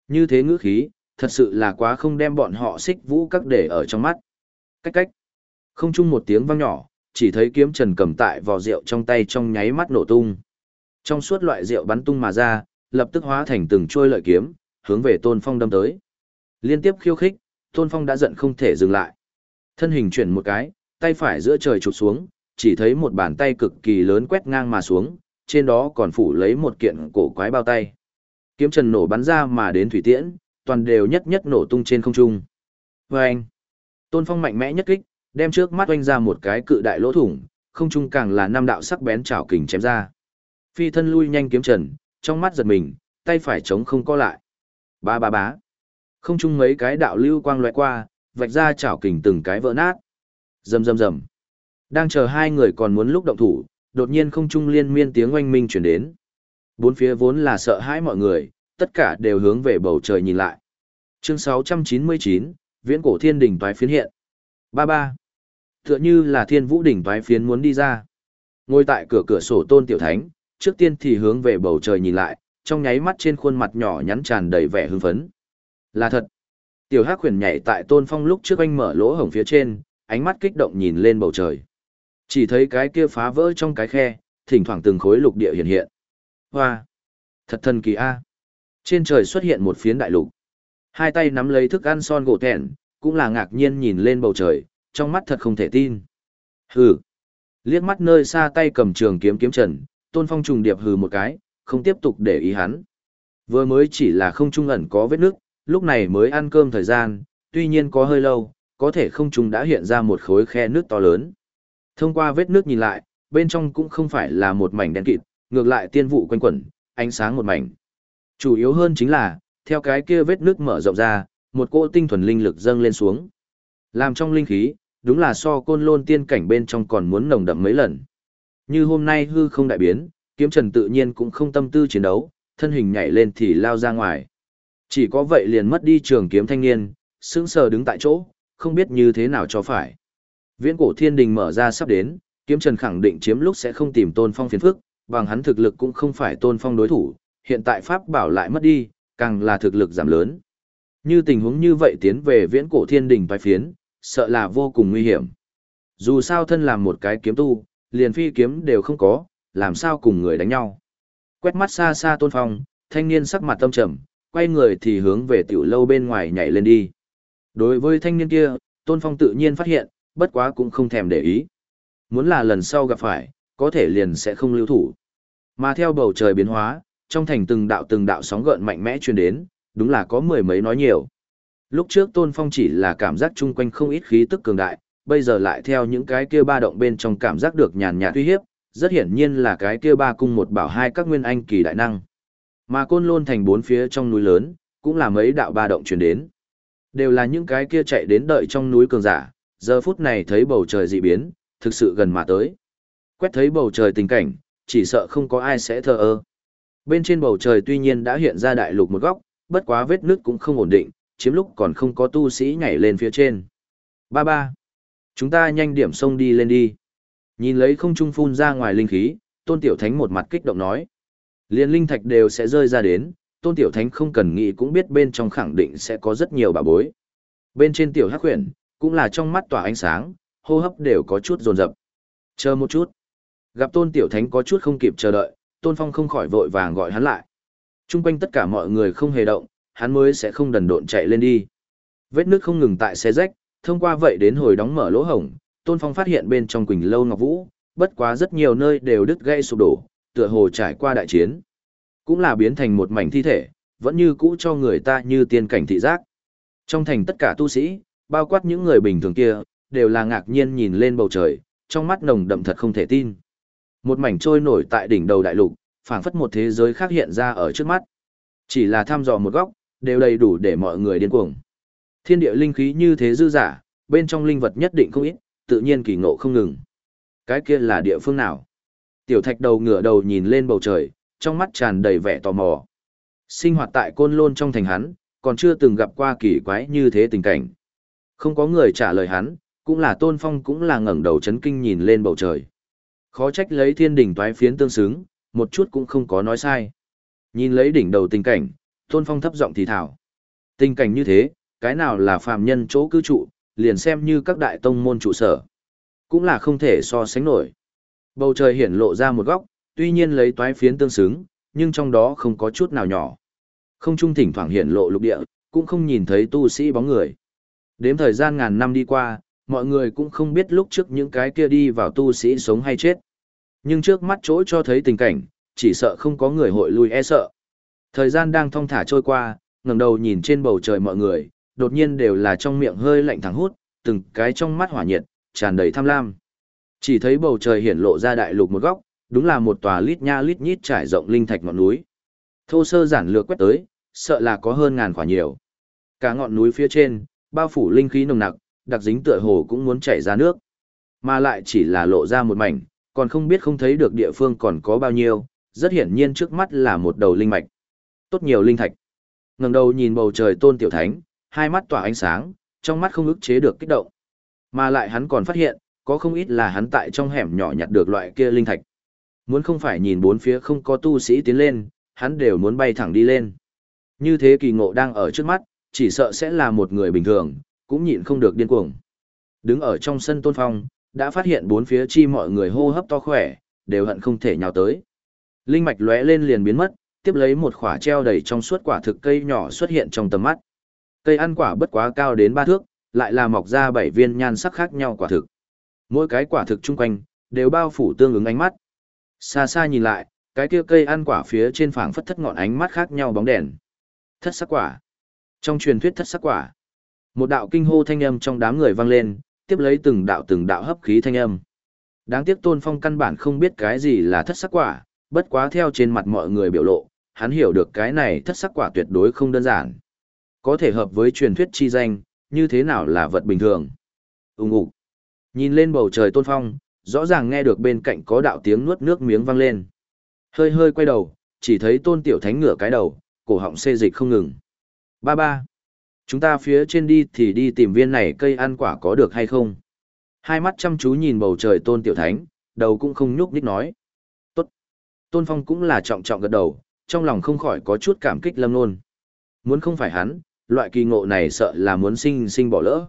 Như thế ngữ khí, thật sự là quá không đem bọn họ xích vũ các để ở trong mắt. Cách cách. Không chung một tiếng vang nhỏ, chỉ thấy kiếm trần cầm tại vò rượu trong tay trong nháy mắt nổ tung. Trong suốt loại rượu bắn tung mà ra, lập tức hóa thành từng trôi lợi kiếm, hướng về Tôn Phong đâm tới. Liên tiếp khiêu khích, Tôn Phong đã giận không thể dừng lại. Thân hình chuyển một cái, tay phải giữa trời chụp xuống, chỉ thấy một bàn tay cực kỳ lớn quét ngang mà xuống, trên đó còn phủ lấy một kiện cổ quái bao tay. Kiếm trần nổ bắn ra mà đến thủy tiễn, toàn đều nhất nhất nổ tung trên không trung. Và anh, Tôn Phong mạnh mẽ nhất kích, đem trước mắt oanh ra một cái cự đại lỗ thủng, không trung càng là năm đạo sắc bén chảo kình chém ra. Phi thân lui nhanh kiếm trần, trong mắt giật mình, tay phải chống không co lại. Ba ba bá. Không trung mấy cái đạo lưu quang lóe qua, vạch ra chảo kình từng cái vỡ nát. Rầm rầm rầm. Đang chờ hai người còn muốn lúc động thủ, đột nhiên không trung liên miên tiếng oanh minh chuyển đến. Bốn phía vốn là sợ hãi mọi người, tất cả đều hướng về bầu trời nhìn lại. Chương 699, Viễn cổ thiên đỉnh toái phiến hiện. Ba ba. Tựa như là thiên vũ đỉnh toái phiến muốn đi ra. Ngồi tại cửa cửa sổ tôn tiểu thánh, trước tiên thì hướng về bầu trời nhìn lại, trong nháy mắt trên khuôn mặt nhỏ nhắn tràn đầy vẻ hưng phấn. Là thật. Tiểu Hắc huyền nhảy tại Tôn Phong lúc trước anh mở lỗ hổng phía trên, ánh mắt kích động nhìn lên bầu trời. Chỉ thấy cái kia phá vỡ trong cái khe, thỉnh thoảng từng khối lục địa hiện hiện. Hoa! Thật thần kỳ a. Trên trời xuất hiện một phiến đại lục. Hai tay nắm lấy thức ăn son gỗ thẹn, cũng là ngạc nhiên nhìn lên bầu trời, trong mắt thật không thể tin. Hừ! Liếc mắt nơi xa tay cầm trường kiếm kiếm trần, Tôn Phong trùng điệp hừ một cái, không tiếp tục để ý hắn. Vừa mới chỉ là không trung ẩn có vết nước, lúc này mới ăn cơm thời gian, tuy nhiên có hơi lâu, có thể không trung đã hiện ra một khối khe nước to lớn. Thông qua vết nước nhìn lại, bên trong cũng không phải là một mảnh đen kịt, ngược lại tiên vụ quanh quẩn, ánh sáng một mảnh. Chủ yếu hơn chính là, theo cái kia vết nước mở rộng ra, một cỗ tinh thuần linh lực dâng lên xuống. Làm trong linh khí, đúng là so côn lôn tiên cảnh bên trong còn muốn nồng đậm mấy lần. Như hôm nay hư không đại biến, kiếm trần tự nhiên cũng không tâm tư chiến đấu, thân hình nhảy lên thì lao ra ngoài. Chỉ có vậy liền mất đi trường kiếm thanh niên, sững sờ đứng tại chỗ, không biết như thế nào cho phải. Viễn cổ thiên đình mở ra sắp đến, kiếm trần khẳng định chiếm lúc sẽ không tìm tôn phong phiền phức, bằng hắn thực lực cũng không phải tôn phong đối thủ, hiện tại pháp bảo lại mất đi, càng là thực lực giảm lớn. Như tình huống như vậy tiến về viễn cổ thiên đình bài phiến, sợ là vô cùng nguy hiểm. Dù sao thân làm một cái kiếm tu, liền phi kiếm đều không có, làm sao cùng người đánh nhau. Quét mắt xa xa tôn phong, thanh niên sắc mặt tâm trầm, quay người thì hướng về tiểu lâu bên ngoài nhảy lên đi. Đối với thanh niên kia, tôn phong tự nhiên phát hiện, bất quá cũng không thèm để ý. Muốn là lần sau gặp phải, có thể liền sẽ không lưu thủ. Mà theo bầu trời biến hóa, trong thành từng đạo từng đạo sóng gợn mạnh mẽ truyền đến, đúng là có mười mấy nói nhiều. Lúc trước Tôn Phong chỉ là cảm giác chung quanh không ít khí tức cường đại, bây giờ lại theo những cái kia ba động bên trong cảm giác được nhàn nhạt uy hiếp, rất hiển nhiên là cái kia ba cung một bảo hai các nguyên anh kỳ đại năng. Mà côn lôn thành bốn phía trong núi lớn, cũng là mấy đạo ba động truyền đến. Đều là những cái kia chạy đến đợi trong núi cường giả, giờ phút này thấy bầu trời dị biến, thực sự gần mà tới. Quét thấy bầu trời tình cảnh, chỉ sợ không có ai sẽ thờ ơ. Bên trên bầu trời tuy nhiên đã hiện ra đại lục một góc, bất quá vết nước cũng không ổn định, chiếm lúc còn không có tu sĩ nhảy lên phía trên. Ba ba. Chúng ta nhanh điểm sông đi lên đi. Nhìn lấy không trung phun ra ngoài linh khí, tôn tiểu thánh một mặt kích động nói. Liên linh thạch đều sẽ rơi ra đến, tôn tiểu thánh không cần nghĩ cũng biết bên trong khẳng định sẽ có rất nhiều bà bối. Bên trên tiểu hắc huyền, cũng là trong mắt tỏa ánh sáng, hô hấp đều có chút rồn rập. Chờ một chút. Gặp tôn tiểu thánh có chút không kịp chờ đợi, tôn phong không khỏi vội vàng gọi hắn lại. Trung quanh tất cả mọi người không hề động, hắn mới sẽ không đần độn chạy lên đi. Vết nước không ngừng tại xe rách, thông qua vậy đến hồi đóng mở lỗ hổng, tôn phong phát hiện bên trong quỳnh lâu ngọc vũ, bất quá rất nhiều nơi đều đứt gãy sụp đổ, tựa hồ trải qua đại chiến. Cũng là biến thành một mảnh thi thể, vẫn như cũ cho người ta như tiên cảnh thị giác. Trong thành tất cả tu sĩ, bao quát những người bình thường kia, đều là ngạc nhiên nhìn lên bầu trời, trong mắt nồng đậm thật không thể tin. Một mảnh trôi nổi tại đỉnh đầu đại lục, phảng phất một thế giới khác hiện ra ở trước mắt. Chỉ là thăm dò một góc, đều đầy đủ để mọi người điên cuồng. Thiên địa linh khí như thế dư giả, bên trong linh vật nhất định không ít, tự nhiên kỳ ngộ không ngừng. Cái kia là địa phương nào? Tiểu thạch đầu ngửa đầu nhìn lên bầu trời, trong mắt tràn đầy vẻ tò mò. Sinh hoạt tại côn lôn trong thành hắn, còn chưa từng gặp qua kỳ quái như thế tình cảnh. Không có người trả lời hắn, cũng là tôn phong cũng là ngẩng đầu chấn kinh nhìn lên bầu trời. Khó trách lấy thiên đỉnh toái phiến tương xứng, một chút cũng không có nói sai. Nhìn lấy đỉnh đầu tình cảnh, tôn phong thấp giọng thì thảo. Tình cảnh như thế, cái nào là phàm nhân chỗ cư trụ, liền xem như các đại tông môn trụ sở. Cũng là không thể so sánh nổi. Bầu trời hiển lộ ra một góc, tuy nhiên lấy toái phiến tương xứng, nhưng trong đó không có chút nào nhỏ. Không trung thỉnh thoảng hiển lộ lục địa, cũng không nhìn thấy tu sĩ bóng người. Đếm thời gian ngàn năm đi qua, mọi người cũng không biết lúc trước những cái kia đi vào tu sĩ sống hay chết. Nhưng trước mắt chỗ cho thấy tình cảnh, chỉ sợ không có người hội lui e sợ. Thời gian đang thong thả trôi qua, ngẩng đầu nhìn trên bầu trời mọi người, đột nhiên đều là trong miệng hơi lạnh thẳng hút, từng cái trong mắt hỏa nhiệt, tràn đầy tham lam. Chỉ thấy bầu trời hiển lộ ra đại lục một góc, đúng là một tòa lít nha lít nhít trải rộng linh thạch ngọn núi. Thô sơ giản lược quét tới, sợ là có hơn ngàn quả nhiều. Cả ngọn núi phía trên, bao phủ linh khí nồng nặc, đặc dính tựa hồ cũng muốn chảy ra nước. Mà lại chỉ là lộ ra một mảnh, còn không biết không thấy được địa phương còn có bao nhiêu, rất hiển nhiên trước mắt là một đầu linh mạch. Tốt nhiều linh thạch. Ngẩng đầu nhìn bầu trời Tôn Tiểu Thánh, hai mắt tỏa ánh sáng, trong mắt không ức chế được kích động. Mà lại hắn còn phát hiện, có không ít là hắn tại trong hẻm nhỏ nhặt được loại kia linh thạch. Muốn không phải nhìn bốn phía không có tu sĩ tiến lên, hắn đều muốn bay thẳng đi lên. Như thế kỳ ngộ đang ở trước mắt, chỉ sợ sẽ là một người bình thường, cũng nhịn không được điên cuồng. Đứng ở trong sân tôn phong, đã phát hiện bốn phía chi mọi người hô hấp to khỏe, đều hận không thể nhào tới. Linh mạch lóe lên liền biến mất, tiếp lấy một khỏa treo đầy trong suốt quả thực cây nhỏ xuất hiện trong tầm mắt. Cây ăn quả bất quá cao đến ba thước, lại là mọc ra bảy viên nhan sắc khác nhau quả thực. Mỗi cái quả thực chung quanh, đều bao phủ tương ứng ánh mắt. Xa xa nhìn lại, cái kia cây ăn quả phía trên phảng phất thất ngọn ánh mắt khác nhau bóng đèn. Thất sắc quả. Trong truyền thuyết thất sắc quả, một đạo kinh hô thanh âm trong đám người vang lên, tiếp lấy từng đạo từng đạo hấp khí thanh âm. Đáng tiếc Tôn Phong căn bản không biết cái gì là thất sắc quả, bất quá theo trên mặt mọi người biểu lộ, hắn hiểu được cái này thất sắc quả tuyệt đối không đơn giản. Có thể hợp với truyền thuyết chi danh, như thế nào là vật bình thường. ung ủ. Nhìn lên bầu trời Tôn Phong, rõ ràng nghe được bên cạnh có đạo tiếng nuốt nước miếng vang lên. Hơi hơi quay đầu, chỉ thấy Tôn Tiểu Thánh ngửa cái đầu, cổ họng xê dịch không ngừng. Ba ba. Chúng ta phía trên đi thì đi tìm viên này cây ăn quả có được hay không? Hai mắt chăm chú nhìn bầu trời tôn tiểu thánh, đầu cũng không nhúc nhích nói. Tốt. Tôn phong cũng là trọng trọng gật đầu, trong lòng không khỏi có chút cảm kích lâm nôn. Muốn không phải hắn, loại kỳ ngộ này sợ là muốn sinh sinh bỏ lỡ.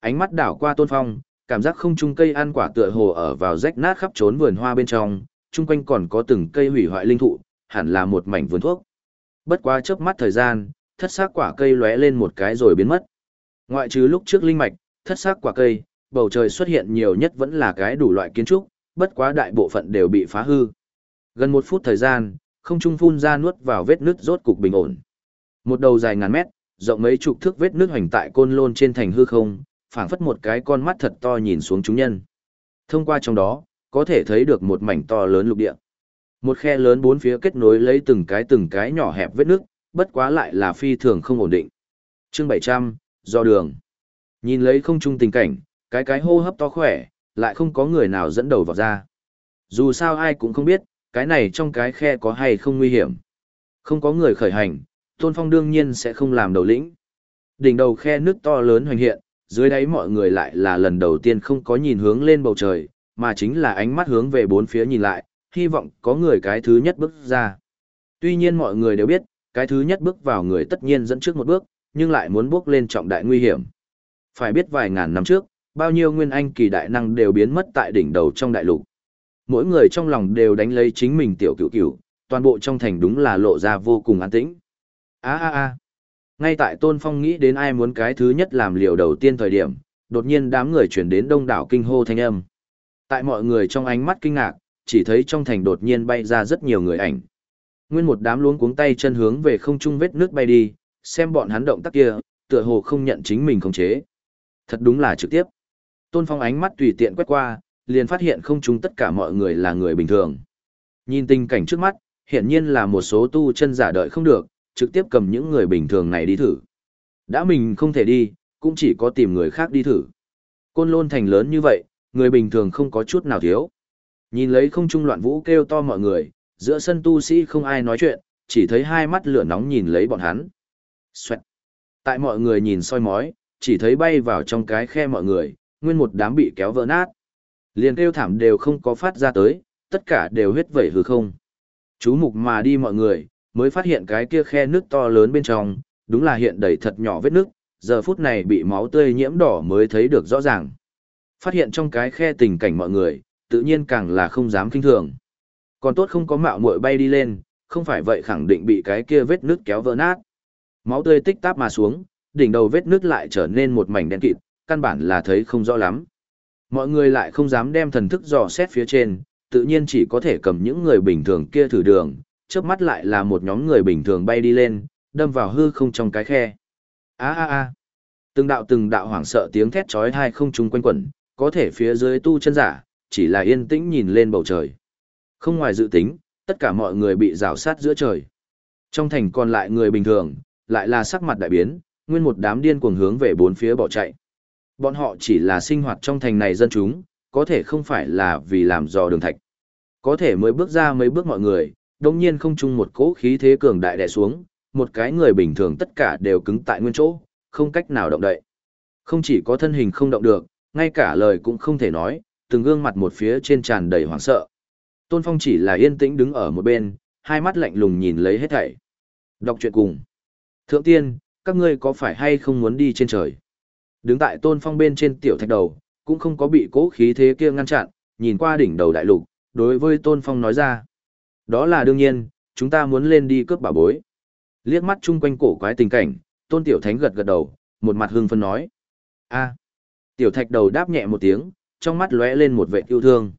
Ánh mắt đảo qua tôn phong, cảm giác không chung cây ăn quả tựa hồ ở vào rách nát khắp trốn vườn hoa bên trong, chung quanh còn có từng cây hủy hoại linh thụ, hẳn là một mảnh vườn thuốc. Bất quá chớp mắt thời gian, thất xác quả cây lóe lên một cái rồi biến mất. Ngoại trừ lúc trước linh mạch, thất xác quả cây, bầu trời xuất hiện nhiều nhất vẫn là cái đủ loại kiến trúc, bất quá đại bộ phận đều bị phá hư. Gần một phút thời gian, không trung phun ra nuốt vào vết nứt rốt cục bình ổn. Một đầu dài ngàn mét, rộng mấy chục thước vết nứt hoành tại côn lôn trên thành hư không, phảng phất một cái con mắt thật to nhìn xuống chúng nhân. Thông qua trong đó, có thể thấy được một mảnh to lớn lục địa. Một khe lớn bốn phía kết nối lấy từng cái từng cái nhỏ hẹp vết nước, bất quá lại là phi thường không ổn định. Chương 700, do đường. Nhìn lấy không trung tình cảnh, cái cái hô hấp to khỏe, lại không có người nào dẫn đầu vào ra. Dù sao ai cũng không biết, cái này trong cái khe có hay không nguy hiểm. Không có người khởi hành, Tôn Phong đương nhiên sẽ không làm đầu lĩnh. Đỉnh đầu khe nước to lớn hoành hiện, dưới đáy mọi người lại là lần đầu tiên không có nhìn hướng lên bầu trời, mà chính là ánh mắt hướng về bốn phía nhìn lại, hy vọng có người cái thứ nhất bước ra. Tuy nhiên mọi người đều biết, cái thứ nhất bước vào người tất nhiên dẫn trước một bước, nhưng lại muốn bước lên trọng đại nguy hiểm. Phải biết vài ngàn năm trước, bao nhiêu nguyên anh kỳ đại năng đều biến mất tại đỉnh đầu trong đại lục. Mỗi người trong lòng đều đánh lấy chính mình tiểu cửu cửu, toàn bộ trong thành đúng là lộ ra vô cùng an tĩnh. A a a. Ngay tại Tôn Phong nghĩ đến ai muốn cái thứ nhất làm liều đầu tiên thời điểm, đột nhiên đám người chuyển đến đông đảo kinh hô thanh âm. Tại mọi người trong ánh mắt kinh ngạc, chỉ thấy trong thành đột nhiên bay ra rất nhiều người ảnh. Nguyên một đám luống cuống tay chân hướng về không trung vết nước bay đi, xem bọn hắn động tác kia, tựa hồ không nhận chính mình khống chế. Thật đúng là trực tiếp. Tôn Phong ánh mắt tùy tiện quét qua, liền phát hiện không trung tất cả mọi người là người bình thường. Nhìn tình cảnh trước mắt, hiển nhiên là một số tu chân giả đợi không được, trực tiếp cầm những người bình thường này đi thử. Đã mình không thể đi, cũng chỉ có tìm người khác đi thử. Côn lôn thành lớn như vậy, người bình thường không có chút nào thiếu. Nhìn lấy không trung loạn vũ kêu to mọi người, giữa sân tu sĩ không ai nói chuyện, chỉ thấy hai mắt lửa nóng nhìn lấy bọn hắn. Xoẹt. Tại mọi người nhìn soi mói, chỉ thấy bay vào trong cái khe mọi người, nguyên một đám bị kéo vỡ nát. Liền kêu thảm đều không có phát ra tới, tất cả đều huyết vẩy hư không. Chú mục mà đi mọi người, mới phát hiện cái kia khe nước to lớn bên trong, đúng là hiện đầy thật nhỏ vết nước, giờ phút này bị máu tươi nhiễm đỏ mới thấy được rõ ràng. Phát hiện trong cái khe tình cảnh mọi người, tự nhiên càng là không dám kinh thường. Còn tốt không có mạo muội bay đi lên, không phải vậy khẳng định bị cái kia vết nước kéo vỡ nát. Máu tươi tích táp mà xuống, đỉnh đầu vết nước lại trở nên một mảnh đen kịt, căn bản là thấy không rõ lắm. Mọi người lại không dám đem thần thức dò xét phía trên, tự nhiên chỉ có thể cầm những người bình thường kia thử đường, chớp mắt lại là một nhóm người bình thường bay đi lên, đâm vào hư không trong cái khe. A a a. Từng đạo từng đạo hoảng sợ tiếng thét chói tai không trung quanh quẩn, có thể phía dưới tu chân giả, chỉ là yên tĩnh nhìn lên bầu trời. Không ngoài dự tính, tất cả mọi người bị rào sát giữa trời. Trong thành còn lại người bình thường, lại là sắc mặt đại biến, nguyên một đám điên cuồng hướng về bốn phía bỏ chạy. Bọn họ chỉ là sinh hoạt trong thành này dân chúng, có thể không phải là vì làm dò đường thạch. Có thể mới bước ra mấy bước mọi người, đồng nhiên không chung một cỗ khí thế cường đại đè xuống, một cái người bình thường tất cả đều cứng tại nguyên chỗ, không cách nào động đậy. Không chỉ có thân hình không động được, ngay cả lời cũng không thể nói, từng gương mặt một phía trên tràn đầy hoảng sợ. Tôn Phong chỉ là yên tĩnh đứng ở một bên, hai mắt lạnh lùng nhìn lấy hết thảy. Đọc truyện cùng. Thượng tiên, các ngươi có phải hay không muốn đi trên trời? Đứng tại Tôn Phong bên trên tiểu thạch đầu, cũng không có bị cố khí thế kia ngăn chặn, nhìn qua đỉnh đầu đại lục, đối với Tôn Phong nói ra. Đó là đương nhiên, chúng ta muốn lên đi cướp bảo bối. Liếc mắt chung quanh cổ quái tình cảnh, Tôn Tiểu Thánh gật gật đầu, một mặt hưng phân nói. a Tiểu thạch đầu đáp nhẹ một tiếng, trong mắt lóe lên một vệ yêu thương.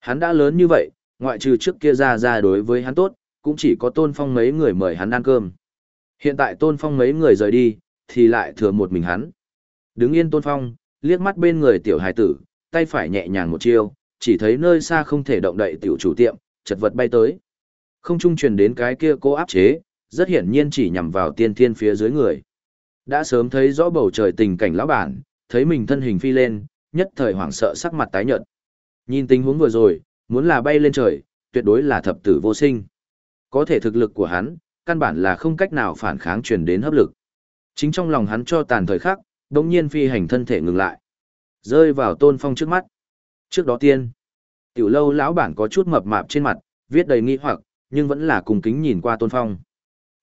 Hắn đã lớn như vậy, ngoại trừ trước kia ra ra đối với hắn tốt, cũng chỉ có tôn phong mấy người mời hắn ăn cơm. Hiện tại tôn phong mấy người rời đi, thì lại thừa một mình hắn. Đứng yên tôn phong, liếc mắt bên người tiểu hài tử, tay phải nhẹ nhàng một chiêu, chỉ thấy nơi xa không thể động đậy tiểu chủ tiệm, chật vật bay tới. Không trung truyền đến cái kia cố áp chế, rất hiển nhiên chỉ nhằm vào tiên thiên phía dưới người. Đã sớm thấy rõ bầu trời tình cảnh lão bản, thấy mình thân hình phi lên, nhất thời hoảng sợ sắc mặt tái nhợt. Nhìn tình huống vừa rồi, muốn là bay lên trời, tuyệt đối là thập tử vô sinh. Có thể thực lực của hắn, căn bản là không cách nào phản kháng truyền đến hấp lực. Chính trong lòng hắn cho tàn thời khắc, đống nhiên phi hành thân thể ngừng lại, rơi vào Tôn Phong trước mắt. Trước đó tiên, tiểu lâu lão bản có chút mập mạp trên mặt, viết đầy nghi hoặc, nhưng vẫn là cùng kính nhìn qua Tôn Phong.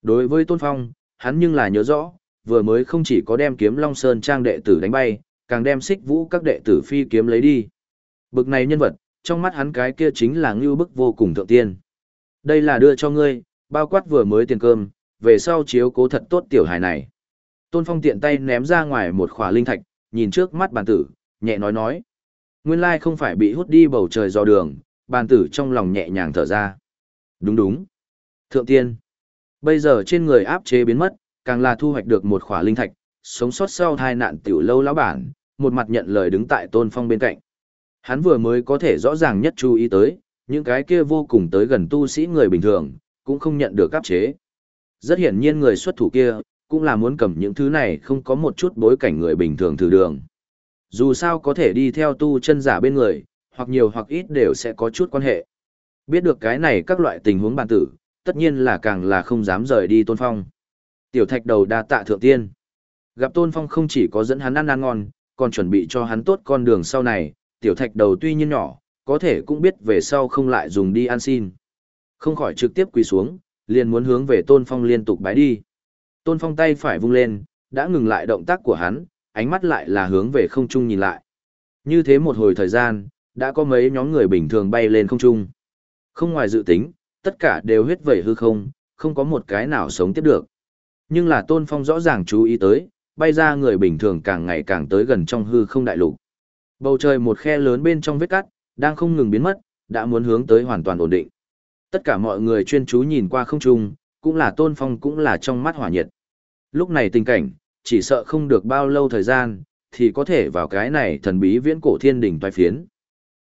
Đối với Tôn Phong, hắn nhưng là nhớ rõ, vừa mới không chỉ có đem kiếm Long Sơn trang đệ tử đánh bay, càng đem xích vũ các đệ tử phi kiếm lấy đi. Bực này nhân vật, trong mắt hắn cái kia chính là ngưu bức vô cùng thượng tiên. Đây là đưa cho ngươi, bao quát vừa mới tiền cơm, về sau chiếu cố thật tốt tiểu hài này. Tôn Phong tiện tay ném ra ngoài một khỏa linh thạch, nhìn trước mắt bàn tử, nhẹ nói nói. Nguyên lai không phải bị hút đi bầu trời do đường, bàn tử trong lòng nhẹ nhàng thở ra. Đúng đúng. Thượng tiên. Bây giờ trên người áp chế biến mất, càng là thu hoạch được một khỏa linh thạch, sống sót sau tai nạn tiểu lâu lão bản, một mặt nhận lời đứng tại Tôn Phong bên cạnh. Hắn vừa mới có thể rõ ràng nhất chú ý tới, những cái kia vô cùng tới gần tu sĩ người bình thường, cũng không nhận được áp chế. Rất hiển nhiên người xuất thủ kia, cũng là muốn cầm những thứ này không có một chút bối cảnh người bình thường thử đường. Dù sao có thể đi theo tu chân giả bên người, hoặc nhiều hoặc ít đều sẽ có chút quan hệ. Biết được cái này các loại tình huống bản tử, tất nhiên là càng là không dám rời đi tôn phong. Tiểu thạch đầu đa tạ thượng tiên. Gặp tôn phong không chỉ có dẫn hắn ăn ăn ngon, còn chuẩn bị cho hắn tốt con đường sau này, tiểu thạch đầu tuy nhiên nhỏ, có thể cũng biết về sau không lại dùng đi ăn xin. Không khỏi trực tiếp quỳ xuống, liền muốn hướng về tôn phong liên tục bái đi. Tôn phong tay phải vung lên, đã ngừng lại động tác của hắn, ánh mắt lại là hướng về không trung nhìn lại. Như thế một hồi thời gian, đã có mấy nhóm người bình thường bay lên không trung. Không ngoài dự tính, tất cả đều huyết vẩy hư không, không có một cái nào sống tiếp được. Nhưng là Tôn Phong rõ ràng chú ý tới, bay ra người bình thường càng ngày càng tới gần trong hư không đại lục. Bầu trời một khe lớn bên trong vết cắt, đang không ngừng biến mất, đã muốn hướng tới hoàn toàn ổn định. Tất cả mọi người chuyên chú nhìn qua không trung, cũng là tôn phong cũng là trong mắt hỏa nhiệt. Lúc này tình cảnh, chỉ sợ không được bao lâu thời gian, thì có thể vào cái này thần bí viễn cổ thiên đỉnh toái phiến.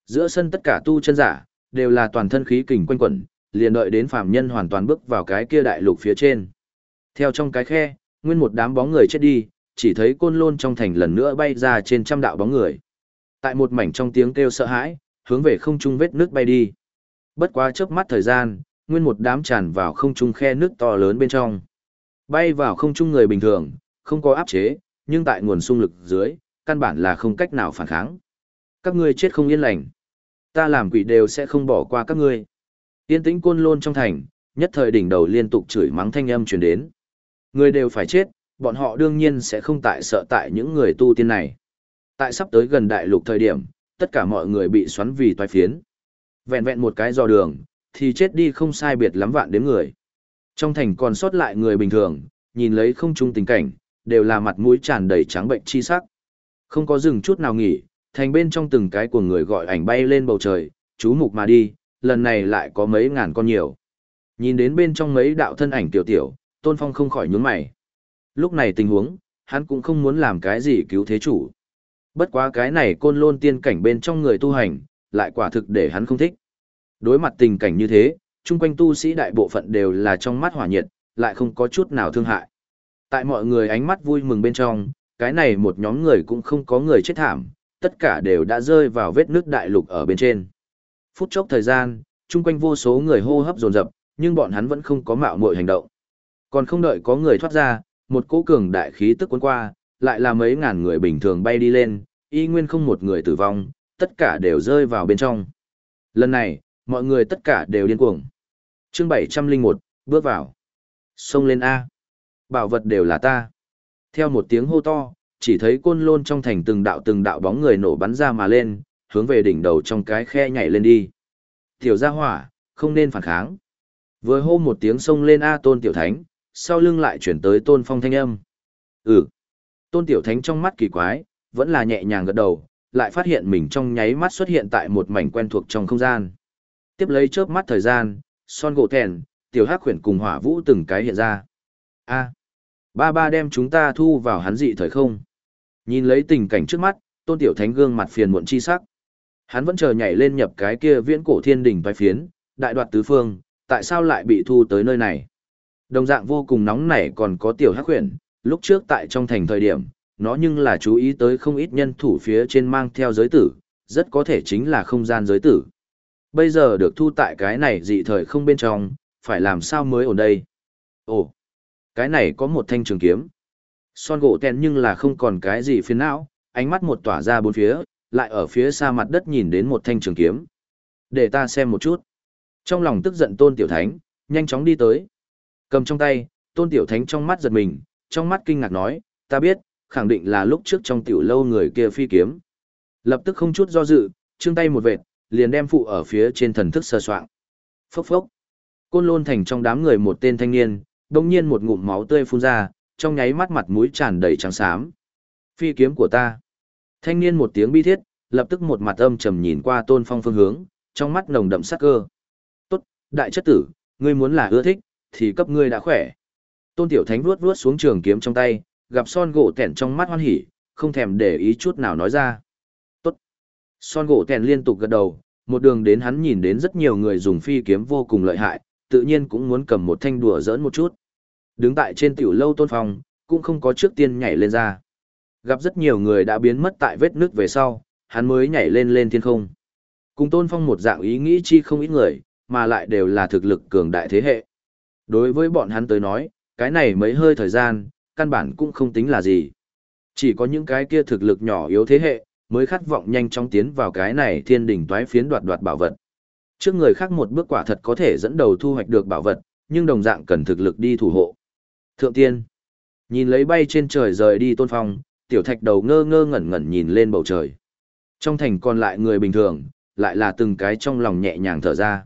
Giữa sân tất cả tu chân giả, đều là toàn thân khí kình quanh quẩn, liền đợi đến phàm nhân hoàn toàn bước vào cái kia đại lục phía trên. Theo trong cái khe, nguyên một đám bóng người chết đi, chỉ thấy côn lôn trong thành lần nữa bay ra trên trăm đạo bóng người. Tại một mảnh trong tiếng kêu sợ hãi, hướng về không trung vết nước bay đi. Bất quá chớp mắt thời gian, nguyên một đám tràn vào không trung khe nước to lớn bên trong. Bay vào không trung người bình thường, không có áp chế, nhưng tại nguồn xung lực dưới, căn bản là không cách nào phản kháng. Các ngươi chết không yên lành. Ta làm quỷ đều sẽ không bỏ qua các ngươi. Yên tĩnh côn lôn trong thành, nhất thời đỉnh đầu liên tục chửi mắng thanh âm truyền đến. Người đều phải chết, bọn họ đương nhiên sẽ không tại sợ tại những người tu tiên này. Tại sắp tới gần đại lục thời điểm, tất cả mọi người bị xoắn vì toái phiến. Vẹn vẹn một cái dò đường, thì chết đi không sai biệt lắm vạn đến người. Trong thành còn sót lại người bình thường, nhìn lấy không chung tình cảnh, đều là mặt mũi tràn đầy trắng bệnh chi sắc. Không có dừng chút nào nghỉ, thành bên trong từng cái của người gọi ảnh bay lên bầu trời, chú mục mà đi, lần này lại có mấy ngàn con nhiều. Nhìn đến bên trong mấy đạo thân ảnh tiểu tiểu, Tôn Phong không khỏi nhướng mày. Lúc này tình huống, hắn cũng không muốn làm cái gì cứu thế chủ. Bất quá cái này côn lôn tiên cảnh bên trong người tu hành, lại quả thực để hắn không thích. Đối mặt tình cảnh như thế, chung quanh tu sĩ đại bộ phận đều là trong mắt hỏa nhiệt, lại không có chút nào thương hại. Tại mọi người ánh mắt vui mừng bên trong, cái này một nhóm người cũng không có người chết thảm, tất cả đều đã rơi vào vết nước đại lục ở bên trên. Phút chốc thời gian, chung quanh vô số người hô hấp dồn dập, nhưng bọn hắn vẫn không có mạo muội hành động. Còn không đợi có người thoát ra, một cỗ cường đại khí tức cuốn qua, lại là mấy ngàn người bình thường bay đi lên, y nguyên không một người tử vong, tất cả đều rơi vào bên trong. Lần này, mọi người tất cả đều điên cuồng. Chương 701, bước vào. Xông lên A. Bảo vật đều là ta. Theo một tiếng hô to, chỉ thấy côn lôn trong thành từng đạo từng đạo bóng người nổ bắn ra mà lên, hướng về đỉnh đầu trong cái khe nhảy lên đi. Tiểu gia hỏa, không nên phản kháng. Vừa hô một tiếng xông lên A tôn tiểu thánh, sau lưng lại chuyển tới tôn phong thanh âm. Ừ. Tôn tiểu thánh trong mắt kỳ quái, vẫn là nhẹ nhàng gật đầu, lại phát hiện mình trong nháy mắt xuất hiện tại một mảnh quen thuộc trong không gian. Tiếp lấy chớp mắt thời gian, son gỗ thèn, tiểu hắc khuyển cùng hỏa vũ từng cái hiện ra. A. ba ba đem chúng ta thu vào hắn dị thời không. Nhìn lấy tình cảnh trước mắt, tôn tiểu thánh gương mặt phiền muộn chi sắc. Hắn vẫn chờ nhảy lên nhập cái kia viễn cổ thiên đỉnh vai phiến, đại đoạt tứ phương, tại sao lại bị thu tới nơi này? Đồng dạng vô cùng nóng nảy còn có tiểu hắc huyền, lúc trước tại trong thành thời điểm, nó nhưng là chú ý tới không ít nhân thủ phía trên mang theo giới tử, rất có thể chính là không gian giới tử. Bây giờ được thu tại cái này dị thời không bên trong, phải làm sao mới ổn đây? Ồ, cái này có một thanh trường kiếm. Son gỗ tèn nhưng là không còn cái gì phiền não, ánh mắt một tỏa ra bốn phía, lại ở phía xa mặt đất nhìn đến một thanh trường kiếm. Để ta xem một chút. Trong lòng tức giận tôn tiểu thánh, nhanh chóng đi tới. Cầm trong tay, tôn tiểu thánh trong mắt giật mình, trong mắt kinh ngạc nói, ta biết, khẳng định là lúc trước trong tiểu lâu người kia phi kiếm. Lập tức không chút do dự, trương tay một vệt, liền đem phụ ở phía trên thần thức sơ soạn. Phốc phốc. Côn lôn thành trong đám người một tên thanh niên, đồng nhiên một ngụm máu tươi phun ra, trong nháy mắt mặt mũi tràn đầy trắng xám. Phi kiếm của ta. Thanh niên một tiếng bi thiết, lập tức một mặt âm trầm nhìn qua tôn phong phương hướng, trong mắt nồng đậm sắc cơ. Tốt, đại chất tử, ngươi muốn là ưa thích, thì cấp ngươi đã khỏe. Tôn tiểu thánh vuốt vuốt xuống trường kiếm trong tay, gặp son gỗ tẻn trong mắt hoan hỉ, không thèm để ý chút nào nói ra. Tốt. Son gỗ tẻn liên tục gật đầu, một đường đến hắn nhìn đến rất nhiều người dùng phi kiếm vô cùng lợi hại, tự nhiên cũng muốn cầm một thanh đùa giỡn một chút. Đứng tại trên tiểu lâu tôn phong, cũng không có trước tiên nhảy lên ra. Gặp rất nhiều người đã biến mất tại vết nước về sau, hắn mới nhảy lên lên thiên không. Cùng tôn phong một dạng ý nghĩ chi không ít người, mà lại đều là thực lực cường đại thế hệ. Đối với bọn hắn tới nói, cái này mấy hơi thời gian, căn bản cũng không tính là gì. Chỉ có những cái kia thực lực nhỏ yếu thế hệ, mới khát vọng nhanh chóng tiến vào cái này thiên đỉnh toái phiến đoạt đoạt bảo vật. Trước người khác một bước quả thật có thể dẫn đầu thu hoạch được bảo vật, nhưng đồng dạng cần thực lực đi thủ hộ. Thượng tiên, nhìn lấy bay trên trời rời đi tôn phong, tiểu thạch đầu ngơ ngơ ngẩn ngẩn nhìn lên bầu trời. Trong thành còn lại người bình thường, lại là từng cái trong lòng nhẹ nhàng thở ra.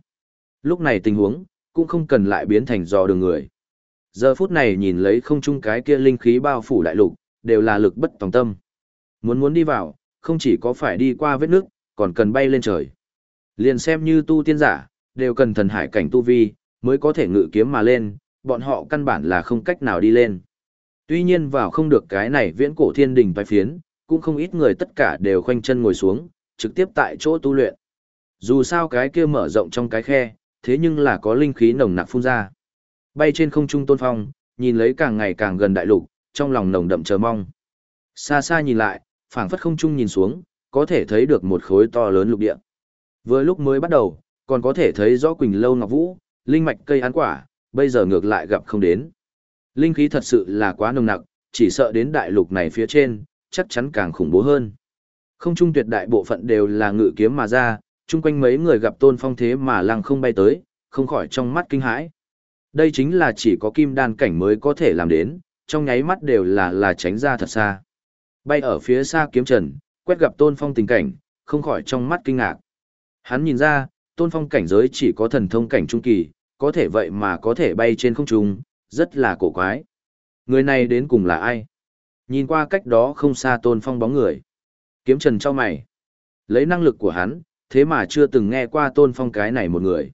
Lúc này tình huống, cũng không cần lại biến thành dò đường người. Giờ phút này nhìn lấy không chung cái kia linh khí bao phủ đại lục, đều là lực bất tòng tâm. Muốn muốn đi vào, không chỉ có phải đi qua vết nước, còn cần bay lên trời. Liền xem như tu tiên giả, đều cần thần hải cảnh tu vi, mới có thể ngự kiếm mà lên, bọn họ căn bản là không cách nào đi lên. Tuy nhiên vào không được cái này viễn cổ thiên đình toái phiến, cũng không ít người tất cả đều khoanh chân ngồi xuống, trực tiếp tại chỗ tu luyện. Dù sao cái kia mở rộng trong cái khe, thế nhưng là có linh khí nồng nặc phun ra. Bay trên không trung tôn phong, nhìn lấy càng ngày càng gần đại lục, trong lòng nồng đậm chờ mong. Xa xa nhìn lại, phảng phất không trung nhìn xuống, có thể thấy được một khối to lớn lục địa. Vừa lúc mới bắt đầu, còn có thể thấy rõ Quỳnh Lâu Ngọc Vũ, linh mạch cây ăn quả, bây giờ ngược lại gặp không đến. Linh khí thật sự là quá nồng nặc, chỉ sợ đến đại lục này phía trên, chắc chắn càng khủng bố hơn. Không trung tuyệt đại bộ phận đều là ngự kiếm mà ra, chung quanh mấy người gặp tôn phong thế mà lăng không bay tới, không khỏi trong mắt kinh hãi. Đây chính là chỉ có kim đan cảnh mới có thể làm đến, trong nháy mắt đều là là tránh ra thật xa. Bay ở phía xa kiếm trần, quét gặp tôn phong tình cảnh, không khỏi trong mắt kinh ngạc. Hắn nhìn ra, tôn phong cảnh giới chỉ có thần thông cảnh trung kỳ, có thể vậy mà có thể bay trên không trung, rất là cổ quái. Người này đến cùng là ai? Nhìn qua cách đó không xa tôn phong bóng người. Kiếm trần cho mày. Lấy năng lực của hắn, thế mà chưa từng nghe qua tôn phong cái này một người.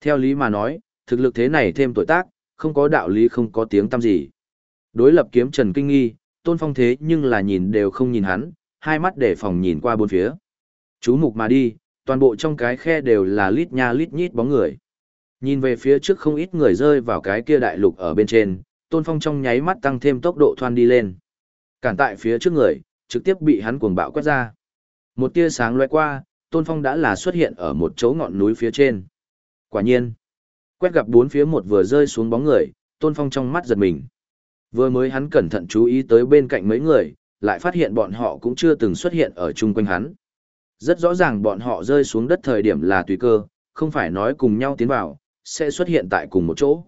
Theo lý mà nói, thực lực thế này thêm tuổi tác, không có đạo lý không có tiếng tăm gì. Đối lập kiếm trần kinh nghi, tôn phong thế nhưng là nhìn đều không nhìn hắn, hai mắt để phòng nhìn qua bốn phía. Chú mục mà đi, toàn bộ trong cái khe đều là lít nha lít nhít bóng người. Nhìn về phía trước không ít người rơi vào cái kia đại lục ở bên trên, tôn phong trong nháy mắt tăng thêm tốc độ thoan đi lên. Cản tại phía trước người, trực tiếp bị hắn cuồng bạo quét ra. Một tia sáng lóe qua, tôn phong đã là xuất hiện ở một chỗ ngọn núi phía trên. Quả nhiên, quét gặp bốn phía một vừa rơi xuống bóng người, tôn phong trong mắt giật mình. Vừa mới hắn cẩn thận chú ý tới bên cạnh mấy người, lại phát hiện bọn họ cũng chưa từng xuất hiện ở chung quanh hắn. Rất rõ ràng bọn họ rơi xuống đất thời điểm là tùy cơ, không phải nói cùng nhau tiến vào, sẽ xuất hiện tại cùng một chỗ.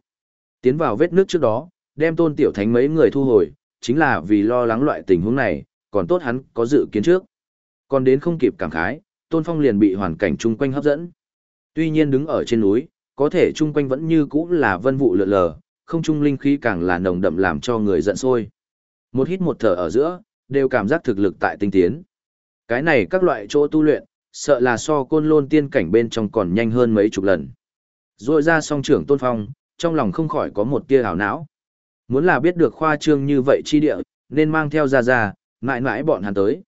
Tiến vào vết nước trước đó, đem tôn tiểu thánh mấy người thu hồi, chính là vì lo lắng loại tình huống này, còn tốt hắn có dự kiến trước. Còn đến không kịp cảm khái, tôn phong liền bị hoàn cảnh chung quanh hấp dẫn. Tuy nhiên đứng ở trên núi, có thể chung quanh vẫn như cũ là vân vụ lượn lờ, không trung linh khí càng là nồng đậm làm cho người giận sôi. Một hít một thở ở giữa, đều cảm giác thực lực tại tinh tiến. Cái này các loại chỗ tu luyện, sợ là so côn lôn tiên cảnh bên trong còn nhanh hơn mấy chục lần. Rồi ra song trưởng tôn phong, trong lòng không khỏi có một tia hào não. Muốn là biết được khoa trương như vậy chi địa, nên mang theo ra ra, mãi mãi bọn hắn tới.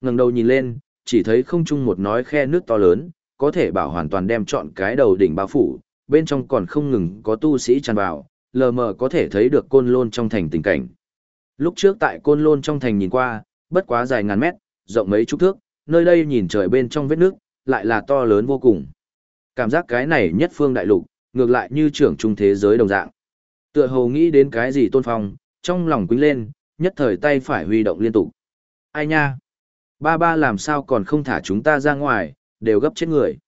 ngẩng đầu nhìn lên, chỉ thấy không trung một nói khe nước to lớn, có thể bảo hoàn toàn đem chọn cái đầu đỉnh bao phủ, bên trong còn không ngừng có tu sĩ tràn vào, lờ mờ có thể thấy được côn lôn trong thành tình cảnh. Lúc trước tại côn lôn trong thành nhìn qua, bất quá dài ngàn mét, rộng mấy chục thước, nơi đây nhìn trời bên trong vết nước, lại là to lớn vô cùng. Cảm giác cái này nhất phương đại lục, ngược lại như trưởng trung thế giới đồng dạng. Tựa hồ nghĩ đến cái gì tôn phong, trong lòng quýnh lên, nhất thời tay phải huy động liên tục. Ai nha? Ba ba làm sao còn không thả chúng ta ra ngoài, đều gấp chết người.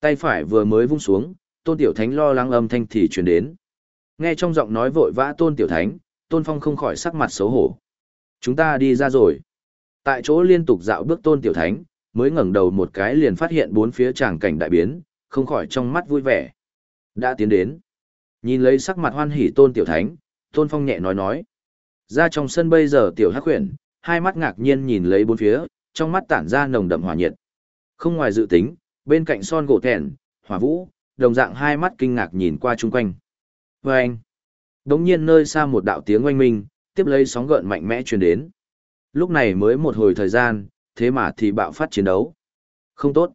Tay phải vừa mới vung xuống, tôn tiểu thánh lo lắng âm thanh thì truyền đến. Nghe trong giọng nói vội vã tôn tiểu thánh, tôn phong không khỏi sắc mặt xấu hổ. Chúng ta đi ra rồi. Tại chỗ liên tục dạo bước tôn tiểu thánh, mới ngẩng đầu một cái liền phát hiện bốn phía tràng cảnh đại biến, không khỏi trong mắt vui vẻ. Đã tiến đến. Nhìn lấy sắc mặt hoan hỉ tôn tiểu thánh, tôn phong nhẹ nói nói. Ra trong sân bây giờ tiểu hắc huyền, hai mắt ngạc nhiên nhìn lấy bốn phía, trong mắt tản ra nồng đậm hỏa nhiệt. Không ngoài dự tính, bên cạnh son gỗ thẹn, hỏa vũ, đồng dạng hai mắt kinh ngạc nhìn qua chung quanh. Và anh, đống nhiên nơi xa một đạo tiếng oanh minh, tiếp lấy sóng gợn mạnh mẽ truyền đến. Lúc này mới một hồi thời gian, thế mà thì bạo phát chiến đấu. Không tốt.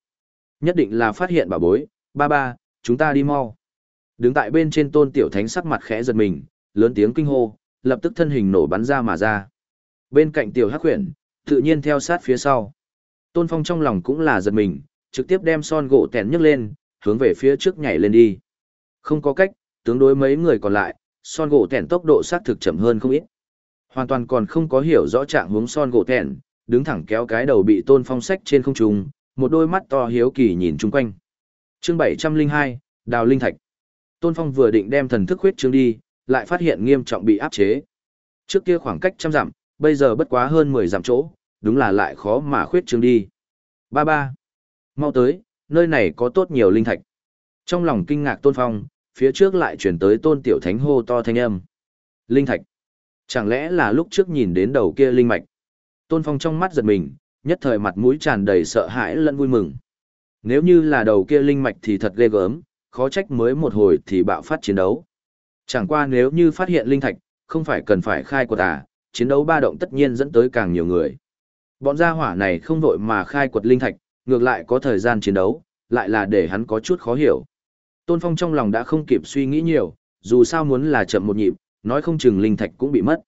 Nhất định là phát hiện bà bối, ba ba, chúng ta đi mau. Đứng tại bên trên tôn tiểu thánh sắc mặt khẽ giật mình, lớn tiếng kinh hô, lập tức thân hình nổ bắn ra mà ra. Bên cạnh tiểu hắc huyền, tự nhiên theo sát phía sau. Tôn phong trong lòng cũng là giật mình, trực tiếp đem son gỗ tèn nhấc lên, hướng về phía trước nhảy lên đi. Không có cách, tướng đối mấy người còn lại, son gỗ tèn tốc độ xác thực chậm hơn không ít. Hoàn toàn còn không có hiểu rõ trạng hướng son gỗ tèn, đứng thẳng kéo cái đầu bị tôn phong sách trên không trung, một đôi mắt to hiếu kỳ nhìn chung quanh. Chương 702, Đào Linh Thạch. Tôn Phong vừa định đem thần thức huyết trương đi, lại phát hiện nghiêm trọng bị áp chế. Trước kia khoảng cách trăm dặm, bây giờ bất quá hơn 10 dặm chỗ, đúng là lại khó mà khuyết trương đi. Ba ba. Mau tới, nơi này có tốt nhiều linh thạch. Trong lòng kinh ngạc Tôn Phong, phía trước lại chuyển tới Tôn Tiểu Thánh hô to thanh âm. Linh thạch. Chẳng lẽ là lúc trước nhìn đến đầu kia linh mạch? Tôn Phong trong mắt giật mình, nhất thời mặt mũi tràn đầy sợ hãi lẫn vui mừng. Nếu như là đầu kia linh mạch thì thật ghê gớm, khó trách mới một hồi thì bạo phát chiến đấu. Chẳng qua nếu như phát hiện linh thạch, không phải cần phải khai quật à, chiến đấu ba động tất nhiên dẫn tới càng nhiều người. Bọn gia hỏa này không vội mà khai quật linh thạch, ngược lại có thời gian chiến đấu, lại là để hắn có chút khó hiểu. Tôn Phong trong lòng đã không kịp suy nghĩ nhiều, dù sao muốn là chậm một nhịp, nói không chừng linh thạch cũng bị mất.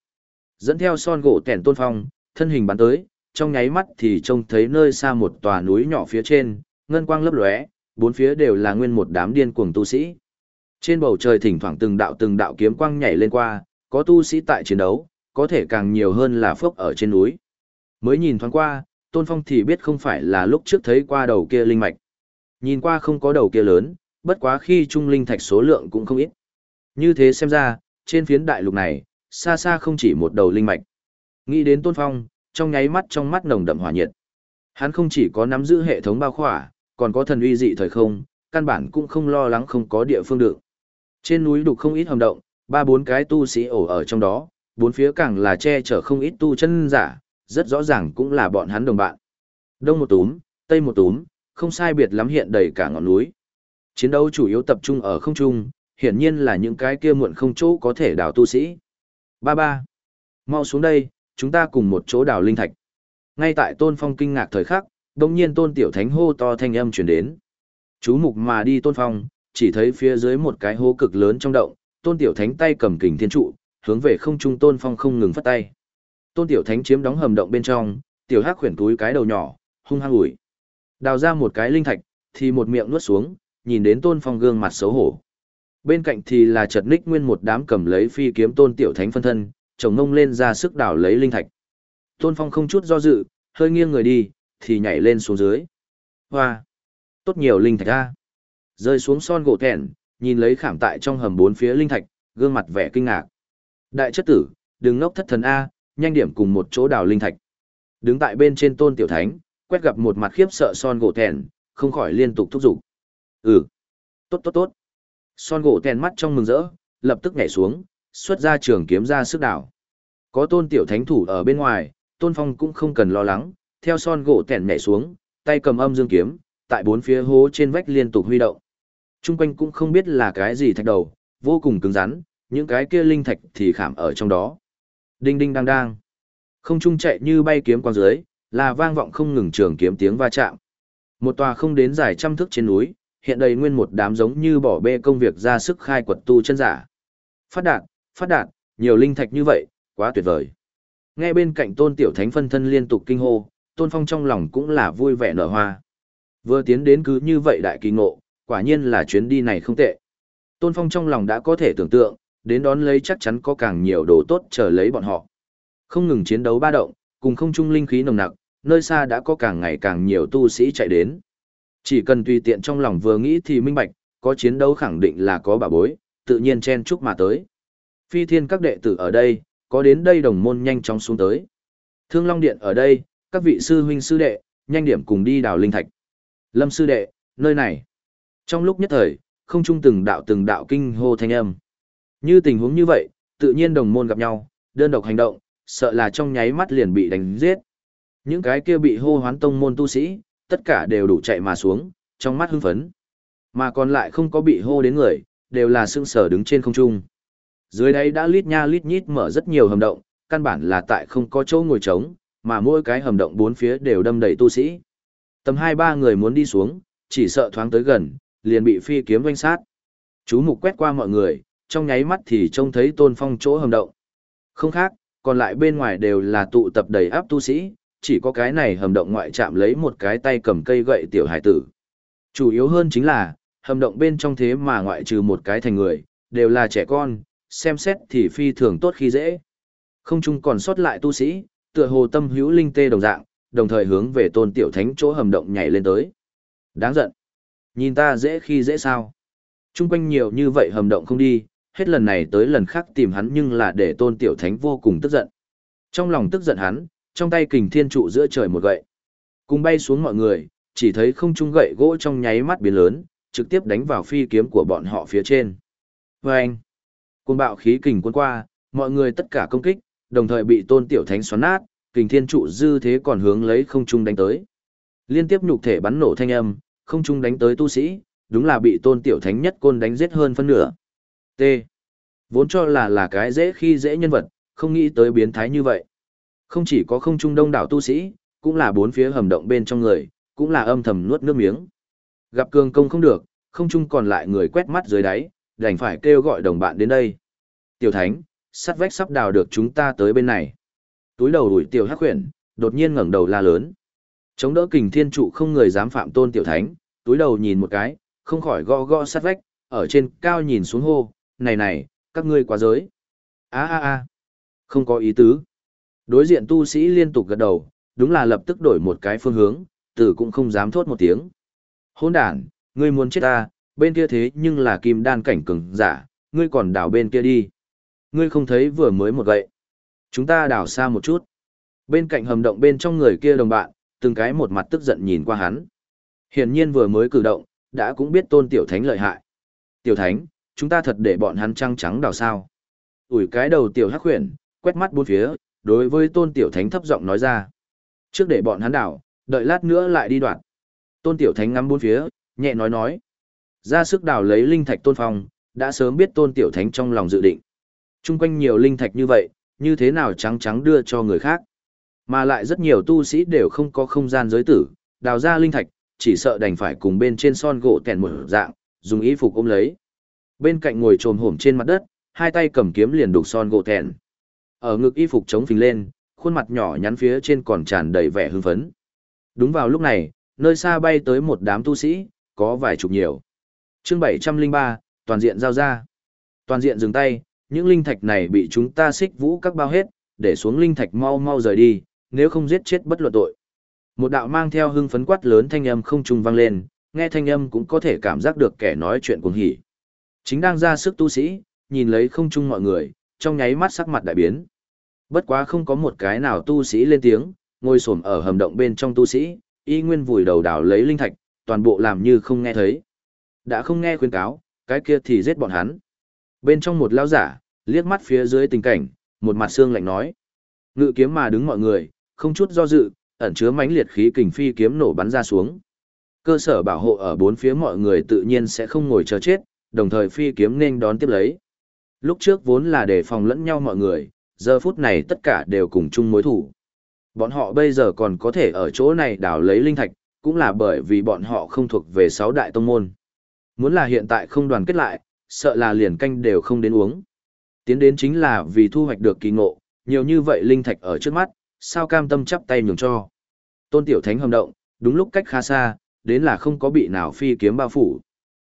Dẫn theo son gỗ tẻn Tôn Phong, thân hình bắn tới, trong nháy mắt thì trông thấy nơi xa một tòa núi nhỏ phía trên, ngân quang lấp lóe, bốn phía đều là nguyên một đám điên cuồng tu sĩ. Trên bầu trời thỉnh thoảng từng đạo từng đạo kiếm quang nhảy lên qua, có tu sĩ tại chiến đấu, có thể càng nhiều hơn là phốc ở trên núi. Mới nhìn thoáng qua, Tôn Phong thì biết không phải là lúc trước thấy qua đầu kia linh mạch. Nhìn qua không có đầu kia lớn, bất quá khi trung linh thạch số lượng cũng không ít. Như thế xem ra, trên phiến đại lục này, xa xa không chỉ một đầu linh mạch. Nghĩ đến Tôn Phong, trong nháy mắt trong mắt nồng đậm hỏa nhiệt. Hắn không chỉ có nắm giữ hệ thống bao khỏa, còn có thần uy dị thời không, căn bản cũng không lo lắng không có địa phương được. Trên núi đục không ít hầm động, ba bốn cái tu sĩ ổ ở trong đó, bốn phía càng là che chở không ít tu chân giả, rất rõ ràng cũng là bọn hắn đồng bạn. Đông một túm, tây một túm, không sai biệt lắm hiện đầy cả ngọn núi. Chiến đấu chủ yếu tập trung ở không trung, hiển nhiên là những cái kia muộn không chỗ có thể đào tu sĩ. Ba ba. Mau xuống đây, chúng ta cùng một chỗ đào linh thạch. Ngay tại Tôn Phong kinh ngạc thời khắc, đồng nhiên Tôn Tiểu Thánh hô to thanh âm truyền đến. Chú mục mà đi Tôn Phong, chỉ thấy phía dưới một cái hố cực lớn trong động, Tôn Tiểu Thánh tay cầm kình thiên trụ, hướng về không trung Tôn Phong không ngừng phát tay. Tôn Tiểu Thánh chiếm đóng hầm động bên trong, Tiểu Hắc khuyển túi cái đầu nhỏ, hung hăng ủi. Đào ra một cái linh thạch, thì một miệng nuốt xuống, nhìn đến Tôn Phong gương mặt xấu hổ. Bên cạnh thì là chật ních nguyên một đám cầm lấy phi kiếm Tôn Tiểu Thánh phân thân, chồng ngông lên ra sức đào lấy linh thạch. Tôn Phong không chút do dự, hơi nghiêng người đi, thì nhảy lên xuống dưới. Hoa! Tốt nhiều linh thạch ra. Rơi xuống son gỗ thẹn, nhìn lấy khảm tại trong hầm bốn phía linh thạch, gương mặt vẻ kinh ngạc. Đại chất tử, đừng ngốc thất thần A, nhanh điểm cùng một chỗ đào linh thạch. Đứng tại bên trên tôn tiểu thánh, quét gặp một mặt khiếp sợ son gỗ thẹn, không khỏi liên tục thúc giục. Ừ, tốt tốt tốt. Son gỗ thẹn mắt trong mừng rỡ, lập tức nhảy xuống, xuất ra trường kiếm ra sức đào. Có tôn tiểu thánh thủ ở bên ngoài, tôn phong cũng không cần lo lắng, theo son gỗ thẹn nhảy xuống, tay cầm âm dương kiếm, tại bốn phía hố trên vách liên tục huy động. Trung quanh cũng không biết là cái gì thạch đầu, vô cùng cứng rắn, những cái kia linh thạch thì khảm ở trong đó. Đinh đinh đang đang. Không trung chạy như bay kiếm qua dưới, là vang vọng không ngừng trường kiếm tiếng va chạm. Một tòa không đến dài trăm thước trên núi, hiện đầy nguyên một đám giống như bỏ bê công việc ra sức khai quật tu chân giả. Phát đạt, phát đạt, nhiều linh thạch như vậy, quá tuyệt vời. Nghe bên cạnh tôn tiểu thánh phân thân liên tục kinh hô, tôn phong trong lòng cũng là vui vẻ nở hoa. Vừa tiến đến cứ như vậy đại kỳ ngộ, quả nhiên là chuyến đi này không tệ. Tôn phong trong lòng đã có thể tưởng tượng, đến đón lấy chắc chắn có càng nhiều đồ tốt chờ lấy bọn họ. Không ngừng chiến đấu ba động, cùng không trung linh khí nồng nặc, nơi xa đã có càng ngày càng nhiều tu sĩ chạy đến. Chỉ cần tùy tiện trong lòng vừa nghĩ thì minh bạch, có chiến đấu khẳng định là có bà bối, tự nhiên chen chúc mà tới. Phi thiên các đệ tử ở đây, có đến đây đồng môn nhanh chóng xuống tới. Thương Long Điện ở đây, các vị sư huynh sư đệ, nhanh điểm cùng đi đào linh thạch. Lâm sư đệ, nơi này. Trong lúc nhất thời, không trung từng đạo từng đạo kinh hô thanh âm. Như tình huống như vậy, tự nhiên đồng môn gặp nhau, đơn độc hành động, sợ là trong nháy mắt liền bị đánh giết. Những cái kia bị hô hoán tông môn tu sĩ, tất cả đều đủ chạy mà xuống, trong mắt hưng phấn. Mà còn lại không có bị hô đến người, đều là sững sở đứng trên không trung. Dưới đây đã lít nha lít nhít mở rất nhiều hầm động, căn bản là tại không có chỗ ngồi trống, mà mỗi cái hầm động bốn phía đều đâm đầy tu sĩ. Tầm hai ba người muốn đi xuống, chỉ sợ thoáng tới gần, liền bị phi kiếm vanh sát. Chú mục quét qua mọi người, trong nháy mắt thì trông thấy tôn phong chỗ hầm động. Không khác, còn lại bên ngoài đều là tụ tập đầy áp tu sĩ, chỉ có cái này hầm động ngoại chạm lấy một cái tay cầm cây gậy tiểu hải tử. Chủ yếu hơn chính là, hầm động bên trong thế mà ngoại trừ một cái thành người, đều là trẻ con, xem xét thì phi thường tốt khi dễ. Không chung còn sót lại tu sĩ, tựa hồ tâm hữu linh tê đồng dạng, đồng thời hướng về tôn tiểu thánh chỗ hầm động nhảy lên tới. Đáng giận. Nhìn ta dễ khi dễ sao. Trung quanh nhiều như vậy hầm động không đi, hết lần này tới lần khác tìm hắn nhưng là để tôn tiểu thánh vô cùng tức giận. Trong lòng tức giận hắn, trong tay kình thiên trụ giữa trời một gậy. Cùng bay xuống mọi người, chỉ thấy không trung gậy gỗ trong nháy mắt biến lớn, trực tiếp đánh vào phi kiếm của bọn họ phía trên. Và anh, cuồng bạo khí kình cuốn qua, mọi người tất cả công kích, đồng thời bị tôn tiểu thánh xoắn nát, kình thiên trụ dư thế còn hướng lấy không trung đánh tới. Liên tiếp nhục thể bắn nổ thanh âm, không trung đánh tới tu sĩ, đúng là bị tôn tiểu thánh nhất côn đánh giết hơn phân nửa. T. Vốn cho là là cái dễ khi dễ nhân vật, không nghĩ tới biến thái như vậy. Không chỉ có không trung đông đảo tu sĩ, cũng là bốn phía hầm động bên trong người, cũng là âm thầm nuốt nước miếng. Gặp cường công không được, không trung còn lại người quét mắt dưới đáy, đành phải kêu gọi đồng bạn đến đây. Tiểu thánh, sắt vách sắp đào được chúng ta tới bên này. Túi đầu đuổi tiểu hắc khuyển, đột nhiên ngẩng đầu la lớn. Chống đỡ kình thiên trụ không người dám phạm tôn tiểu thánh, túi đầu nhìn một cái, không khỏi gõ gõ sát vách, ở trên cao nhìn xuống hô, này này, các ngươi quá giới. a a a không có ý tứ. Đối diện tu sĩ liên tục gật đầu, đúng là lập tức đổi một cái phương hướng, tử cũng không dám thốt một tiếng. Hôn đàn, ngươi muốn chết ta, bên kia thế nhưng là kim đan cảnh cường giả, ngươi còn đảo bên kia đi. Ngươi không thấy vừa mới một gậy. Chúng ta đảo xa một chút. Bên cạnh hầm động bên trong người kia đồng bạn, từng cái một mặt tức giận nhìn qua hắn. Hiển nhiên vừa mới cử động, đã cũng biết tôn tiểu thánh lợi hại. Tiểu thánh, chúng ta thật để bọn hắn trăng trắng đào sao. Ủi cái đầu tiểu hắc khuyển, quét mắt bốn phía, đối với tôn tiểu thánh thấp giọng nói ra. Trước để bọn hắn đào, đợi lát nữa lại đi đoạn. Tôn tiểu thánh ngắm bốn phía, nhẹ nói nói. Ra sức đào lấy linh thạch tôn phong, đã sớm biết tôn tiểu thánh trong lòng dự định. Trung quanh nhiều linh thạch như vậy, như thế nào trắng trắng đưa cho người khác. Mà lại rất nhiều tu sĩ đều không có không gian giới tử, đào ra linh thạch, chỉ sợ đành phải cùng bên trên son gỗ tèn một dạng, dùng y phục ôm lấy. Bên cạnh ngồi trồm hổm trên mặt đất, hai tay cầm kiếm liền đục son gỗ thẹn, Ở ngực y phục chống phình lên, khuôn mặt nhỏ nhắn phía trên còn tràn đầy vẻ hưng phấn. Đúng vào lúc này, nơi xa bay tới một đám tu sĩ, có vài chục nhiều. Chương 703, toàn diện giao ra. Toàn diện dừng tay, những linh thạch này bị chúng ta xích vũ các bao hết, để xuống linh thạch mau mau rời đi, nếu không giết chết bất luận tội. Một đạo mang theo hưng phấn quát lớn thanh âm không trung vang lên, nghe thanh âm cũng có thể cảm giác được kẻ nói chuyện cuồng hỉ. Chính đang ra sức tu sĩ, nhìn lấy không trung mọi người, trong nháy mắt sắc mặt đại biến. Bất quá không có một cái nào tu sĩ lên tiếng, ngồi xổm ở hầm động bên trong tu sĩ, y nguyên vùi đầu đảo lấy linh thạch, toàn bộ làm như không nghe thấy. Đã không nghe khuyên cáo, cái kia thì giết bọn hắn. Bên trong một lão giả, liếc mắt phía dưới tình cảnh, một mặt xương lạnh nói. Ngự kiếm mà đứng mọi người, không chút do dự, ẩn chứa mãnh liệt khí kình phi kiếm nổ bắn ra xuống. Cơ sở bảo hộ ở bốn phía mọi người tự nhiên sẽ không ngồi chờ chết, đồng thời phi kiếm nên đón tiếp lấy. Lúc trước vốn là để phòng lẫn nhau mọi người, giờ phút này tất cả đều cùng chung mối thủ. Bọn họ bây giờ còn có thể ở chỗ này đào lấy linh thạch, cũng là bởi vì bọn họ không thuộc về sáu đại tông môn. Muốn là hiện tại không đoàn kết lại, sợ là liền canh đều không đến uống. Tiến đến chính là vì thu hoạch được kỳ ngộ, nhiều như vậy linh thạch ở trước mắt, sao cam tâm chắp tay nhường cho. Tôn Tiểu Thánh hầm động, đúng lúc cách khá xa, đến là không có bị nào phi kiếm bao phủ.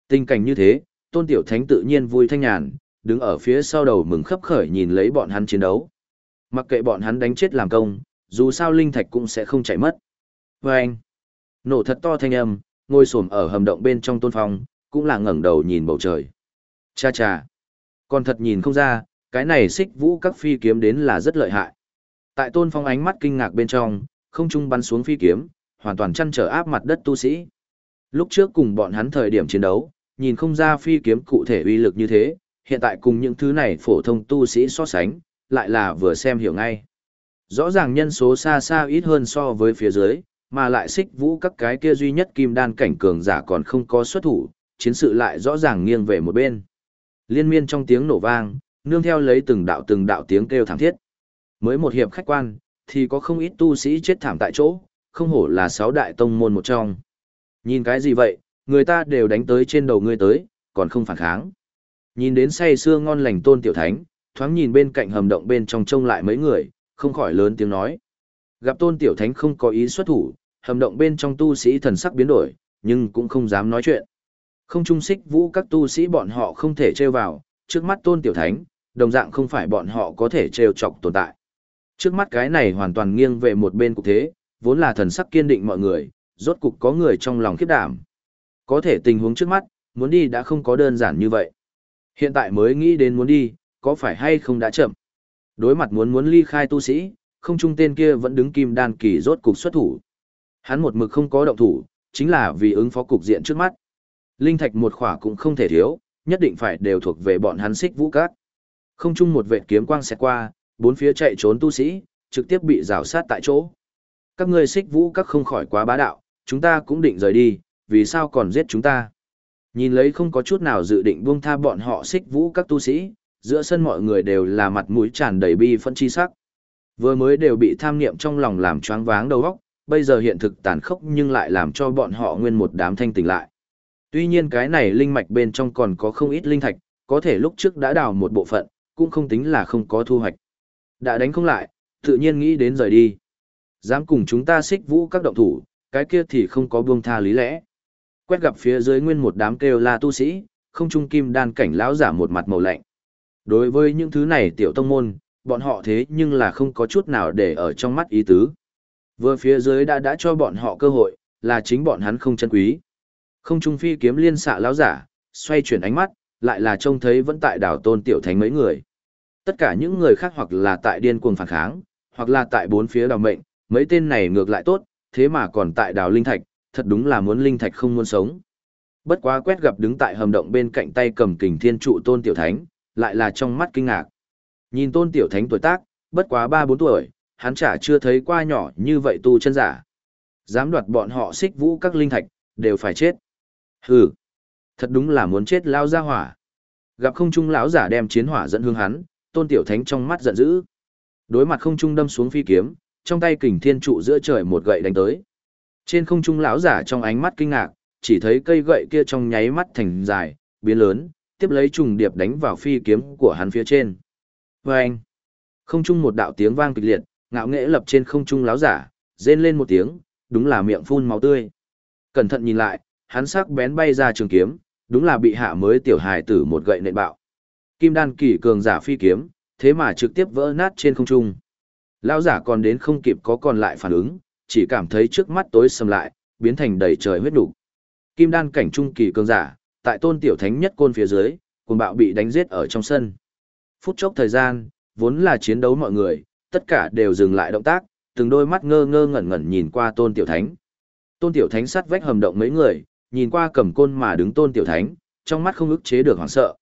Tình cảnh như thế, Tôn Tiểu Thánh tự nhiên vui thanh nhàn, đứng ở phía sau đầu mừng khấp khởi nhìn lấy bọn hắn chiến đấu. Mặc kệ bọn hắn đánh chết làm công, dù sao linh thạch cũng sẽ không chạy mất. Và anh, nổ thật to thanh âm, ngồi xổm ở hầm động bên trong tôn phong, cũng là ngẩng đầu nhìn bầu trời. Cha cha, còn thật nhìn không ra, cái này xích vũ các phi kiếm đến là rất lợi hại. Tại tôn phong ánh mắt kinh ngạc bên trong, không trung bắn xuống phi kiếm, hoàn toàn chăn trở áp mặt đất tu sĩ. Lúc trước cùng bọn hắn thời điểm chiến đấu, nhìn không ra phi kiếm cụ thể uy lực như thế, hiện tại cùng những thứ này phổ thông tu sĩ so sánh, lại là vừa xem hiểu ngay. Rõ ràng nhân số xa xa ít hơn so với phía dưới, mà lại xích vũ các cái kia duy nhất kim đan cảnh cường giả còn không có xuất thủ, chiến sự lại rõ ràng nghiêng về một bên. Liên miên trong tiếng nổ vang, nương theo lấy từng đạo từng đạo tiếng kêu thảm thiết. Mới một hiệp khách quan, thì có không ít tu sĩ chết thảm tại chỗ, không hổ là sáu đại tông môn một trong. Nhìn cái gì vậy, người ta đều đánh tới trên đầu ngươi tới, còn không phản kháng. Nhìn đến say xưa ngon lành tôn tiểu thánh, thoáng nhìn bên cạnh hầm động bên trong trông lại mấy người, không khỏi lớn tiếng nói. Gặp tôn tiểu thánh không có ý xuất thủ, hầm động bên trong tu sĩ thần sắc biến đổi, nhưng cũng không dám nói chuyện. Không trung xích vũ các tu sĩ bọn họ không thể trêu vào, trước mắt tôn tiểu thánh, đồng dạng không phải bọn họ có thể trêu chọc tồn tại. Trước mắt cái này hoàn toàn nghiêng về một bên cục thế, vốn là thần sắc kiên định mọi người, rốt cục có người trong lòng khiếp đảm. Có thể tình huống trước mắt, muốn đi đã không có đơn giản như vậy. Hiện tại mới nghĩ đến muốn đi, có phải hay không đã chậm. Đối mặt muốn muốn ly khai tu sĩ, không trung tên kia vẫn đứng kim đan kỳ rốt cục xuất thủ. Hắn một mực không có động thủ, chính là vì ứng phó cục diện trước mắt. Linh thạch một khỏa cũng không thể thiếu, nhất định phải đều thuộc về bọn hắn xích vũ cát. Không chung một vệ kiếm quang xẹt qua, bốn phía chạy trốn tu sĩ, trực tiếp bị rào sát tại chỗ. Các ngươi xích vũ các không khỏi quá bá đạo, chúng ta cũng định rời đi, vì sao còn giết chúng ta? Nhìn lấy không có chút nào dự định buông tha bọn họ xích vũ các tu sĩ, giữa sân mọi người đều là mặt mũi tràn đầy bi phân chi sắc. Vừa mới đều bị tham niệm trong lòng làm choáng váng đầu óc, bây giờ hiện thực tàn khốc nhưng lại làm cho bọn họ nguyên một đám thanh tỉnh lại. Tuy nhiên cái này linh mạch bên trong còn có không ít linh thạch, có thể lúc trước đã đào một bộ phận, cũng không tính là không có thu hoạch. Đã đánh không lại, tự nhiên nghĩ đến rời đi. Dám cùng chúng ta xích vũ các động thủ, cái kia thì không có buông tha lý lẽ. Quét gặp phía dưới nguyên một đám kêu la tu sĩ, không trung kim đan cảnh lão giả một mặt màu lạnh. Đối với những thứ này tiểu tông môn, bọn họ thế nhưng là không có chút nào để ở trong mắt ý tứ. Vừa phía dưới đã đã cho bọn họ cơ hội, là chính bọn hắn không chân quý. Không trung phi kiếm liên xạ lão giả, xoay chuyển ánh mắt, lại là trông thấy vẫn tại đảo tôn tiểu thánh mấy người. Tất cả những người khác hoặc là tại điên cuồng phản kháng, hoặc là tại bốn phía đào mệnh, mấy tên này ngược lại tốt, thế mà còn tại đào linh thạch, thật đúng là muốn linh thạch không muốn sống. Bất quá quét gặp đứng tại hầm động bên cạnh tay cầm kình thiên trụ tôn tiểu thánh, lại là trong mắt kinh ngạc. Nhìn tôn tiểu thánh tuổi tác, bất quá 3-4 tuổi, hắn chả chưa thấy qua nhỏ như vậy tu chân giả. Dám đoạt bọn họ xích vũ các linh thạch, đều phải chết. Hừ, thật đúng là muốn chết lao ra hỏa. Gặp không trung lão giả đem chiến hỏa dẫn hướng hắn, tôn tiểu thánh trong mắt giận dữ. Đối mặt không trung đâm xuống phi kiếm, trong tay kình thiên trụ giữa trời một gậy đánh tới. Trên không trung lão giả trong ánh mắt kinh ngạc, chỉ thấy cây gậy kia trong nháy mắt thành dài, biến lớn, tiếp lấy trùng điệp đánh vào phi kiếm của hắn phía trên. Vâng! Không trung một đạo tiếng vang kịch liệt, ngạo nghễ lập trên không trung lão giả, rên lên một tiếng, đúng là miệng phun máu tươi. Cẩn thận nhìn lại, hắn sắc bén bay ra trường kiếm, đúng là bị hạ mới tiểu hài tử một gậy nện bạo. Kim đan kỳ cường giả phi kiếm, thế mà trực tiếp vỡ nát trên không trung. Lão giả còn đến không kịp có còn lại phản ứng, chỉ cảm thấy trước mắt tối sầm lại, biến thành đầy trời huyết đủ. Kim đan cảnh trung kỳ cường giả, tại tôn tiểu thánh nhất côn phía dưới, cùng bạo bị đánh giết ở trong sân. Phút chốc thời gian, vốn là chiến đấu mọi người, tất cả đều dừng lại động tác, từng đôi mắt ngơ ngơ ngẩn ngẩn nhìn qua tôn tiểu thánh. Tôn tiểu thánh sát vách hầm động mấy người, nhìn qua cầm côn mà đứng tôn tiểu thánh, trong mắt không ức chế được hoảng sợ.